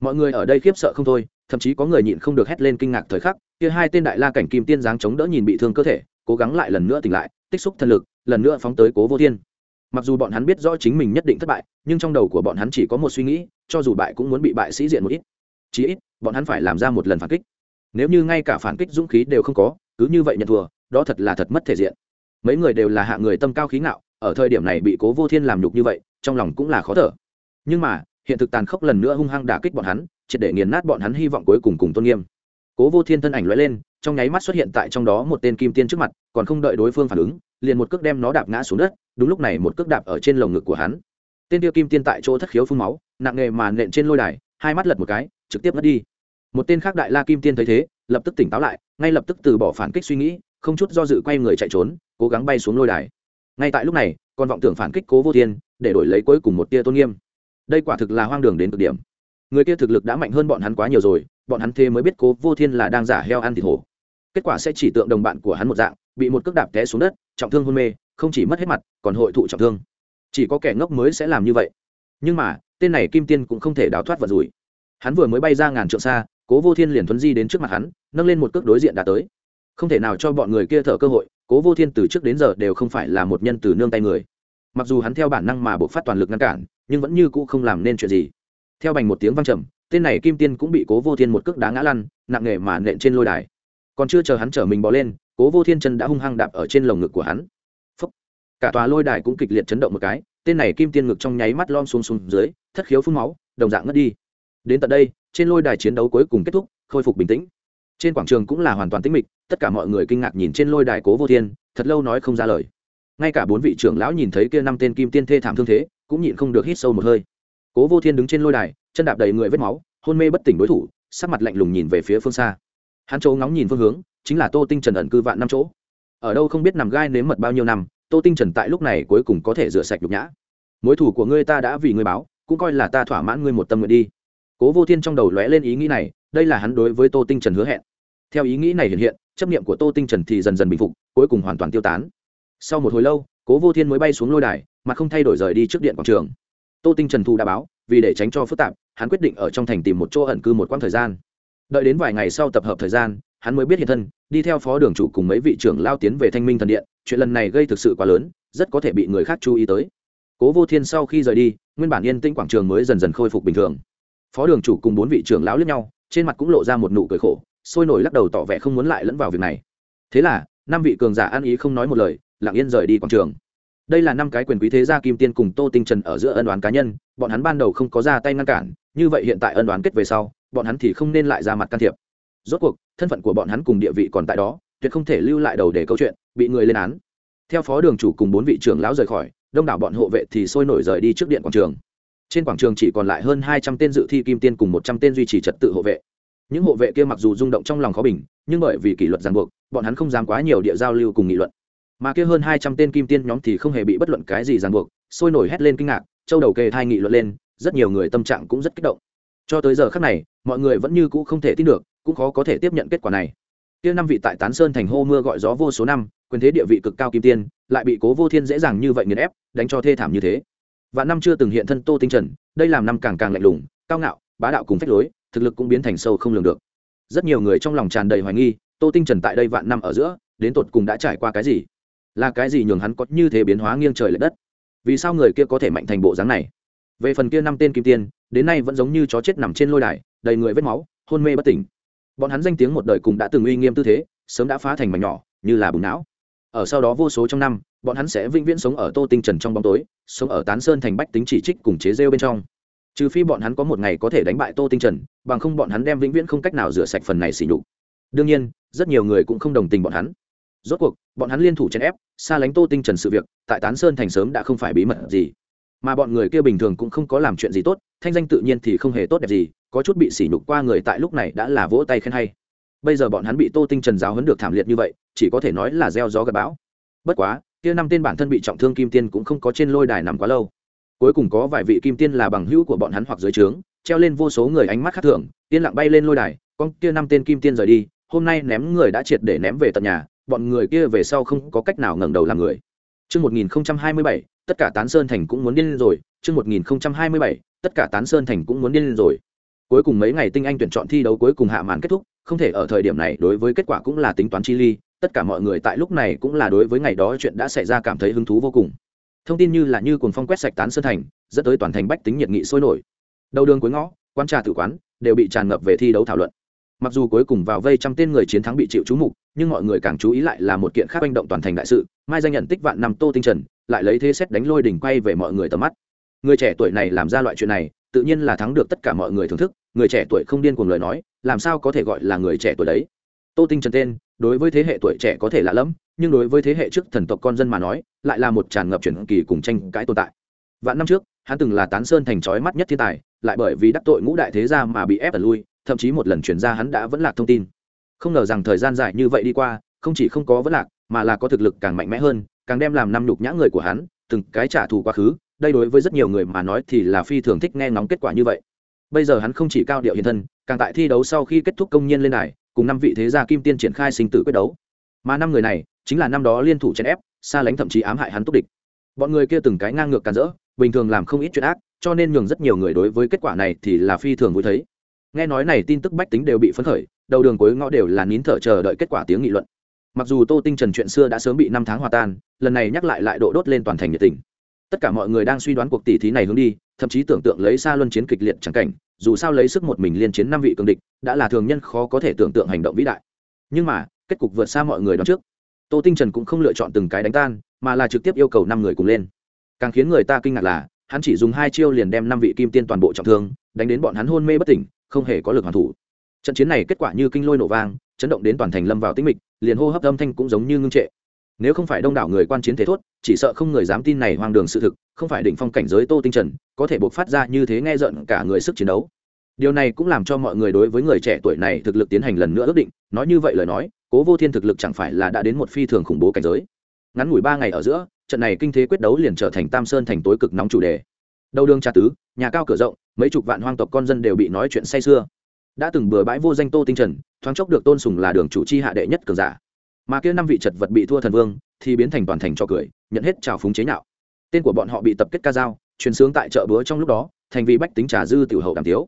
mọi người ở đây khiếp sợ không thôi, thậm chí có người nhịn không được hét lên kinh ngạc thời khắc, kia hai tên đại la cảnh kim tiên dáng chống đỡ nhìn bị thương cơ thể, cố gắng lại lần nữa tỉnh lại, tích xúc thân lực, lần nữa phóng tới cố vô thiên. Mặc dù bọn hắn biết rõ chính mình nhất định thất bại, nhưng trong đầu của bọn hắn chỉ có một suy nghĩ, cho dù bại cũng muốn bị bại sĩ diện một ít. Chí ít, bọn hắn phải làm ra một lần phản kích. Nếu như ngay cả phản kích dũng khí đều không có, cứ như vậy nhận thua, đó thật là thật mất thể diện. Mấy người đều là hạ người tâm cao khí ngạo, ở thời điểm này bị cố vô thiên làm nhục như vậy, trong lòng cũng là khó thở. Nhưng mà hiện thực tàn khốc lần nữa hung hăng đả kích bọn hắn, triệt để nghiền nát bọn hắn hy vọng cuối cùng cùng tôn nghiêm. Cố vô thiên thân ảnh lóe lên, trong nháy mắt xuất hiện tại trong đó một tên kim tiên trước mặt, còn không đợi đối phương phản ứng, liền một cước đem nó đạp ngã xuống đất, đúng lúc này một cước đạp ở trên lồng ngực của hắn. Tên tiêu kim tiên tại chỗ thất khiếu phun máu, nặng nghề mà nện trên lôi đài, hai mắt lật một cái, trực tiếp mất đi. Một tên khác đại la kim tiên thấy thế, lập tức tỉnh táo lại, ngay lập tức từ bỏ phản kích suy nghĩ, không chút do dự quay người chạy trốn, cố gắng bay xuống lôi đài. Ngay tại lúc này, còn vọng tưởng phản kích cố vô thiên, để đổi lấy cuối cùng một tia tôn nghiêm đây quả thực là hoang đường đến cực điểm. Người kia thực lực đã mạnh hơn bọn hắn quá nhiều rồi, bọn hắn thế mới biết cố vô thiên là đang giả heo ăn thịt hổ. Kết quả sẽ chỉ tượng đồng bạn của hắn một dạng, bị một cước đạp té xuống đất, trọng thương hôn mê, không chỉ mất hết mặt, còn hội thụ trọng thương. Chỉ có kẻ ngốc mới sẽ làm như vậy. Nhưng mà, tên này kim tiên cũng không thể đào thoát vật rủi. Hắn vừa mới bay ra ngàn trượng xa, cố vô thiên liền thuấn di đến trước mặt hắn, nâng lên một cước đối diện đã tới. Không thể nào cho bọn người kia thở cơ hội, cố vô thiên từ trước đến giờ đều không phải là một nhân từ nương tay người. Mặc dù hắn theo bản năng mà buộc phát toàn lực ngăn cản nhưng vẫn như cũ không làm nên chuyện gì. Theo bành một tiếng vang trầm, tên này kim tiên cũng bị cố vô thiên một cước đá ngã lăn, nặng nề mà nện trên lôi đài. Còn chưa chờ hắn chở mình bỏ lên, cố vô thiên chân đã hung hăng đạp ở trên lồng ngực của hắn. Phúc. cả tòa lôi đài cũng kịch liệt chấn động một cái, tên này kim tiên ngực trong nháy mắt lom xuống xuống dưới, thất khiếu phun máu, đồng dạng ngất đi. Đến tận đây, trên lôi đài chiến đấu cuối cùng kết thúc, khôi phục bình tĩnh. Trên quảng trường cũng là hoàn toàn tĩnh mịch, tất cả mọi người kinh ngạc nhìn trên lôi đài cố vô thiên, thật lâu nói không ra lời. Ngay cả bốn vị trưởng lão nhìn thấy kia năm tên kim tiên thê thảm thương thế cũng nhịn không được hít sâu một hơi. Cố vô thiên đứng trên lôi đài, chân đạp đầy người vết máu, hôn mê bất tỉnh đối thủ, sắc mặt lạnh lùng nhìn về phía phương xa. Hắn chỗ ngóng nhìn phương hướng, chính là tô tinh trần ẩn cư vạn năm chỗ. Ở đâu không biết nằm gai nếm mật bao nhiêu năm, tô tinh trần tại lúc này cuối cùng có thể rửa sạch nhục nhã. Mối thủ của ngươi ta đã vì ngươi báo, cũng coi là ta thỏa mãn ngươi một tâm nguyện đi. Cố vô thiên trong đầu lóe lên ý nghĩ này, đây là hắn đối với tô tinh trần hứa hẹn. Theo ý nghĩ này hiện hiện, chấp niệm của tô tinh trần thì dần dần bình phục, cuối cùng hoàn toàn tiêu tán. Sau một hồi lâu cố vô thiên mới bay xuống lôi đài, mà không thay đổi rời đi trước điện quảng trường. Tô tinh trần thu đã báo, vì để tránh cho phức tạp, hắn quyết định ở trong thành tìm một chỗ ẩn cư một quãng thời gian. Đợi đến vài ngày sau tập hợp thời gian, hắn mới biết hiện thân, đi theo phó đường chủ cùng mấy vị trưởng lao tiến về thanh minh thần điện, chuyện lần này gây thực sự quá lớn, rất có thể bị người khác chú ý tới. Cố vô thiên sau khi rời đi, nguyên bản yên tĩnh quảng trường mới dần dần khôi phục bình thường. Phó đường chủ cùng bốn vị trưởng lão lướt nhau, trên mặt cũng lộ ra một nụ cười khổ, sôi nổi lắc đầu tỏ vẻ không muốn lại lẫn vào việc này. Thế là, năm vị cường giả ăn ý không nói một lời lặng yên rời đi quảng trường. Đây là năm cái quyền quý thế gia kim tiên cùng tô tinh trần ở giữa ân đoán cá nhân, bọn hắn ban đầu không có ra tay ngăn cản, như vậy hiện tại ân đoán kết về sau, bọn hắn thì không nên lại ra mặt can thiệp. Rốt cuộc, thân phận của bọn hắn cùng địa vị còn tại đó, tuyệt không thể lưu lại đầu để câu chuyện, bị người lên án. Theo phó đường chủ cùng bốn vị trưởng lão rời khỏi, đông đảo bọn hộ vệ thì sôi nổi rời đi trước điện quảng trường. Trên quảng trường chỉ còn lại hơn hai trăm tên dự thi kim tiên cùng một trăm tên duy trì trật tự hộ vệ. Những hộ vệ kia mặc dù rung động trong lòng khó bình, nhưng bởi vì kỷ luật ràng buộc, bọn hắn không dám quá nhiều địa giao lưu cùng nghị luận mà kia hơn hai trăm tên kim tiên nhóm thì không hề bị bất luận cái gì ràng buộc, sôi nổi hét lên kinh ngạc, châu đầu kề thai nghị luận lên, rất nhiều người tâm trạng cũng rất kích động. Cho tới giờ khác này, mọi người vẫn như cũ không thể tin được, cũng khó có thể tiếp nhận kết quả này. Kia năm vị tại tán sơn thành hô mưa gọi gió vô số năm, quyền thế địa vị cực cao kim tiên, lại bị cố vô thiên dễ dàng như vậy nghiền ép, đánh cho thê thảm như thế. Và năm chưa từng hiện thân tô tinh trần, đây làm năm càng càng lạnh lùng, cao ngạo, bá đạo cùng phách lối, thực lực cũng biến thành sâu không lường được. Rất nhiều người trong lòng tràn đầy hoài nghi, tô tinh trần tại đây vạn năm ở giữa, đến tột cùng đã trải qua cái gì? Là cái gì nhường hắn có như thế biến hóa nghiêng trời lệch đất? Vì sao người kia có thể mạnh thành bộ dáng này? Về phần kia năm tên kim tiên, đến nay vẫn giống như chó chết nằm trên lôi đài, đầy người vết máu, hôn mê bất tỉnh. Bọn hắn danh tiếng một đời cùng đã từng uy nghiêm tư thế, sớm đã phá thành mảnh nhỏ, như là bùn não. Ở sau đó vô số trong năm, bọn hắn sẽ vĩnh viễn sống ở tô tinh trần trong bóng tối, sống ở tán sơn thành bách tính chỉ trích cùng chế rêu bên trong. Trừ phi bọn hắn có một ngày có thể đánh bại tô tinh trần, bằng không bọn hắn đem vĩnh viễn không cách nào rửa sạch phần này xỉ nhục. Đương nhiên, rất nhiều người cũng không đồng tình bọn hắn rốt cuộc, bọn hắn liên thủ chèn ép, xa lánh tô tinh trần sự việc, tại tán sơn thành sớm đã không phải bí mật gì. Mà bọn người kia bình thường cũng không có làm chuyện gì tốt, thanh danh tự nhiên thì không hề tốt đẹp gì, có chút bị sỉ nhục qua người tại lúc này đã là vỗ tay khen hay. Bây giờ bọn hắn bị tô tinh trần giáo hấn được thảm liệt như vậy, chỉ có thể nói là gieo gió gặp bão. Bất quá, kia năm tên bản thân bị trọng thương kim tiên cũng không có trên lôi đài nằm quá lâu. Cuối cùng có vài vị kim tiên là bằng hữu của bọn hắn hoặc dưới trướng, treo lên vô số người ánh mắt khác thường tiên lặng bay lên lôi đài, con kia năm tên kim tiên rời đi, hôm nay ném người đã triệt để ném về tận nhà bọn người kia về sau không có cách nào ngẩng đầu làm người Trước 1027, tất cả tán sơn thành cũng muốn điên rồi. Trước 1027, tất cả tán sơn thành cũng muốn điên rồi. Cuối cùng mấy ngày tinh anh tuyển chọn thi đấu cuối cùng hạ màn kết thúc, không thể ở thời điểm này đối với kết quả cũng là tính toán chi ly, tất cả mọi người tại lúc này cũng là đối với ngày đó chuyện đã xảy ra cảm thấy hứng thú vô cùng. Thông tin như là như cuồng phong quét sạch tán sơn thành, dẫn tới toàn thành bách tính nhiệt nghị sôi nổi. Đầu đường cuối ngõ, quán trà tử quán đều bị tràn ngập về thi đấu thảo luận mặc dù cuối cùng vào vây trăm tên người chiến thắng bị chịu chú mục nhưng mọi người càng chú ý lại là một kiện khác manh động toàn thành đại sự, mai danh nhận tích vạn năm tô tinh trần, lại lấy thế xét đánh lôi đỉnh quay về mọi người tầm mắt. Người trẻ tuổi này làm ra loại chuyện này, tự nhiên là thắng được tất cả mọi người thưởng thức, người trẻ tuổi không điên cuồng lời nói, làm sao có thể gọi là người trẻ tuổi đấy? Tô tinh trần tên, đối với thế hệ tuổi trẻ có thể lạ lẫm, nhưng đối với thế hệ trước thần tộc con dân mà nói, lại là một tràn ngập chuyển kỳ cùng tranh cãi tồn tại. Vạn năm trước, hắn từng là tán sơn thành trói mắt nhất thiên tài, lại bởi vì đắc tội ngũ đại thế gia mà bị ép ở lui, thậm chí một lần chuyển ra hắn đã vẫn lạc thông tin không ngờ rằng thời gian dài như vậy đi qua, không chỉ không có vấn lạc, mà là có thực lực càng mạnh mẽ hơn, càng đem làm năm nhục nhã người của hắn, từng cái trả thù quá khứ, đây đối với rất nhiều người mà nói thì là phi thường thích nghe ngóng kết quả như vậy. Bây giờ hắn không chỉ cao điệu hiện thân, càng tại thi đấu sau khi kết thúc công nhiên lên đài, cùng năm vị thế gia kim tiên triển khai sinh tử quyết đấu. Mà năm người này, chính là năm đó liên thủ chèn ép, xa lánh thậm chí ám hại hắn túc địch. Bọn người kia từng cái ngang ngược càn rỡ, bình thường làm không ít chuyện ác, cho nên nhường rất nhiều người đối với kết quả này thì là phi thường vui thấy. Nghe nói này tin tức bách tính đều bị phấn khởi đầu đường cuối ngõ đều là nín thở chờ đợi kết quả tiếng nghị luận. Mặc dù tô tinh trần chuyện xưa đã sớm bị năm tháng hòa tan, lần này nhắc lại lại độ đốt lên toàn thành nhiệt tình. Tất cả mọi người đang suy đoán cuộc tỷ thí này hướng đi, thậm chí tưởng tượng lấy xa luân chiến kịch liệt chẳng cảnh, dù sao lấy sức một mình liên chiến năm vị cường địch, đã là thường nhân khó có thể tưởng tượng hành động vĩ đại. Nhưng mà, kết cục vượt xa mọi người đoán trước. Tô tinh trần cũng không lựa chọn từng cái đánh tan, mà là trực tiếp yêu cầu năm người cùng lên. Càng khiến người ta kinh ngạc là, hắn chỉ dùng hai chiêu liền đem năm vị kim tiên toàn bộ trọng thương, đánh đến bọn hắn hôn mê bất tỉnh, không hề có lực hoàn thủ trận chiến này kết quả như kinh lôi nổ vang, chấn động đến toàn thành lâm vào tĩnh mịch, liền hô hấp âm thanh cũng giống như ngưng trệ. Nếu không phải đông đảo người quan chiến thế thốt, chỉ sợ không người dám tin này hoang đường sự thực, không phải định phong cảnh giới tô tinh trần, có thể buộc phát ra như thế nghe giận cả người sức chiến đấu. Điều này cũng làm cho mọi người đối với người trẻ tuổi này thực lực tiến hành lần nữa ước định, nói như vậy lời nói, cố vô thiên thực lực chẳng phải là đã đến một phi thường khủng bố cảnh giới. Ngắn ngủi ba ngày ở giữa, trận này kinh thế quyết đấu liền trở thành tam sơn thành tối cực nóng chủ đề. Đầu đường trà tứ, nhà cao cửa rộng, mấy chục vạn hoang tộc con dân đều bị nói chuyện say sưa đã từng bừa bãi vô danh tô tinh trần, thoáng chốc được tôn sùng là đường chủ chi hạ đệ nhất cường giả. Mà kia năm vị chật vật bị thua thần vương, thì biến thành toàn thành cho cười, nhận hết trào phúng chế nhạo. Tên của bọn họ bị tập kết ca dao, truyền sướng tại chợ búa trong lúc đó, thành vị bách tính trà dư tiểu hậu đàm tiếu.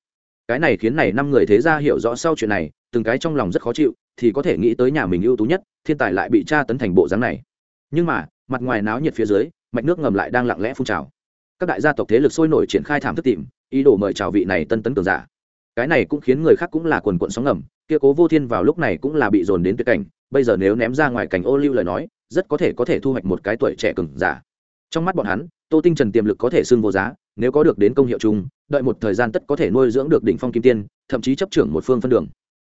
Cái này khiến này năm người thế ra hiểu rõ sau chuyện này, từng cái trong lòng rất khó chịu, thì có thể nghĩ tới nhà mình ưu tú nhất, thiên tài lại bị tra tấn thành bộ dáng này. Nhưng mà, mặt ngoài náo nhiệt phía dưới, mạch nước ngầm lại đang lặng lẽ phun trào. Các đại gia tộc thế lực sôi nổi triển khai thảm thức tìm, ý đồ mời chào vị này tân tấn cường giả cái này cũng khiến người khác cũng là quần quận sóng ngầm, kia cố vô thiên vào lúc này cũng là bị dồn đến tuyệt cảnh, bây giờ nếu ném ra ngoài cảnh ô lưu lời nói, rất có thể có thể thu hoạch một cái tuổi trẻ cường giả. Trong mắt bọn hắn, tô tinh trần tiềm lực có thể xưng vô giá, nếu có được đến công hiệu chung, đợi một thời gian tất có thể nuôi dưỡng được đỉnh phong kim tiên, thậm chí chấp trưởng một phương phân đường.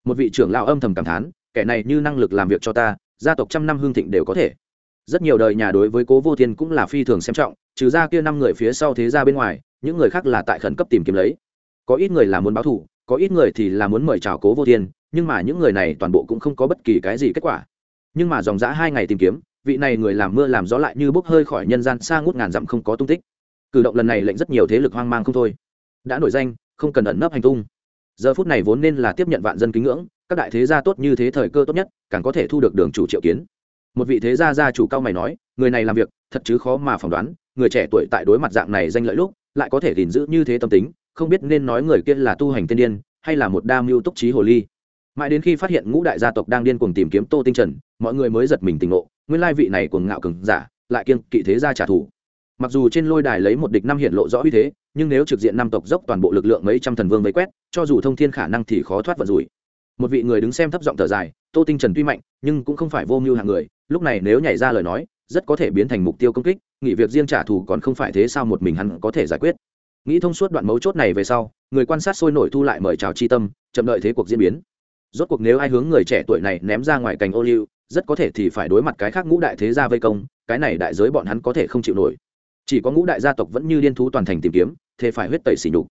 Một vị trưởng lão âm thầm cảm thán, kẻ này như năng lực làm việc cho ta, gia tộc trăm năm hương thịnh đều có thể. Rất nhiều đời nhà đối với cố vô thiên cũng là phi thường xem trọng, trừ ra kia năm người phía sau thế ra bên ngoài, những người khác là tại khẩn cấp tìm kiếm lấy có ít người là muốn báo thù, có ít người thì là muốn mời chào cố vô thiên, nhưng mà những người này toàn bộ cũng không có bất kỳ cái gì kết quả. Nhưng mà dòng dã hai ngày tìm kiếm, vị này người làm mưa làm gió lại như bốc hơi khỏi nhân gian xa ngút ngàn dặm không có tung tích. Cử động lần này lệnh rất nhiều thế lực hoang mang không thôi. Đã nổi danh, không cần ẩn nấp hành tung. Giờ phút này vốn nên là tiếp nhận vạn dân kính ngưỡng, các đại thế gia tốt như thế thời cơ tốt nhất, càng có thể thu được đường chủ triệu kiến. Một vị thế gia gia chủ cao mày nói, người này làm việc, thật chứ khó mà phỏng đoán, người trẻ tuổi tại đối mặt dạng này danh lợi lúc, lại có thể gìn giữ như thế tâm tính không biết nên nói người kia là tu hành tiên điên, hay là một đa mưu túc trí hồ ly. Mãi đến khi phát hiện ngũ đại gia tộc đang điên cuồng tìm kiếm tô tinh trần, mọi người mới giật mình tỉnh ngộ, nguyên lai vị này cuồng ngạo cường giả lại kiêng kỵ thế gia trả thù. Mặc dù trên lôi đài lấy một địch năm hiện lộ rõ uy thế, nhưng nếu trực diện năm tộc dốc toàn bộ lực lượng mấy trăm thần vương mấy quét, cho dù thông thiên khả năng thì khó thoát vận rủi. Một vị người đứng xem thấp giọng thở dài, tô tinh trần tuy mạnh, nhưng cũng không phải vô mưu hạng người, lúc này nếu nhảy ra lời nói, rất có thể biến thành mục tiêu công kích, nghỉ việc riêng trả thù còn không phải thế sao một mình hắn có thể giải quyết nghĩ thông suốt đoạn mấu chốt này về sau, người quan sát sôi nổi thu lại mời chào chi tâm, chậm đợi thế cuộc diễn biến. Rốt cuộc nếu ai hướng người trẻ tuổi này ném ra ngoài cành ô liu, rất có thể thì phải đối mặt cái khác ngũ đại thế gia vây công, cái này đại giới bọn hắn có thể không chịu nổi. Chỉ có ngũ đại gia tộc vẫn như điên thú toàn thành tìm kiếm, thế phải huyết tẩy xỉ nhục.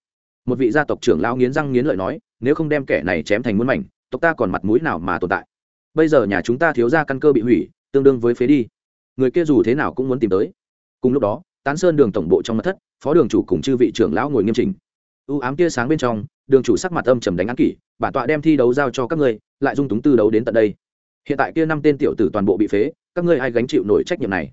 Một vị gia tộc trưởng lao nghiến răng nghiến lợi nói, nếu không đem kẻ này chém thành muôn mảnh, tộc ta còn mặt mũi nào mà tồn tại? Bây giờ nhà chúng ta thiếu ra căn cơ bị hủy, tương đương với phế đi. Người kia dù thế nào cũng muốn tìm tới. Cùng lúc đó, tán sơn đường tổng bộ trong mặt thất phó đường chủ cùng chư vị trưởng lão ngồi nghiêm chỉnh. Ưu ám tia sáng bên trong, đường chủ sắc mặt âm trầm đánh án kỷ, bản tọa đem thi đấu giao cho các ngươi, lại dung túng tư đấu đến tận đây. Hiện tại kia năm tên tiểu tử toàn bộ bị phế, các ngươi ai gánh chịu nổi trách nhiệm này?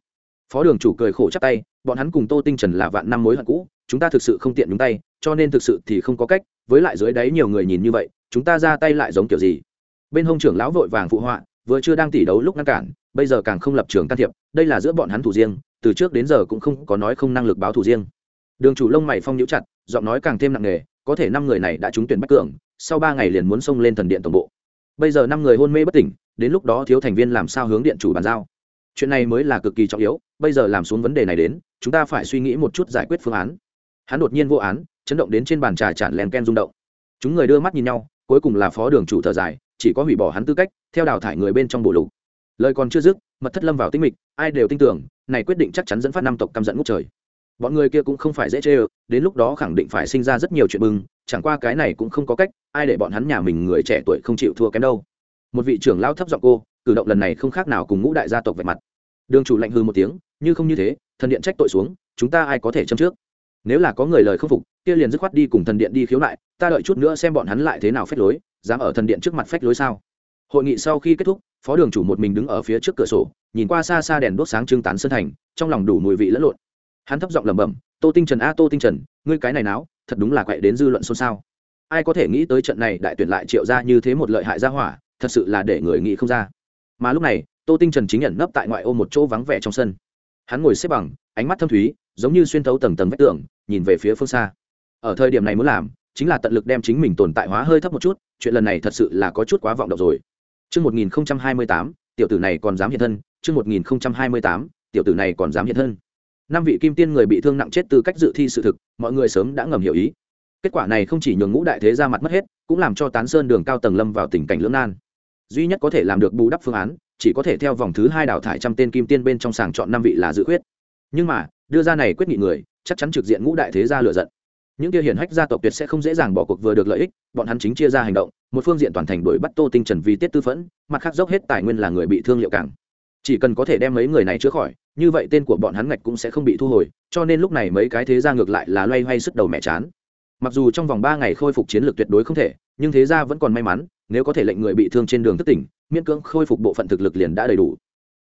Phó đường chủ cười khổ chắc tay, bọn hắn cùng tô tinh trần là vạn năm mối hận cũ, chúng ta thực sự không tiện nhúng tay, cho nên thực sự thì không có cách, với lại dưới đáy nhiều người nhìn như vậy, chúng ta ra tay lại giống kiểu gì? Bên hông trưởng lão vội vàng phụ họa, vừa chưa đang tỉ đấu lúc ngăn cản, bây giờ càng không lập trường can thiệp, đây là giữa bọn hắn thủ riêng, từ trước đến giờ cũng không có nói không năng lực báo thủ riêng đường chủ lông mày phong nhũ chặt, giọng nói càng thêm nặng nề, có thể năm người này đã trúng tuyển bách cường, sau ba ngày liền muốn xông lên thần điện tổng bộ. Bây giờ năm người hôn mê bất tỉnh, đến lúc đó thiếu thành viên làm sao hướng điện chủ bàn giao? Chuyện này mới là cực kỳ trọng yếu, bây giờ làm xuống vấn đề này đến, chúng ta phải suy nghĩ một chút giải quyết phương án. Hắn đột nhiên vô án, chấn động đến trên bàn trà chản len ken rung động. Chúng người đưa mắt nhìn nhau, cuối cùng là phó đường chủ thở dài, chỉ có hủy bỏ hắn tư cách, theo đào thải người bên trong bộ lục. Lời còn chưa dứt, mật thất lâm vào tinh mịch, ai đều tin tưởng, này quyết định chắc chắn dẫn phát năm tộc căm giận ngút trời bọn người kia cũng không phải dễ chê ơ, đến lúc đó khẳng định phải sinh ra rất nhiều chuyện bưng chẳng qua cái này cũng không có cách, ai để bọn hắn nhà mình người trẻ tuổi không chịu thua kém đâu. Một vị trưởng lao thấp giọng cô, cử động lần này không khác nào cùng ngũ đại gia tộc vạch mặt. Đường chủ lạnh hư một tiếng, như không như thế, thần điện trách tội xuống, chúng ta ai có thể châm trước? Nếu là có người lời không phục, kia liền dứt khoát đi cùng thần điện đi khiếu nại, ta đợi chút nữa xem bọn hắn lại thế nào phách lối, dám ở thần điện trước mặt phách lối sao? Hội nghị sau khi kết thúc, phó đường chủ một mình đứng ở phía trước cửa sổ, nhìn qua xa xa đèn đốt sáng trưng tán sơn thành, trong lòng đủ mùi vị lẫn lộn hắn thấp giọng lẩm bẩm tô tinh trần a tô tinh trần ngươi cái này náo thật đúng là quậy đến dư luận xôn xao. Ai có thể nghĩ tới trận này đại tuyển lại triệu ra như thế một lợi hại ra hỏa thật sự là để người nghĩ không ra. Mà lúc này tô tinh trần chính nhận nấp tại ngoại ô một chỗ vắng vẻ trong sân. Hắn ngồi xếp bằng ánh mắt thâm thúy giống như xuyên thấu tầng tầng vách tường nhìn về phía phương xa. Ở thời điểm này muốn làm chính là tận lực đem chính mình tồn tại hóa hơi thấp một chút chuyện lần này thật sự là có chút quá vọng động rồi. Trước 1028, tiểu tử này còn dám hiện thân, trước 1028, tiểu tử này còn dám hiện thân. Năm vị kim tiên người bị thương nặng chết từ cách dự thi sự thực, mọi người sớm đã ngầm hiểu ý. Kết quả này không chỉ nhường ngũ đại thế ra mặt mất hết, cũng làm cho tán sơn đường cao tầng lâm vào tình cảnh lưỡng nan. Duy nhất có thể làm được bù đắp phương án, chỉ có thể theo vòng thứ hai đào thải trăm tên kim tiên bên trong sàng chọn năm vị là dự quyết. Nhưng mà, đưa ra này quyết nghị người, chắc chắn trực diện ngũ đại thế gia lựa giận những kia hiển hách gia tộc tuyệt sẽ không dễ dàng bỏ cuộc vừa được lợi ích bọn hắn chính chia ra hành động một phương diện toàn thành đuổi bắt tô tinh trần vì tiết tư phẫn mặt khác dốc hết tài nguyên là người bị thương liệu cảng chỉ cần có thể đem mấy người này chữa khỏi, như vậy tên của bọn hắn ngạch cũng sẽ không bị thu hồi, cho nên lúc này mấy cái thế gia ngược lại là loay hoay sức đầu mẹ chán. Mặc dù trong vòng ba ngày khôi phục chiến lược tuyệt đối không thể, nhưng thế gia vẫn còn may mắn, nếu có thể lệnh người bị thương trên đường thất tỉnh, miễn cưỡng khôi phục bộ phận thực lực liền đã đầy đủ.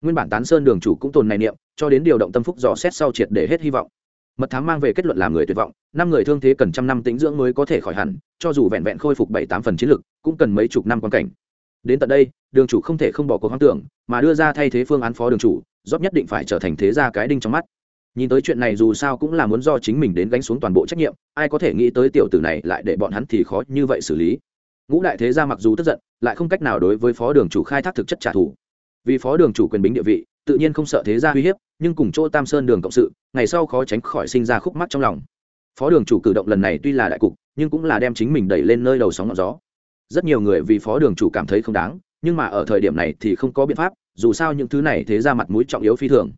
Nguyên bản tán sơn đường chủ cũng tồn này niệm, cho đến điều động tâm phúc dò xét sau triệt để hết hy vọng. Mật thám mang về kết luận làm người tuyệt vọng, năm người thương thế cần trăm năm tính dưỡng mới có thể khỏi hẳn, cho dù vẹn vẹn khôi phục bảy tám phần chiến lực cũng cần mấy chục năm quan cảnh đến tận đây, đường chủ không thể không bỏ cuộc hoang tưởng, mà đưa ra thay thế phương án phó đường chủ dóp nhất định phải trở thành thế gia cái đinh trong mắt. Nhìn tới chuyện này dù sao cũng là muốn do chính mình đến gánh xuống toàn bộ trách nhiệm, ai có thể nghĩ tới tiểu tử này lại để bọn hắn thì khó như vậy xử lý. Ngũ đại thế gia mặc dù tức giận, lại không cách nào đối với phó đường chủ khai thác thực chất trả thù. Vì phó đường chủ quyền bính địa vị, tự nhiên không sợ thế gia uy hiếp, nhưng cùng chỗ tam sơn đường cộng sự, ngày sau khó tránh khỏi sinh ra khúc mắc trong lòng. Phó đường chủ cử động lần này tuy là đại cục, nhưng cũng là đem chính mình đẩy lên nơi đầu sóng ngọn gió rất nhiều người vì phó đường chủ cảm thấy không đáng, nhưng mà ở thời điểm này thì không có biện pháp, dù sao những thứ này thế ra mặt mũi trọng yếu phi thường.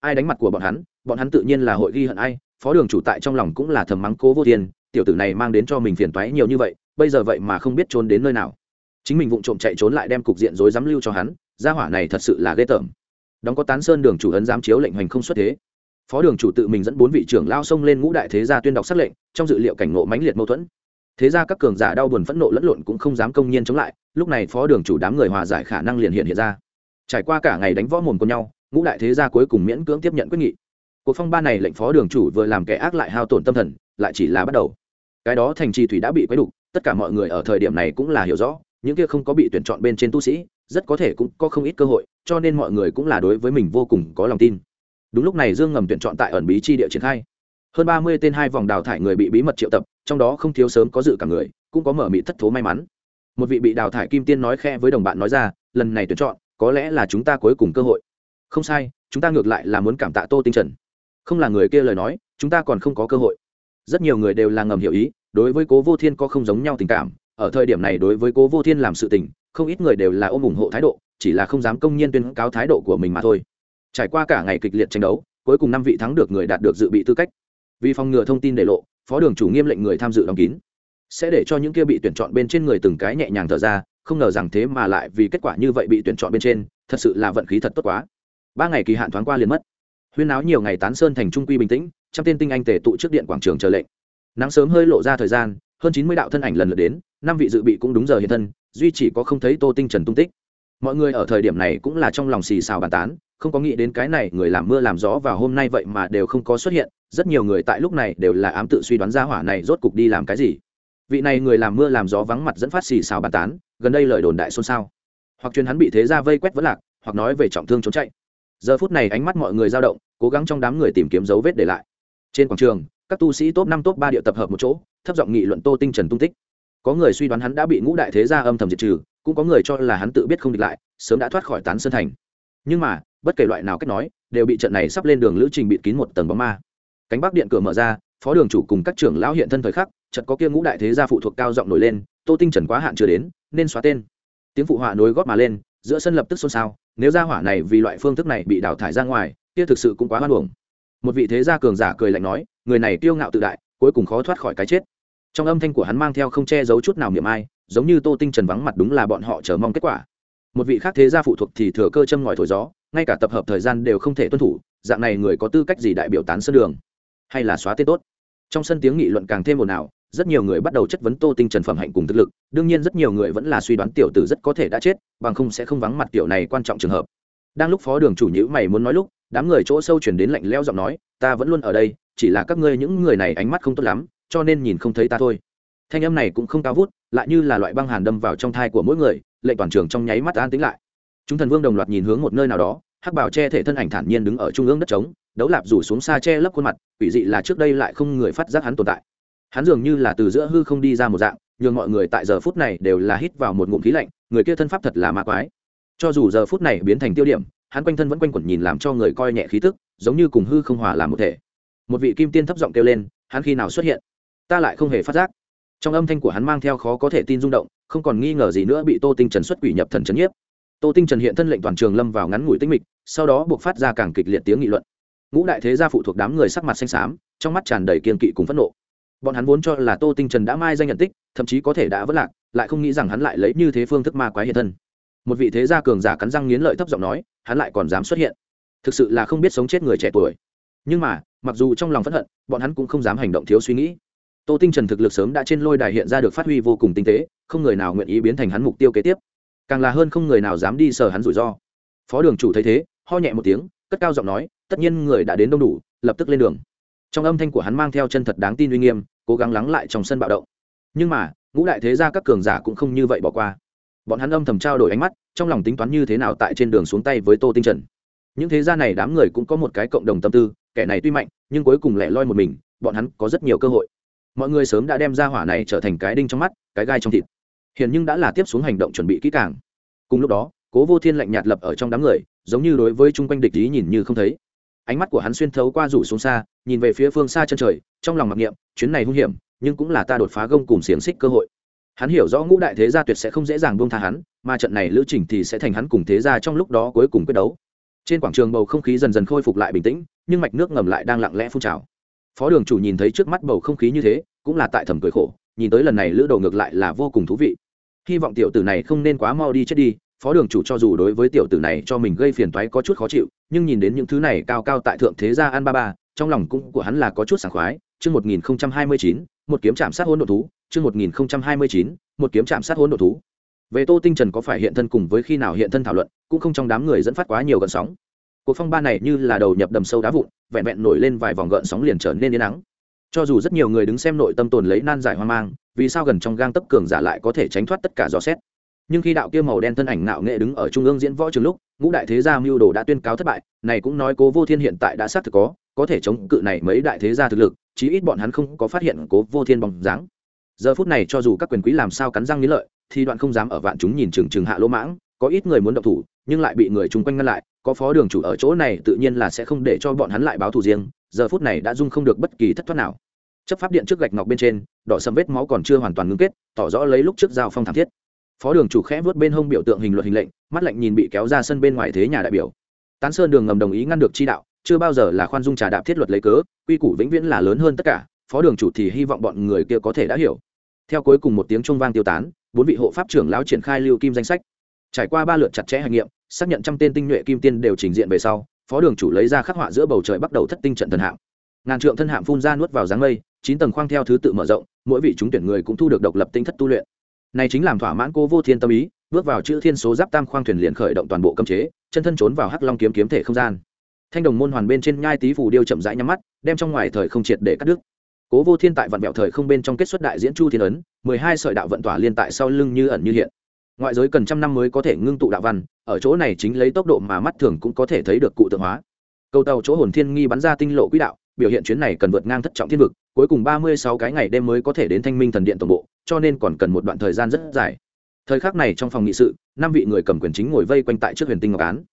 Ai đánh mặt của bọn hắn bọn hắn tự nhiên là hội ghi hận ai, phó đường chủ tại trong lòng cũng là thầm mắng cố vô thiên tiểu tử này mang đến cho mình phiền toái nhiều như vậy, bây giờ vậy mà không biết trốn đến nơi nào. Chính mình vụng trộm chạy trốn lại đem cục diện rối dám lưu cho hắn, gia hỏa này thật sự là ghê tởm. Đóng có tán sơn đường chủ ấn giám chiếu lệnh hành không xuất thế. Phó đường chủ tự mình dẫn bốn vị trưởng lao xông lên ngũ đại thế gia tuyên đọc sắc lệnh, trong dự liệu cảnh ngộ mãnh liệt mâu thuẫn thế ra các cường giả đau buồn phẫn nộ lẫn lộn cũng không dám công nhiên chống lại, lúc này phó đường chủ đám người hòa giải khả năng liền hiện hiện ra. Trải qua cả ngày đánh võ mồm con nhau, ngũ đại thế gia cuối cùng miễn cưỡng tiếp nhận quyết nghị. Cuộc phong ba này lệnh phó đường chủ vừa làm kẻ ác lại hao tổn tâm thần, lại chỉ là bắt đầu. Cái đó thành trì thủy đã bị quấy đục, tất cả mọi người ở thời điểm này cũng là hiểu rõ, những kia không có bị tuyển chọn bên trên tu sĩ, rất có thể cũng có không ít cơ hội, cho nên mọi người cũng là đối với mình vô cùng có lòng tin. Đúng lúc này dương ngầm tuyển chọn tại ẩn bí chi địa triển khai hơn ba mươi tên hai vòng đào thải người bị bí mật triệu tập, trong đó không thiếu sớm có dự cả người, cũng có mở mị thất thố may mắn. Một vị bị đào thải kim tiên nói khe với đồng bạn nói ra, lần này tuyển chọn, có lẽ là chúng ta cuối cùng cơ hội. Không sai, chúng ta ngược lại là muốn cảm tạ tô tinh trần. Không là người kia lời nói, chúng ta còn không có cơ hội. Rất nhiều người đều là ngầm hiểu ý, đối với cố vô thiên có không giống nhau tình cảm, ở thời điểm này đối với cố vô thiên làm sự tình, không ít người đều là ôm ủng hộ thái độ, chỉ là không dám công nhiên tuyên cáo thái độ của mình mà thôi. Trải qua cả ngày kịch liệt tranh đấu, cuối cùng năm vị thắng được người đạt được dự bị tư cách vì phòng ngừa thông tin để lộ, phó đường chủ nghiêm lệnh người tham dự đóng kín. Sẽ để cho những kia bị tuyển chọn bên trên người từng cái nhẹ nhàng thở ra, không ngờ rằng thế mà lại vì kết quả như vậy bị tuyển chọn bên trên, thật sự là vận khí thật tốt quá. Ba ngày kỳ hạn thoáng qua liền mất. Huyên áo nhiều ngày tán sơn thành trung quy bình tĩnh, trăm tên tinh anh tề tụ trước điện quảng trường chờ lệnh. Nắng sớm hơi lộ ra thời gian, hơn chín mươi đạo thân ảnh lần lượt đến, năm vị dự bị cũng đúng giờ hiện thân, duy chỉ có không thấy tô tinh trần tung tích. Mọi người ở thời điểm này cũng là trong lòng xì xào bàn tán không có nghĩ đến cái này người làm mưa làm gió và hôm nay vậy mà đều không có xuất hiện, rất nhiều người tại lúc này đều là ám tự suy đoán ra hỏa này rốt cục đi làm cái gì. Vị này người làm mưa làm gió vắng mặt dẫn phát xì xào bàn tán, gần đây lời đồn đại xôn xao. Hoặc truyền hắn bị thế ra vây quét vẫn lạc, hoặc nói về trọng thương trốn chạy. Giờ phút này ánh mắt mọi người dao động, cố gắng trong đám người tìm kiếm dấu vết để lại. Trên quảng trường, các tu sĩ top năm, top ba điệu tập hợp một chỗ, thấp giọng nghị luận tô tinh trần tung tích. Có người suy đoán hắn đã bị ngũ đại thế gia âm thầm diệt trừ, cũng có người cho là hắn tự biết không địch lại, sớm đã thoát khỏi tán sơn thành. Nhưng mà bất kể loại nào cách nói, đều bị trận này sắp lên đường lữ trình bịt kín một tầng bóng ma. Cánh bắc điện cửa mở ra, phó đường chủ cùng các trưởng lão hiện thân thời khắc trận có kia ngũ đại thế gia phụ thuộc cao giọng nổi lên, tô tinh trần quá hạn chưa đến, nên xóa tên. Tiếng phụ họa nối góp mà lên, giữa sân lập tức xôn xao, nếu gia hỏa này vì loại phương thức này bị đào thải ra ngoài, kia thực sự cũng quá hoan hưởng một vị thế gia cường giả cười lạnh nói, người này kiêu ngạo tự đại, cuối cùng khó thoát khỏi cái chết. Trong âm thanh của hắn mang theo không che giấu chút nào miệng ai, giống như tô tinh trần vắng mặt đúng là bọn họ chờ mong kết quả. Một vị khác thế gia phụ thuộc thì thừa cơ châm ngòi thổi gió ngay cả tập hợp thời gian đều không thể tuân thủ, dạng này người có tư cách gì đại biểu tán sân đường? Hay là xóa tên tốt? Trong sân tiếng nghị luận càng thêm ồn ào, rất nhiều người bắt đầu chất vấn tô tinh trần phẩm hạnh cùng thực lực, đương nhiên rất nhiều người vẫn là suy đoán tiểu tử rất có thể đã chết, bằng không sẽ không vắng mặt tiểu này quan trọng trường hợp. Đang lúc phó đường chủ nhữ mày muốn nói lúc, đám người chỗ sâu chuyển đến lạnh leo giọng nói, ta vẫn luôn ở đây, chỉ là các ngươi những người này ánh mắt không tốt lắm, cho nên nhìn không thấy ta thôi. Thanh âm này cũng không cao vút, lại như là loại băng hàn đâm vào trong thai của mỗi người, lệnh toàn trường trong nháy mắt an tính lại chúng thần vương đồng loạt nhìn hướng một nơi nào đó, hắc bảo che thể thân ảnh thản nhiên đứng ở trung ương đất trống, đấu lạp rủ xuống xa che lấp khuôn mặt, quỷ dị là trước đây lại không người phát giác hắn tồn tại. Hắn dường như là từ giữa hư không đi ra một dạng nhưng mọi người tại giờ phút này đều là hít vào một ngụm khí lạnh, người kia thân pháp thật là ma quái. Cho dù giờ phút này biến thành tiêu điểm, hắn quanh thân vẫn quanh quẩn nhìn làm cho người coi nhẹ khí tức, giống như cùng hư không hòa làm một thể. Một vị kim tiên thấp giọng kêu lên, hắn khi nào xuất hiện? Ta lại không hề phát giác. Trong âm thanh của hắn mang theo khó có thể tin rung động, không còn nghi ngờ gì nữa bị tô tinh trần xuất quỷ nhập thần trấn nhiếp tô tinh trần hiện thân lệnh toàn trường lâm vào ngắn ngủi tĩnh mịch, sau đó buộc phát ra càng kịch liệt tiếng nghị luận. Ngũ đại thế gia phụ thuộc đám người sắc mặt xanh xám, trong mắt tràn đầy kiên kỵ cùng phẫn nộ. Bọn hắn vốn cho là tô tinh trần đã mai danh nhận tích, thậm chí có thể đã vất lạc, lại không nghĩ rằng hắn lại lấy như thế phương thức ma quái hiện thân. Một vị thế gia cường giả cắn răng nghiến lợi thấp giọng nói, hắn lại còn dám xuất hiện. Thực sự là không biết sống chết người trẻ tuổi. Nhưng mà, mặc dù trong lòng phẫn hận, bọn hắn cũng không dám hành động thiếu suy nghĩ. Tô tinh trần thực lực sớm đã trên lôi đài hiện ra được phát huy vô cùng tinh tế, không người nào nguyện ý biến thành hắn mục tiêu kế tiếp càng là hơn không người nào dám đi sờ hắn rủi ro. Phó đường chủ thấy thế, ho nhẹ một tiếng, cất cao giọng nói, tất nhiên người đã đến đông đủ, lập tức lên đường. Trong âm thanh của hắn mang theo chân thật đáng tin uy nghiêm, cố gắng lắng lại trong sân bạo động. Nhưng mà, ngũ đại thế gia các cường giả cũng không như vậy bỏ qua. Bọn hắn âm thầm trao đổi ánh mắt, trong lòng tính toán như thế nào tại trên đường xuống tay với tô tinh trần. Những thế gia này đám người cũng có một cái cộng đồng tâm tư, kẻ này tuy mạnh, nhưng cuối cùng lẻ loi một mình, bọn hắn có rất nhiều cơ hội. Mọi người sớm đã đem ra hỏa này trở thành cái đinh trong mắt, cái gai trong thịt hiện nhưng đã là tiếp xuống hành động chuẩn bị kỹ càng. Cùng lúc đó, cố vô thiên lạnh nhạt lập ở trong đám người, giống như đối với chung quanh địch ý nhìn như không thấy. Ánh mắt của hắn xuyên thấu qua rủ xuống xa, nhìn về phía phương xa chân trời, trong lòng mặc niệm, chuyến này hung hiểm, nhưng cũng là ta đột phá gông cùng xiềng xích cơ hội. Hắn hiểu rõ ngũ đại thế gia tuyệt sẽ không dễ dàng buông tha hắn, mà trận này lữ trình thì sẽ thành hắn cùng thế gia trong lúc đó cuối cùng quyết đấu. Trên quảng trường bầu không khí dần dần khôi phục lại bình tĩnh, nhưng mạch nước ngầm lại đang lặng lẽ phun trào. Phó đường chủ nhìn thấy trước mắt bầu không khí như thế, cũng là tại thầm cười khổ, nhìn tới lần này lữ đầu ngược lại là vô cùng thú vị hy vọng tiểu tử này không nên quá mau đi chết đi, phó đường chủ cho dù đối với tiểu tử này cho mình gây phiền toái có chút khó chịu, nhưng nhìn đến những thứ này cao cao tại thượng thế gia an ba ba, trong lòng cũng của hắn là có chút sảng khoái. Chương một nghìn hai mươi chín, một kiếm chạm sát hôn độ thú. Chương một nghìn hai mươi chín, một kiếm chạm sát hôn độ thú. Về tô tinh trần có phải hiện thân cùng với khi nào hiện thân thảo luận, cũng không trong đám người dẫn phát quá nhiều gợn sóng. Cuộc phong ba này như là đầu nhập đầm sâu đá vụn, vẹn vẹn nổi lên vài vòng gợn sóng liền trở nên yên nắng cho dù rất nhiều người đứng xem nội tâm tồn lấy nan giải hoang mang, vì sao gần trong gang tấp cường giả lại có thể tránh thoát tất cả gió xét? Nhưng khi đạo kia màu đen thân ảnh nạo nghệ đứng ở trung ương diễn võ trường lúc, ngũ đại thế gia mưu đồ đã tuyên cáo thất bại, này cũng nói cố vô thiên hiện tại đã xác thực có có thể chống cự này mấy đại thế gia thực lực, chí ít bọn hắn không có phát hiện cố vô thiên bóng dáng. Giờ phút này cho dù các quyền quý làm sao cắn răng nghĩ lợi, thì đoạn không dám ở vạn chúng nhìn chừng chừng hạ lỗ mãng, có ít người muốn động thủ, nhưng lại bị người chung quanh ngăn lại, có phó đường chủ ở chỗ này tự nhiên là sẽ không để cho bọn hắn lại báo thù riêng, giờ phút này đã dung không được bất kỳ thất thoát nào chấp pháp điện trước gạch ngọc bên trên, đỏ sầm vết máu còn chưa hoàn toàn ngưng kết, tỏ rõ lấy lúc trước giao phong thảm thiết. Phó đường chủ khẽ vớt bên hông biểu tượng hình luật hình lệnh, mắt lạnh nhìn bị kéo ra sân bên ngoài thế nhà đại biểu. Tán sơn đường ngầm đồng ý ngăn được chi đạo, chưa bao giờ là khoan dung trà đạp thiết luật lấy cớ, quy củ vĩnh viễn là lớn hơn tất cả, phó đường chủ thì hy vọng bọn người kia có thể đã hiểu. Theo cuối cùng một tiếng trung vang tiêu tán, bốn vị hộ pháp trưởng lão triển khai lưu kim danh sách. Trải qua ba lượt chặt chẽ hành nghiệm, xác nhận trăm tên tinh nhuệ kim tiên đều trình diện về sau, phó đường chủ lấy ra khắc họa giữa bầu trời bắt đầu thất tinh trận thần hạng ngàn trượng thân hạm phun ra nuốt vào dáng mây, chín tầng khoang theo thứ tự mở rộng, mỗi vị chúng tuyển người cũng thu được độc lập tinh thất tu luyện. Này chính làm thỏa mãn cô vô thiên tâm ý, bước vào chữ thiên số giáp tam khoang thuyền liền khởi động toàn bộ cấm chế, chân thân trốn vào hắc long kiếm kiếm thể không gian. Thanh đồng môn hoàn bên trên nhai tý phù điêu chậm rãi nhắm mắt, đem trong ngoài thời không triệt để cắt đứt. Cố vô thiên tại vận mẹo thời không bên trong kết xuất đại diễn chu thiên ấn, mười hai sợi đạo vận tỏa liên tại sau lưng như ẩn như hiện. Ngoại giới cần trăm năm mới có thể ngưng tụ đạo văn, ở chỗ này chính lấy tốc độ mà mắt thường cũng có thể thấy được cụ tượng hóa. Câu tàu chỗ hồn thiên nghi bắn ra tinh lộ quỹ đạo biểu hiện chuyến này cần vượt ngang thất trọng thiên vực, cuối cùng ba mươi sáu cái ngày đêm mới có thể đến thanh minh thần điện tổng bộ, cho nên còn cần một đoạn thời gian rất dài. Thời khắc này trong phòng nghị sự, năm vị người cầm quyền chính ngồi vây quanh tại trước huyền tinh ngọc án.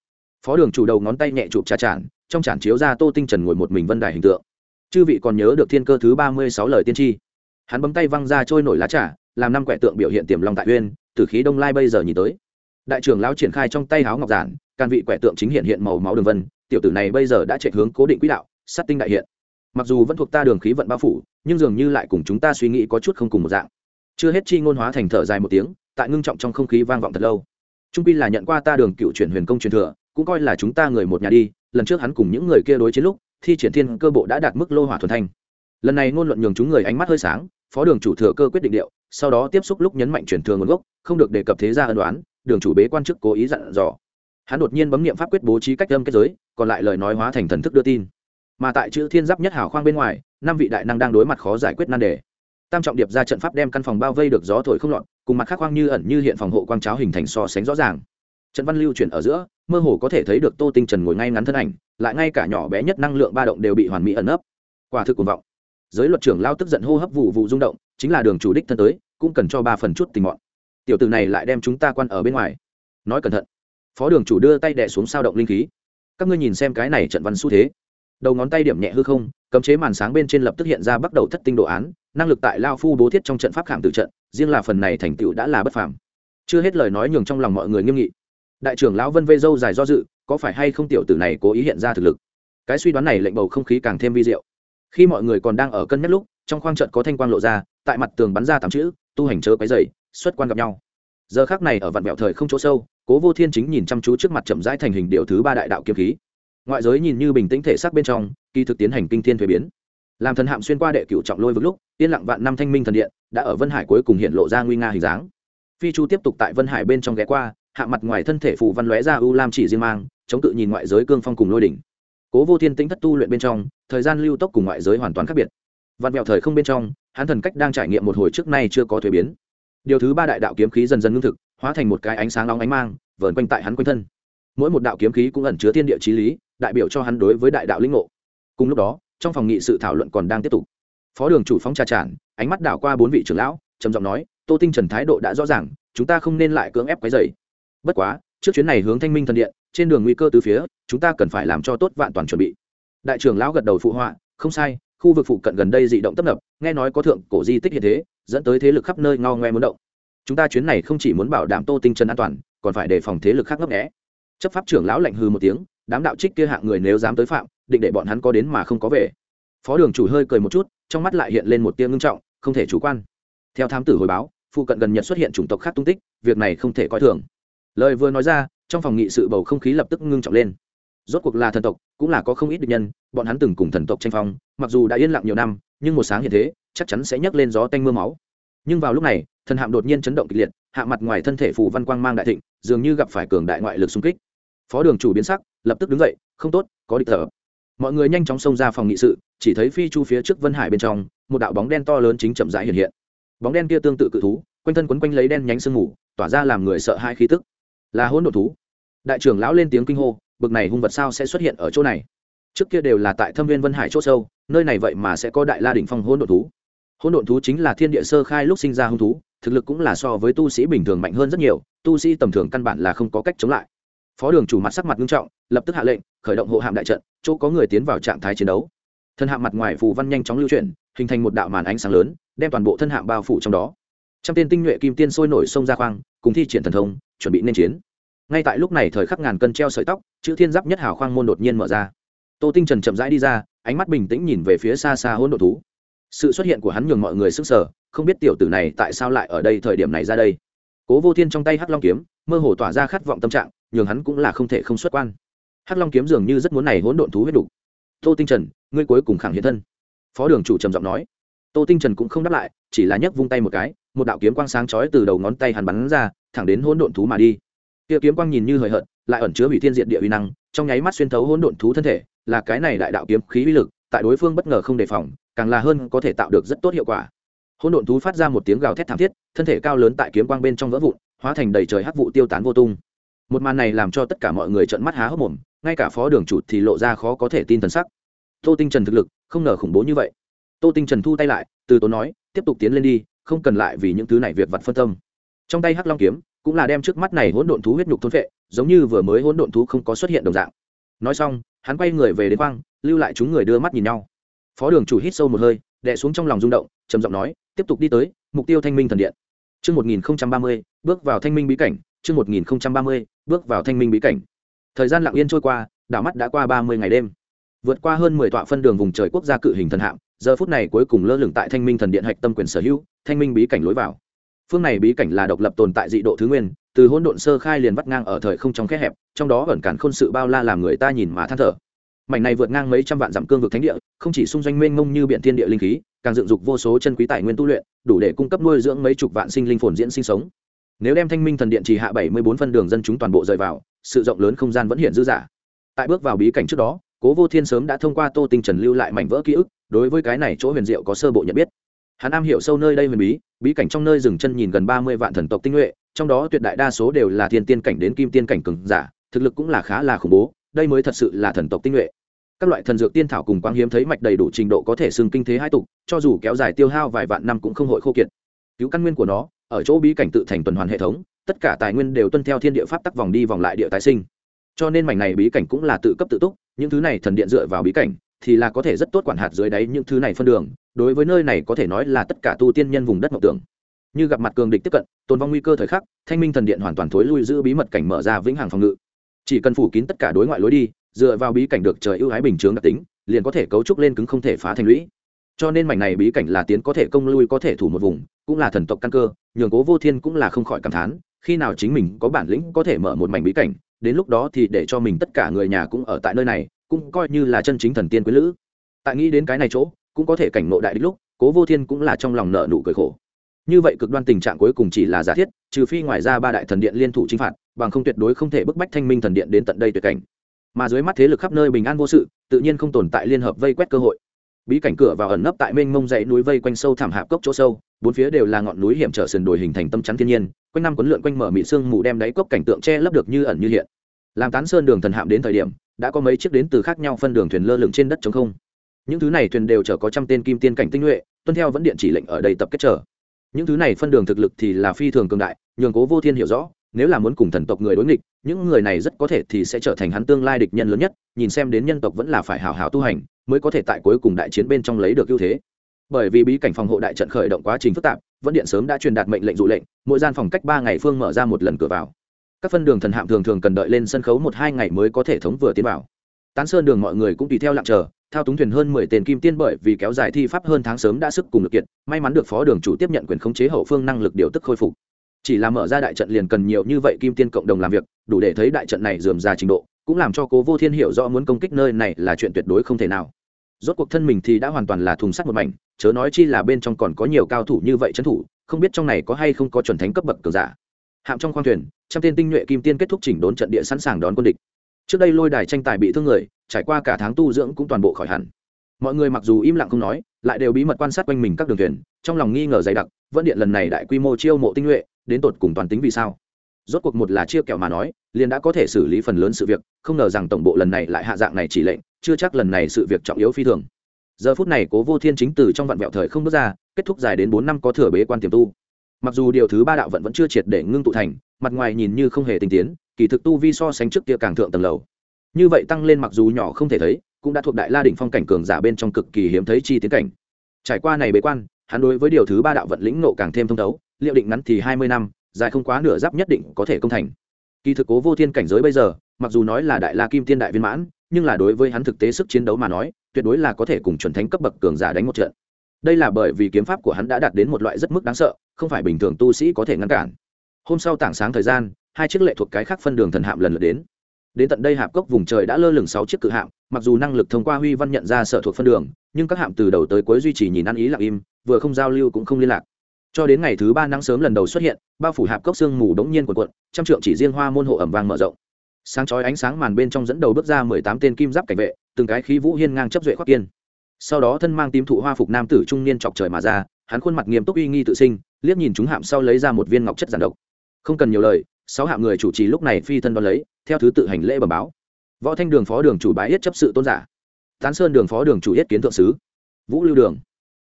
Phó đường chủ đầu ngón tay nhẹ chụp trà tràn trong tràn chiếu ra tô tinh trần ngồi một mình vân đài hình tượng. Chư vị còn nhớ được thiên cơ thứ ba mươi sáu lời tiên tri? Hắn bấm tay văng ra trôi nổi lá trà, làm năm quẻ tượng biểu hiện tiềm long tại uyên, từ khí đông lai bây giờ nhìn tới. Đại trưởng lão triển khai trong tay háo ngọc giản can vị quẻ tượng chính hiện hiện màu máu đường vân, tiểu tử này bây giờ đã chạy hướng cố định quỹ đạo sát tinh đại hiện. Mặc dù vẫn thuộc ta đường khí vận bao phủ, nhưng dường như lại cùng chúng ta suy nghĩ có chút không cùng một dạng. Chưa hết chi ngôn hóa thành thở dài một tiếng, tại ngưng trọng trong không khí vang vọng thật lâu. Trung pi là nhận qua ta đường cựu chuyển huyền công truyền thừa, cũng coi là chúng ta người một nhà đi, lần trước hắn cùng những người kia đối chiến lúc, thi triển thiên cơ bộ đã đạt mức lô hỏa thuần thanh. Lần này ngôn luận nhường chúng người ánh mắt hơi sáng, phó đường chủ thừa cơ quyết định điệu, sau đó tiếp xúc lúc nhấn mạnh chuyển thừa nguồn gốc, không được đề cập thế gia ân đoán đường chủ bế quan chức cố ý dặn dò. Hắn đột nhiên bấm nghiệm pháp quyết bố trí cách âm kết giới, còn lại lời nói hóa thành thần thức đưa tin mà tại chữ thiên giáp nhất hảo khoang bên ngoài, năm vị đại năng đang đối mặt khó giải quyết nan đề. Tam trọng điệp ra trận pháp đem căn phòng bao vây được gió thổi không lọt, cùng mặt khác khoang như ẩn như hiện phòng hộ quang cháo hình thành so sánh rõ ràng. Trận văn lưu chuyển ở giữa, mơ hồ có thể thấy được tô tinh trần ngồi ngay ngắn thân ảnh, lại ngay cả nhỏ bé nhất năng lượng ba động đều bị hoàn mỹ ẩn ấp quả thực cuồng vọng. Giới luật trưởng lao tức giận hô hấp vụ vụ rung động, chính là đường chủ đích thân tới, cũng cần cho ba phần chút tình mọn. Tiểu từ này lại đem chúng ta quan ở bên ngoài. Nói cẩn thận. Phó đường chủ đưa tay đẻ xuống sao động linh khí. Các ngươi nhìn xem cái này trận văn xu thế đầu ngón tay điểm nhẹ hư không, cấm chế màn sáng bên trên lập tức hiện ra bắt đầu thất tinh đồ án, năng lực tại lao phu bố thiết trong trận pháp khảm tử trận, riêng là phần này thành tựu đã là bất phàm. Chưa hết lời nói nhường trong lòng mọi người nghiêm nghị. Đại trưởng lão vân vây dâu dài do dự, có phải hay không tiểu tử này cố ý hiện ra thực lực? Cái suy đoán này lệnh bầu không khí càng thêm vi diệu. Khi mọi người còn đang ở cân nhắc lúc, trong khoang trận có thanh quang lộ ra, tại mặt tường bắn ra tám chữ, tu hành chớ quấy dày xuất quan gặp nhau. Giờ khác này ở vạn vẹo thời không chỗ sâu, cố vô thiên chính nhìn chăm chú trước mặt chậm rãi thành hình điệu thứ ba đại đạo kiếm khí ngoại giới nhìn như bình tĩnh thể xác bên trong, kỳ thực tiến hành kinh thiên thuế biến. Làm thần hạm xuyên qua đệ cựu trọng lôi vực lúc, yên lặng vạn năm thanh minh thần điện đã ở vân hải cuối cùng hiện lộ ra nguy nga hình dáng. Phi chu tiếp tục tại vân hải bên trong ghé qua, hạ mặt ngoài thân thể phù văn lóe ra u lam chỉ riêng mang, chống tự nhìn ngoại giới cương phong cùng lôi đỉnh. Cố vô thiên tĩnh thất tu luyện bên trong, thời gian lưu tốc cùng ngoại giới hoàn toàn khác biệt. Vạn mẹo thời không bên trong, hắn thần cách đang trải nghiệm một hồi trước nay chưa có thuế biến. Điều thứ ba đại đạo kiếm khí dần dần ngưng thực, hóa thành một cái ánh sáng nóng ánh mang, vờn quanh tại hắn quanh thân. Mỗi một đạo kiếm khí cũng ẩn chứa thiên địa trí lý đại biểu cho hắn đối với đại đạo linh ngộ. Cùng lúc đó, trong phòng nghị sự thảo luận còn đang tiếp tục. Phó đường chủ phóng trà tràn, ánh mắt đảo qua bốn vị trưởng lão, trầm giọng nói, tô tinh trần thái độ đã rõ ràng, chúng ta không nên lại cưỡng ép cái dày bất quá, trước chuyến này hướng thanh minh thần điện, trên đường nguy cơ từ phía, chúng ta cần phải làm cho tốt vạn toàn chuẩn bị. Đại trưởng lão gật đầu phụ họa, không sai, khu vực phụ cận gần đây dị động tấp nập, nghe nói có thượng cổ di tích hiện thế, dẫn tới thế lực khắp nơi ngao ngoe muốn động. Chúng ta chuyến này không chỉ muốn bảo đảm tô tinh trần an toàn, còn phải đề phòng thế lực khác ngấp nghẽ chấp pháp trưởng lão lạnh hư một tiếng đám đạo trích kia hạng người nếu dám tới phạm, định để bọn hắn có đến mà không có về. Phó đường chủ hơi cười một chút, trong mắt lại hiện lên một tia ngưng trọng, không thể chủ quan. Theo thám tử hồi báo, phụ cận gần nhật xuất hiện chủng tộc khác tung tích, việc này không thể coi thường. Lời vừa nói ra, trong phòng nghị sự bầu không khí lập tức ngưng trọng lên. Rốt cuộc là thần tộc, cũng là có không ít địch nhân, bọn hắn từng cùng thần tộc tranh phong, mặc dù đã yên lặng nhiều năm, nhưng một sáng hiện thế, chắc chắn sẽ nhấc lên gió tanh mưa máu. Nhưng vào lúc này, thần hạm đột nhiên chấn động kịch liệt, hạ mặt ngoài thân thể phù văn quang mang đại thịnh, dường như gặp phải cường đại ngoại lực xung kích phó đường chủ biến sắc, lập tức đứng dậy, không tốt, có địch thở. Mọi người nhanh chóng xông ra phòng nghị sự, chỉ thấy phi chu phía trước vân hải bên trong, một đạo bóng đen to lớn chính chậm rãi hiện hiện. Bóng đen kia tương tự cự thú, quanh thân quấn quanh lấy đen nhánh sương mù, tỏa ra làm người sợ hai khí tức. Là hỗn độn thú. Đại trưởng lão lên tiếng kinh hô, bực này hung vật sao sẽ xuất hiện ở chỗ này? Trước kia đều là tại thâm viên vân hải chỗ sâu, nơi này vậy mà sẽ có đại la đỉnh phong hỗn độn thú. Hỗn độn thú chính là thiên địa sơ khai lúc sinh ra hung thú, thực lực cũng là so với tu sĩ bình thường mạnh hơn rất nhiều, tu sĩ tầm thường căn bản là không có cách chống lại phó đường chủ mặt sắc mặt nghiêm trọng, lập tức hạ lệnh, khởi động hộ hạm đại trận, chỗ có người tiến vào trạng thái chiến đấu. Thân hạm mặt ngoài phù văn nhanh chóng lưu chuyển, hình thành một đạo màn ánh sáng lớn, đem toàn bộ thân hạm bao phủ trong đó. Trăm tên tinh nhuệ kim tiên sôi nổi sông ra khoang, cùng thi triển thần thông, chuẩn bị nên chiến. Ngay tại lúc này thời khắc ngàn cân treo sợi tóc, chữ thiên giáp nhất hào khoang môn đột nhiên mở ra. Tô tinh trần chậm rãi đi ra, ánh mắt bình tĩnh nhìn về phía xa xa hỗn độ thú. Sự xuất hiện của hắn nhường mọi người sức sở không biết tiểu tử này tại sao lại ở đây thời điểm này ra đây. Cố vô thiên trong tay hắc long kiếm, mơ hồ tỏa ra khát vọng tâm trạng nhường hắn cũng là không thể không xuất quan. Hắc long kiếm dường như rất muốn này hỗn độn thú huyết đủ. tô tinh trần, ngươi cuối cùng khẳng hiện thân. Phó đường chủ trầm giọng nói. Tô tinh trần cũng không đáp lại, chỉ là nhấc vung tay một cái, một đạo kiếm quang sáng chói từ đầu ngón tay hắn bắn ra, thẳng đến hỗn độn thú mà đi. Kia kiếm quang nhìn như hời hợt, lại ẩn chứa hủy thiên diện địa uy năng, trong nháy mắt xuyên thấu hỗn độn thú thân thể, là cái này đại đạo kiếm khí uy lực, tại đối phương bất ngờ không đề phòng, càng là hơn có thể tạo được rất tốt hiệu quả. Hỗn độn thú phát ra một tiếng gào thét thảm thiết, thân thể cao lớn tại kiếm quang bên trong vỡ vụn, hóa thành đầy trời hắc vụ tiêu tán vô tung một màn này làm cho tất cả mọi người trợn mắt há hốc mồm ngay cả phó đường chủ thì lộ ra khó có thể tin thần sắc. Tô tinh trần thực lực không ngờ khủng bố như vậy. Tô tinh trần thu tay lại từ tốn nói tiếp tục tiến lên đi không cần lại vì những thứ này việc vặt phân tâm. Trong tay hắc long kiếm cũng là đem trước mắt này hỗn độn thú huyết nhục thôn phệ giống như vừa mới hỗn độn thú không có xuất hiện đồng dạng. Nói xong hắn quay người về đến khoang lưu lại chúng người đưa mắt nhìn nhau. Phó đường chủ hít sâu một hơi đè xuống trong lòng rung động trầm giọng nói tiếp tục đi tới mục tiêu thanh minh thần điện. Trước 1030, bước vào thanh minh bí cảnh, trước 1030, bước vào thanh minh bí cảnh. Thời gian lặng yên trôi qua, đảo mắt đã qua 30 ngày đêm. Vượt qua hơn 10 tọa phân đường vùng trời quốc gia cự hình thần hạm, giờ phút này cuối cùng lơ lửng tại thanh minh thần điện hạch tâm quyền sở hữu, thanh minh bí cảnh lối vào. Phương này bí cảnh là độc lập tồn tại dị độ thứ nguyên, từ hỗn độn sơ khai liền vắt ngang ở thời không trong khe hẹp, trong đó ẩn cản khôn sự bao la làm người ta nhìn mà than thở. Mảnh này vượt ngang mấy trăm vạn dặm cương vực thánh địa, không chỉ xung doanh mênh mông như biển thiên địa linh khí, càng dựng dục vô số chân quý tài nguyên tu luyện, đủ để cung cấp nuôi dưỡng mấy chục vạn sinh linh phồn diễn sinh sống. Nếu đem Thanh Minh thần điện chỉ hạ bảy mươi bốn phân đường dân chúng toàn bộ rời vào, sự rộng lớn không gian vẫn hiện dư giả. Tại bước vào bí cảnh trước đó, Cố Vô Thiên sớm đã thông qua Tô Tinh Trần lưu lại mảnh vỡ ký ức, đối với cái này chỗ huyền diệu có sơ bộ nhận biết. Hắn am hiểu sâu nơi đây huyền bí, bí cảnh trong nơi dừng chân nhìn gần ba mươi vạn thần tộc tinh nhuệ, trong đó tuyệt đại đa số đều là thiên tiên cảnh đến kim tiên cảnh cường giả, thực lực cũng là khá là khủng bố, đây mới thật sự là thần tộc tinh nhuệ các loại thần dược tiên thảo cùng quang hiếm thấy mạch đầy đủ trình độ có thể xưng kinh thế hai tục cho dù kéo dài tiêu hao vài vạn năm cũng không hội khô kiệt cứu căn nguyên của nó ở chỗ bí cảnh tự thành tuần hoàn hệ thống, tất cả tài nguyên đều tuân theo thiên địa pháp tắc vòng đi vòng lại địa tái sinh. Cho nên mảnh này bí cảnh cũng là tự cấp tự túc, những thứ này thần điện dựa vào bí cảnh thì là có thể rất tốt quản hạt dưới đáy những thứ này phân đường, đối với nơi này có thể nói là tất cả tu tiên nhân vùng đất mộng tưởng. Như gặp mặt cường địch tiếp cận, tồn vong nguy cơ thời khắc, thanh minh thần điện hoàn toàn thối lui giữ bí mật cảnh mở ra vĩnh hằng phòng ngự. Chỉ cần phủ kín tất cả đối ngoại lối đi, dựa vào bí cảnh được trời ưu ái bình chướng đặc tính, liền có thể cấu trúc lên cứng không thể phá thành lũy cho nên mảnh này bí cảnh là tiến có thể công lui có thể thủ một vùng, cũng là thần tộc căn cơ, nhường cố vô thiên cũng là không khỏi cảm thán, khi nào chính mình có bản lĩnh có thể mở một mảnh bí cảnh, đến lúc đó thì để cho mình tất cả người nhà cũng ở tại nơi này, cũng coi như là chân chính thần tiên quý lữ. Tại nghĩ đến cái này chỗ, cũng có thể cảnh ngộ đại đích lúc, cố vô thiên cũng là trong lòng nợ nụ cười khổ. Như vậy cực đoan tình trạng cuối cùng chỉ là giả thiết, trừ phi ngoài ra ba đại thần điện liên thủ chinh phạt, bằng không tuyệt đối không thể bức bách thanh minh thần điện đến tận đây tuyệt cảnh. Mà dưới mắt thế lực khắp nơi bình an vô sự, tự nhiên không tồn tại liên hợp vây quét cơ hội bí cảnh cửa vào ẩn nấp tại mênh mông dãy núi vây quanh sâu thảm hạp cốc chỗ sâu, bốn phía đều là ngọn núi hiểm trở sườn đồi hình thành tâm chắn thiên nhiên, quanh năm quấn lượn quanh mở mị sương mù đem đáy cốc cảnh tượng che lấp được như ẩn như hiện. Làm tán sơn đường thần hạm đến thời điểm, đã có mấy chiếc đến từ khác nhau phân đường thuyền lơ lửng trên đất chống không. Những thứ này thuyền đều chở có trăm tên kim tiên cảnh tinh nhuệ, tuân theo vẫn điện chỉ lệnh ở đây tập kết chở những thứ này phân đường thực lực thì là phi thường cường đại, nhường cố vô thiên hiểu rõ nếu là muốn cùng thần tộc người đối nghịch, những người này rất có thể thì sẽ trở thành hắn tương lai địch nhân lớn nhất, nhìn xem đến nhân tộc vẫn là phải hào hào tu hành, mới có thể tại cuối cùng đại chiến bên trong lấy được ưu thế. Bởi vì bí cảnh phòng hộ đại trận khởi động quá trình phức tạp, vẫn điện sớm đã truyền đạt mệnh lệnh dụ lệnh, mỗi gian phòng cách ba ngày phương mở ra một lần cửa vào. Các phân đường thần hạm thường thường cần đợi lên sân khấu một hai ngày mới có thể thống vừa tiến vào. Tán sơn đường mọi người cũng tùy theo lặng chờ, thao túng thuyền hơn mười tên kim tiên bởi vì kéo dài thi pháp hơn tháng sớm đã sức cùng lực kiện, may mắn được phó đường chủ tiếp nhận quyền khống chế hậu phương năng lực điều tức khôi phục chỉ là mở ra đại trận liền cần nhiều như vậy kim tiên cộng đồng làm việc, đủ để thấy đại trận này dườm ra trình độ, cũng làm cho cố vô thiên hiểu rõ muốn công kích nơi này là chuyện tuyệt đối không thể nào. Rốt cuộc thân mình thì đã hoàn toàn là thùng sắt một mảnh, chớ nói chi là bên trong còn có nhiều cao thủ như vậy trấn thủ, không biết trong này có hay không có chuẩn thánh cấp bậc cường giả. Hạm trong khoang thuyền, trăm tên tinh nhuệ kim tiên kết thúc chỉnh đốn trận địa sẵn sàng đón quân địch. Trước đây lôi đài tranh tài bị thương người, trải qua cả tháng tu dưỡng cũng toàn bộ khỏi hẳn. Mọi người mặc dù im lặng không nói, lại đều bí mật quan sát quanh mình các đường thuyền, trong lòng nghi ngờ dày đặc, vẫn điện lần này đại quy mô chiêu mộ tinh nhuệ đến tột cùng toàn tính vì sao? Rốt cuộc một là chia kẹo mà nói, liền đã có thể xử lý phần lớn sự việc, không ngờ rằng tổng bộ lần này lại hạ dạng này chỉ lệnh, chưa chắc lần này sự việc trọng yếu phi thường. Giờ phút này cố vô thiên chính từ trong vạn vẹo thời không bước ra, kết thúc dài đến bốn năm có thừa bế quan tiềm tu. Mặc dù điều thứ ba đạo vận vẫn chưa triệt để ngưng tụ thành, mặt ngoài nhìn như không hề tinh tiến, kỳ thực tu vi so sánh trước kia càng thượng tầng lầu. Như vậy tăng lên mặc dù nhỏ không thể thấy, cũng đã thuộc đại la đỉnh phong cảnh cường giả bên trong cực kỳ hiếm thấy chi tiến cảnh. Trải qua này bế quan, hắn đối với điều thứ ba đạo vận lĩnh nộ càng thêm thông thấu liệu định ngắn thì hai mươi năm, dài không quá nửa giáp nhất định có thể công thành. Kỳ thực cố vô thiên cảnh giới bây giờ, mặc dù nói là đại la kim tiên đại viên mãn, nhưng là đối với hắn thực tế sức chiến đấu mà nói, tuyệt đối là có thể cùng chuẩn thánh cấp bậc cường giả đánh một trận. Đây là bởi vì kiếm pháp của hắn đã đạt đến một loại rất mức đáng sợ, không phải bình thường tu sĩ có thể ngăn cản. Hôm sau tảng sáng thời gian, hai chiếc lệ thuộc cái khác phân đường thần hạm lần lượt đến. Đến tận đây hạp cốc vùng trời đã lơ lửng sáu chiếc cự hạm, mặc dù năng lực thông qua huy văn nhận ra sở thuộc phân đường, nhưng các hạm từ đầu tới cuối duy trì nhìn ăn ý lặng im, vừa không giao lưu cũng không liên lạc cho đến ngày thứ ba nắng sớm lần đầu xuất hiện, bao phủ hạp cốc sương mù đống nhiên quần quận trăm trượng chỉ riêng hoa môn hộ ẩm vang mở rộng. Sáng chói ánh sáng màn bên trong dẫn đầu bước ra mười tám tên kim giáp cảnh vệ, từng cái khí vũ hiên ngang chấp duệ khoác kiên. Sau đó thân mang tím thụ hoa phục nam tử trung niên chọc trời mà ra, hắn khuôn mặt nghiêm túc uy nghi tự sinh, liếc nhìn chúng hạm sau lấy ra một viên ngọc chất giản độc. Không cần nhiều lời, sáu hạng người chủ trì lúc này phi thân đón lấy, theo thứ tự hành lễ bẩm báo. Võ thanh đường phó đường chủ bái yết chấp sự tôn giả. Tán sơn đường phó đường chủ yết kiến thượng sứ. Vũ lưu đường.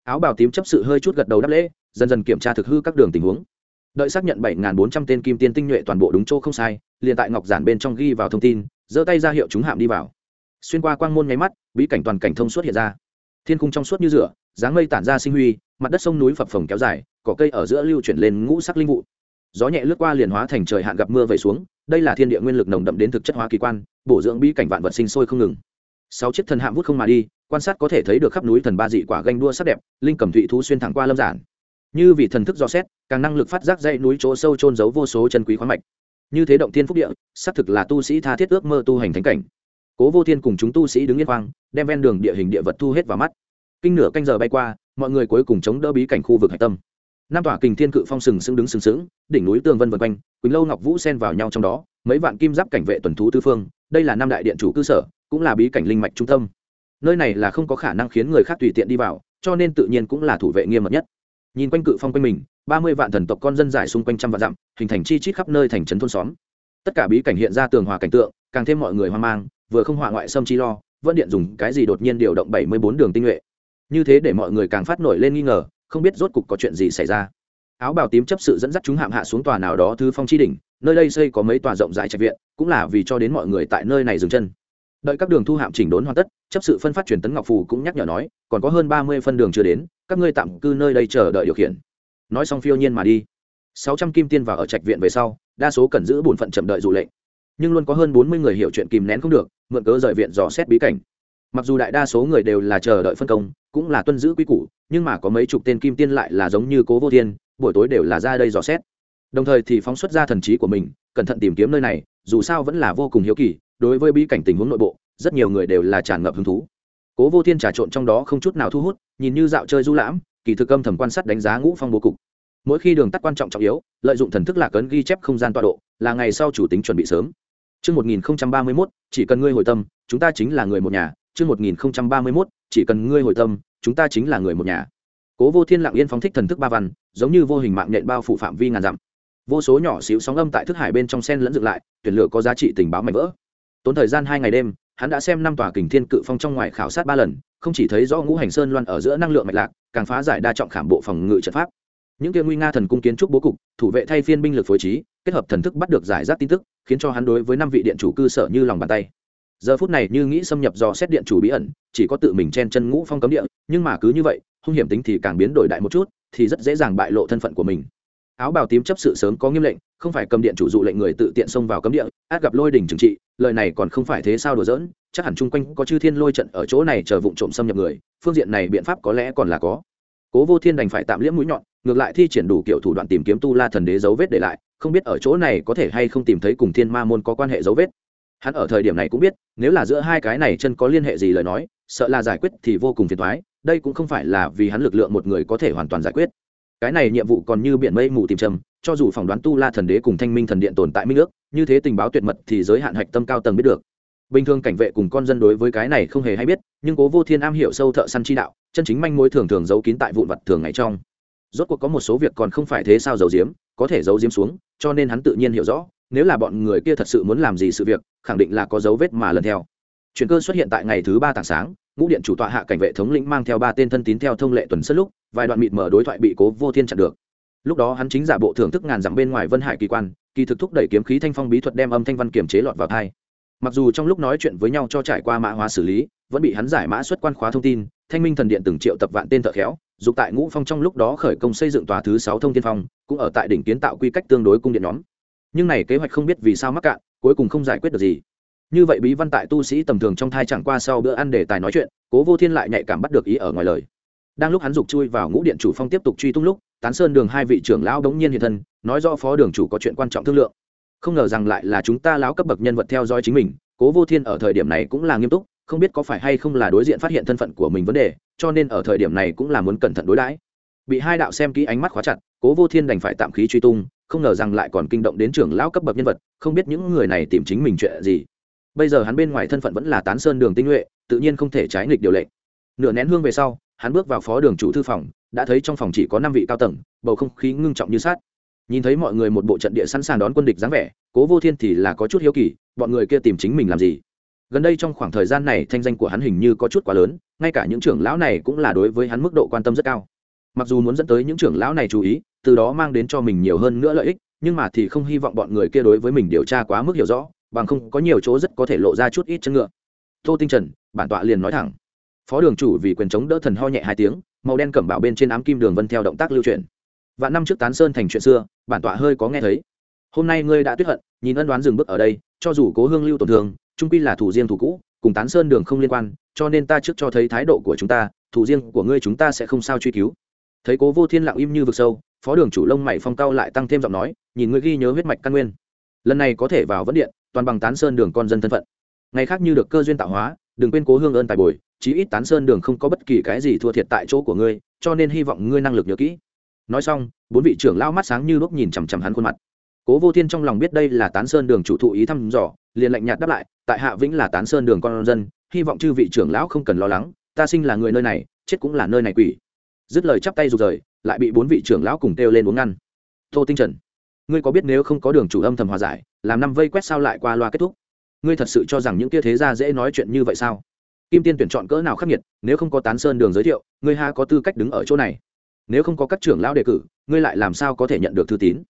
Áo bào tím chấp sự hơi chút gật đầu đáp lễ dần dần kiểm tra thực hư các đường tình huống. Đợi xác nhận bảy bốn trăm tên kim tiên tinh nhuệ toàn bộ đúng chỗ không sai, liền tại ngọc giản bên trong ghi vào thông tin, giơ tay ra hiệu chúng hạm đi vào. Xuyên qua quang môn nháy mắt, bí cảnh toàn cảnh thông suốt hiện ra. Thiên khung trong suốt như rửa, dáng mây tản ra sinh huy, mặt đất sông núi phập phồng kéo dài, cỏ cây ở giữa lưu chuyển lên ngũ sắc linh vụ. Gió nhẹ lướt qua liền hóa thành trời hạn gặp mưa về xuống, đây là thiên địa nguyên lực nồng đậm đến thực chất hóa kỳ quan, bổ dưỡng bí cảnh vạn vật sinh sôi không ngừng. Sáu chiếc thần hạm vút không mà đi, quan sát có thể thấy được khắp núi thần ba dị quả ganh đua sắc đẹp, linh cầm thụy thú xuyên thẳng qua lâm giản như vị thần thức do xét, càng năng lực phát giác dây núi chỗ sâu trôn giấu vô số chân quý khoáng mạch. Như thế động thiên phúc địa, xác thực là tu sĩ tha thiết ước mơ tu hành thánh cảnh. Cố vô thiên cùng chúng tu sĩ đứng yên khoang, đem ven đường địa hình địa vật thu hết vào mắt. Kinh nửa canh giờ bay qua, mọi người cuối cùng chống đỡ bí cảnh khu vực hạch tâm. Năm tòa kình thiên cự phong sừng sững đứng sừng sững, đỉnh núi tường vân vân quanh, quỳnh lâu ngọc vũ xen vào nhau trong đó, mấy vạn kim giáp cảnh vệ tuần thú tư phương, đây là năm đại điện chủ cơ sở, cũng là bí cảnh linh mạch trung tâm. Nơi này là không có khả năng khiến người khác tùy tiện đi vào, cho nên tự nhiên cũng là thủ vệ nghiêm mật nhất nhìn quanh cự phong quanh mình, ba mươi vạn thần tộc con dân giải xung quanh trăm vạn dặm, hình thành chi chít khắp nơi thành trấn thôn xóm. Tất cả bí cảnh hiện ra tường hòa cảnh tượng, càng thêm mọi người hoang mang, vừa không hòa ngoại xâm chi lo, vẫn điện dùng cái gì đột nhiên điều động bảy mươi bốn đường tinh nhuệ. Như thế để mọi người càng phát nổi lên nghi ngờ, không biết rốt cục có chuyện gì xảy ra. Áo bào tím chấp sự dẫn dắt chúng hạm hạ xuống tòa nào đó thứ phong chi đỉnh, nơi đây xây có mấy tòa rộng rãi trạch viện, cũng là vì cho đến mọi người tại nơi này dừng chân. Đợi các đường thu hạm chỉnh đốn hoàn tất, chấp sự phân phát truyền tấn ngọc phù cũng nhắc nhở nói, còn có hơn ba mươi phân đường chưa đến các ngươi tạm cư nơi đây chờ đợi điều khiển. Nói xong phiêu nhiên mà đi. Sáu trăm kim tiên vào ở trạch viện về sau, đa số cần giữ bổn phận chậm đợi dụ lệnh. Nhưng luôn có hơn bốn mươi người hiểu chuyện kìm nén không được, mượn cớ rời viện dò xét bí cảnh. Mặc dù đại đa số người đều là chờ đợi phân công, cũng là tuân giữ quy củ, nhưng mà có mấy chục tên kim tiên lại là giống như cố vô thiên, buổi tối đều là ra đây dò xét. Đồng thời thì phóng xuất ra thần trí của mình, cẩn thận tìm kiếm nơi này, dù sao vẫn là vô cùng hiếu kỳ, đối với bí cảnh tình huống nội bộ, rất nhiều người đều là tràn ngập hứng thú cố vô thiên trà trộn trong đó không chút nào thu hút nhìn như dạo chơi du lãm kỳ thực âm thầm quan sát đánh giá ngũ phong bố cục mỗi khi đường tắt quan trọng trọng yếu lợi dụng thần thức lạc ấn ghi chép không gian tọa độ là ngày sau chủ tính chuẩn bị sớm Trước 1031, chỉ cần ngươi hồi tâm, chúng ta chính là người một nhà. Trước 1031, chỉ cần ngươi hồi tâm, chúng ta chính là người một nhà. Cố Vô Thiên lặng yên phóng thích thần thức ba văn, giống như vô hình mạng nhện bao phủ phạm vi ngàn dặm. Vô số nhỏ xíu sóng âm tại thức hải bên trong sen lẫn dựng lại, tuyển lựa có giá trị tình báo mạnh vỡ. Tốn thời gian hai ngày đêm, hắn đã xem năm tòa kình thiên cự phong trong ngoài khảo sát ba lần, không chỉ thấy rõ ngũ hành sơn loan ở giữa năng lượng mạch lạc, càng phá giải đa trọng khảm bộ phòng ngự trận pháp. Những kia nguy nga thần cung kiến trúc bố cục thủ vệ thay phiên binh lực phối trí kết hợp thần thức bắt được giải rác tin tức khiến cho hắn đối với năm vị điện chủ cư sở như lòng bàn tay. Giờ phút này như nghĩ xâm nhập do xét điện chủ bí ẩn chỉ có tự mình chen chân ngũ phong cấm địa nhưng mà cứ như vậy hung hiểm tính thì càng biến đổi đại một chút thì rất dễ dàng bại lộ thân phận của mình áo bào tím chấp sự sớm có nghiêm lệnh, không phải cầm điện chủ dụ lệnh người tự tiện xông vào cấm địa, át gặp lôi đỉnh trừng trị, lời này còn không phải thế sao đùa giỡn, chắc hẳn chung quanh có chư thiên lôi trận ở chỗ này chờ vụ trộm xâm nhập người, phương diện này biện pháp có lẽ còn là có. Cố vô thiên đành phải tạm liễm mũi nhọn, ngược lại thi triển đủ kiểu thủ đoạn tìm kiếm tu la thần đế dấu vết để lại, không biết ở chỗ này có thể hay không tìm thấy cùng thiên ma môn có quan hệ dấu vết. Hắn ở thời điểm này cũng biết, nếu là giữa hai cái này chân có liên hệ gì lời nói, sợ là giải quyết thì vô cùng phiền thoái đây cũng không phải là vì hắn lực lượng một người có thể hoàn toàn giải quyết cái này nhiệm vụ còn như biển mây mù tìm trầm, cho dù phỏng đoán tu la thần đế cùng thanh minh thần điện tồn tại minh ước, như thế tình báo tuyệt mật thì giới hạn hạch tâm cao tầng biết được. Bình thường cảnh vệ cùng con dân đối với cái này không hề hay biết, nhưng cố vô thiên am hiểu sâu thợ săn chi đạo, chân chính manh mối thường thường giấu kín tại vụn vật thường ngày trong. Rốt cuộc có một số việc còn không phải thế sao giấu giếm, có thể giấu giếm xuống, cho nên hắn tự nhiên hiểu rõ, nếu là bọn người kia thật sự muốn làm gì sự việc, khẳng định là có dấu vết mà lần theo. Chuyện cơ xuất hiện tại ngày thứ ba tảng sáng ngũ điện chủ tọa hạ cảnh vệ thống lĩnh mang theo ba tên thân tín theo thông lệ tuần sất lúc, vài đoạn mịt mở đối thoại bị cố vô thiên chặn được. Lúc đó hắn chính giả bộ thưởng thức ngàn dặm bên ngoài vân hải kỳ quan, kỳ thực thúc đẩy kiếm khí thanh phong bí thuật đem âm thanh văn kiềm chế lọt vào thai. Mặc dù trong lúc nói chuyện với nhau cho trải qua mã hóa xử lý, vẫn bị hắn giải mã xuất quan khóa thông tin, thanh minh thần điện từng triệu tập vạn tên thợ khéo, dục tại ngũ phong trong lúc đó khởi công xây dựng tòa thứ sáu thông tiên phong, cũng ở tại đỉnh kiến tạo quy cách tương đối cung điện nhóm. Nhưng này kế hoạch không biết vì sao mắc cạn, cuối cùng không giải quyết được gì như vậy bí văn tại tu sĩ tầm thường trong thai chẳng qua sau bữa ăn để tài nói chuyện, cố vô thiên lại nhạy cảm bắt được ý ở ngoài lời. Đang lúc hắn dục chui vào ngũ điện chủ phong tiếp tục truy tung lúc, tán sơn đường hai vị trưởng lão đống nhiên hiện thân, nói do phó đường chủ có chuyện quan trọng thương lượng. Không ngờ rằng lại là chúng ta lão cấp bậc nhân vật theo dõi chính mình, cố vô thiên ở thời điểm này cũng là nghiêm túc, không biết có phải hay không là đối diện phát hiện thân phận của mình vấn đề, cho nên ở thời điểm này cũng là muốn cẩn thận đối đãi. Bị hai đạo xem kỹ ánh mắt khóa chặt, cố vô thiên đành phải tạm khí truy tung, không ngờ rằng lại còn kinh động đến trưởng lão cấp bậc nhân vật, không biết những người này tìm chính mình chuyện gì bây giờ hắn bên ngoài thân phận vẫn là tán sơn đường tinh nhuệ, tự nhiên không thể trái nghịch điều lệ. Nửa nén hương về sau, hắn bước vào phó đường chủ thư phòng, đã thấy trong phòng chỉ có năm vị cao tầng, bầu không khí ngưng trọng như sát nhìn thấy mọi người một bộ trận địa sẵn sàng đón quân địch dáng vẻ, cố vô thiên thì là có chút hiếu kỳ, bọn người kia tìm chính mình làm gì? Gần đây trong khoảng thời gian này thanh danh của hắn hình như có chút quá lớn, ngay cả những trưởng lão này cũng là đối với hắn mức độ quan tâm rất cao. Mặc dù muốn dẫn tới những trưởng lão này chú ý, từ đó mang đến cho mình nhiều hơn nữa lợi ích, nhưng mà thì không hy vọng bọn người kia đối với mình điều tra quá mức hiểu rõ bằng không có nhiều chỗ rất có thể lộ ra chút ít chân ngựa. Tô tinh trần, bản tọa liền nói thẳng. Phó đường chủ vì quyền chống đỡ thần ho nhẹ hai tiếng, màu đen cẩm bảo bên trên ám kim đường vân theo động tác lưu truyền và năm trước tán sơn thành chuyện xưa, bản tọa hơi có nghe thấy. Hôm nay ngươi đã tuyết hận, nhìn ân đoán dừng bước ở đây, cho dù cố hương lưu tổn thương trung quy là thủ riêng thủ cũ, cùng tán sơn đường không liên quan, cho nên ta trước cho thấy thái độ của chúng ta, thủ riêng của ngươi chúng ta sẽ không sao truy cứu. Thấy cố vô thiên lặng im như vực sâu, phó đường chủ lông mày phong cao lại tăng thêm giọng nói, nhìn ngươi ghi nhớ huyết mạch căn nguyên. Lần này có thể vào vấn điện toàn bằng tán sơn đường con dân thân phận. Ngày khác như được cơ duyên tạo hóa, đừng quên cố hương ơn tài bồi, chí ít tán sơn đường không có bất kỳ cái gì thua thiệt tại chỗ của ngươi, cho nên hy vọng ngươi năng lực nhớ kỹ. Nói xong, bốn vị trưởng lao mắt sáng như lúc nhìn chằm chằm hắn khuôn mặt. Cố vô thiên trong lòng biết đây là tán sơn đường chủ thụ ý thăm dò, liền lạnh nhạt đáp lại, tại hạ vĩnh là tán sơn đường con dân, hy vọng chư vị trưởng lão không cần lo lắng, ta sinh là người nơi này, chết cũng là nơi này quỷ. Dứt lời chắp tay rụt rời, lại bị bốn vị trưởng lão cùng kêu lên uống ngăn. Tô tinh trần ngươi có biết nếu không có đường chủ âm thầm hòa giải, làm năm vây quét sao lại qua loa kết thúc? Ngươi thật sự cho rằng những kia thế gia dễ nói chuyện như vậy sao? Kim tiên tuyển chọn cỡ nào khắc nghiệt, nếu không có tán sơn đường giới thiệu, ngươi ha có tư cách đứng ở chỗ này. Nếu không có các trưởng lão đề cử, ngươi lại làm sao có thể nhận được thư tín?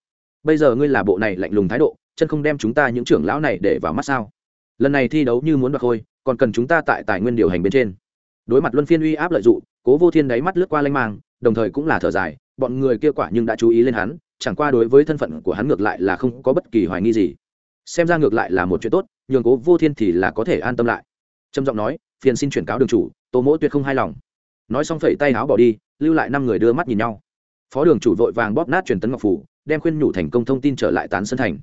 Bây giờ ngươi là bộ này lạnh lùng thái độ, chân không đem chúng ta những trưởng lão này để vào mắt sao? Lần này thi đấu như muốn đoạt khôi còn cần chúng ta tại tài nguyên điều hành bên trên. Đối mặt luân phiên uy áp lợi dụng, cố vô thiên đáy mắt lướt qua lanh mang, đồng thời cũng là thở dài, bọn người kia quả nhưng đã chú ý lên hắn chẳng qua đối với thân phận của hắn ngược lại là không có bất kỳ hoài nghi gì. Xem ra ngược lại là một chuyện tốt, nhường cố vô thiên thì là có thể an tâm lại. Trầm giọng nói, phiền xin chuyển cáo đường chủ, tô mỗ tuyệt không hài lòng. Nói xong phẩy tay áo bỏ đi, lưu lại năm người đưa mắt nhìn nhau. Phó đường chủ vội vàng bóp nát truyền tấn ngọc phủ, đem khuyên nhủ thành công thông tin trở lại tán sân thành.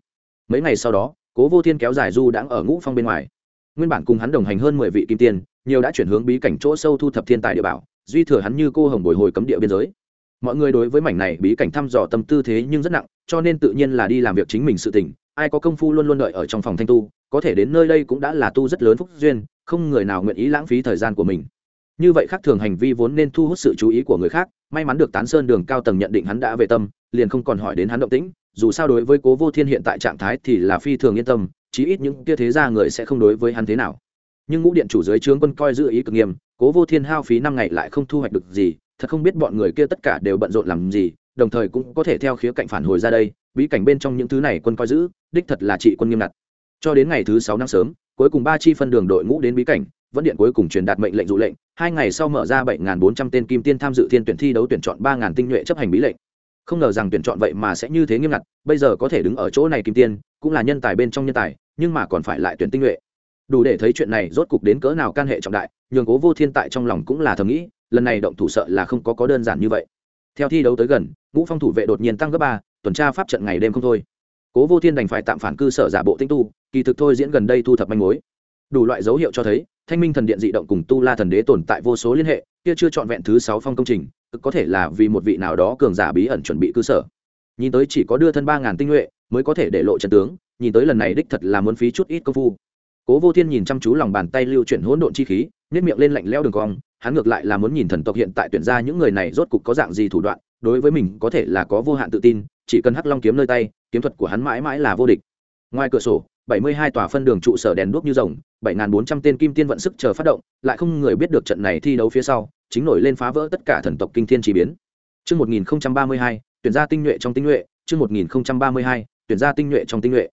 Mấy ngày sau đó, cố vô thiên kéo dài du đãng ở ngũ phong bên ngoài. Nguyên bản cùng hắn đồng hành hơn mười vị kim tiên, nhiều đã chuyển hướng bí cảnh chỗ sâu thu thập thiên tài địa bảo, duy thừa hắn như cô hồng bồi hồi cấm địa biên giới mọi người đối với mảnh này bí cảnh thăm dò tâm tư thế nhưng rất nặng, cho nên tự nhiên là đi làm việc chính mình sự tỉnh ai có công phu luôn luôn đợi ở trong phòng thanh tu, có thể đến nơi đây cũng đã là tu rất lớn phúc duyên, không người nào nguyện ý lãng phí thời gian của mình. Như vậy khác thường hành vi vốn nên thu hút sự chú ý của người khác, may mắn được tán sơn đường cao tầng nhận định hắn đã về tâm, liền không còn hỏi đến hắn động tĩnh. Dù sao đối với cố vô thiên hiện tại trạng thái thì là phi thường yên tâm, chí ít những kia thế ra người sẽ không đối với hắn thế nào. Nhưng ngũ điện chủ dưới trướng quân coi giữ ý cực nghiêm, cố vô thiên hao phí năm ngày lại không thu hoạch được gì thật không biết bọn người kia tất cả đều bận rộn làm gì, đồng thời cũng có thể theo khía cạnh phản hồi ra đây, bí cảnh bên trong những thứ này quân coi giữ, đích thật là trị quân nghiêm ngặt. Cho đến ngày thứ sáu năm sớm, cuối cùng ba chi phân đường đội ngũ đến bí cảnh, vẫn điện cuối cùng truyền đạt mệnh lệnh dụ lệnh, hai ngày sau mở ra bảy bốn trăm tên kim tiên tham dự thiên tuyển thi đấu tuyển chọn ba tinh nhuệ chấp hành bí lệnh. Không ngờ rằng tuyển chọn vậy mà sẽ như thế nghiêm ngặt, bây giờ có thể đứng ở chỗ này kim tiên, cũng là nhân tài bên trong nhân tài, nhưng mà còn phải lại tuyển tinh nhuệ. Đủ để thấy chuyện này rốt cục đến cỡ nào can hệ trọng đại, nhường cố vô thiên tại trong lòng cũng là thầm nghĩ lần này động thủ sợ là không có có đơn giản như vậy. Theo thi đấu tới gần, ngũ phong thủ vệ đột nhiên tăng gấp ba, tuần tra pháp trận ngày đêm không thôi. Cố vô thiên đành phải tạm phản cư sở giả bộ tinh tu, kỳ thực thôi diễn gần đây thu thập manh mối. Đủ loại dấu hiệu cho thấy, thanh minh thần điện dị động cùng tu la thần đế tồn tại vô số liên hệ, kia chưa trọn vẹn thứ sáu phong công trình, cực có thể là vì một vị nào đó cường giả bí ẩn chuẩn bị cư sở. Nhìn tới chỉ có đưa thân ba ngàn tinh nhuệ, mới có thể để lộ trận tướng, nhìn tới lần này đích thật là muốn phí chút ít công phu. Cố vô thiên nhìn chăm chú lòng bàn tay lưu chuyển hỗn độn chi khí nếp miệng lên lạnh leo đường cong hắn ngược lại là muốn nhìn thần tộc hiện tại tuyển ra những người này rốt cục có dạng gì thủ đoạn đối với mình có thể là có vô hạn tự tin chỉ cần hắc long kiếm nơi tay kiếm thuật của hắn mãi mãi là vô địch ngoài cửa sổ bảy mươi hai tòa phân đường trụ sở đèn đuốc như rồng bảy bốn trăm tên kim tiên vận sức chờ phát động lại không người biết được trận này thi đấu phía sau chính nổi lên phá vỡ tất cả thần tộc kinh thiên chỉ biến Trước 1032, tuyển ra tinh nhuệ trong tinh nhuệ, trước 1032, tuyển ra tinh nhuệ trong tinh nhuệ.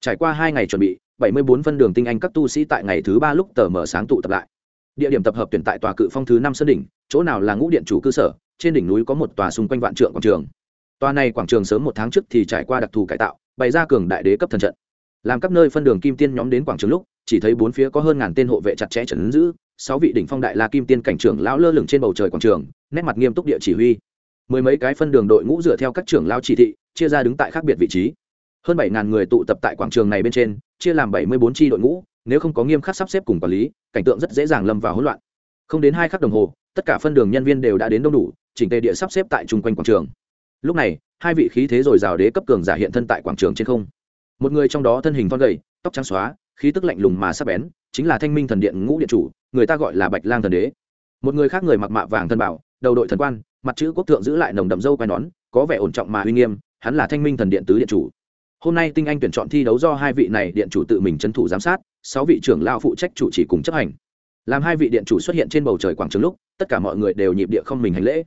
Trải qua hai ngày chuẩn bị, 74 phân đường tinh anh các tu sĩ tại ngày thứ ba lúc tờ mở sáng tụ tập lại. Địa điểm tập hợp tuyển tại tòa cự phong thứ năm sơn đỉnh, chỗ nào là ngũ điện chủ cơ sở, trên đỉnh núi có một tòa xung quanh vạn trượng quảng trường. Tòa này quảng trường sớm một tháng trước thì trải qua đặc thù cải tạo, bày ra cường đại đế cấp thần trận. Làm các nơi phân đường kim tiên nhóm đến quảng trường lúc, chỉ thấy bốn phía có hơn ngàn tên hộ vệ chặt chẽ trấn giữ, sáu vị đỉnh phong đại la kim tiên cảnh trưởng lão lơ lửng trên bầu trời quảng trường nét mặt nghiêm túc địa chỉ huy mười mấy cái phân đường đội ngũ dựa theo các trưởng lao chỉ thị chia ra đứng tại khác biệt vị trí hơn bảy ngàn người tụ tập tại quảng trường này bên trên chia làm bảy mươi bốn tri đội ngũ nếu không có nghiêm khắc sắp xếp cùng quản lý, cảnh tượng rất dễ dàng lâm vào hỗn loạn. Không đến hai khắc đồng hồ, tất cả phân đường nhân viên đều đã đến đông đủ, chỉnh tề địa sắp xếp tại chung quanh quảng trường. Lúc này, hai vị khí thế dồi rào đế cấp cường giả hiện thân tại quảng trường trên không. Một người trong đó thân hình thon gầy, tóc trắng xóa, khí tức lạnh lùng mà sắc bén, chính là thanh minh thần điện ngũ điện chủ, người ta gọi là bạch lang thần đế. Một người khác người mặc mạ vàng thân bảo, đầu đội thần quan, mặt chữ quốc thượng giữ lại nồng đậm dâu quai nón, có vẻ ổn trọng mà uy nghiêm, hắn là thanh minh thần điện tứ điện chủ. Hôm nay tinh anh tuyển chọn thi đấu do hai vị này điện chủ tự mình trấn thủ giám sát sáu vị trưởng lao phụ trách chủ chỉ cùng chấp hành. Làm hai vị điện chủ xuất hiện trên bầu trời quảng trường lúc, tất cả mọi người đều nhịp địa không mình hành lễ.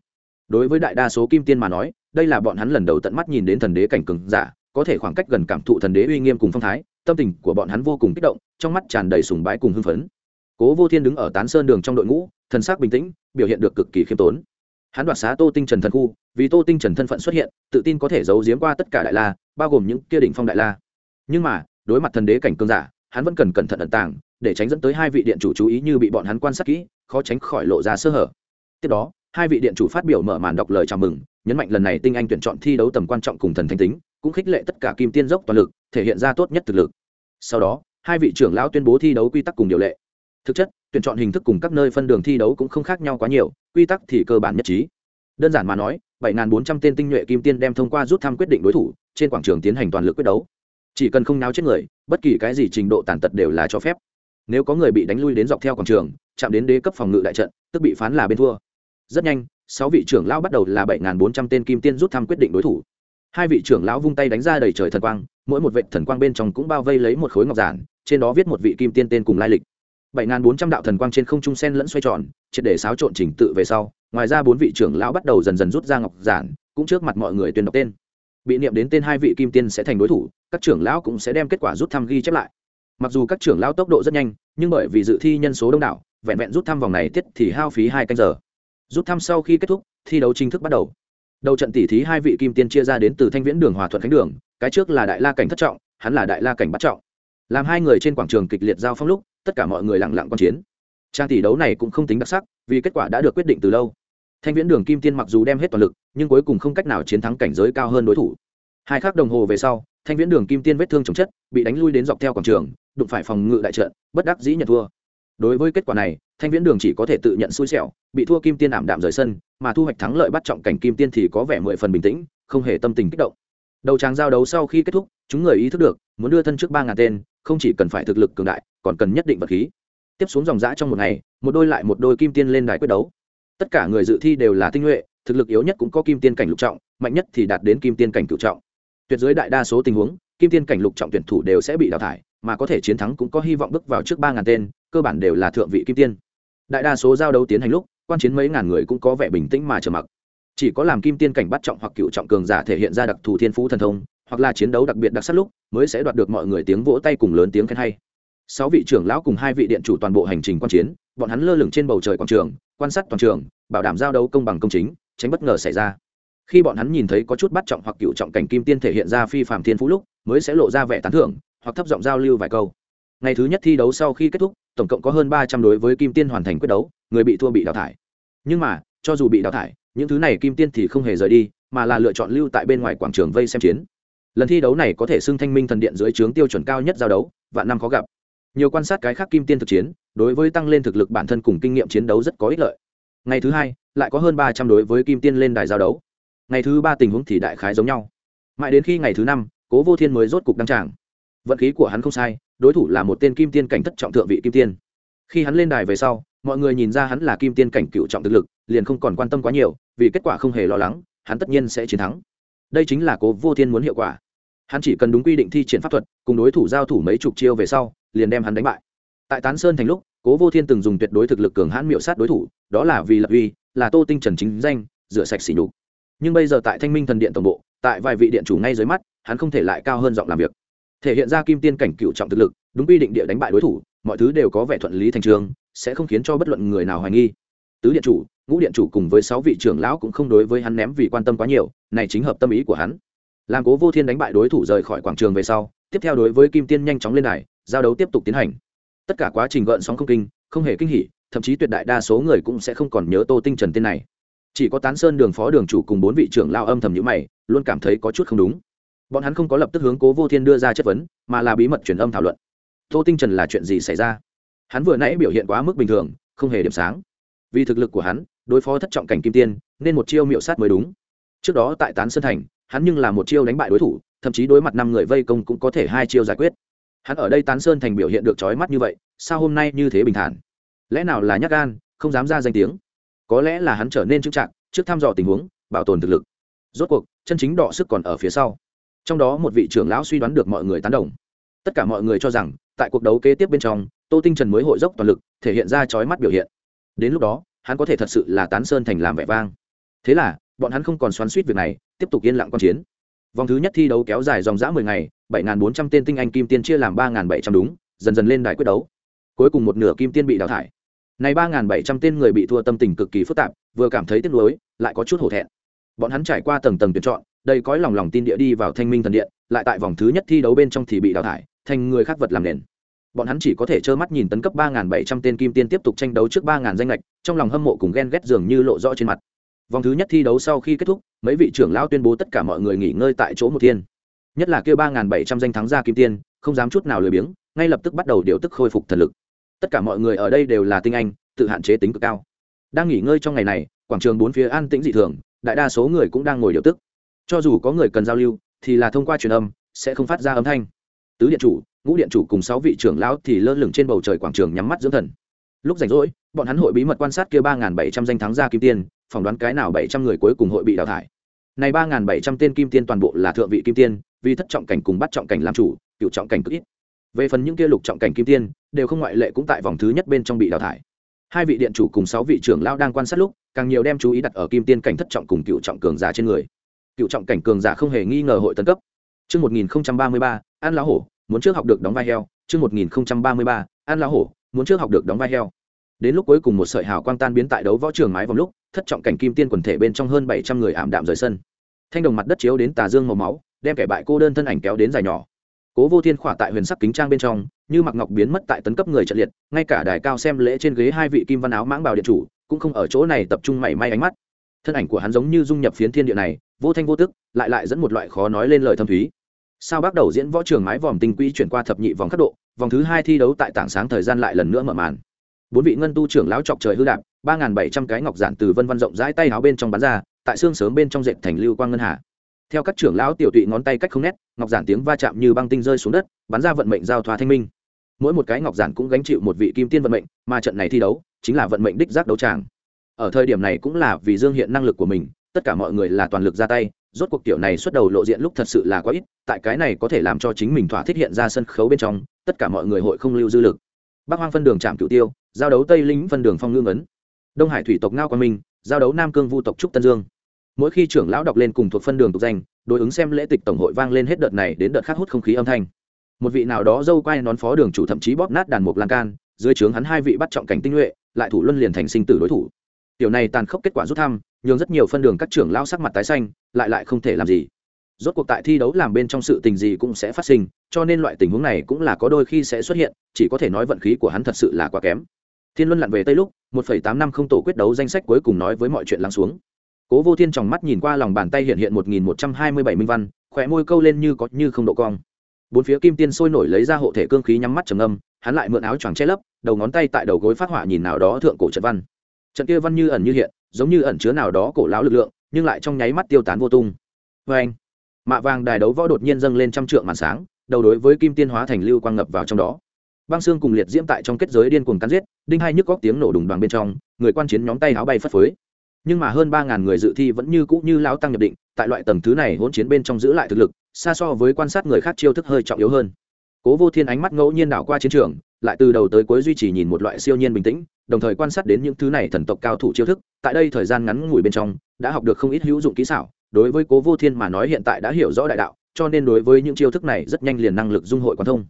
Đối với đại đa số kim tiên mà nói, đây là bọn hắn lần đầu tận mắt nhìn đến thần đế cảnh cường giả, có thể khoảng cách gần cảm thụ thần đế uy nghiêm cùng phong thái, tâm tình của bọn hắn vô cùng kích động, trong mắt tràn đầy sùng bái cùng hưng phấn. Cố vô thiên đứng ở tán sơn đường trong đội ngũ, thần sắc bình tĩnh, biểu hiện được cực kỳ khiêm tốn. Hắn đoạt xá tô tinh trần thần khu, vì tô tinh trần thân phận xuất hiện, tự tin có thể giấu giếm qua tất cả đại la, bao gồm những kia đỉnh phong đại la. Nhưng mà, đối mặt thần đế cảnh cương giả hắn vẫn cần cẩn thận ẩn tàng, để tránh dẫn tới hai vị điện chủ chú ý như bị bọn hắn quan sát kỹ, khó tránh khỏi lộ ra sơ hở. Tiếp đó, hai vị điện chủ phát biểu mở màn đọc lời chào mừng, nhấn mạnh lần này tinh anh tuyển chọn thi đấu tầm quan trọng cùng thần thanh tính, cũng khích lệ tất cả kim tiên dốc toàn lực, thể hiện ra tốt nhất thực lực. Sau đó, hai vị trưởng lão tuyên bố thi đấu quy tắc cùng điều lệ. Thực chất, tuyển chọn hình thức cùng các nơi phân đường thi đấu cũng không khác nhau quá nhiều, quy tắc thì cơ bản nhất trí. Đơn giản mà nói, bảy bốn trăm tên tinh nhuệ kim tiên đem thông qua rút thăm quyết định đối thủ, trên quảng trường tiến hành toàn lực quyết đấu. Chỉ cần không náo chết người bất kỳ cái gì trình độ tàn tật đều là cho phép. Nếu có người bị đánh lui đến dọc theo quảng trường, chạm đến đế cấp phòng ngự đại trận, tức bị phán là bên thua. Rất nhanh, sáu vị trưởng lão bắt đầu là bảy bốn trăm tên kim tiên rút thăm quyết định đối thủ. Hai vị trưởng lão vung tay đánh ra đầy trời thần quang, mỗi một vệ thần quang bên trong cũng bao vây lấy một khối ngọc giản, trên đó viết một vị kim tiên tên cùng lai lịch. bảy bốn trăm đạo thần quang trên không trung sen lẫn xoay tròn, triệt để xáo trộn trình tự về sau, ngoài ra bốn vị trưởng lão bắt đầu dần dần rút ra ngọc giản, cũng trước mặt mọi người tuyên đọc tên bị niệm đến tên hai vị kim tiên sẽ thành đối thủ, các trưởng lão cũng sẽ đem kết quả rút thăm ghi chép lại. Mặc dù các trưởng lão tốc độ rất nhanh, nhưng bởi vì dự thi nhân số đông đảo, vẹn vẹn rút thăm vòng này tiết thì hao phí hai canh giờ. Rút thăm sau khi kết thúc, thi đấu chính thức bắt đầu. Đầu trận tỷ thí hai vị kim tiên chia ra đến từ thanh viễn đường, hòa thuận khánh đường, cái trước là đại la cảnh thất trọng, hắn là đại la cảnh bắt trọng. Làm hai người trên quảng trường kịch liệt giao phong lúc, tất cả mọi người lặng lặng quan chiến. Trang tỷ đấu này cũng không tính đặc sắc, vì kết quả đã được quyết định từ lâu thanh viễn đường kim tiên mặc dù đem hết toàn lực, nhưng cuối cùng không cách nào chiến thắng cảnh giới cao hơn đối thủ. Hai khắc đồng hồ về sau, thanh viễn đường kim tiên vết thương chồng chất, bị đánh lui đến dọc theo quảng trường, đụng phải phòng ngự đại trận, bất đắc dĩ nhận thua. Đối với kết quả này, thanh viễn đường chỉ có thể tự nhận xui xẻo, bị thua kim tiên ảm đạm rời sân, mà thu hoạch thắng lợi bắt trọng cảnh kim tiên thì có vẻ mười phần bình tĩnh, không hề tâm tình kích động. Đầu tràng giao đấu sau khi kết thúc, chúng người ý thức được, muốn đưa thân trước ba ngàn tên, không chỉ cần phải thực lực cường đại, còn cần nhất định vật khí. Tiếp xuống dòng giã trong một ngày, một đôi lại một đôi kim tiên lên đài quyết đấu tất cả người dự thi đều là tinh nhuệ, thực lực yếu nhất cũng có kim tiên cảnh lục trọng, mạnh nhất thì đạt đến kim tiên cảnh cựu trọng. Tuyệt dưới đại đa số tình huống, kim tiên cảnh lục trọng tuyển thủ đều sẽ bị đào thải, mà có thể chiến thắng cũng có hy vọng bước vào trước ba ngàn tên, cơ bản đều là thượng vị kim tiên. Đại đa số giao đấu tiến hành lúc, quan chiến mấy ngàn người cũng có vẻ bình tĩnh mà trở mặc. Chỉ có làm kim tiên cảnh bắt trọng hoặc cựu trọng cường giả thể hiện ra đặc thù thiên phú thần thông, hoặc là chiến đấu đặc biệt đặc sắc lúc, mới sẽ đoạt được mọi người tiếng vỗ tay cùng lớn tiếng khen hay. Sáu vị trưởng lão cùng hai vị điện chủ toàn bộ hành trình quan chiến, bọn hắn lơ lửng trên bầu trời quảng trường quan sát toàn trường, bảo đảm giao đấu công bằng công chính, tránh bất ngờ xảy ra. Khi bọn hắn nhìn thấy có chút bắt trọng hoặc cựu trọng cảnh kim tiên thể hiện ra phi phạm thiên phú lúc, mới sẽ lộ ra vẻ tán thưởng, hoặc thấp giọng giao lưu vài câu. Ngày thứ nhất thi đấu sau khi kết thúc, tổng cộng có hơn ba trăm đối với kim tiên hoàn thành quyết đấu, người bị thua bị đào thải. Nhưng mà, cho dù bị đào thải, những thứ này kim tiên thì không hề rời đi, mà là lựa chọn lưu tại bên ngoài quảng trường vây xem chiến. Lần thi đấu này có thể xưng thanh minh thần điện dưới trướng tiêu chuẩn cao nhất giao đấu và năm khó gặp nhiều quan sát cái khác kim tiên thực chiến, đối với tăng lên thực lực bản thân cùng kinh nghiệm chiến đấu rất có ích lợi. Ngày thứ hai, lại có hơn ba trăm đối với kim tiên lên đài giao đấu. Ngày thứ ba tình huống thì đại khái giống nhau. Mãi đến khi ngày thứ năm, cố vô thiên mới rốt cục đăng tràng. Vận khí của hắn không sai, đối thủ là một tên kim tiên cảnh thất trọng thượng vị kim tiên. Khi hắn lên đài về sau, mọi người nhìn ra hắn là kim tiên cảnh cựu trọng thực lực, liền không còn quan tâm quá nhiều, vì kết quả không hề lo lắng, hắn tất nhiên sẽ chiến thắng. Đây chính là cố vô thiên muốn hiệu quả. Hắn chỉ cần đúng quy định thi triển pháp thuật, cùng đối thủ giao thủ mấy chục chiêu về sau liền đem hắn đánh bại. Tại tán sơn thành lúc, cố vô thiên từng dùng tuyệt đối thực lực cường hãn miệu sát đối thủ, đó là vì lập uy, là tô tinh trần chính danh, rửa sạch xỉ nhục. Nhưng bây giờ tại thanh minh thần điện tổng bộ, tại vài vị điện chủ ngay dưới mắt, hắn không thể lại cao hơn giọng làm việc. Thể hiện ra kim tiên cảnh cựu trọng thực lực, đúng quy định địa đánh bại đối thủ, mọi thứ đều có vẻ thuận lý thành trường, sẽ không khiến cho bất luận người nào hoài nghi. Tứ điện chủ, ngũ điện chủ cùng với sáu vị trưởng lão cũng không đối với hắn ném vì quan tâm quá nhiều, này chính hợp tâm ý của hắn. Làm cố vô thiên đánh bại đối thủ rời khỏi quảng trường về sau, tiếp theo đối với kim tiên nhanh chóng lên đài giao đấu tiếp tục tiến hành. Tất cả quá trình gợn sóng không kinh, không hề kinh hỉ, thậm chí tuyệt đại đa số người cũng sẽ không còn nhớ tô tinh trần tên này. Chỉ có tán sơn đường phó đường chủ cùng bốn vị trưởng lao âm thầm nhữ mày, luôn cảm thấy có chút không đúng. Bọn hắn không có lập tức hướng cố vô thiên đưa ra chất vấn, mà là bí mật truyền âm thảo luận. Tô tinh trần là chuyện gì xảy ra? Hắn vừa nãy biểu hiện quá mức bình thường, không hề điểm sáng. Vì thực lực của hắn, đối phó thất trọng cảnh kim tiên, nên một chiêu miệu sát mới đúng. Trước đó tại tán sơn thành, hắn nhưng là một chiêu đánh bại đối thủ, thậm chí đối mặt năm người vây công cũng có thể hai chiêu giải quyết hắn ở đây tán sơn thành biểu hiện được trói mắt như vậy, sao hôm nay như thế bình thản? Lẽ nào là nhắc gan, không dám ra danh tiếng? Có lẽ là hắn trở nên trưng trạng trước thăm dò tình huống, bảo tồn thực lực. Rốt cuộc, chân chính đọ sức còn ở phía sau. Trong đó một vị trưởng lão suy đoán được mọi người tán đồng. Tất cả mọi người cho rằng, tại cuộc đấu kế tiếp bên trong, tô tinh trần mới hội dốc toàn lực, thể hiện ra trói mắt biểu hiện. Đến lúc đó, hắn có thể thật sự là tán sơn thành làm vẻ vang. Thế là, bọn hắn không còn xoắn suýt việc này, tiếp tục yên lặng quan chiến. Vòng thứ nhất thi đấu kéo dài dòng dã mười ngày bảy bốn trăm tên tinh anh kim tiên chia làm ba bảy trăm đúng dần dần lên đài quyết đấu. Cuối cùng một nửa kim tiên bị đào thải. Này ba bảy trăm tên người bị thua tâm tình cực kỳ phức tạp vừa cảm thấy tiếc nuối lại có chút hổ thẹn. Bọn hắn trải qua tầng tầng tuyển chọn đây cõi lòng lòng tin địa đi vào thanh minh thần điện lại tại vòng thứ nhất thi đấu bên trong thì bị đào thải thành người khác vật làm nền. Bọn hắn chỉ có thể trơ mắt nhìn tấn cấp ba bảy trăm tên kim tiên tiếp tục tranh đấu trước 3000 danh nghịch, trong lòng hâm mộ cùng ghen ghét dường như lộ rõ trên mặt. Vòng thứ nhất thi đấu sau khi kết thúc mấy vị trưởng lão tuyên bố tất cả mọi người nghỉ ngơi tại chỗ một thiên nhất là kêu ba bảy trăm danh thắng gia kim tiên, không dám chút nào lười biếng, ngay lập tức bắt đầu điều tức khôi phục thần lực. Tất cả mọi người ở đây đều là tinh anh, tự hạn chế tính cực cao. Đang nghỉ ngơi trong ngày này, quảng trường bốn phía an tĩnh dị thường, đại đa số người cũng đang ngồi điều tức. Cho dù có người cần giao lưu, thì là thông qua truyền âm, sẽ không phát ra âm thanh. Tứ điện chủ, ngũ điện chủ cùng sáu vị trưởng lão thì lơ lửng trên bầu trời quảng trường nhắm mắt dưỡng thần. Lúc rảnh rỗi, bọn hắn hội bí mật quan sát kia ba bảy trăm danh thắng gia kim tiên, phỏng đoán cái nào bảy trăm người cuối cùng hội bị đào thải. Này ba bảy trăm tên kim tiên toàn bộ là thượng vị kim tiên vì thất trọng cảnh cùng bắt trọng cảnh làm chủ cựu trọng cảnh cực ít về phần những kia lục trọng cảnh kim tiên đều không ngoại lệ cũng tại vòng thứ nhất bên trong bị đào thải hai vị điện chủ cùng sáu vị trưởng lão đang quan sát lúc càng nhiều đem chú ý đặt ở kim tiên cảnh thất trọng cùng cựu trọng cường giả trên người cựu trọng cảnh cường giả không hề nghi ngờ hội tấn cấp Trước 1033, An Lão Hổ, muốn trước học được đóng vai heo. Trước 1033, An Lão Hổ, muốn trước học được đóng vai heo. Đến lúc cuối cùng một sợi hào quang tan biến tại đấu võ trường mái vòng lúc, thất trọng cảnh kim tiên quần thể bên trong hơn 700 người ảm đạm rời sân. Thanh đồng mặt đất chiếu đến tà dương màu máu, đem kẻ bại cô đơn thân ảnh kéo đến dài nhỏ. cố vô thiên khỏa tại huyền sắc kính trang bên trong, như mặc ngọc biến mất tại tấn cấp người trận liệt, ngay cả đài cao xem lễ trên ghế hai vị kim văn áo mãng bào điện chủ, cũng không ở chỗ này tập trung mảy may ánh mắt. Thân ảnh của hắn giống như dung nhập phiến thiên địa này, vô thanh vô tức, lại lại dẫn một loại khó nói lên lời thâm thúy. Sao bắt đầu diễn võ trường mái vòm tinh quỹ chuyển qua thập nhị vòng khắc độ, vòng thứ hai thi đấu tại tảng sáng thời gian lại lần nữa mở màn. Bốn vị ngân tu trưởng lão chọc trời hư đạp, ba n bảy trăm cái ngọc giản từ vân văn rộng rãi tay áo bên trong bán ra, tại xương sớm bên trong dệt thành lưu quang ngân hà theo các trưởng lão tiểu tụy ngón tay cách không nét, ngọc giản tiếng va chạm như băng tinh rơi xuống đất, bắn ra vận mệnh giao thoa thanh minh. Mỗi một cái ngọc giản cũng gánh chịu một vị kim tiên vận mệnh, mà trận này thi đấu chính là vận mệnh đích giác đấu tràng. Ở thời điểm này cũng là vì dương hiện năng lực của mình, tất cả mọi người là toàn lực ra tay, rốt cuộc tiểu này xuất đầu lộ diện lúc thật sự là quá ít, tại cái này có thể làm cho chính mình thỏa thích hiện ra sân khấu bên trong, tất cả mọi người hội không lưu dư lực. Bắc hoang phân đường trạm cửu tiêu, giao đấu tây linh phân đường phong ngưng ấn đông hải thủy tộc ngao quang minh, giao đấu nam cương vu tộc trúc tân dương mỗi khi trưởng lão đọc lên cùng thuộc phân đường tục danh, đối ứng xem lễ tịch tổng hội vang lên hết đợt này đến đợt khác hút không khí âm thanh. Một vị nào đó dâu quay nón phó đường chủ thậm chí bóp nát đàn mục lan can, dưới trướng hắn hai vị bắt trọng cảnh tinh nhuệ, lại thủ luân liền thành sinh tử đối thủ. Tiểu này tàn khốc kết quả rút thăm, nhường rất nhiều phân đường các trưởng lao sắc mặt tái xanh, lại lại không thể làm gì. Rốt cuộc tại thi đấu làm bên trong sự tình gì cũng sẽ phát sinh, cho nên loại tình huống này cũng là có đôi khi sẽ xuất hiện, chỉ có thể nói vận khí của hắn thật sự là quá kém. Thiên luân lặn về tây lúc, một phẩy tám năm không tổ quyết đấu danh sách cuối cùng nói với mọi chuyện lắng xuống cố vô thiên tròng mắt nhìn qua lòng bàn tay hiện hiện một nghìn một trăm hai mươi bảy minh văn khỏe môi câu lên như có như không độ cong. Bốn phía kim tiên sôi nổi lấy ra hộ thể cương khí nhắm mắt trầm âm hắn lại mượn áo choàng che lấp, đầu ngón tay tại đầu gối phát họa nhìn nào đó thượng cổ trận văn. Trận kia văn như ẩn như hiện, giống như ẩn chứa nào đó cổ lão lực lượng, nhưng lại trong nháy mắt tiêu tán vô tung. Vê anh, mạ vàng đài đấu võ đột nhiên dâng lên trăm trượng màn sáng, đầu đối với kim tiên hóa thành lưu quang ngập vào trong đó. Băng xương cùng liệt diễm tại trong kết giới điên cuồng cắn giết, đinh hai nhức góc tiếng nổ đùng đoàn bên trong, người quan chiến nhóm tay áo bay phất phới nhưng mà hơn ba ngàn người dự thi vẫn như cũ như lão tăng nhập định, tại loại tầng thứ này hỗn chiến bên trong giữ lại thực lực, xa so với quan sát người khác chiêu thức hơi trọng yếu hơn. Cố vô thiên ánh mắt ngẫu nhiên đảo qua chiến trường, lại từ đầu tới cuối duy trì nhìn một loại siêu nhiên bình tĩnh, đồng thời quan sát đến những thứ này thần tộc cao thủ chiêu thức, tại đây thời gian ngắn ngủi bên trong, đã học được không ít hữu dụng kỹ xảo, đối với cố vô thiên mà nói hiện tại đã hiểu rõ đại đạo, cho nên đối với những chiêu thức này rất nhanh liền năng lực dung hội quan thông.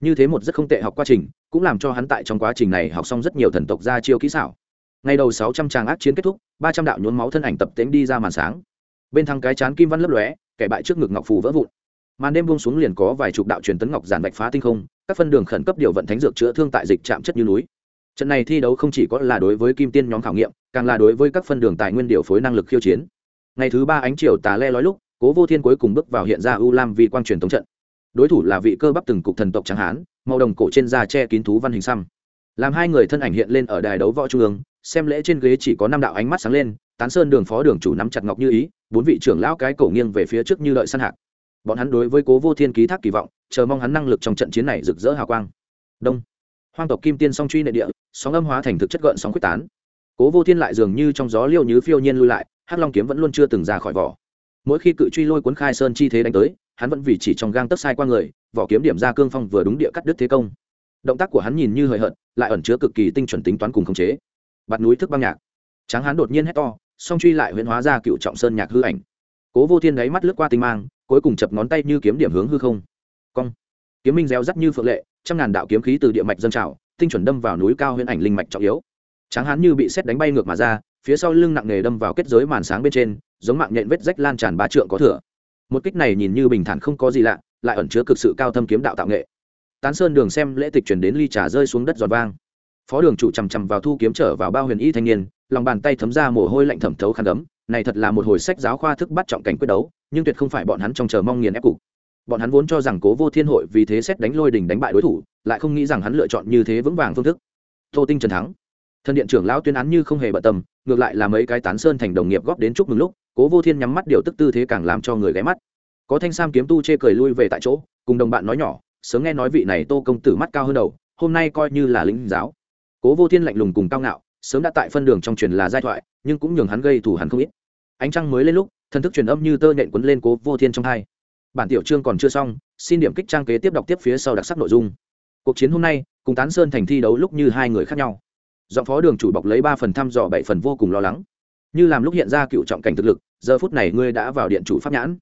Như thế một rất không tệ học quá trình, cũng làm cho hắn tại trong quá trình này học xong rất nhiều thần tộc ra chiêu kỹ xảo ngày đầu sáu trăm tràng ác chiến kết thúc, ba trăm đạo nhốn máu thân ảnh tập tễnh đi ra màn sáng. Bên thắng cái chán kim văn lấp lóe, kẻ bại trước ngực ngọc phù vỡ vụn. Màn đêm buông xuống liền có vài chục đạo truyền tấn ngọc giản bạch phá tinh không, các phân đường khẩn cấp điều vận thánh dược chữa thương tại dịch chạm chất như núi. Trận này thi đấu không chỉ có là đối với kim tiên nhóm khảo nghiệm, càng là đối với các phân đường tài nguyên điều phối năng lực khiêu chiến. Ngày thứ ba ánh chiều tà le lói lúc, cố vô thiên cuối cùng bước vào hiện ra u lam vi quang truyền tống trận. Đối thủ là vị cơ bắp từng cục thần tộc trắng hán, màu đồng cổ trên da che kín thú văn hình xăm. Làm hai người thân ảnh hiện lên ở đài đấu võ trung ương xem lễ trên ghế chỉ có năm đạo ánh mắt sáng lên, tán sơn đường phó đường chủ nắm chặt ngọc như ý, bốn vị trưởng lão cái cổ nghiêng về phía trước như đợi săn hạc. Bọn hắn đối với cố vô thiên ký thác kỳ vọng, chờ mong hắn năng lực trong trận chiến này rực rỡ hào quang. Đông. Hoang tộc kim tiên song truy nệ địa, sóng âm hóa thành thực chất gợn sóng quyết tán. Cố vô thiên lại dường như trong gió liêu như phiêu nhiên lui lại, hắc long kiếm vẫn luôn chưa từng ra khỏi vỏ. Mỗi khi cự truy lôi cuốn khai sơn chi thế đánh tới, hắn vẫn vì chỉ trong gang tấc sai qua người, vỏ kiếm điểm ra cương phong vừa đúng địa cắt đứt thế công. Động tác của hắn nhìn như hời hợt, lại ẩn chứa cực kỳ tinh chuẩn tính toán cùng khống chế bạt núi thức băng nhạc. Tráng hán đột nhiên hét to, song truy lại huyễn hóa ra cựu trọng sơn nhạc hư ảnh. Cố vô thiên đáy mắt lướt qua tinh mang, cuối cùng chập ngón tay như kiếm điểm hướng hư không. Cong. Kiếm minh reo rắt như phượng lệ, trăm ngàn đạo kiếm khí từ địa mạch dân trào, tinh chuẩn đâm vào núi cao huyễn ảnh linh mạch trọng yếu. Tráng hán như bị xét đánh bay ngược mà ra, phía sau lưng nặng nề đâm vào kết giới màn sáng bên trên, giống mạng nhện vết rách lan tràn ba trượng có thừa. Một kích này nhìn như bình thản không có gì lạ, lại ẩn chứa cực sự cao thâm kiếm đạo tạo nghệ. Tán sơn đường xem lễ tịch chuyển đến ly trà rơi xuống đất giòn vang phó đường chủ chằm chằm vào thu kiếm trở vào bao huyền y thanh niên, lòng bàn tay thấm ra mồ hôi lạnh thẩm thấu khăn đấm, này thật là một hồi sách giáo khoa thức bắt trọng cảnh quyết đấu, nhưng tuyệt không phải bọn hắn trong chờ mong nghiền ép cục. Bọn hắn vốn cho rằng cố vô thiên hội vì thế xét đánh lôi đình đánh bại đối thủ, lại không nghĩ rằng hắn lựa chọn như thế vững vàng phương thức. Tô tinh trần thắng. Thân điện trưởng lão tuyên án như không hề bận tâm, ngược lại là mấy cái tán sơn thành đồng nghiệp góp đến chúc mừng lúc, cố vô thiên nhắm mắt điều tức tư thế càng làm cho người ghé mắt. Có thanh sam kiếm tu chê cười lui về tại chỗ, cùng đồng bạn nói nhỏ, sớm nghe nói vị này tô công tử mắt cao hơn đầu, hôm nay coi như là lính giáo cố vô thiên lạnh lùng cùng cao ngạo, sớm đã tại phân đường trong truyền là giai thoại, nhưng cũng nhường hắn gây thủ hắn không ít. Ánh trăng mới lên lúc, thần thức truyền âm như tơ nhện quấn lên cố vô thiên trong hai. Bản tiểu chương còn chưa xong, xin điểm kích trang kế tiếp đọc tiếp phía sau đặc sắc nội dung. Cuộc chiến hôm nay, cùng tán sơn thành thi đấu lúc như hai người khác nhau. Giọng phó đường chủ bọc lấy ba phần thăm dò bảy phần vô cùng lo lắng. Như làm lúc hiện ra cựu trọng cảnh thực lực, giờ phút này ngươi đã vào điện chủ pháp nhãn.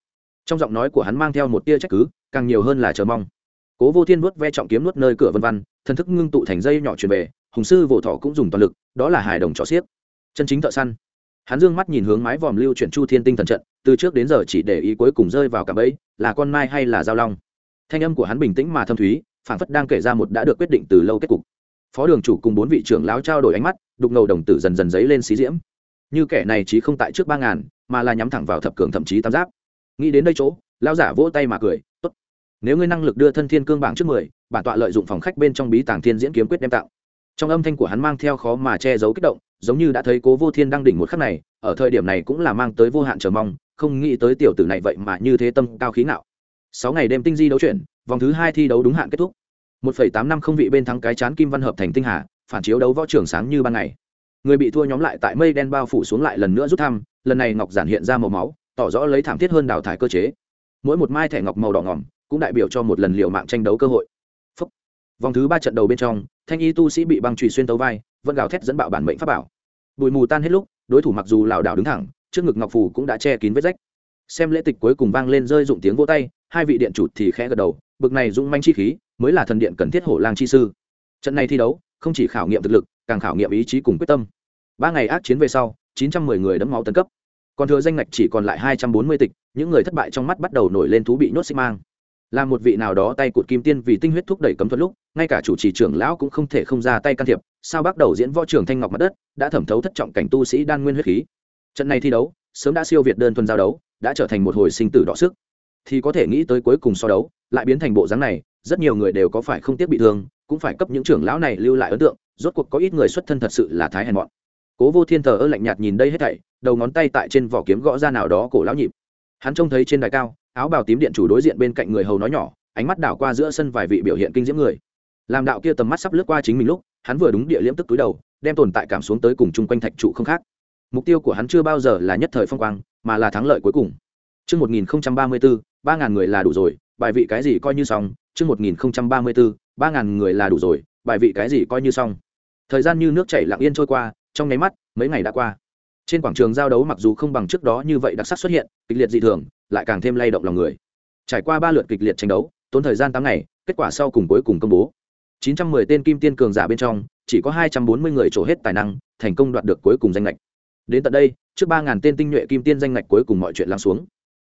Trong giọng nói của hắn mang theo một tia trách cứ, càng nhiều hơn là chờ mong. Cố vô thiên nuốt ve trọng kiếm nuốt nơi cửa vân văn thần thức ngưng tụ thành dây nhỏ truyền về hùng sư vỗ thọ cũng dùng toàn lực, đó là hài đồng trọ xiếc. Chân chính thợ săn. Hắn dương mắt nhìn hướng mái vòm lưu chuyển chu thiên tinh thần trận, từ trước đến giờ chỉ để ý cuối cùng rơi vào cả ấy là con mai hay là giao long. Thanh âm của hắn bình tĩnh mà thâm thúy phản phất đang kể ra một đã được quyết định từ lâu kết cục. Phó đường chủ cùng bốn vị trưởng lão trao đổi ánh mắt, đục ngầu đồng tử dần dần dấy lên xí diễm. Như kẻ này chí không tại trước ba ngàn, mà là nhắm thẳng vào thập cường thậm chí tam giáp. Nghĩ đến đây chỗ, lão giả vỗ tay mà cười, tốt. Nếu ngươi năng lực đưa thân thiên cương bảng trước mười, bản tọa lợi dụng phòng khách bên trong bí tàng thiên diễn kiếm quyết đem tạo trong âm thanh của hắn mang theo khó mà che giấu kích động, giống như đã thấy cố vô thiên đang đỉnh một khắc này, ở thời điểm này cũng là mang tới vô hạn chờ mong, không nghĩ tới tiểu tử này vậy mà như thế tâm cao khí ngạo. Sáu ngày đêm tinh di đấu chuyển, vòng thứ hai thi đấu đúng hạn kết thúc. Một phẩy tám năm không vị bên thắng cái chán kim văn hợp thành tinh hà, phản chiếu đấu võ trường sáng như ban ngày. Người bị thua nhóm lại tại mây đen bao phủ xuống lại lần nữa rút thăm, lần này ngọc giản hiện ra màu máu, tỏ rõ lấy thảm thiết hơn đào thải cơ chế. Mỗi một mai thẻ ngọc màu đỏ ngỏm, cũng đại biểu cho một lần liều mạng tranh đấu cơ hội. Phúc. vòng thứ ba trận đầu bên trong thanh y tu sĩ bị băng trùy xuyên tấu vai, vẫn gào thét dẫn bạo bản mệnh pháp bảo. Bụi mù tan hết lúc, đối thủ mặc dù lảo đảo đứng thẳng, trước ngực ngọc phù cũng đã che kín vết rách. Xem lễ tịch cuối cùng vang lên rơi dụng tiếng vỗ tay, hai vị điện chủ thì khẽ gật đầu, bực này dũng manh chi khí, mới là thần điện cần thiết hổ lang chi sư. Trận này thi đấu, không chỉ khảo nghiệm thực lực, càng khảo nghiệm ý chí cùng quyết tâm. Ba ngày ác chiến về sau, chín trăm mười người đấm máu tấn cấp. Còn thừa danh ngạch chỉ còn lại hai trăm bốn mươi tịch, những người thất bại trong mắt bắt đầu nổi lên thú bị nhốt xích mang là một vị nào đó tay cụt kim tiên vì tinh huyết thúc đẩy cấm thuật lúc, ngay cả chủ trì trưởng lão cũng không thể không ra tay can thiệp, sao bắt đầu diễn võ trưởng thanh ngọc mặt đất, đã thẩm thấu thất trọng cảnh tu sĩ đan nguyên huyết khí. Trận này thi đấu, sớm đã siêu việt đơn thuần giao đấu, đã trở thành một hồi sinh tử đọ sức. Thì có thể nghĩ tới cuối cùng so đấu, lại biến thành bộ dáng này, rất nhiều người đều có phải không tiếc bị thương, cũng phải cấp những trưởng lão này lưu lại ấn tượng, rốt cuộc có ít người xuất thân thật sự là thái hèn mọn. Cố vô thiên thờ ơ lạnh nhạt nhìn đây hết thảy, đầu ngón tay tại trên vỏ kiếm gõ ra nào đó cổ lão nhịp. Hắn trông thấy trên đài cao áo bào tím điện chủ đối diện bên cạnh người hầu nói nhỏ ánh mắt đảo qua giữa sân vài vị biểu hiện kinh diễm người làm đạo kia tầm mắt sắp lướt qua chính mình lúc hắn vừa đúng địa liễm tức túi đầu đem tồn tại cảm xuống tới cùng chung quanh thạch trụ không khác mục tiêu của hắn chưa bao giờ là nhất thời phong quang mà là thắng lợi cuối cùng Trước 1034, 3.000 người là đủ rồi, bài vị cái gì coi như xong, trước 1034, 3.000 người là đủ rồi, bài vị cái gì coi như xong. Thời gian như nước chảy lặng yên trôi qua, trong nháy mắt, mấy ngày đã qua. Trên quảng trường giao đấu mặc dù không bằng trước đó như vậy đặc sắc xuất hiện, kịch liệt dị thường, lại càng thêm lay động lòng người. Trải qua ba lượt kịch liệt tranh đấu, tốn thời gian tám ngày, kết quả sau cùng cuối cùng công bố. 910 tên kim tiên cường giả bên trong, chỉ có 240 người trổ hết tài năng, thành công đoạt được cuối cùng danh lệch Đến tận đây, trước 3000 tên tinh nhuệ kim tiên danh lệch cuối cùng mọi chuyện lắng xuống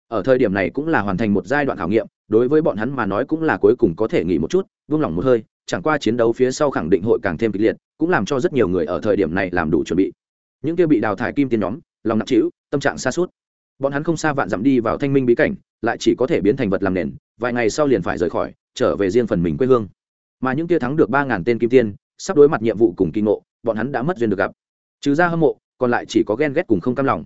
ở thời điểm này cũng là hoàn thành một giai đoạn khảo nghiệm đối với bọn hắn mà nói cũng là cuối cùng có thể nghỉ một chút vung lòng một hơi chẳng qua chiến đấu phía sau khẳng định hội càng thêm kịch liệt cũng làm cho rất nhiều người ở thời điểm này làm đủ chuẩn bị những kia bị đào thải kim tiền nhóm, lòng nặng trĩu, tâm trạng xa suốt bọn hắn không xa vạn dặm đi vào thanh minh bí cảnh, lại chỉ có thể biến thành vật làm nền, vài ngày sau liền phải rời khỏi, trở về riêng phần mình quê hương. Mà những kia thắng được ba ngàn tên kim tiên sắp đối mặt nhiệm vụ cùng kinh ngộ, bọn hắn đã mất duyên được gặp. Trừ ra hâm mộ, còn lại chỉ có ghen ghét cùng không cam lòng.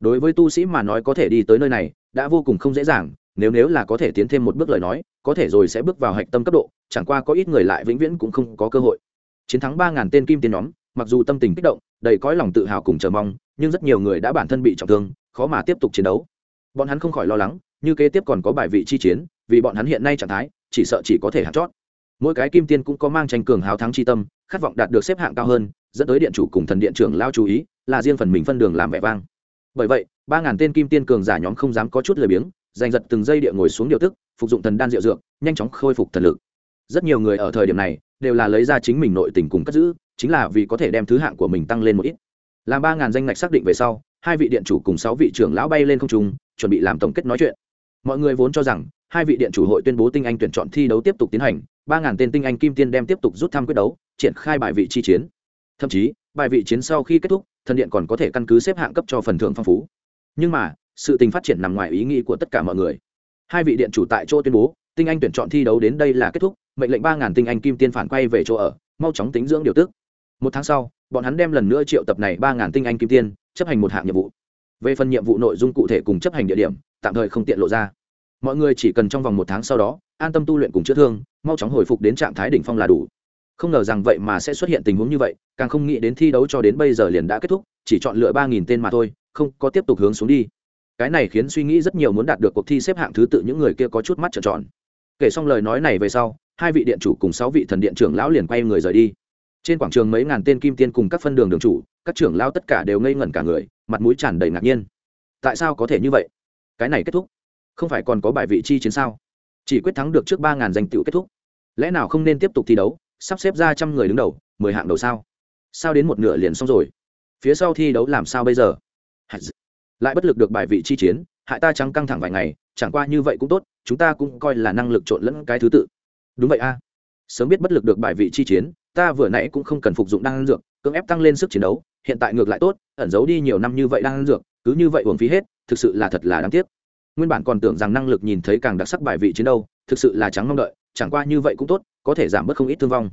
Đối với tu sĩ mà nói có thể đi tới nơi này, đã vô cùng không dễ dàng, nếu nếu là có thể tiến thêm một bước lời nói, có thể rồi sẽ bước vào hạch tâm cấp độ, chẳng qua có ít người lại vĩnh viễn cũng không có cơ hội. Chiến thắng ba ngàn tên kim tiên nhóm mặc dù tâm tình kích động, đầy cõi lòng tự hào cùng chờ mong, nhưng rất nhiều người đã bản thân bị trọng thương, khó mà tiếp tục chiến đấu. Bọn hắn không khỏi lo lắng, như kế tiếp còn có bài vị chi chiến, vì bọn hắn hiện nay trạng thái, chỉ sợ chỉ có thể hạt chót. Mỗi cái kim tiên cũng có mang tranh cường hào thắng chi tâm, khát vọng đạt được xếp hạng cao hơn, dẫn tới điện chủ cùng thần điện trưởng lao chú ý, là riêng phần mình phân đường làm vẻ vang. Bởi vậy, ba ngàn tên kim tiên cường giả nhóm không dám có chút lười biếng, giành giật từng giây địa ngồi xuống điều tức, phục dụng thần đan rượu dược, nhanh chóng khôi phục thần lực. Rất nhiều người ở thời điểm này, đều là lấy ra chính mình nội tình cùng cất giữ chính là vì có thể đem thứ hạng của mình tăng lên một ít. Làm ba ngàn danh ngạch xác định về sau, hai vị điện chủ cùng sáu vị trưởng lão bay lên không trung, chuẩn bị làm tổng kết nói chuyện. Mọi người vốn cho rằng, hai vị điện chủ hội tuyên bố tinh anh tuyển chọn thi đấu tiếp tục tiến hành, ba ngàn tên tinh anh kim tiên đem tiếp tục rút thăm quyết đấu, triển khai bài vị chi chiến. Thậm chí, bài vị chiến sau khi kết thúc, thần điện còn có thể căn cứ xếp hạng cấp cho phần thưởng phong phú. Nhưng mà, sự tình phát triển nằm ngoài ý nghĩ của tất cả mọi người. Hai vị điện chủ tại chỗ tuyên bố, tinh anh tuyển chọn thi đấu đến đây là kết thúc, mệnh lệnh ba ngàn tinh anh kim tiên phản quay về chỗ ở, mau chóng tính dưỡng điều tức một tháng sau, bọn hắn đem lần nữa triệu tập này ba ngàn tinh anh kim tiên, chấp hành một hạng nhiệm vụ. Về phần nhiệm vụ nội dung cụ thể cùng chấp hành địa điểm, tạm thời không tiện lộ ra. Mọi người chỉ cần trong vòng một tháng sau đó, an tâm tu luyện cùng chữa thương, mau chóng hồi phục đến trạng thái đỉnh phong là đủ. Không ngờ rằng vậy mà sẽ xuất hiện tình huống như vậy, càng không nghĩ đến thi đấu cho đến bây giờ liền đã kết thúc, chỉ chọn lựa ba nghìn tên mà thôi, không có tiếp tục hướng xuống đi. Cái này khiến suy nghĩ rất nhiều muốn đạt được cuộc thi xếp hạng thứ tự những người kia có chút mắt trợn tròn. Kể xong lời nói này về sau, hai vị điện chủ cùng sáu vị thần điện trưởng lão liền quay người rời đi trên quảng trường mấy ngàn tên kim tiên cùng các phân đường đường chủ, các trưởng lao tất cả đều ngây ngẩn cả người, mặt mũi tràn đầy ngạc nhiên. Tại sao có thể như vậy? Cái này kết thúc. Không phải còn có bài vị chi chiến sao? Chỉ quyết thắng được trước ba ngàn danh tựu kết thúc. Lẽ nào không nên tiếp tục thi đấu, sắp xếp ra trăm người đứng đầu, mười hạng đầu sao? Sao đến một nửa liền xong rồi? Phía sau thi đấu làm sao bây giờ? Lại bất lực được bài vị chi chiến, hại ta trắng căng thẳng vài ngày, chẳng qua như vậy cũng tốt, chúng ta cũng coi là năng lực trộn lẫn cái thứ tự. Đúng vậy a. Sớm biết bất lực được bài vị chi chiến ta vừa nãy cũng không cần phục dụng đan dược, cưỡng ép tăng lên sức chiến đấu, hiện tại ngược lại tốt, ẩn giấu đi nhiều năm như vậy đan dược, cứ như vậy uổng phí hết, thực sự là thật là đáng tiếc. Nguyên bản còn tưởng rằng năng lực nhìn thấy càng đặc sắc bài vị chiến đâu thực sự là trắng mong đợi, chẳng qua như vậy cũng tốt, có thể giảm bớt không ít thương vong.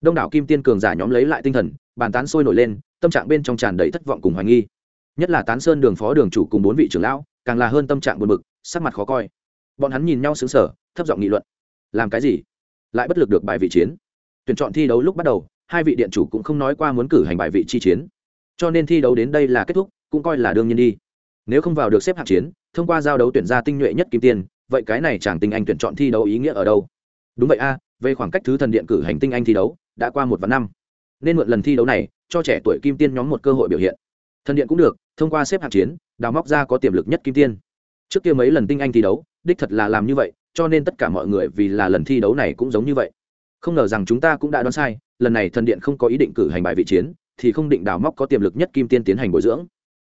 Đông đảo kim tiên cường giả nhóm lấy lại tinh thần, bàn tán sôi nổi lên, tâm trạng bên trong tràn đầy thất vọng cùng hoài nghi. Nhất là tán sơn đường phó đường chủ cùng bốn vị trưởng lão, càng là hơn tâm trạng buồn bực, sắc mặt khó coi. Bọn hắn nhìn nhau xứng sở thấp giọng nghị luận. Làm cái gì? Lại bất lực được bài vị chiến tuyển chọn thi đấu lúc bắt đầu, hai vị điện chủ cũng không nói qua muốn cử hành bài vị chi chiến. Cho nên thi đấu đến đây là kết thúc, cũng coi là đương nhiên đi. Nếu không vào được xếp hạng chiến, thông qua giao đấu tuyển ra tinh nhuệ nhất kim tiên vậy cái này chẳng tinh anh tuyển chọn thi đấu ý nghĩa ở đâu? Đúng vậy a, về khoảng cách thứ thần điện cử hành tinh anh thi đấu, đã qua một vạn năm. Nên mượn lần thi đấu này, cho trẻ tuổi kim tiên nhóm một cơ hội biểu hiện. Thần điện cũng được, thông qua xếp hạng chiến, đào móc ra có tiềm lực nhất kim tiên. Trước kia mấy lần tinh anh thi đấu, đích thật là làm như vậy, cho nên tất cả mọi người vì là lần thi đấu này cũng giống như vậy không ngờ rằng chúng ta cũng đã đoán sai, lần này thần điện không có ý định cử hành bài vị chiến, thì không định đào móc có tiềm lực nhất kim tiên tiến hành bồi dưỡng.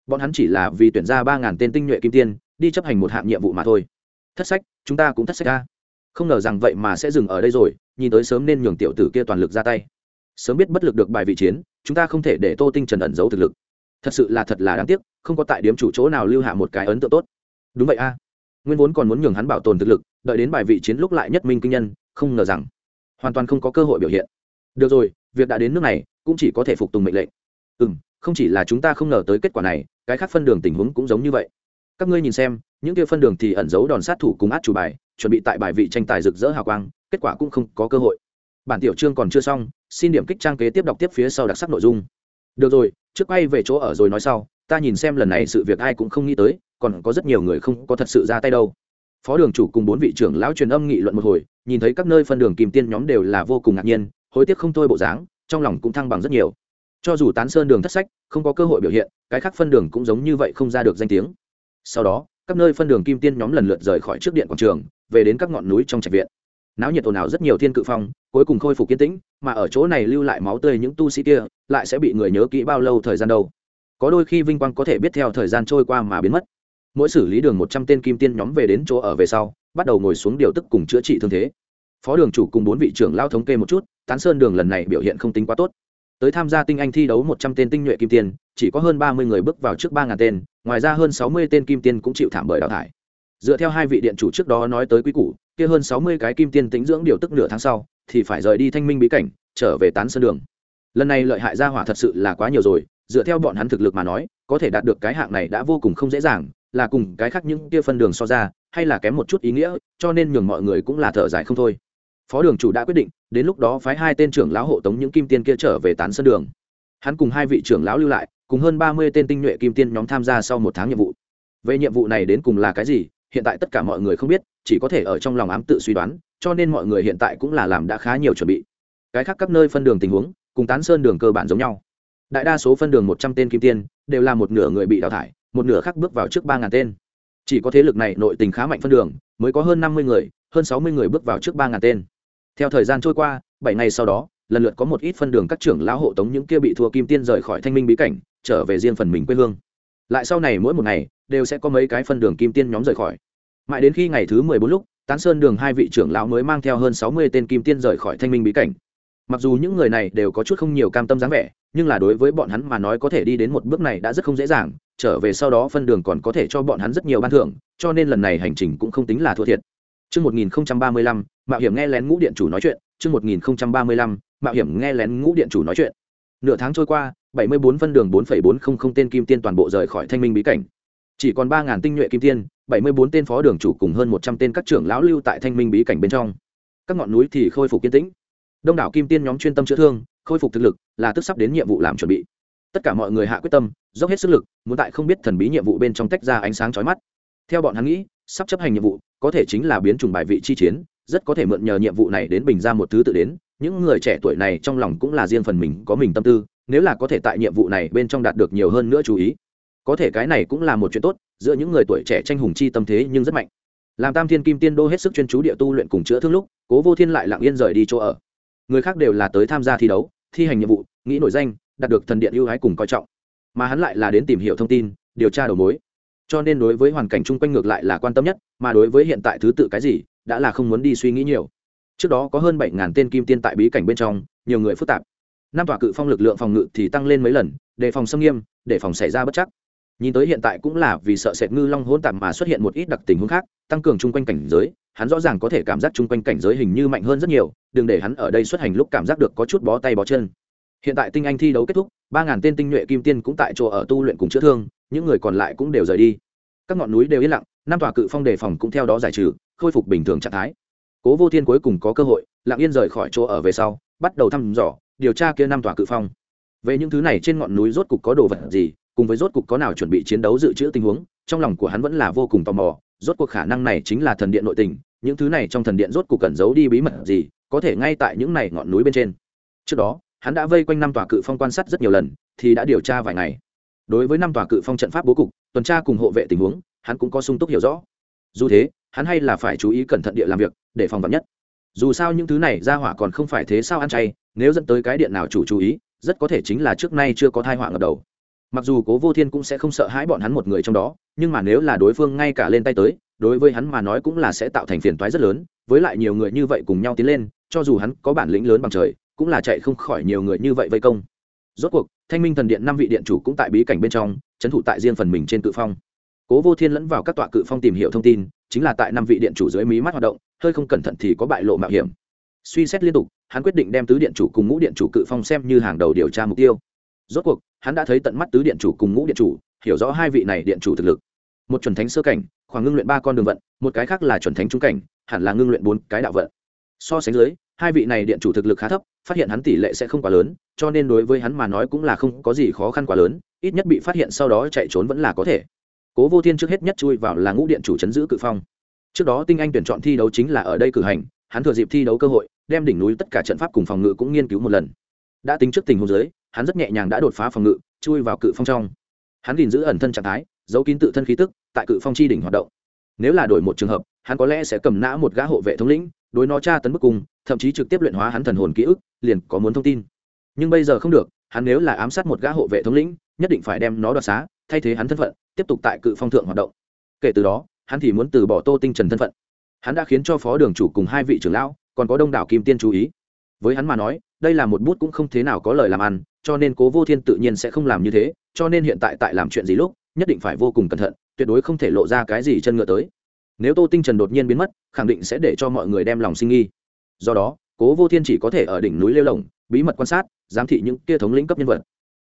Bọn hắn chỉ là vì tuyển ra ba ngàn tên tinh nhuệ kim tiên, đi chấp hành một hạng nhiệm vụ mà thôi. Thất sách, chúng ta cũng thất sách ra không ngờ rằng vậy mà sẽ dừng ở đây rồi, nhìn tới sớm nên nhường tiểu tử kia toàn lực ra tay. Sớm biết bất lực được bài vị chiến, chúng ta không thể để tô tinh trần ẩn giấu thực lực. Thật sự là thật là đáng tiếc, không có tại điểm chủ chỗ nào lưu hạ một cái ấn tượng tốt. Đúng vậy a. Nguyên vốn còn muốn nhường hắn bảo tồn thực lực, đợi đến bài vị chiến lúc lại nhất minh kinh nhân, không ngờ rằng hoàn toàn không có cơ hội biểu hiện. Được rồi, việc đã đến nước này, cũng chỉ có thể phục tùng mệnh lệnh. Ừ m không chỉ là chúng ta không ngờ tới kết quả này, cái khác phân đường tình huống cũng giống như vậy. Các ngươi nhìn xem, những kia phân đường thì ẩn giấu đòn sát thủ cùng át chủ bài, chuẩn bị tại bài vị tranh tài rực rỡ hào quang, kết quả cũng không có cơ hội. Bản tiểu chương còn chưa xong, xin điểm kích trang kế tiếp đọc tiếp phía sau đặc sắc nội dung. Được rồi, trước quay về chỗ ở rồi nói sau, ta nhìn xem lần này sự việc ai cũng không nghĩ tới, còn có rất nhiều người không có thật sự ra tay đâu phó đường chủ cùng bốn vị trưởng lão truyền âm nghị luận một hồi, nhìn thấy các nơi phân đường kìm tiên nhóm đều là vô cùng ngạc nhiên, hối tiếc không thôi bộ dáng, trong lòng cũng thăng bằng rất nhiều. Cho dù tán sơn đường thất sách, không có cơ hội biểu hiện, cái khác phân đường cũng giống như vậy không ra được danh tiếng. Sau đó, các nơi phân đường kim tiên nhóm lần lượt rời khỏi trước điện quảng trường, về đến các ngọn núi trong trạch viện. Náo nhiệt ồn ào rất nhiều thiên cự phong, cuối cùng khôi phục kiên tĩnh, mà ở chỗ này lưu lại máu tươi những tu sĩ kia, lại sẽ bị người nhớ kỹ bao lâu thời gian đâu. Có đôi khi vinh quang có thể biết theo thời gian trôi qua mà biến mất mỗi xử lý đường một trăm tên kim tiên nhóm về đến chỗ ở về sau, bắt đầu ngồi xuống điều tức cùng chữa trị thương thế. Phó đường chủ cùng bốn vị trưởng lao thống kê một chút, tán sơn đường lần này biểu hiện không tính quá tốt. Tới tham gia tinh anh thi đấu một trăm tên tinh nhuệ kim tiên, chỉ có hơn ba mươi người bước vào trước ba ngàn tên, ngoài ra hơn sáu mươi tên kim tiên cũng chịu thảm bởi đào thải. Dựa theo hai vị điện chủ trước đó nói tới quý củ, kia hơn sáu mươi cái kim tiên tính dưỡng điều tức nửa tháng sau, thì phải rời đi thanh minh bí cảnh, trở về tán sơn đường. Lần này lợi hại ra hỏa thật sự là quá nhiều rồi, dựa theo bọn hắn thực lực mà nói, có thể đạt được cái hạng này đã vô cùng không dễ dàng là cùng cái khác những kia phân đường so ra, hay là kém một chút ý nghĩa, cho nên nhường mọi người cũng là thở dài không thôi. Phó đường chủ đã quyết định, đến lúc đó phái hai tên trưởng lão hộ tống những kim tiên kia trở về tán sân đường. Hắn cùng hai vị trưởng lão lưu lại, cùng hơn ba mươi tên tinh nhuệ kim tiên nhóm tham gia sau một tháng nhiệm vụ. Về nhiệm vụ này đến cùng là cái gì, hiện tại tất cả mọi người không biết, chỉ có thể ở trong lòng ám tự suy đoán, cho nên mọi người hiện tại cũng là làm đã khá nhiều chuẩn bị. Cái khác các nơi phân đường tình huống, cùng tán sơn đường cơ bản giống nhau. Đại đa số phân đường một trăm tên kim tiên, đều là một nửa người bị đào thải một nửa khác bước vào trước ba ngàn tên. Chỉ có thế lực này nội tình khá mạnh phân đường, mới có hơn năm mươi người, hơn sáu mươi người bước vào trước ba ngàn tên. Theo thời gian trôi qua, bảy ngày sau đó, lần lượt có một ít phân đường các trưởng lão hộ tống những kia bị thua kim tiên rời khỏi thanh minh bí cảnh, trở về riêng phần mình quê hương. Lại sau này mỗi một ngày, đều sẽ có mấy cái phân đường kim tiên nhóm rời khỏi. Mãi đến khi ngày thứ mười bốn lúc, tán sơn đường hai vị trưởng lão mới mang theo hơn sáu mươi tên kim tiên rời khỏi thanh minh bí cảnh. Mặc dù những người này đều có chút không nhiều cam tâm dáng vẻ, nhưng là đối với bọn hắn mà nói có thể đi đến một bước này đã rất không dễ dàng trở về sau đó phân đường còn có thể cho bọn hắn rất nhiều ban thưởng cho nên lần này hành trình cũng không tính là thua thiệt Chương 1035, mạo hiểm nghe lén ngũ điện chủ nói chuyện, chương 1035, mạo hiểm nghe lén ngũ điện chủ nói chuyện. Nửa tháng trôi qua, 74 phân đường 4.400 tên kim tiên toàn bộ rời khỏi thanh minh bí cảnh. Chỉ còn 3000 tinh nhuệ kim tiên, 74 tên phó đường chủ cùng hơn 100 tên các trưởng lão lưu tại thanh minh bí cảnh bên trong. Các ngọn núi thì khôi phục kiên tĩnh. Đông đảo kim tiên nhóm chuyên tâm chữa thương, khôi phục thực lực, là tức sắp đến nhiệm vụ làm chuẩn bị. Tất cả mọi người hạ quyết tâm, dốc hết sức lực, muốn tại không biết thần bí nhiệm vụ bên trong tách ra ánh sáng chói mắt. Theo bọn hắn nghĩ, sắp chấp hành nhiệm vụ, có thể chính là biến chủng bài vị chi chiến rất có thể mượn nhờ nhiệm vụ này đến bình ra một thứ tự đến. Những người trẻ tuổi này trong lòng cũng là riêng phần mình có mình tâm tư nếu là có thể tại nhiệm vụ này bên trong đạt được nhiều hơn nữa chú ý. Có thể cái này cũng là một chuyện tốt giữa những người tuổi trẻ tranh hùng chi tâm thế nhưng rất mạnh. Làm tam thiên kim tiên đô hết sức chuyên chú địa tu luyện cùng chữa thương lúc cố vô thiên lại lặng yên rời đi chỗ ở. Người khác đều là tới tham gia thi đấu thi hành nhiệm vụ nghĩ nổi danh đạt được thần điện ưu ái cùng coi trọng. Mà hắn lại là đến tìm hiểu thông tin, điều tra đầu mối. Cho nên đối với hoàn cảnh chung quanh ngược lại là quan tâm nhất, mà đối với hiện tại thứ tự cái gì, đã là không muốn đi suy nghĩ nhiều. Trước đó có hơn bảy ngàn tên kim tiên tại bí cảnh bên trong, nhiều người phức tạp. Năm tòa cự phong lực lượng phòng ngự thì tăng lên mấy lần, đề phòng xâm nghiêm để phòng xảy ra bất chắc. Nhìn tới hiện tại cũng là vì sợ sệt ngư long hỗn tạp mà xuất hiện một ít đặc tình huống khác, tăng cường chung quanh cảnh giới, hắn rõ ràng có thể cảm giác chung quanh cảnh giới hình như mạnh hơn rất nhiều, đừng để hắn ở đây xuất hành lúc cảm giác được có chút bó tay bó chân hiện tại tinh anh thi đấu kết thúc, ba ngàn tên tinh nhuệ kim tiên cũng tại chỗ ở tu luyện cùng chữa thương, những người còn lại cũng đều rời đi. Các ngọn núi đều yên lặng, năm tòa cự phong đề phòng cũng theo đó giải trừ, khôi phục bình thường trạng thái. Cố vô thiên cuối cùng có cơ hội, lặng yên rời khỏi chỗ ở về sau, bắt đầu thăm dò, điều tra kia năm tòa cự phong. Về những thứ này trên ngọn núi rốt cục có đồ vật gì, cùng với rốt cục có nào chuẩn bị chiến đấu dự trữ tình huống, trong lòng của hắn vẫn là vô cùng tò mò, rốt cuộc khả năng này chính là thần điện nội tình, những thứ này trong thần điện rốt cục cẩn giấu đi bí mật gì, có thể ngay tại những này ngọn núi bên trên. Trước đó hắn đã vây quanh năm tòa cự phong quan sát rất nhiều lần, thì đã điều tra vài ngày. Đối với năm tòa cự phong trận pháp bố cục, tuần tra cùng hộ vệ tình huống, hắn cũng có sung túc hiểu rõ. Dù thế, hắn hay là phải chú ý cẩn thận địa làm việc, để phòng vật nhất. Dù sao những thứ này ra hỏa còn không phải thế sao ăn chay, nếu dẫn tới cái điện nào chủ chú ý, rất có thể chính là trước nay chưa có thai họa ngập đầu. Mặc dù cố vô thiên cũng sẽ không sợ hãi bọn hắn một người trong đó, nhưng mà nếu là đối phương ngay cả lên tay tới, đối với hắn mà nói cũng là sẽ tạo thành phiền toái rất lớn, với lại nhiều người như vậy cùng nhau tiến lên, cho dù hắn có bản lĩnh lớn bằng trời cũng là chạy không khỏi nhiều người như vậy vây công. Rốt cuộc, thanh minh thần điện năm vị điện chủ cũng tại bí cảnh bên trong trấn thủ tại riêng phần mình trên cự phong. Cố vô thiên lẫn vào các tọa cự phong tìm hiểu thông tin, chính là tại năm vị điện chủ dưới mí mắt hoạt động, hơi không cẩn thận thì có bại lộ mạo hiểm. Suy xét liên tục, hắn quyết định đem tứ điện chủ cùng ngũ điện chủ cự phong xem như hàng đầu điều tra mục tiêu. Rốt cuộc, hắn đã thấy tận mắt tứ điện chủ cùng ngũ điện chủ, hiểu rõ hai vị này điện chủ thực lực. Một chuẩn thánh sơ cảnh, khoảng ngưng luyện ba con đường vận, một cái khác là chuẩn thánh trung cảnh, hẳn là ngưng luyện bốn cái đạo vận. So sánh dưới, hai vị này điện chủ thực lực khá thấp phát hiện hắn tỷ lệ sẽ không quá lớn cho nên đối với hắn mà nói cũng là không có gì khó khăn quá lớn ít nhất bị phát hiện sau đó chạy trốn vẫn là có thể. Cố vô thiên trước hết nhất chui vào là ngũ điện chủ chấn giữ cự phong. Trước đó tinh anh tuyển chọn thi đấu chính là ở đây cử hành hắn thừa dịp thi đấu cơ hội đem đỉnh núi tất cả trận pháp cùng phòng ngự cũng nghiên cứu một lần. Đã tính trước tình huống dưới, hắn rất nhẹ nhàng đã đột phá phòng ngự chui vào cự phong trong. Hắn gìn giữ ẩn thân trạng thái giấu kín tự thân khí tức tại cự phong chi đỉnh hoạt động. Nếu là đổi một trường hợp hắn có lẽ sẽ cầm nã một gã hộ vệ thống lĩnh đối nó tra tấn bức cung, thậm chí trực tiếp luyện hóa hắn thần hồn ký ức, liền có muốn thông tin. Nhưng bây giờ không được, hắn nếu là ám sát một gã hộ vệ thống lĩnh, nhất định phải đem nó đoạt xá, thay thế hắn thân phận, tiếp tục tại cự phong thượng hoạt động. Kể từ đó, hắn thì muốn từ bỏ tô tinh trần thân phận. Hắn đã khiến cho phó đường chủ cùng hai vị trưởng lão, còn có đông đảo kim tiên chú ý. Với hắn mà nói, đây là một bút cũng không thế nào có lời làm ăn, cho nên cố vô thiên tự nhiên sẽ không làm như thế, cho nên hiện tại tại làm chuyện gì lúc, nhất định phải vô cùng cẩn thận, tuyệt đối không thể lộ ra cái gì chân ngựa tới nếu tô tinh trần đột nhiên biến mất, khẳng định sẽ để cho mọi người đem lòng sinh nghi. Do đó, cố vô thiên chỉ có thể ở đỉnh núi lêu lồng bí mật quan sát, giám thị những kia thống lĩnh cấp nhân vật.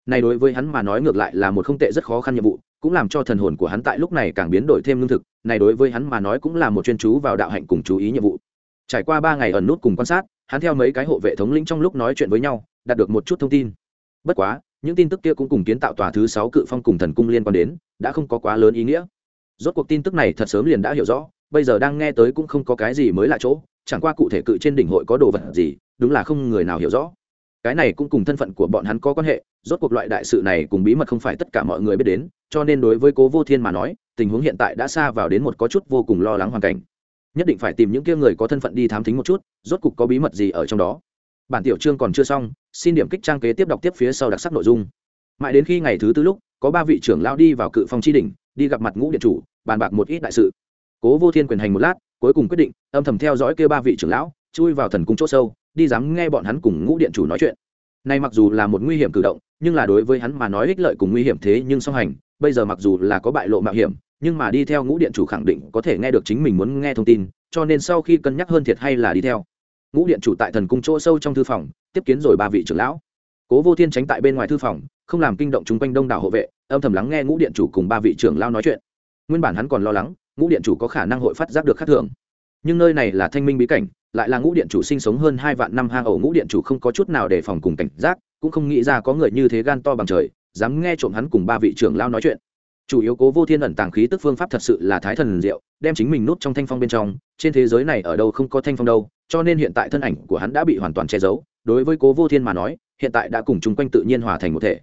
Này đối với hắn mà nói ngược lại là một không tệ rất khó khăn nhiệm vụ, cũng làm cho thần hồn của hắn tại lúc này càng biến đổi thêm lương thực, này đối với hắn mà nói cũng là một chuyên chú vào đạo hạnh cùng chú ý nhiệm vụ. Trải qua ba ngày ẩn nút cùng quan sát, hắn theo mấy cái hộ vệ thống lĩnh trong lúc nói chuyện với nhau, đạt được một chút thông tin. Bất quá, những tin tức kia cũng cùng kiến tạo tòa thứ sáu cự phong cùng thần cung liên quan đến, đã không có quá lớn ý nghĩa rốt cuộc tin tức này thật sớm liền đã hiểu rõ, bây giờ đang nghe tới cũng không có cái gì mới lạ chỗ, chẳng qua cụ thể cự trên đỉnh hội có đồ vật gì, đúng là không người nào hiểu rõ. Cái này cũng cùng thân phận của bọn hắn có quan hệ, rốt cuộc loại đại sự này cùng bí mật không phải tất cả mọi người biết đến, cho nên đối với cố vô thiên mà nói, tình huống hiện tại đã xa vào đến một có chút vô cùng lo lắng hoàn cảnh. Nhất định phải tìm những kia người có thân phận đi thám thính một chút, rốt cuộc có bí mật gì ở trong đó. Bản tiểu chương còn chưa xong, xin điểm kích trang kế tiếp đọc tiếp phía sau đặc sắc nội dung mãi đến khi ngày thứ tư lúc, có ba vị trưởng lao đi vào cự phong tri đình đi gặp mặt ngũ điện chủ, bàn bạc một ít đại sự. Cố vô thiên quyền hành một lát, cuối cùng quyết định, âm thầm theo dõi kêu ba vị trưởng lão, chui vào thần cung chỗ sâu, đi dám nghe bọn hắn cùng ngũ điện chủ nói chuyện. Này mặc dù là một nguy hiểm cử động, nhưng là đối với hắn mà nói ích lợi cùng nguy hiểm thế nhưng song hành, bây giờ mặc dù là có bại lộ mạo hiểm, nhưng mà đi theo ngũ điện chủ khẳng định có thể nghe được chính mình muốn nghe thông tin, cho nên sau khi cân nhắc hơn thiệt hay là đi theo. Ngũ điện chủ tại thần cung chỗ sâu trong thư phòng, tiếp kiến rồi ba vị trưởng lão cố vô thiên tránh tại bên ngoài thư phòng, không làm kinh động chung quanh đông đảo hộ vệ, âm thầm lắng nghe ngũ điện chủ cùng ba vị trưởng lao nói chuyện. Nguyên bản hắn còn lo lắng, ngũ điện chủ có khả năng hội phát giác được khắc thường. Nhưng nơi này là thanh minh bí cảnh, lại là ngũ điện chủ sinh sống hơn hai vạn năm hang ổ, ngũ điện chủ không có chút nào để phòng cùng cảnh giác, cũng không nghĩ ra có người như thế gan to bằng trời, dám nghe trộm hắn cùng ba vị trưởng lao nói chuyện. Chủ yếu cố vô thiên ẩn tàng khí tức phương pháp thật sự là thái thần diệu, đem chính mình nút trong thanh phong bên trong, trên thế giới này ở đâu không có thanh phong đâu cho nên hiện tại thân ảnh của hắn đã bị hoàn toàn che giấu, đối với cố vô thiên mà nói, hiện tại đã cùng chung quanh tự nhiên hòa thành một thể.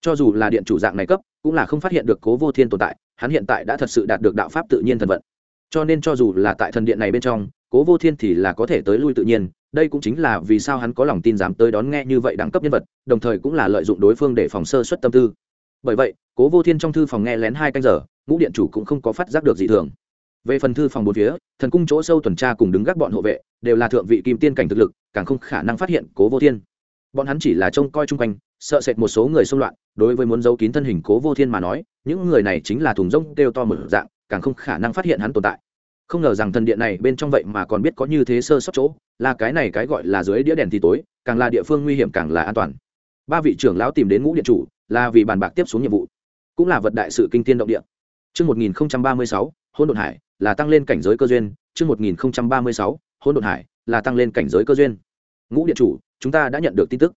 Cho dù là điện chủ dạng này cấp, cũng là không phát hiện được cố vô thiên tồn tại, hắn hiện tại đã thật sự đạt được đạo pháp tự nhiên thần vận. Cho nên cho dù là tại thần điện này bên trong, cố vô thiên thì là có thể tới lui tự nhiên, đây cũng chính là vì sao hắn có lòng tin dám tới đón nghe như vậy đẳng cấp nhân vật, đồng thời cũng là lợi dụng đối phương để phòng sơ xuất tâm tư. Bởi vậy, cố vô thiên trong thư phòng nghe lén hai canh giờ, ngũ điện chủ cũng không có phát giác được gì thường về phần thư phòng bốn phía thần cung chỗ sâu tuần tra cùng đứng gác bọn hộ vệ đều là thượng vị kim tiên cảnh thực lực càng không khả năng phát hiện cố vô thiên. Bọn hắn chỉ là trông coi chung quanh sợ sệt một số người xung loạn đối với muốn giấu kín thân hình cố vô thiên mà nói những người này chính là thùng rông kêu to một dạng càng không khả năng phát hiện hắn tồn tại. Không ngờ rằng thần điện này bên trong vậy mà còn biết có như thế sơ sót chỗ là cái này cái gọi là dưới đĩa đèn thì tối càng là địa phương nguy hiểm càng là an toàn. Ba vị trưởng lão tìm đến ngũ điện chủ là vì bàn bạc tiếp xuống nhiệm vụ cũng là vật đại sự kinh tiên động địa. Trước 1036, hôn đột hải, là tăng lên cảnh giới cơ duyên. Trước 1036, hôn đột hải, là tăng lên cảnh giới cơ duyên. Ngũ điện chủ, chúng ta đã nhận được tin tức.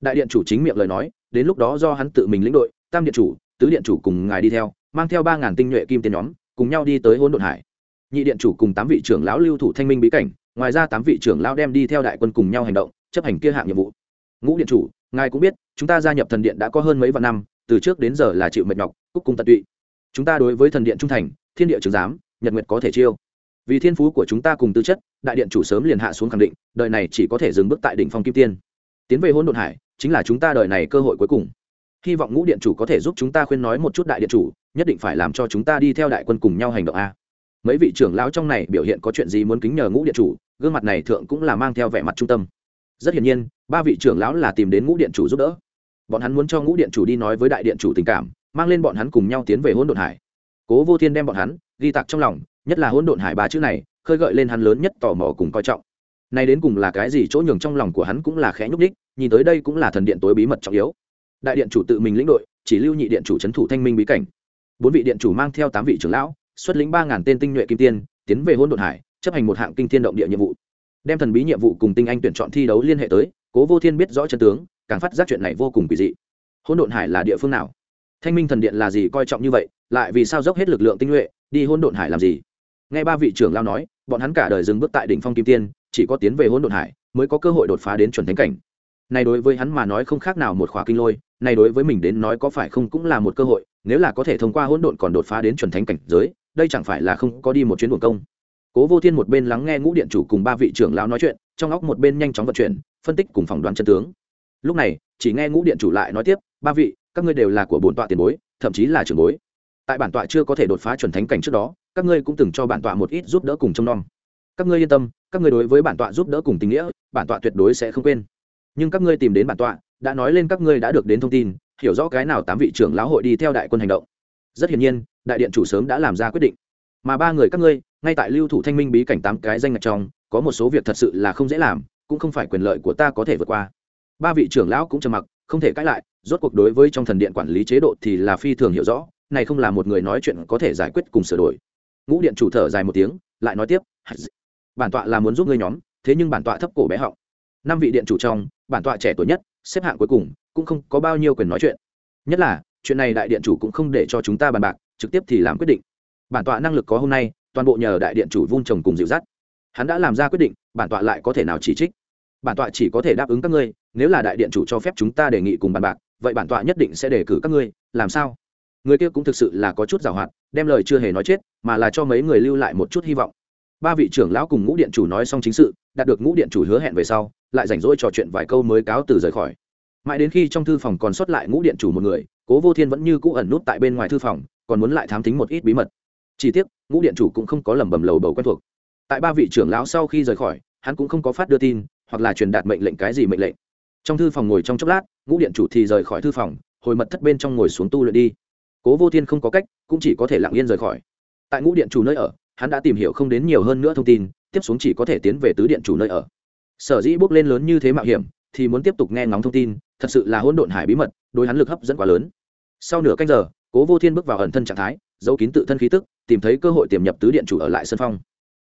Đại điện chủ chính miệng lời nói, đến lúc đó do hắn tự mình lĩnh đội, tam điện chủ, tứ điện chủ cùng ngài đi theo, mang theo ba ngàn tinh nhuệ kim tiên nhóm, cùng nhau đi tới hôn đột hải. Nhị điện chủ cùng tám vị trưởng lão lưu thủ thanh minh bí cảnh, ngoài ra tám vị trưởng lão đem đi theo đại quân cùng nhau hành động, chấp hành kia hạng nhiệm vụ. Ngũ điện chủ, ngài cũng biết, chúng ta gia nhập thần điện đã có hơn mấy vạn năm, từ trước đến giờ là chịu mệt nhọc cúc cung tận tụy chúng ta đối với thần điện trung thành thiên địa trưởng giám nhật nguyệt có thể chiêu. Vì thiên phú của chúng ta cùng tư chất, đại điện chủ sớm liền hạ xuống khẳng định, đời này chỉ có thể dừng bước tại đỉnh phong kim tiên. Tiến về hôn đột hải, chính là chúng ta đời này cơ hội cuối cùng. Hy vọng ngũ điện chủ có thể giúp chúng ta khuyên nói một chút đại điện chủ, nhất định phải làm cho chúng ta đi theo đại quân cùng nhau hành động a. Mấy vị trưởng lão trong này biểu hiện có chuyện gì muốn kính nhờ ngũ điện chủ, gương mặt này thượng cũng là mang theo vẻ mặt trung tâm. Rất hiển nhiên, ba vị trưởng lão là tìm đến ngũ điện chủ giúp đỡ. Bọn hắn muốn cho ngũ điện chủ đi nói với đại điện chủ tình cảm, mang lên bọn hắn cùng nhau tiến về hôn đột hải cố vô thiên đem bọn hắn ghi tặc trong lòng, nhất là hỗn độn hải ba chữ này, khơi gợi lên hắn lớn nhất tò mò cùng coi trọng. Nay đến cùng là cái gì chỗ nhường trong lòng của hắn cũng là khẽ nhúc ních. nhìn tới đây cũng là thần điện tối bí mật trọng yếu. Đại điện chủ tự mình lĩnh đội, chỉ lưu nhị điện chủ c h ấ n thủ thanh minh bí cảnh. Bốn vị điện chủ mang theo tám vị trưởng lão, xuất lĩnh ba ngàn tên tinh nhuệ kim tiên, tiến về hỗn độn hải, chấp hành một hạng kinh thiên động địa nhiệm vụ. Đem thần bí nhiệm vụ cùng tinh anh tuyển chọn thi đấu liên hệ tới, cố vô thiên biết rõ chân tướng, càng phát giác chuyện này vô cùng kỳ dị. Hỗn độn hải là địa phương nào? Thanh minh thần điện là gì coi trọng như vậy, lại vì sao dốc hết lực lượng tinh nhuệ, đi hôn độn hải làm gì? Nghe ba vị trưởng lao nói, bọn hắn cả đời dừng bước tại đỉnh phong kim tiên, chỉ có tiến về hôn độn hải mới có cơ hội đột phá đến chuẩn thánh cảnh. Này đối với hắn mà nói không khác nào một khóa kinh lôi, này đối với mình đến nói có phải không cũng là một cơ hội, nếu là có thể thông qua hỗn độn còn đột phá đến chuẩn thánh cảnh giới, đây chẳng phải là không có đi một chuyến buồn công. Cố vô thiên một bên lắng nghe ngũ điện chủ cùng ba vị trưởng lão nói chuyện, trong óc một bên nhanh chóng vận chuyển, phân tích cùng phỏng đoán chân tướng. Lúc này, chỉ nghe ngũ điện chủ lại nói tiếp ba vị, các ngươi đều là của bổn tọa tiền bối, thậm chí là trưởng bối. Tại bản tọa chưa có thể đột phá chuẩn thánh cảnh trước đó, các ngươi cũng từng cho bản tọa một ít giúp đỡ cùng trông nom. Các ngươi yên tâm, các ngươi đối với bản tọa giúp đỡ cùng tình nghĩa, bản tọa tuyệt đối sẽ không quên. Nhưng các ngươi tìm đến bản tọa, đã nói lên các ngươi đã được đến thông tin, hiểu rõ cái nào tám vị trưởng lão hội đi theo đại quân hành động. Rất hiển nhiên, đại điện chủ sớm đã làm ra quyết định. Mà ba người các ngươi, ngay tại lưu thủ thanh minh bí cảnh tám cái danh ngạch trong, có một số việc thật sự là không dễ làm, cũng không phải quyền lợi của ta có thể vượt qua. Ba vị trưởng lão cũng trầm mặc không thể cãi lại, rốt cuộc đối với trong thần điện quản lý chế độ thì là phi thường hiểu rõ, này không là một người nói chuyện có thể giải quyết cùng sửa đổi. Ngũ điện chủ thở dài một tiếng, lại nói tiếp bản tọa là muốn giúp ngươi nhóm, thế nhưng bản tọa thấp cổ bé họng. Năm vị điện chủ trong, bản tọa trẻ tuổi nhất, xếp hạng cuối cùng, cũng không có bao nhiêu quyền nói chuyện. Nhất là, chuyện này đại điện chủ cũng không để cho chúng ta bàn bạc, trực tiếp thì làm quyết định. Bản tọa năng lực có hôm nay, toàn bộ nhờ đại điện chủ vun trồng cùng dịu dắt. Hắn đã làm ra quyết định, bản tọa lại có thể nào chỉ trích? Bản tọa chỉ có thể đáp ứng các ngươi, nếu là đại điện chủ cho phép chúng ta đề nghị cùng bàn bạc, vậy bản tọa nhất định sẽ đề cử các ngươi, làm sao? Người kia cũng thực sự là có chút giàu hoạt đem lời chưa hề nói chết, mà là cho mấy người lưu lại một chút hy vọng. Ba vị trưởng lão cùng ngũ điện chủ nói xong chính sự, đạt được ngũ điện chủ hứa hẹn về sau, lại rảnh rỗi trò chuyện vài câu mới cáo từ rời khỏi. Mãi đến khi trong thư phòng còn sót lại ngũ điện chủ một người, cố vô thiên vẫn như cũ ẩn nút tại bên ngoài thư phòng, còn muốn lại thám tính một ít bí mật. Chỉ tiếc, ngũ điện chủ cũng không có lẩm bẩm lầu bầu quen thuộc. Tại ba vị trưởng lão sau khi rời khỏi, hắn cũng không có phát đưa tin hoặc là truyền đạt mệnh lệnh cái gì mệnh lệnh. Trong thư phòng ngồi trong chốc lát, ngũ điện chủ thì rời khỏi thư phòng, hồi mật thất bên trong ngồi xuống tu luyện đi. Cố vô thiên không có cách, cũng chỉ có thể lặng yên rời khỏi. Tại ngũ điện chủ nơi ở, hắn đã tìm hiểu không đến nhiều hơn nữa thông tin, tiếp xuống chỉ có thể tiến về tứ điện chủ nơi ở. Sở dĩ bước lên lớn như thế mạo hiểm, thì muốn tiếp tục nghe ngóng thông tin, thật sự là hỗn độn hải bí mật, đối hắn lực hấp dẫn quá lớn. Sau nửa canh giờ, cố vô thiên bước vào ẩn thân trạng thái, giấu kín tự thân khí tức, tìm thấy cơ hội tiềm nhập tứ điện chủ ở lại sân phong.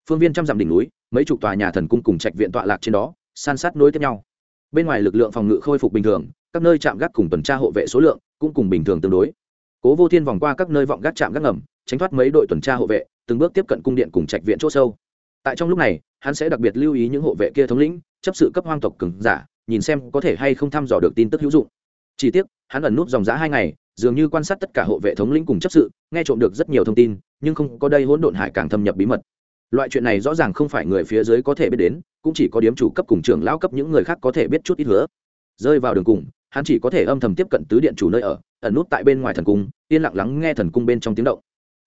Phương viên trăm dặm đỉnh núi, mấy chục tòa nhà thần cung cùng trạch viện tọa lạc trên đó san sát nối tiếp nhau. Bên ngoài lực lượng phòng ngự khôi phục bình thường, các nơi chạm gác cùng tuần tra hộ vệ số lượng cũng cùng bình thường tương đối. Cố vô thiên vòng qua các nơi vọng gác chạm gác ngầm, tránh thoát mấy đội tuần tra hộ vệ, từng bước tiếp cận cung điện cùng trạch viện c h ỗ sâu. Tại trong lúc này, hắn sẽ đặc biệt lưu ý những hộ vệ kia thống lĩnh, chấp sự cấp hoang tộc cứng giả, nhìn xem có thể hay không thăm dò được tin tức hữu dụng. Chỉ tiếc, hắn ẩn nút dòng giã hai ngày, dường như quan sát tất cả hộ vệ thống lĩnh cùng chấp sự, nghe trộm được rất nhiều thông tin, nhưng không có đây hỗn độn hải càng thâm nhập bí mật loại chuyện này rõ ràng không phải người phía dưới có thể biết đến, cũng chỉ có điếm chủ cấp cùng trưởng lão cấp những người khác có thể biết chút ít hứa. Rơi vào đường cùng, hắn chỉ có thể âm thầm tiếp cận tứ điện chủ nơi ở, ẩn nút tại bên ngoài thần cung, yên lặng lắng nghe thần cung bên trong tiếng động.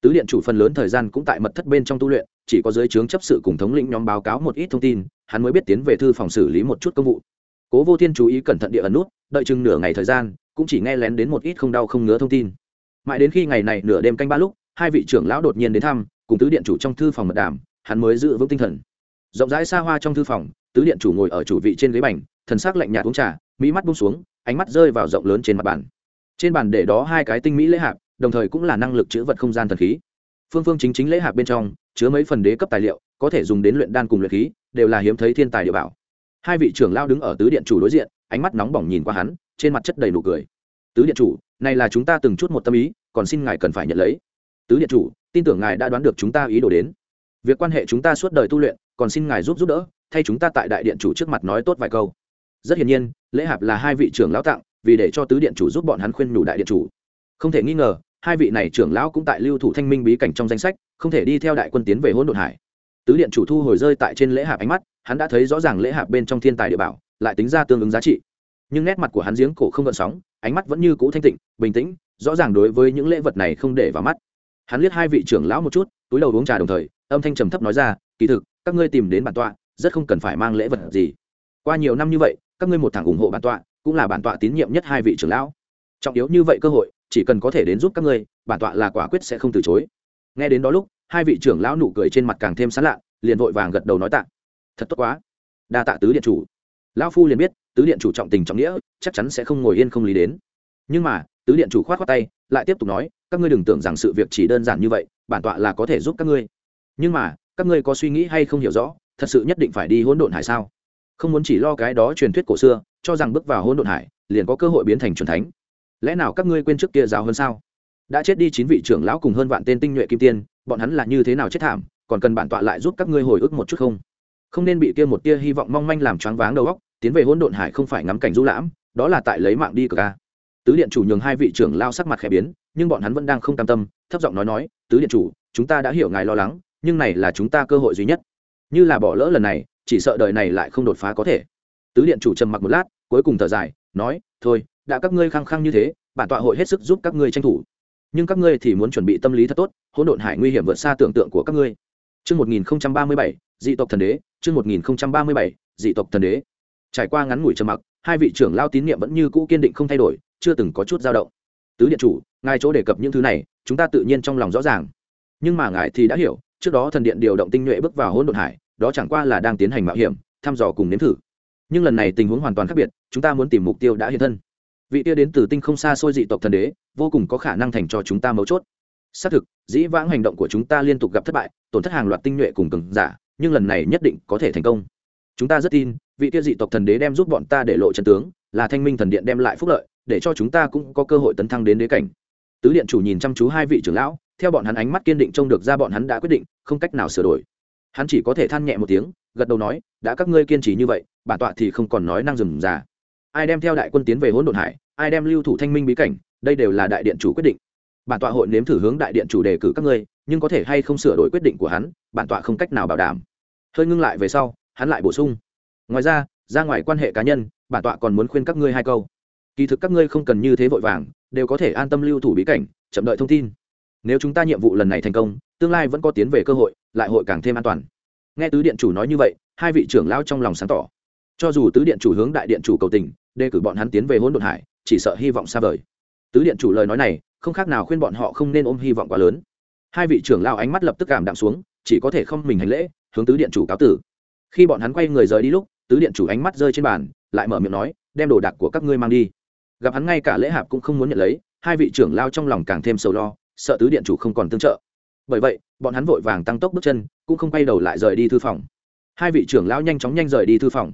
Tứ điện chủ phần lớn thời gian cũng tại mật thất bên trong tu luyện, chỉ có dưới trướng chấp sự cùng thống lĩnh nhóm báo cáo một ít thông tin, hắn mới biết tiến về thư phòng xử lý một chút công vụ. Cố vô thiên chú ý cẩn thận địa ẩn nút, đợi chừng nửa ngày thời gian, cũng chỉ nghe lén đến một ít không đau không ngứa thông tin. Mãi đến khi ngày này nửa đêm canh ba lúc, hai vị trưởng lão đột nhiên đến thăm, cùng tứ điện chủ trong thư phòng mật đàm hắn mới giữ vững tinh thần. Rộng rãi xa hoa trong thư phòng, tứ điện chủ ngồi ở chủ vị trên ghế bành, thần sắc lạnh nhạt uống trà, mỹ mắt bung xuống, ánh mắt rơi vào rộng lớn trên mặt bàn. Trên bàn để đó hai cái tinh mỹ lễ hạp, đồng thời cũng là năng lực chữ vật không gian thần khí. Phương phương chính chính lễ hạp bên trong, chứa mấy phần đế cấp tài liệu, có thể dùng đến luyện đan cùng luyện khí, đều là hiếm thấy thiên tài địa bảo. Hai vị trưởng lao đứng ở tứ điện chủ đối diện, ánh mắt nóng bỏng nhìn qua hắn, trên mặt chất đầy nụ cười. Tứ điện chủ, này là chúng ta từng chút một tâm ý, còn xin ngài cần phải nhận lấy. Tứ điện chủ, tin tưởng ngài đã đoán được chúng ta ý đồ đến việc quan hệ chúng ta suốt đời tu luyện, còn xin ngài giúp giúp đỡ, thay chúng ta tại đại điện chủ trước mặt nói tốt vài câu. Rất hiển nhiên, lễ hạp là hai vị trưởng lão tặng, vì để cho tứ điện chủ giúp bọn hắn khuyên nhủ đại điện chủ. Không thể nghi ngờ, hai vị này trưởng lão cũng tại lưu thủ thanh minh bí cảnh trong danh sách, không thể đi theo đại quân tiến về hỗn độn hải. Tứ điện chủ thu hồi rơi tại trên lễ hạp ánh mắt, hắn đã thấy rõ ràng lễ hạp bên trong thiên tài địa bảo, lại tính ra tương ứng giá trị. Nhưng nét mặt của hắn giếng cổ không gợn sóng, ánh mắt vẫn như cũ thanh tịnh, bình tĩnh, rõ ràng đối với những lễ vật này không để vào mắt. Hắn liếc hai vị trưởng lão một chút, túi đầu uống trà đồng thời âm thanh trầm thấp nói ra, kỳ thực, các ngươi tìm đến bản tọa, rất không cần phải mang lễ vật gì. Qua nhiều năm như vậy, các ngươi một thằng ủng hộ bản tọa, cũng là bản tọa tín nhiệm nhất hai vị trưởng lão. Trọng yếu như vậy cơ hội, chỉ cần có thể đến giúp các ngươi, bản tọa là quả quyết sẽ không từ chối. Nghe đến đó lúc, hai vị trưởng lão nụ cười trên mặt càng thêm sán lạ, liền vội vàng gật đầu nói tạ. Thật tốt quá. Đa tạ tứ điện chủ. Lão phu liền biết, tứ điện chủ trọng tình trọng nghĩa, chắc chắn sẽ không ngồi yên không lý đến. Nhưng mà, tứ điện chủ khoát khoát tay, lại tiếp tục nói, các ngươi đừng tưởng rằng sự việc chỉ đơn giản như vậy, bản tọa là có thể giúp các ngươi nhưng mà, các ngươi có suy nghĩ hay không hiểu rõ, thật sự nhất định phải đi hỗn độn hải sao? Không muốn chỉ lo cái đó truyền thuyết cổ xưa, cho rằng bước vào hỗn độn hải, liền có cơ hội biến thành truyền thánh. Lẽ nào các ngươi quên trước kia giáo hơn sao? Đã chết đi chín vị trưởng lão cùng hơn vạn tên tinh nhuệ kim tiên, bọn hắn là như thế nào chết thảm, còn cần bản tọa lại giúp các ngươi hồi ức một chút không? Không nên bị kia một tia hy vọng mong manh làm choáng váng đầu óc, tiến về hỗn độn hải không phải ngắm cảnh du lãm, đó là tại lấy mạng đi cờ ca. Tứ điện chủ nhường hai vị trưởng lao sắc mặt khẽ biến, nhưng bọn hắn vẫn đang không cam tâm, thấp giọng nói nói, tứ điện chủ, chúng ta đã hiểu ngài lo lắng nhưng này là chúng ta cơ hội duy nhất như là bỏ lỡ lần này chỉ sợ đời này lại không đột phá có thể tứ điện chủ trầm mặc một lát cuối cùng thở dài nói thôi đã các ngươi khăng khăng như thế bản tọa hội hết sức giúp các ngươi tranh thủ nhưng các ngươi thì muốn chuẩn bị tâm lý thật tốt hỗn độn hải nguy hiểm vượt xa tưởng tượng của các ngươi Chương 1037, dị tộc thần đế, chương 1037, dị tộc thần đế. Trải qua ngắn ngủi trầm mặc, hai vị trưởng lao tín nhiệm vẫn như cũ kiên định không thay đổi, chưa từng có chút dao động. Tứ điện chủ, ngài chỗ đề cập những thứ này, chúng ta tự nhiên trong lòng rõ ràng. Nhưng mà ngài thì đã hiểu, trước đó thần điện điều động tinh nhuệ bước vào hỗn độn hải, đó chẳng qua là đang tiến hành mạo hiểm, thăm dò cùng nếm thử. Nhưng lần này tình huống hoàn toàn khác biệt, chúng ta muốn tìm mục tiêu đã hiện thân. Vị kia đến từ tinh không xa xôi dị tộc thần đế, vô cùng có khả năng thành cho chúng ta mấu chốt xác thực dĩ vãng hành động của chúng ta liên tục gặp thất bại tổn thất hàng loạt tinh nhuệ cùng cường giả nhưng lần này nhất định có thể thành công chúng ta rất tin vị tia dị tộc thần đế đem giúp bọn ta để lộ chân tướng là thanh minh thần điện đem lại phúc lợi để cho chúng ta cũng có cơ hội tấn thăng đến đế cảnh tứ điện chủ nhìn chăm chú hai vị trưởng lão, theo bọn hắn ánh mắt kiên định trông được ra bọn hắn đã quyết định, không cách nào sửa đổi. Hắn chỉ có thể than nhẹ một tiếng, gật đầu nói, đã các ngươi kiên trì như vậy, bản tọa thì không còn nói năng dừng già ai đem theo đại quân tiến về hỗn độn hải, ai đem lưu thủ thanh minh bí cảnh, đây đều là đại điện chủ quyết định. Bản tọa hội nếm thử hướng đại điện chủ đề cử các ngươi, nhưng có thể hay không sửa đổi quyết định của hắn, bản tọa không cách nào bảo đảm. Hơi ngưng lại về sau, hắn lại bổ sung. Ngoài ra ra ngoài quan hệ cá nhân, bản tọa còn muốn khuyên các ngươi hai câu. Kỳ thực các ngươi không cần như thế vội vàng đều có thể an tâm lưu thủ bí cảnh, chậm đợi thông tin. Nếu chúng ta nhiệm vụ lần này thành công, tương lai vẫn có tiến về cơ hội, lại hội càng thêm an toàn. Nghe tứ điện chủ nói như vậy, hai vị trưởng lão trong lòng sáng tỏ. Cho dù tứ điện chủ hướng đại điện chủ cầu tình, đề cử bọn hắn tiến về hỗn độn hải, chỉ sợ hy vọng xa vời. Tứ điện chủ lời nói này, không khác nào khuyên bọn họ không nên ôm hy vọng quá lớn. Hai vị trưởng lao ánh mắt lập tức cảm đạm xuống, chỉ có thể không mình hành lễ, hướng tứ điện chủ cáo tử. Khi bọn hắn quay người rời đi lúc, tứ điện chủ ánh mắt rơi trên bàn, lại mở miệng nói, đem đồ đạc của các ngươi mang đi gặp hắn ngay cả lễ hạp cũng không muốn nhận lấy, hai vị trưởng lao trong lòng càng thêm sầu lo, sợ tứ điện chủ không còn tương trợ. Bởi vậy, bọn hắn vội vàng tăng tốc bước chân, cũng không quay đầu lại rời đi thư phòng. Hai vị trưởng lao nhanh chóng nhanh rời đi thư phòng.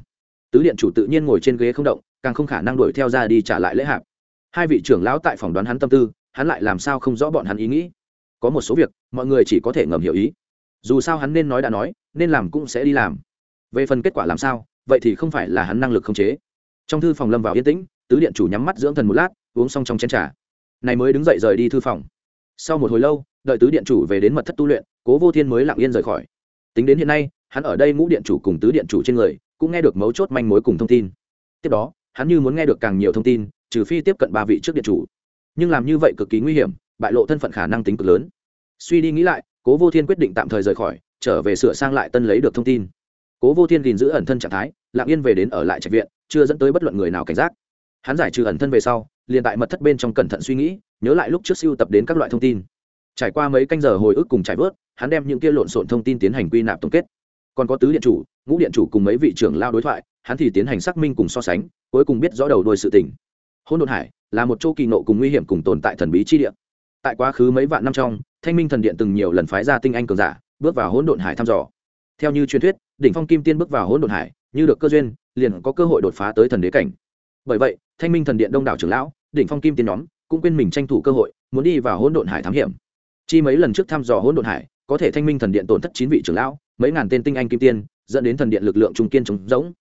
Tứ điện chủ tự nhiên ngồi trên ghế không động, càng không khả năng đuổi theo ra đi trả lại lễ hạp. Hai vị trưởng lão tại phòng đoán hắn tâm tư, hắn lại làm sao không rõ bọn hắn ý nghĩ. Có một số việc, mọi người chỉ có thể ngầm hiểu ý. Dù sao hắn nên nói đã nói, nên làm cũng sẽ đi làm. Về phần kết quả làm sao, vậy thì không phải là hắn năng lực không chế. Trong thư phòng lâm vào yên tĩnh tứ điện chủ nhắm mắt dưỡng thần một lát, uống xong trong chén t r à này mới đứng dậy rời đi thư phòng. Sau một hồi lâu, đợi tứ điện chủ về đến mật thất tu luyện, cố vô thiên mới lặng yên rời khỏi. Tính đến hiện nay, hắn ở đây ngũ điện chủ cùng tứ điện chủ trên người, cũng nghe được mấu chốt manh mối cùng thông tin. Tiếp đó, hắn như muốn nghe được càng nhiều thông tin, trừ phi tiếp cận ba vị trước điện chủ. Nhưng làm như vậy cực kỳ nguy hiểm, bại lộ thân phận khả năng tính cực lớn. Suy đi nghĩ lại, cố vô thiên quyết định tạm thời rời khỏi, trở về sửa sang lại tân lấy được thông tin. Cố vô thiên gìn giữ ẩn thân trạng thái, lặng yên về đến ở lại trạch viện, chưa dẫn tới bất luận người nào cảnh giác hắn giải trừ ẩn thân về sau, liền tại mật thất bên trong cẩn thận suy nghĩ, nhớ lại lúc trước siêu tập đến các loại thông tin. Trải qua mấy canh giờ hồi ức cùng trải vớt, hắn đem những kia lộn xộn thông tin tiến hành quy nạp tổng kết. Còn có tứ điện chủ, ngũ điện chủ cùng mấy vị trưởng lao đối thoại, hắn thì tiến hành xác minh cùng so sánh, cuối cùng biết rõ đầu đôi sự tình. Hôn đột hải là một chỗ kỳ nộ cùng nguy hiểm cùng tồn tại thần bí chi địa. Tại quá khứ mấy vạn năm trong, thanh minh thần điện từng nhiều lần phái ra tinh anh cường giả, bước vào hỗn độn hải thăm dò. Theo như truyền thuyết, đỉnh phong kim tiên bước vào hỗn độn hải, như được cơ duyên, liền có cơ hội đột phá tới thần đế cảnh bởi vậy, thanh minh thần điện đông đảo trưởng lão, đỉnh phong kim tiên nhóm, cũng quên mình tranh thủ cơ hội, muốn đi vào hỗn độn hải thám hiểm. Chi mấy lần trước thăm dò hỗn độn hải, có thể thanh minh thần điện tổn thất chín vị trưởng lão, mấy ngàn tên tinh anh kim tiên, dẫn đến thần điện lực lượng trung kiên chống rỗng.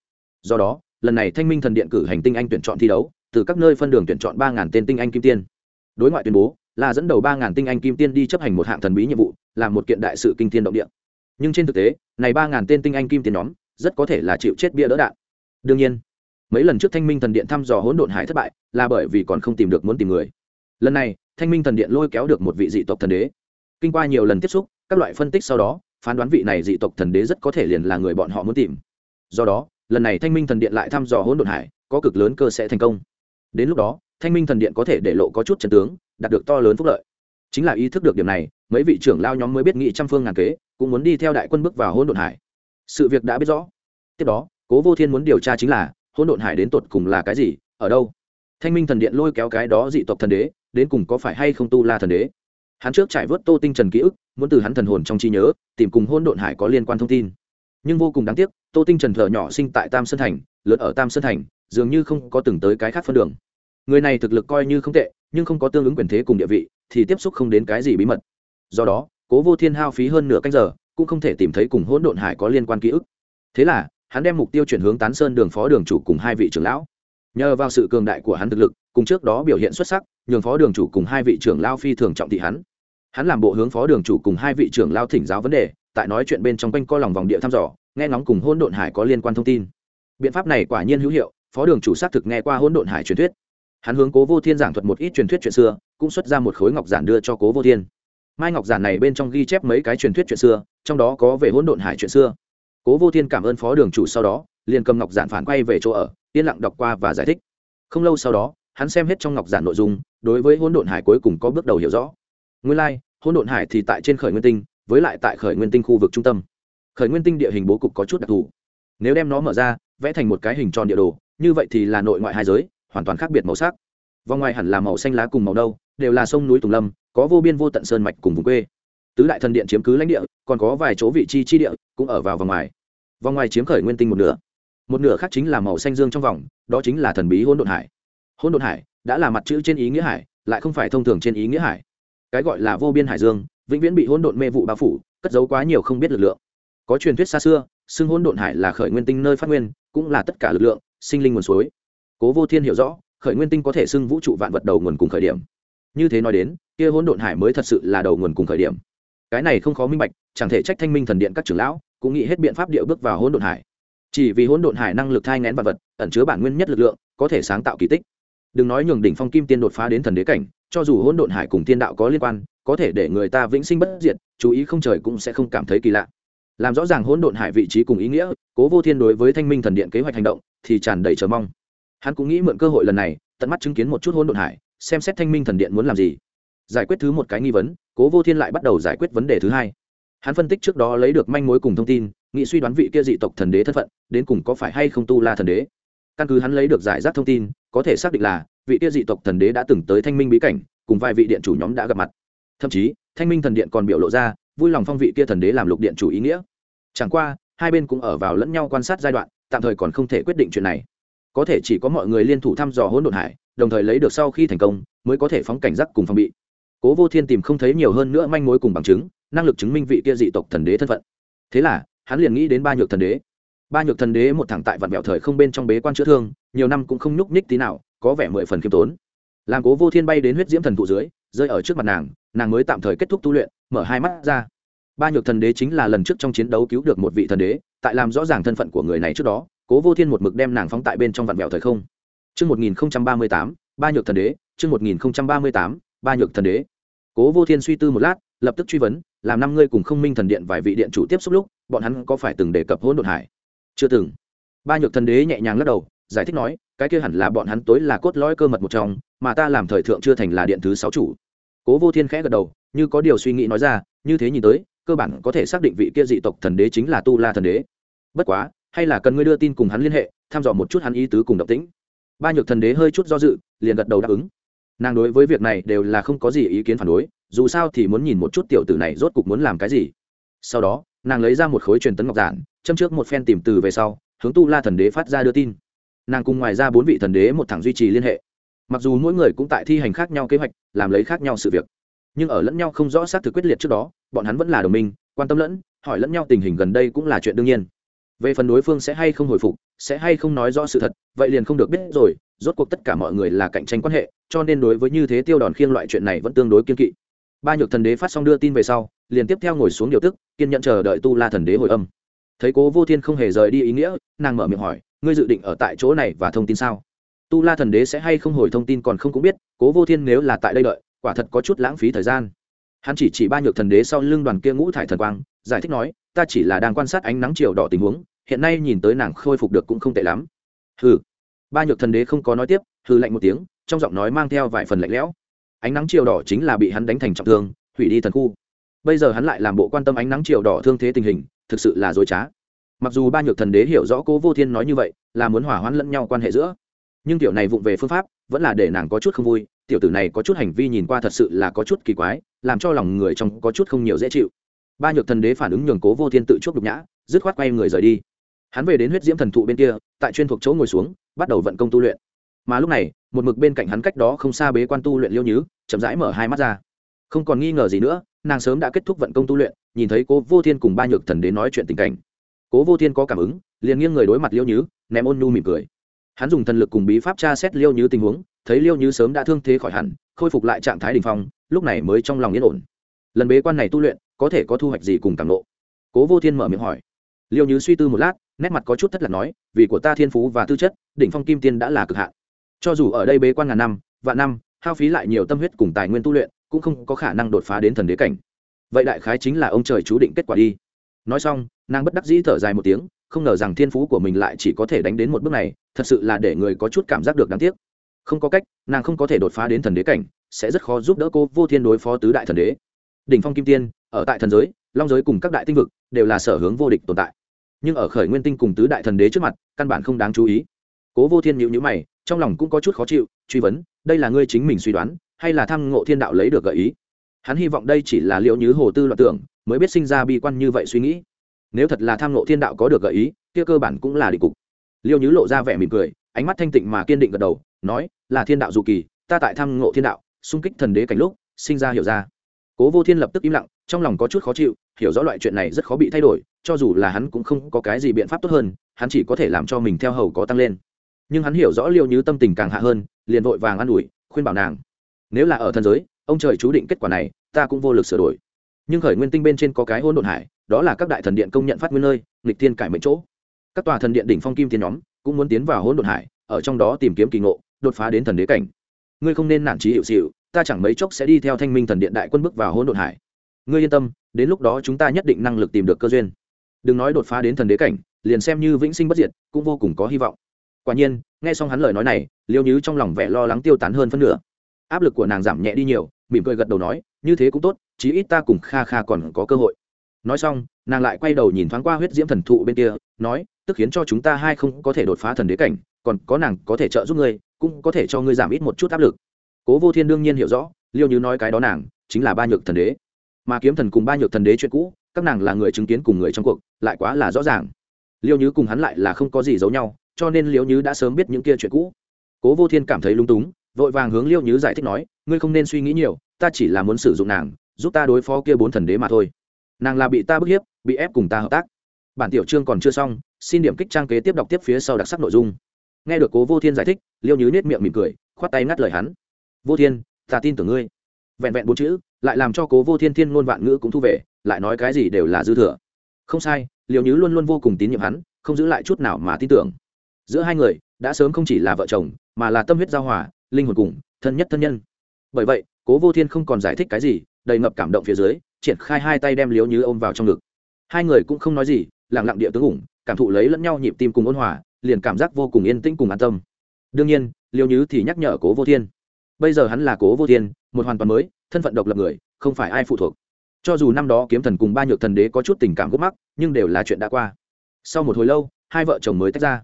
Do đó, lần này thanh minh thần điện cử hành tinh anh tuyển chọn thi đấu, từ các nơi phân đường tuyển chọn ba ngàn tên tinh anh kim tiên. Đối ngoại tuyên bố, là dẫn đầu ba ngàn tinh anh kim tiên đi chấp hành một hạng thần bí nhiệm vụ làm một kiện đại sự kinh thiên động địa. Nhưng trên thực tế, này ba ngàn tên tinh anh kim tiên nhóm, rất có thể là chịu chết bia đỡ đạn. Đương nhiên mấy lần trước thanh minh thần điện thăm dò hỗn độn hải thất bại, là bởi vì còn không tìm được muốn tìm người. Lần này, thanh minh thần điện lôi kéo được một vị dị tộc thần đế. Kinh qua nhiều lần tiếp xúc, các loại phân tích sau đó, phán đoán vị này dị tộc thần đế rất có thể liền là người bọn họ muốn tìm. Do đó, lần này thanh minh thần điện lại thăm dò hỗn độn hải, có cực lớn cơ sẽ thành công. Đến lúc đó, thanh minh thần điện có thể để lộ có chút trần tướng, đạt được to lớn phúc lợi. Chính là ý thức được điểm này, mấy vị trưởng lao nhóm mới biết nghị trăm phương ngàn kế, cũng muốn đi theo đại quân bước vào hỗn độn hải. Sự việc đã biết rõ. Tiếp đó, cố vô thiên muốn điều tra chính là hỗn độn hải đến tột cùng là cái gì, ở đâu? Thanh minh thần điện lôi kéo cái đó dị tộc thần đế, đến cùng có phải hay không tu la thần đế? Hắn trước trải vớt tô tinh trần ký ức, muốn từ hắn thần hồn trong trí nhớ, tìm cùng hôn độn hải có liên quan thông tin. Nhưng vô cùng đáng tiếc, tô tinh trần thợ nhỏ sinh tại tam sơn thành lớn ở tam sơn thành, dường như không có từng tới cái khác phân đường. Người này thực lực coi như không tệ, nhưng không có tương ứng quyền thế cùng địa vị, thì tiếp xúc không đến cái gì bí mật. Do đó, cố vô thiên hao phí hơn nửa canh giờ, cũng không thể tìm thấy cùng hỗn độn hải có liên quan ký ức. Thế là hắn đem mục tiêu chuyển hướng tán sơn đường phó đường chủ cùng hai vị trưởng lão. Nhờ vào sự cường đại của hắn thực lực, cùng trước đó biểu hiện xuất sắc, nhường phó đường chủ cùng hai vị trưởng lao phi thường trọng thị hắn. Hắn làm bộ hướng phó đường chủ cùng hai vị trưởng lao thỉnh giáo vấn đề, tại nói chuyện bên trong quanh co lòng vòng địa thăm dò, nghe ngóng cùng hôn độn hải có liên quan thông tin. Biện pháp này quả nhiên hữu hiệu, phó đường chủ xác thực nghe qua hôn độn hải truyền thuyết. Hắn hướng cố vô thiên giảng thuật một ít truyền thuyết chuyện xưa, cũng xuất ra một khối ngọc giản đưa cho cố vô thiên. Mai ngọc giản này bên trong ghi chép mấy cái truyền thuyết chuyện xưa, trong đó có về hôn độn hải chuyện xưa cố vô thiên cảm ơn phó đường chủ sau đó liền cầm ngọc giản phản quay về chỗ ở yên lặng đọc qua và giải thích. Không lâu sau đó hắn xem hết trong ngọc giản nội dung đối với hỗn độn hải cuối cùng có bước đầu hiểu rõ. Nguyên lai、like, hỗn độn hải thì tại trên khởi nguyên tinh với lại tại khởi nguyên tinh khu vực trung tâm. Khởi nguyên tinh địa hình bố cục có chút đặc thù. Nếu đem nó mở ra vẽ thành một cái hình tròn địa đồ như vậy thì là nội ngoại hai giới hoàn toàn khác biệt màu sắc. Vòng ngoài hẳn là màu xanh lá cùng màu đâu đều là sông núi tùng lâm có vô biên vô tận sơn mạch cùng vùng quê tứ đại thần điện chiếm cứ lãnh địa, còn có vài chỗ vị trí chi địa cũng ở vào vòng ngoài. Vòng ngoài chiếm khởi nguyên tinh một nửa. Một nửa khác chính là màu xanh dương trong vòng, đó chính là thần bí hôn Đột hải. Hôn Đột hải đã là mặt chữ trên ý nghĩa hải, lại không phải thông thường trên ý nghĩa hải. Cái gọi là vô biên hải dương, vĩnh viễn bị hôn đột mê vụ bao phủ, cất giấu quá nhiều không biết lực lượng. Có truyền thuyết xa xưa, xưng hôn đột hải là khởi nguyên tinh nơi phát nguyên, cũng là tất cả lực lượng, sinh linh nguồn suối. Cố vô thiên hiểu rõ, khởi nguyên tinh có thể xưng vũ trụ vạn vật đầu nguồn cùng khởi điểm. Như thế nói đến, kia hôn đột hải mới thật sự là đầu nguồn cùng khởi điểm cái này không khó minh bạch, chẳng thể trách thanh minh thần điện các trưởng lão, cũng nghĩ hết biện pháp điệu bước vào hôn độn hải. Chỉ vì hỗn độn hải năng lực thai ngén vật vật, ẩn chứa bản nguyên nhất lực lượng, có thể sáng tạo kỳ tích. Đừng nói nhường đỉnh phong kim tiên đột phá đến thần đế cảnh, cho dù hỗn độn hải cùng tiên đạo có liên quan, có thể để người ta vĩnh sinh bất diệt, chú ý không trời cũng sẽ không cảm thấy kỳ lạ. Làm rõ ràng hỗn độn hải vị trí cùng ý nghĩa, cố vô thiên đối với thanh minh thần điện kế hoạch hành động thì tràn đầy chờ mong. Hắn cũng nghĩ mượn cơ hội lần này, tận mắt chứng kiến một chút hỗn độn hải, xem xét thanh minh thần điện muốn làm gì. Giải quyết thứ một cái nghi vấn cố vô thiên lại bắt đầu giải quyết vấn đề thứ hai. Hắn phân tích trước đó lấy được manh mối cùng thông tin, nghị suy đoán vị kia dị tộc thần đế thân phận, đến cùng có phải hay không tu la thần đế. Căn cứ hắn lấy được giải rác thông tin, có thể xác định là vị kia dị tộc thần đế đã từng tới thanh minh bí cảnh, cùng vài vị điện chủ nhóm đã gặp mặt. Thậm chí, thanh minh thần điện còn biểu lộ ra vui lòng phong vị kia thần đế làm lục điện chủ ý nghĩa. Chẳng qua, hai bên cũng ở vào lẫn nhau quan sát giai đoạn, tạm thời còn không thể quyết định chuyện này. Có thể chỉ có mọi người liên thủ thăm dò hỗn độn hải, đồng thời lấy được sau khi thành công, mới có thể phóng cảnh giác cùng phong bị cố vô thiên tìm không thấy nhiều hơn nữa manh mối cùng bằng chứng năng lực chứng minh vị kia dị tộc thần đế thân phận. Thế là hắn liền nghĩ đến ba nhược thần đế. Ba nhược thần đế một thẳng tại vạn mẹo thời không bên trong bế quan chữa thương nhiều năm cũng không nhúc nhích tí nào có vẻ mười phần khiêm tốn. Làm cố vô thiên bay đến huyết diễm thần thụ dưới rơi ở trước mặt nàng nàng mới tạm thời kết thúc tu luyện mở hai mắt ra. Ba nhược thần đế chính là lần trước trong chiến đấu cứu được một vị thần đế tại làm rõ ràng thân phận của người này trước đó cố vô thiên một mực đem nàng phóng tại bên trong vạn mẹo thời không. Trước 1038, ba nhược thần đế, trước 1038, ba nhược thần đế. cố vô thiên suy tư một lát, lập tức truy vấn, làm năm ngươi cùng không minh thần điện vài vị điện chủ tiếp xúc lúc, bọn hắn có phải từng đề cập hỗn độn hải? Chưa từng. Ba nhược thần đế nhẹ nhàng lắc đầu, giải thích nói, cái kia hẳn là bọn hắn tối là cốt lõi cơ mật một trong, mà ta làm thời thượng chưa thành là điện thứ sáu chủ. Cố vô thiên khẽ gật đầu, như có điều suy nghĩ nói ra, như thế nhìn tới, cơ bản có thể xác định vị kia dị tộc thần đế chính là tu la thần đế. Bất quá, hay là cần ngươi đưa tin cùng hắn liên hệ thăm dò một chút hắn ý tứ cùng động tĩnh. Ba nhược thần đế hơi chút do dự, liền gật đầu đáp ứng nàng đối với việc này đều là không có gì ý kiến phản đối, dù sao thì muốn nhìn một chút tiểu tử này rốt cục muốn làm cái gì. Sau đó, nàng lấy ra một khối truyền tấn ngọc giản, châm trước một phen tìm từ về sau, hướng tu la thần đế phát ra đưa tin. Nàng cùng ngoài ra bốn vị thần đế một thẳng duy trì liên hệ. Mặc dù mỗi người cũng tại thi hành khác nhau kế hoạch, làm lấy khác nhau sự việc, nhưng ở lẫn nhau không rõ xác thực quyết liệt trước đó, bọn hắn vẫn là đồng minh, quan tâm lẫn, hỏi lẫn nhau tình hình gần đây cũng là chuyện đương nhiên. Về phần đối phương sẽ hay không hồi phục, sẽ hay không nói rõ sự thật, vậy liền không được biết rồi rốt cuộc tất cả mọi người là cạnh tranh quan hệ, cho nên đối với như thế tiêu đòn khiêng loại chuyện này vẫn tương đối kiên kỵ. Ba nhược thần đế phát xong đưa tin về sau, liền tiếp theo ngồi xuống điều tức, kiên nhận chờ đợi tu la thần đế hồi âm. Thấy cố vô thiên không hề rời đi ý nghĩa, nàng mở miệng hỏi, ngươi dự định ở tại chỗ này và thông tin sao? Tu la thần đế sẽ hay không hồi thông tin còn không cũng biết, cố vô thiên nếu là tại đây đợi, quả thật có chút lãng phí thời gian. Hắn chỉ chỉ ba nhược thần đế sau lưng đoàn kia ngũ thải thần quang, giải thích nói, ta chỉ là đang quan sát ánh nắng chiều đỏ tình huống, hiện nay nhìn tới nàng khôi phục được cũng không tệ lắm. Hừ ba nhược thần đế không có nói tiếp, hừ lạnh một tiếng, trong giọng nói mang theo vài phần lạnh lẽo. Ánh nắng chiều đỏ chính là bị hắn đánh thành trọng thương, hủy đi thần khu. Bây giờ hắn lại làm bộ quan tâm ánh nắng chiều đỏ thương thế tình hình, thực sự là dối trá. Mặc dù ba nhược thần đế hiểu rõ cố vô thiên nói như vậy, là muốn hỏa hoãn lẫn nhau quan hệ giữa, nhưng tiểu này vụng về phương pháp, vẫn là để nàng có chút không vui, tiểu tử này có chút hành vi nhìn qua thật sự là có chút kỳ quái, làm cho lòng người trong có chút không nhiều dễ chịu. Ba nhược thần đế phản ứng nhường cố vô thiên tự chuốc đục nhã, dứt khoát quay người rời đi. Hắn về đến huyết diễm thần thụ bên kia, tại chuyên thuộc chỗ ngồi xuống bắt đầu vận công tu luyện. Mà lúc này, một mực bên cạnh hắn cách đó không xa bế quan tu luyện liêu nhứ, chậm rãi mở hai mắt ra. Không còn nghi ngờ gì nữa, nàng sớm đã kết thúc vận công tu luyện, nhìn thấy cố vô thiên cùng ba nhược thần đến nói chuyện tình cảnh. Cố vô thiên có cảm ứng, liền nghiêng người đối mặt liêu nhứ, ném ôn nhu mỉm cười. Hắn dùng thần lực cùng bí pháp tra xét liêu nhứ tình huống, thấy liêu nhứ sớm đã thương thế khỏi hẳn, khôi phục lại trạng thái đình phong, lúc này mới trong lòng yên ổn. Lần bế quan này tu luyện, có thể có thu hoạch gì cùng cảm nộ cố vô thiên mở miệng hỏi. Liêu nhứ suy tư một lát nét mặt có chút thất lạc nói, vì của ta thiên phú và tư chất, đỉnh phong kim tiên đã là cực hạn. Cho dù ở đây bế quan ngàn năm, vạn năm, hao phí lại nhiều tâm huyết cùng tài nguyên tu luyện, cũng không có khả năng đột phá đến thần đế cảnh. Vậy đại khái chính là ông trời chú định kết quả đi. Nói xong, nàng bất đắc dĩ thở dài một tiếng, không ngờ rằng thiên phú của mình lại chỉ có thể đánh đến một bước này, thật sự là để người có chút cảm giác được đáng tiếc. Không có cách, nàng không có thể đột phá đến thần đế cảnh, sẽ rất khó giúp đỡ cô vô thiên đối phó tứ đại thần đế. Đỉnh phong kim tiên, ở tại thần giới, long giới cùng các đại tinh vực, đều là sở hướng vô địch tồn tại nhưng ở khởi nguyên tinh cùng tứ đại thần đế trước mặt, căn bản không đáng chú ý. Cố vô thiên nhịu nhữ mày, trong lòng cũng có chút khó chịu, truy vấn, đây là ngươi chính mình suy đoán, hay là tham ngộ thiên đạo lấy được gợi ý? Hắn hy vọng đây chỉ là liệu như hồ tư loạn tưởng, mới biết sinh ra bi quan như vậy suy nghĩ. Nếu thật là tham ngộ thiên đạo có được gợi ý, kia cơ bản cũng là định cục. Liêu nhứ lộ ra vẻ mỉm cười, ánh mắt thanh tịnh mà kiên định gật đầu, nói, là thiên đạo dù kỳ, ta tại tham ngộ thiên đạo, xung kích thần đế cảnh lúc, sinh ra hiểu ra cố vô thiên lập tức im lặng, trong lòng có chút khó chịu, hiểu rõ loại chuyện này rất khó bị thay đổi, cho dù là hắn cũng không có cái gì biện pháp tốt hơn, hắn chỉ có thể làm cho mình theo hầu có tăng lên. Nhưng hắn hiểu rõ liêu như tâm tình càng hạ hơn, liền vội vàng an ủi, khuyên bảo nàng, nếu là ở thần giới, ông trời chú định kết quả này, ta cũng vô lực sửa đổi. Nhưng khởi nguyên tinh bên trên có cái hôn đồn hải, đó là các đại thần điện công nhận phát nguyên nơi, nghịch thiên cải mệnh chỗ. Các tòa thần điện đỉnh phong kim thiên nhóm cũng muốn tiến vào hôn đồn hải, ở trong đó tìm kiếm kỳ ngộ, đột phá đến thần đế cảnh. Ngươi không nên nản trí hiệu xịu ta chẳng mấy chốc sẽ đi theo thanh minh thần điện đại quân bước vào hỗn độn hải. Ngươi yên tâm, đến lúc đó chúng ta nhất định năng lực tìm được cơ duyên. Đừng nói đột phá đến thần đế cảnh, liền xem như vĩnh sinh bất diệt, cũng vô cùng có hy vọng. Quả nhiên, nghe xong hắn lời nói này, liêu nhứ trong lòng vẻ lo lắng tiêu tán hơn phân nửa. Áp lực của nàng giảm nhẹ đi nhiều, mỉm cười gật đầu nói, như thế cũng tốt, chí ít ta cùng kha kha còn có cơ hội. Nói xong, nàng lại quay đầu nhìn thoáng qua huyết diễm thần thụ bên kia, nói, tức khiến cho chúng ta hai không có thể đột phá thần đế cảnh, còn có nàng có thể trợ giúp ngươi, cũng có thể cho ngươi giảm ít một chút áp lực cố vô thiên đương nhiên hiểu rõ, liêu như nói cái đó nàng chính là ba nhược thần đế. Mà kiếm thần cùng ba nhược thần đế chuyện cũ, các nàng là người chứng kiến cùng người trong cuộc, lại quá là rõ ràng. Liêu như cùng hắn lại là không có gì giấu nhau, cho nên liêu như đã sớm biết những kia chuyện cũ. Cố vô thiên cảm thấy lung túng, vội vàng hướng liêu như giải thích nói, ngươi không nên suy nghĩ nhiều, ta chỉ là muốn sử dụng nàng, giúp ta đối phó kia bốn thần đế mà thôi. Nàng là bị ta bức hiếp, bị ép cùng ta hợp tác. Bản tiểu chương còn chưa xong, xin điểm kích trang kế tiếp đọc tiếp phía sau đặc sắc nội dung. Nghe được cố vô thiên giải thích, liêu như nết miệng mỉm cười, khoát tay ngắt lời hắn vô thiên, ta tin tưởng ngươi. Vẹn vẹn bốn chữ, lại làm cho cố vô thiên thiên ngôn vạn ngữ cũng thu về, lại nói cái gì đều là dư thừa. Không sai liều nhứ luôn luôn vô cùng tín nhiệm hắn, không giữ lại chút nào mà tin tưởng. Giữa hai người, đã sớm không chỉ là vợ chồng, mà là tâm huyết giao hòa, linh hồn cùng, thân nhất thân nhân. Bởi vậy, cố vô thiên không còn giải thích cái gì, đầy ngập cảm động phía dưới, triển khai hai tay đem liếu như ôm vào trong ngực. Hai người cũng không nói gì lẳng lặng địa tướng ủng, cảm thụ lấy lẫn nhau nhịp tim cùng ôn hòa, liền cảm giác vô cùng yên tĩnh cùng an tâm. Đương nhiên liêu Như thì nhắc nhở cố vô thiên bây giờ hắn là cố vô thiên, một hoàn toàn mới, thân phận độc lập người, không phải ai phụ thuộc. Cho dù năm đó kiếm thần cùng ba nhược thần đế có chút tình cảm gốc mắc, nhưng đều là chuyện đã qua. Sau một hồi lâu, hai vợ chồng mới tách ra.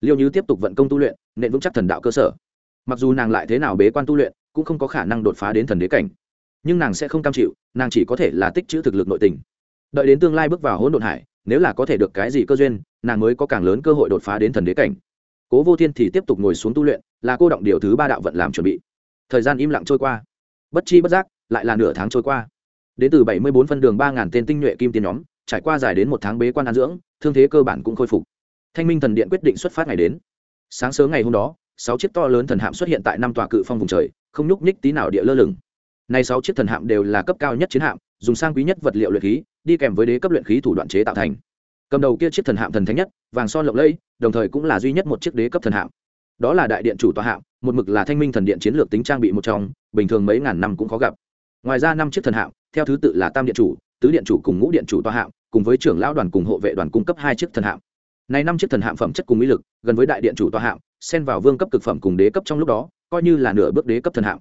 Liêu như tiếp tục vận công tu luyện, nện vững chắc thần đạo cơ sở. Mặc dù nàng lại thế nào bế quan tu luyện, cũng không có khả năng đột phá đến thần đế cảnh. Nhưng nàng sẽ không cam chịu, nàng chỉ có thể là tích chữ thực lực nội tình. Đợi đến tương lai bước vào hỗn độn hải, nếu là có thể được cái gì cơ duyên, nàng mới có càng lớn cơ hội đột phá đến thần đế cảnh. Cố vô thiên thì tiếp tục ngồi xuống tu luyện, là cô động điều thứ ba đạo vận làm chuẩn bị thời gian im lặng trôi qua. Bất chi bất giác, lại là nửa tháng trôi qua. Đến từ bảy mươi bốn phân đường ba ngàn tên tinh nhuệ kim tiền nhóm, trải qua dài đến một tháng bế quan an dưỡng, thương thế cơ bản cũng khôi phục. Thanh minh thần điện quyết định xuất phát ngày đến. Sáng sớm ngày hôm đó, sáu chiếc to lớn thần hạm xuất hiện tại năm tòa cự phong vùng trời, không nhúc nhích tí nào địa lơ lửng. Nay sáu chiếc thần hạm đều là cấp cao nhất chiến hạm, dùng sang quý nhất vật liệu luyện khí, đi kèm với đế cấp luyện khí thủ đoạn chế tạo thành. Cầm đầu kia chiếc thần hạm thần thánh nhất, vàng son lộng lẫy, đồng thời cũng là duy nhất một chiếc đế cấp thần hạm. Đó là đại điện chủ tòa hạm một mực là thanh minh thần điện chiến lược tính trang bị một trong, bình thường mấy ngàn năm cũng khó gặp. Ngoài ra năm chiếc thần hạm, theo thứ tự là tam điện chủ, tứ điện chủ cùng ngũ điện chủ toa hạm, cùng với trưởng lão đoàn cùng hộ vệ đoàn cung cấp hai chiếc thần hạm. Này năm chiếc thần hạm phẩm chất cùng mỹ lực, gần với đại điện chủ toa hạm, xen vào vương cấp cực phẩm cùng đế cấp trong lúc đó, coi như là nửa bước đế cấp thần hạm.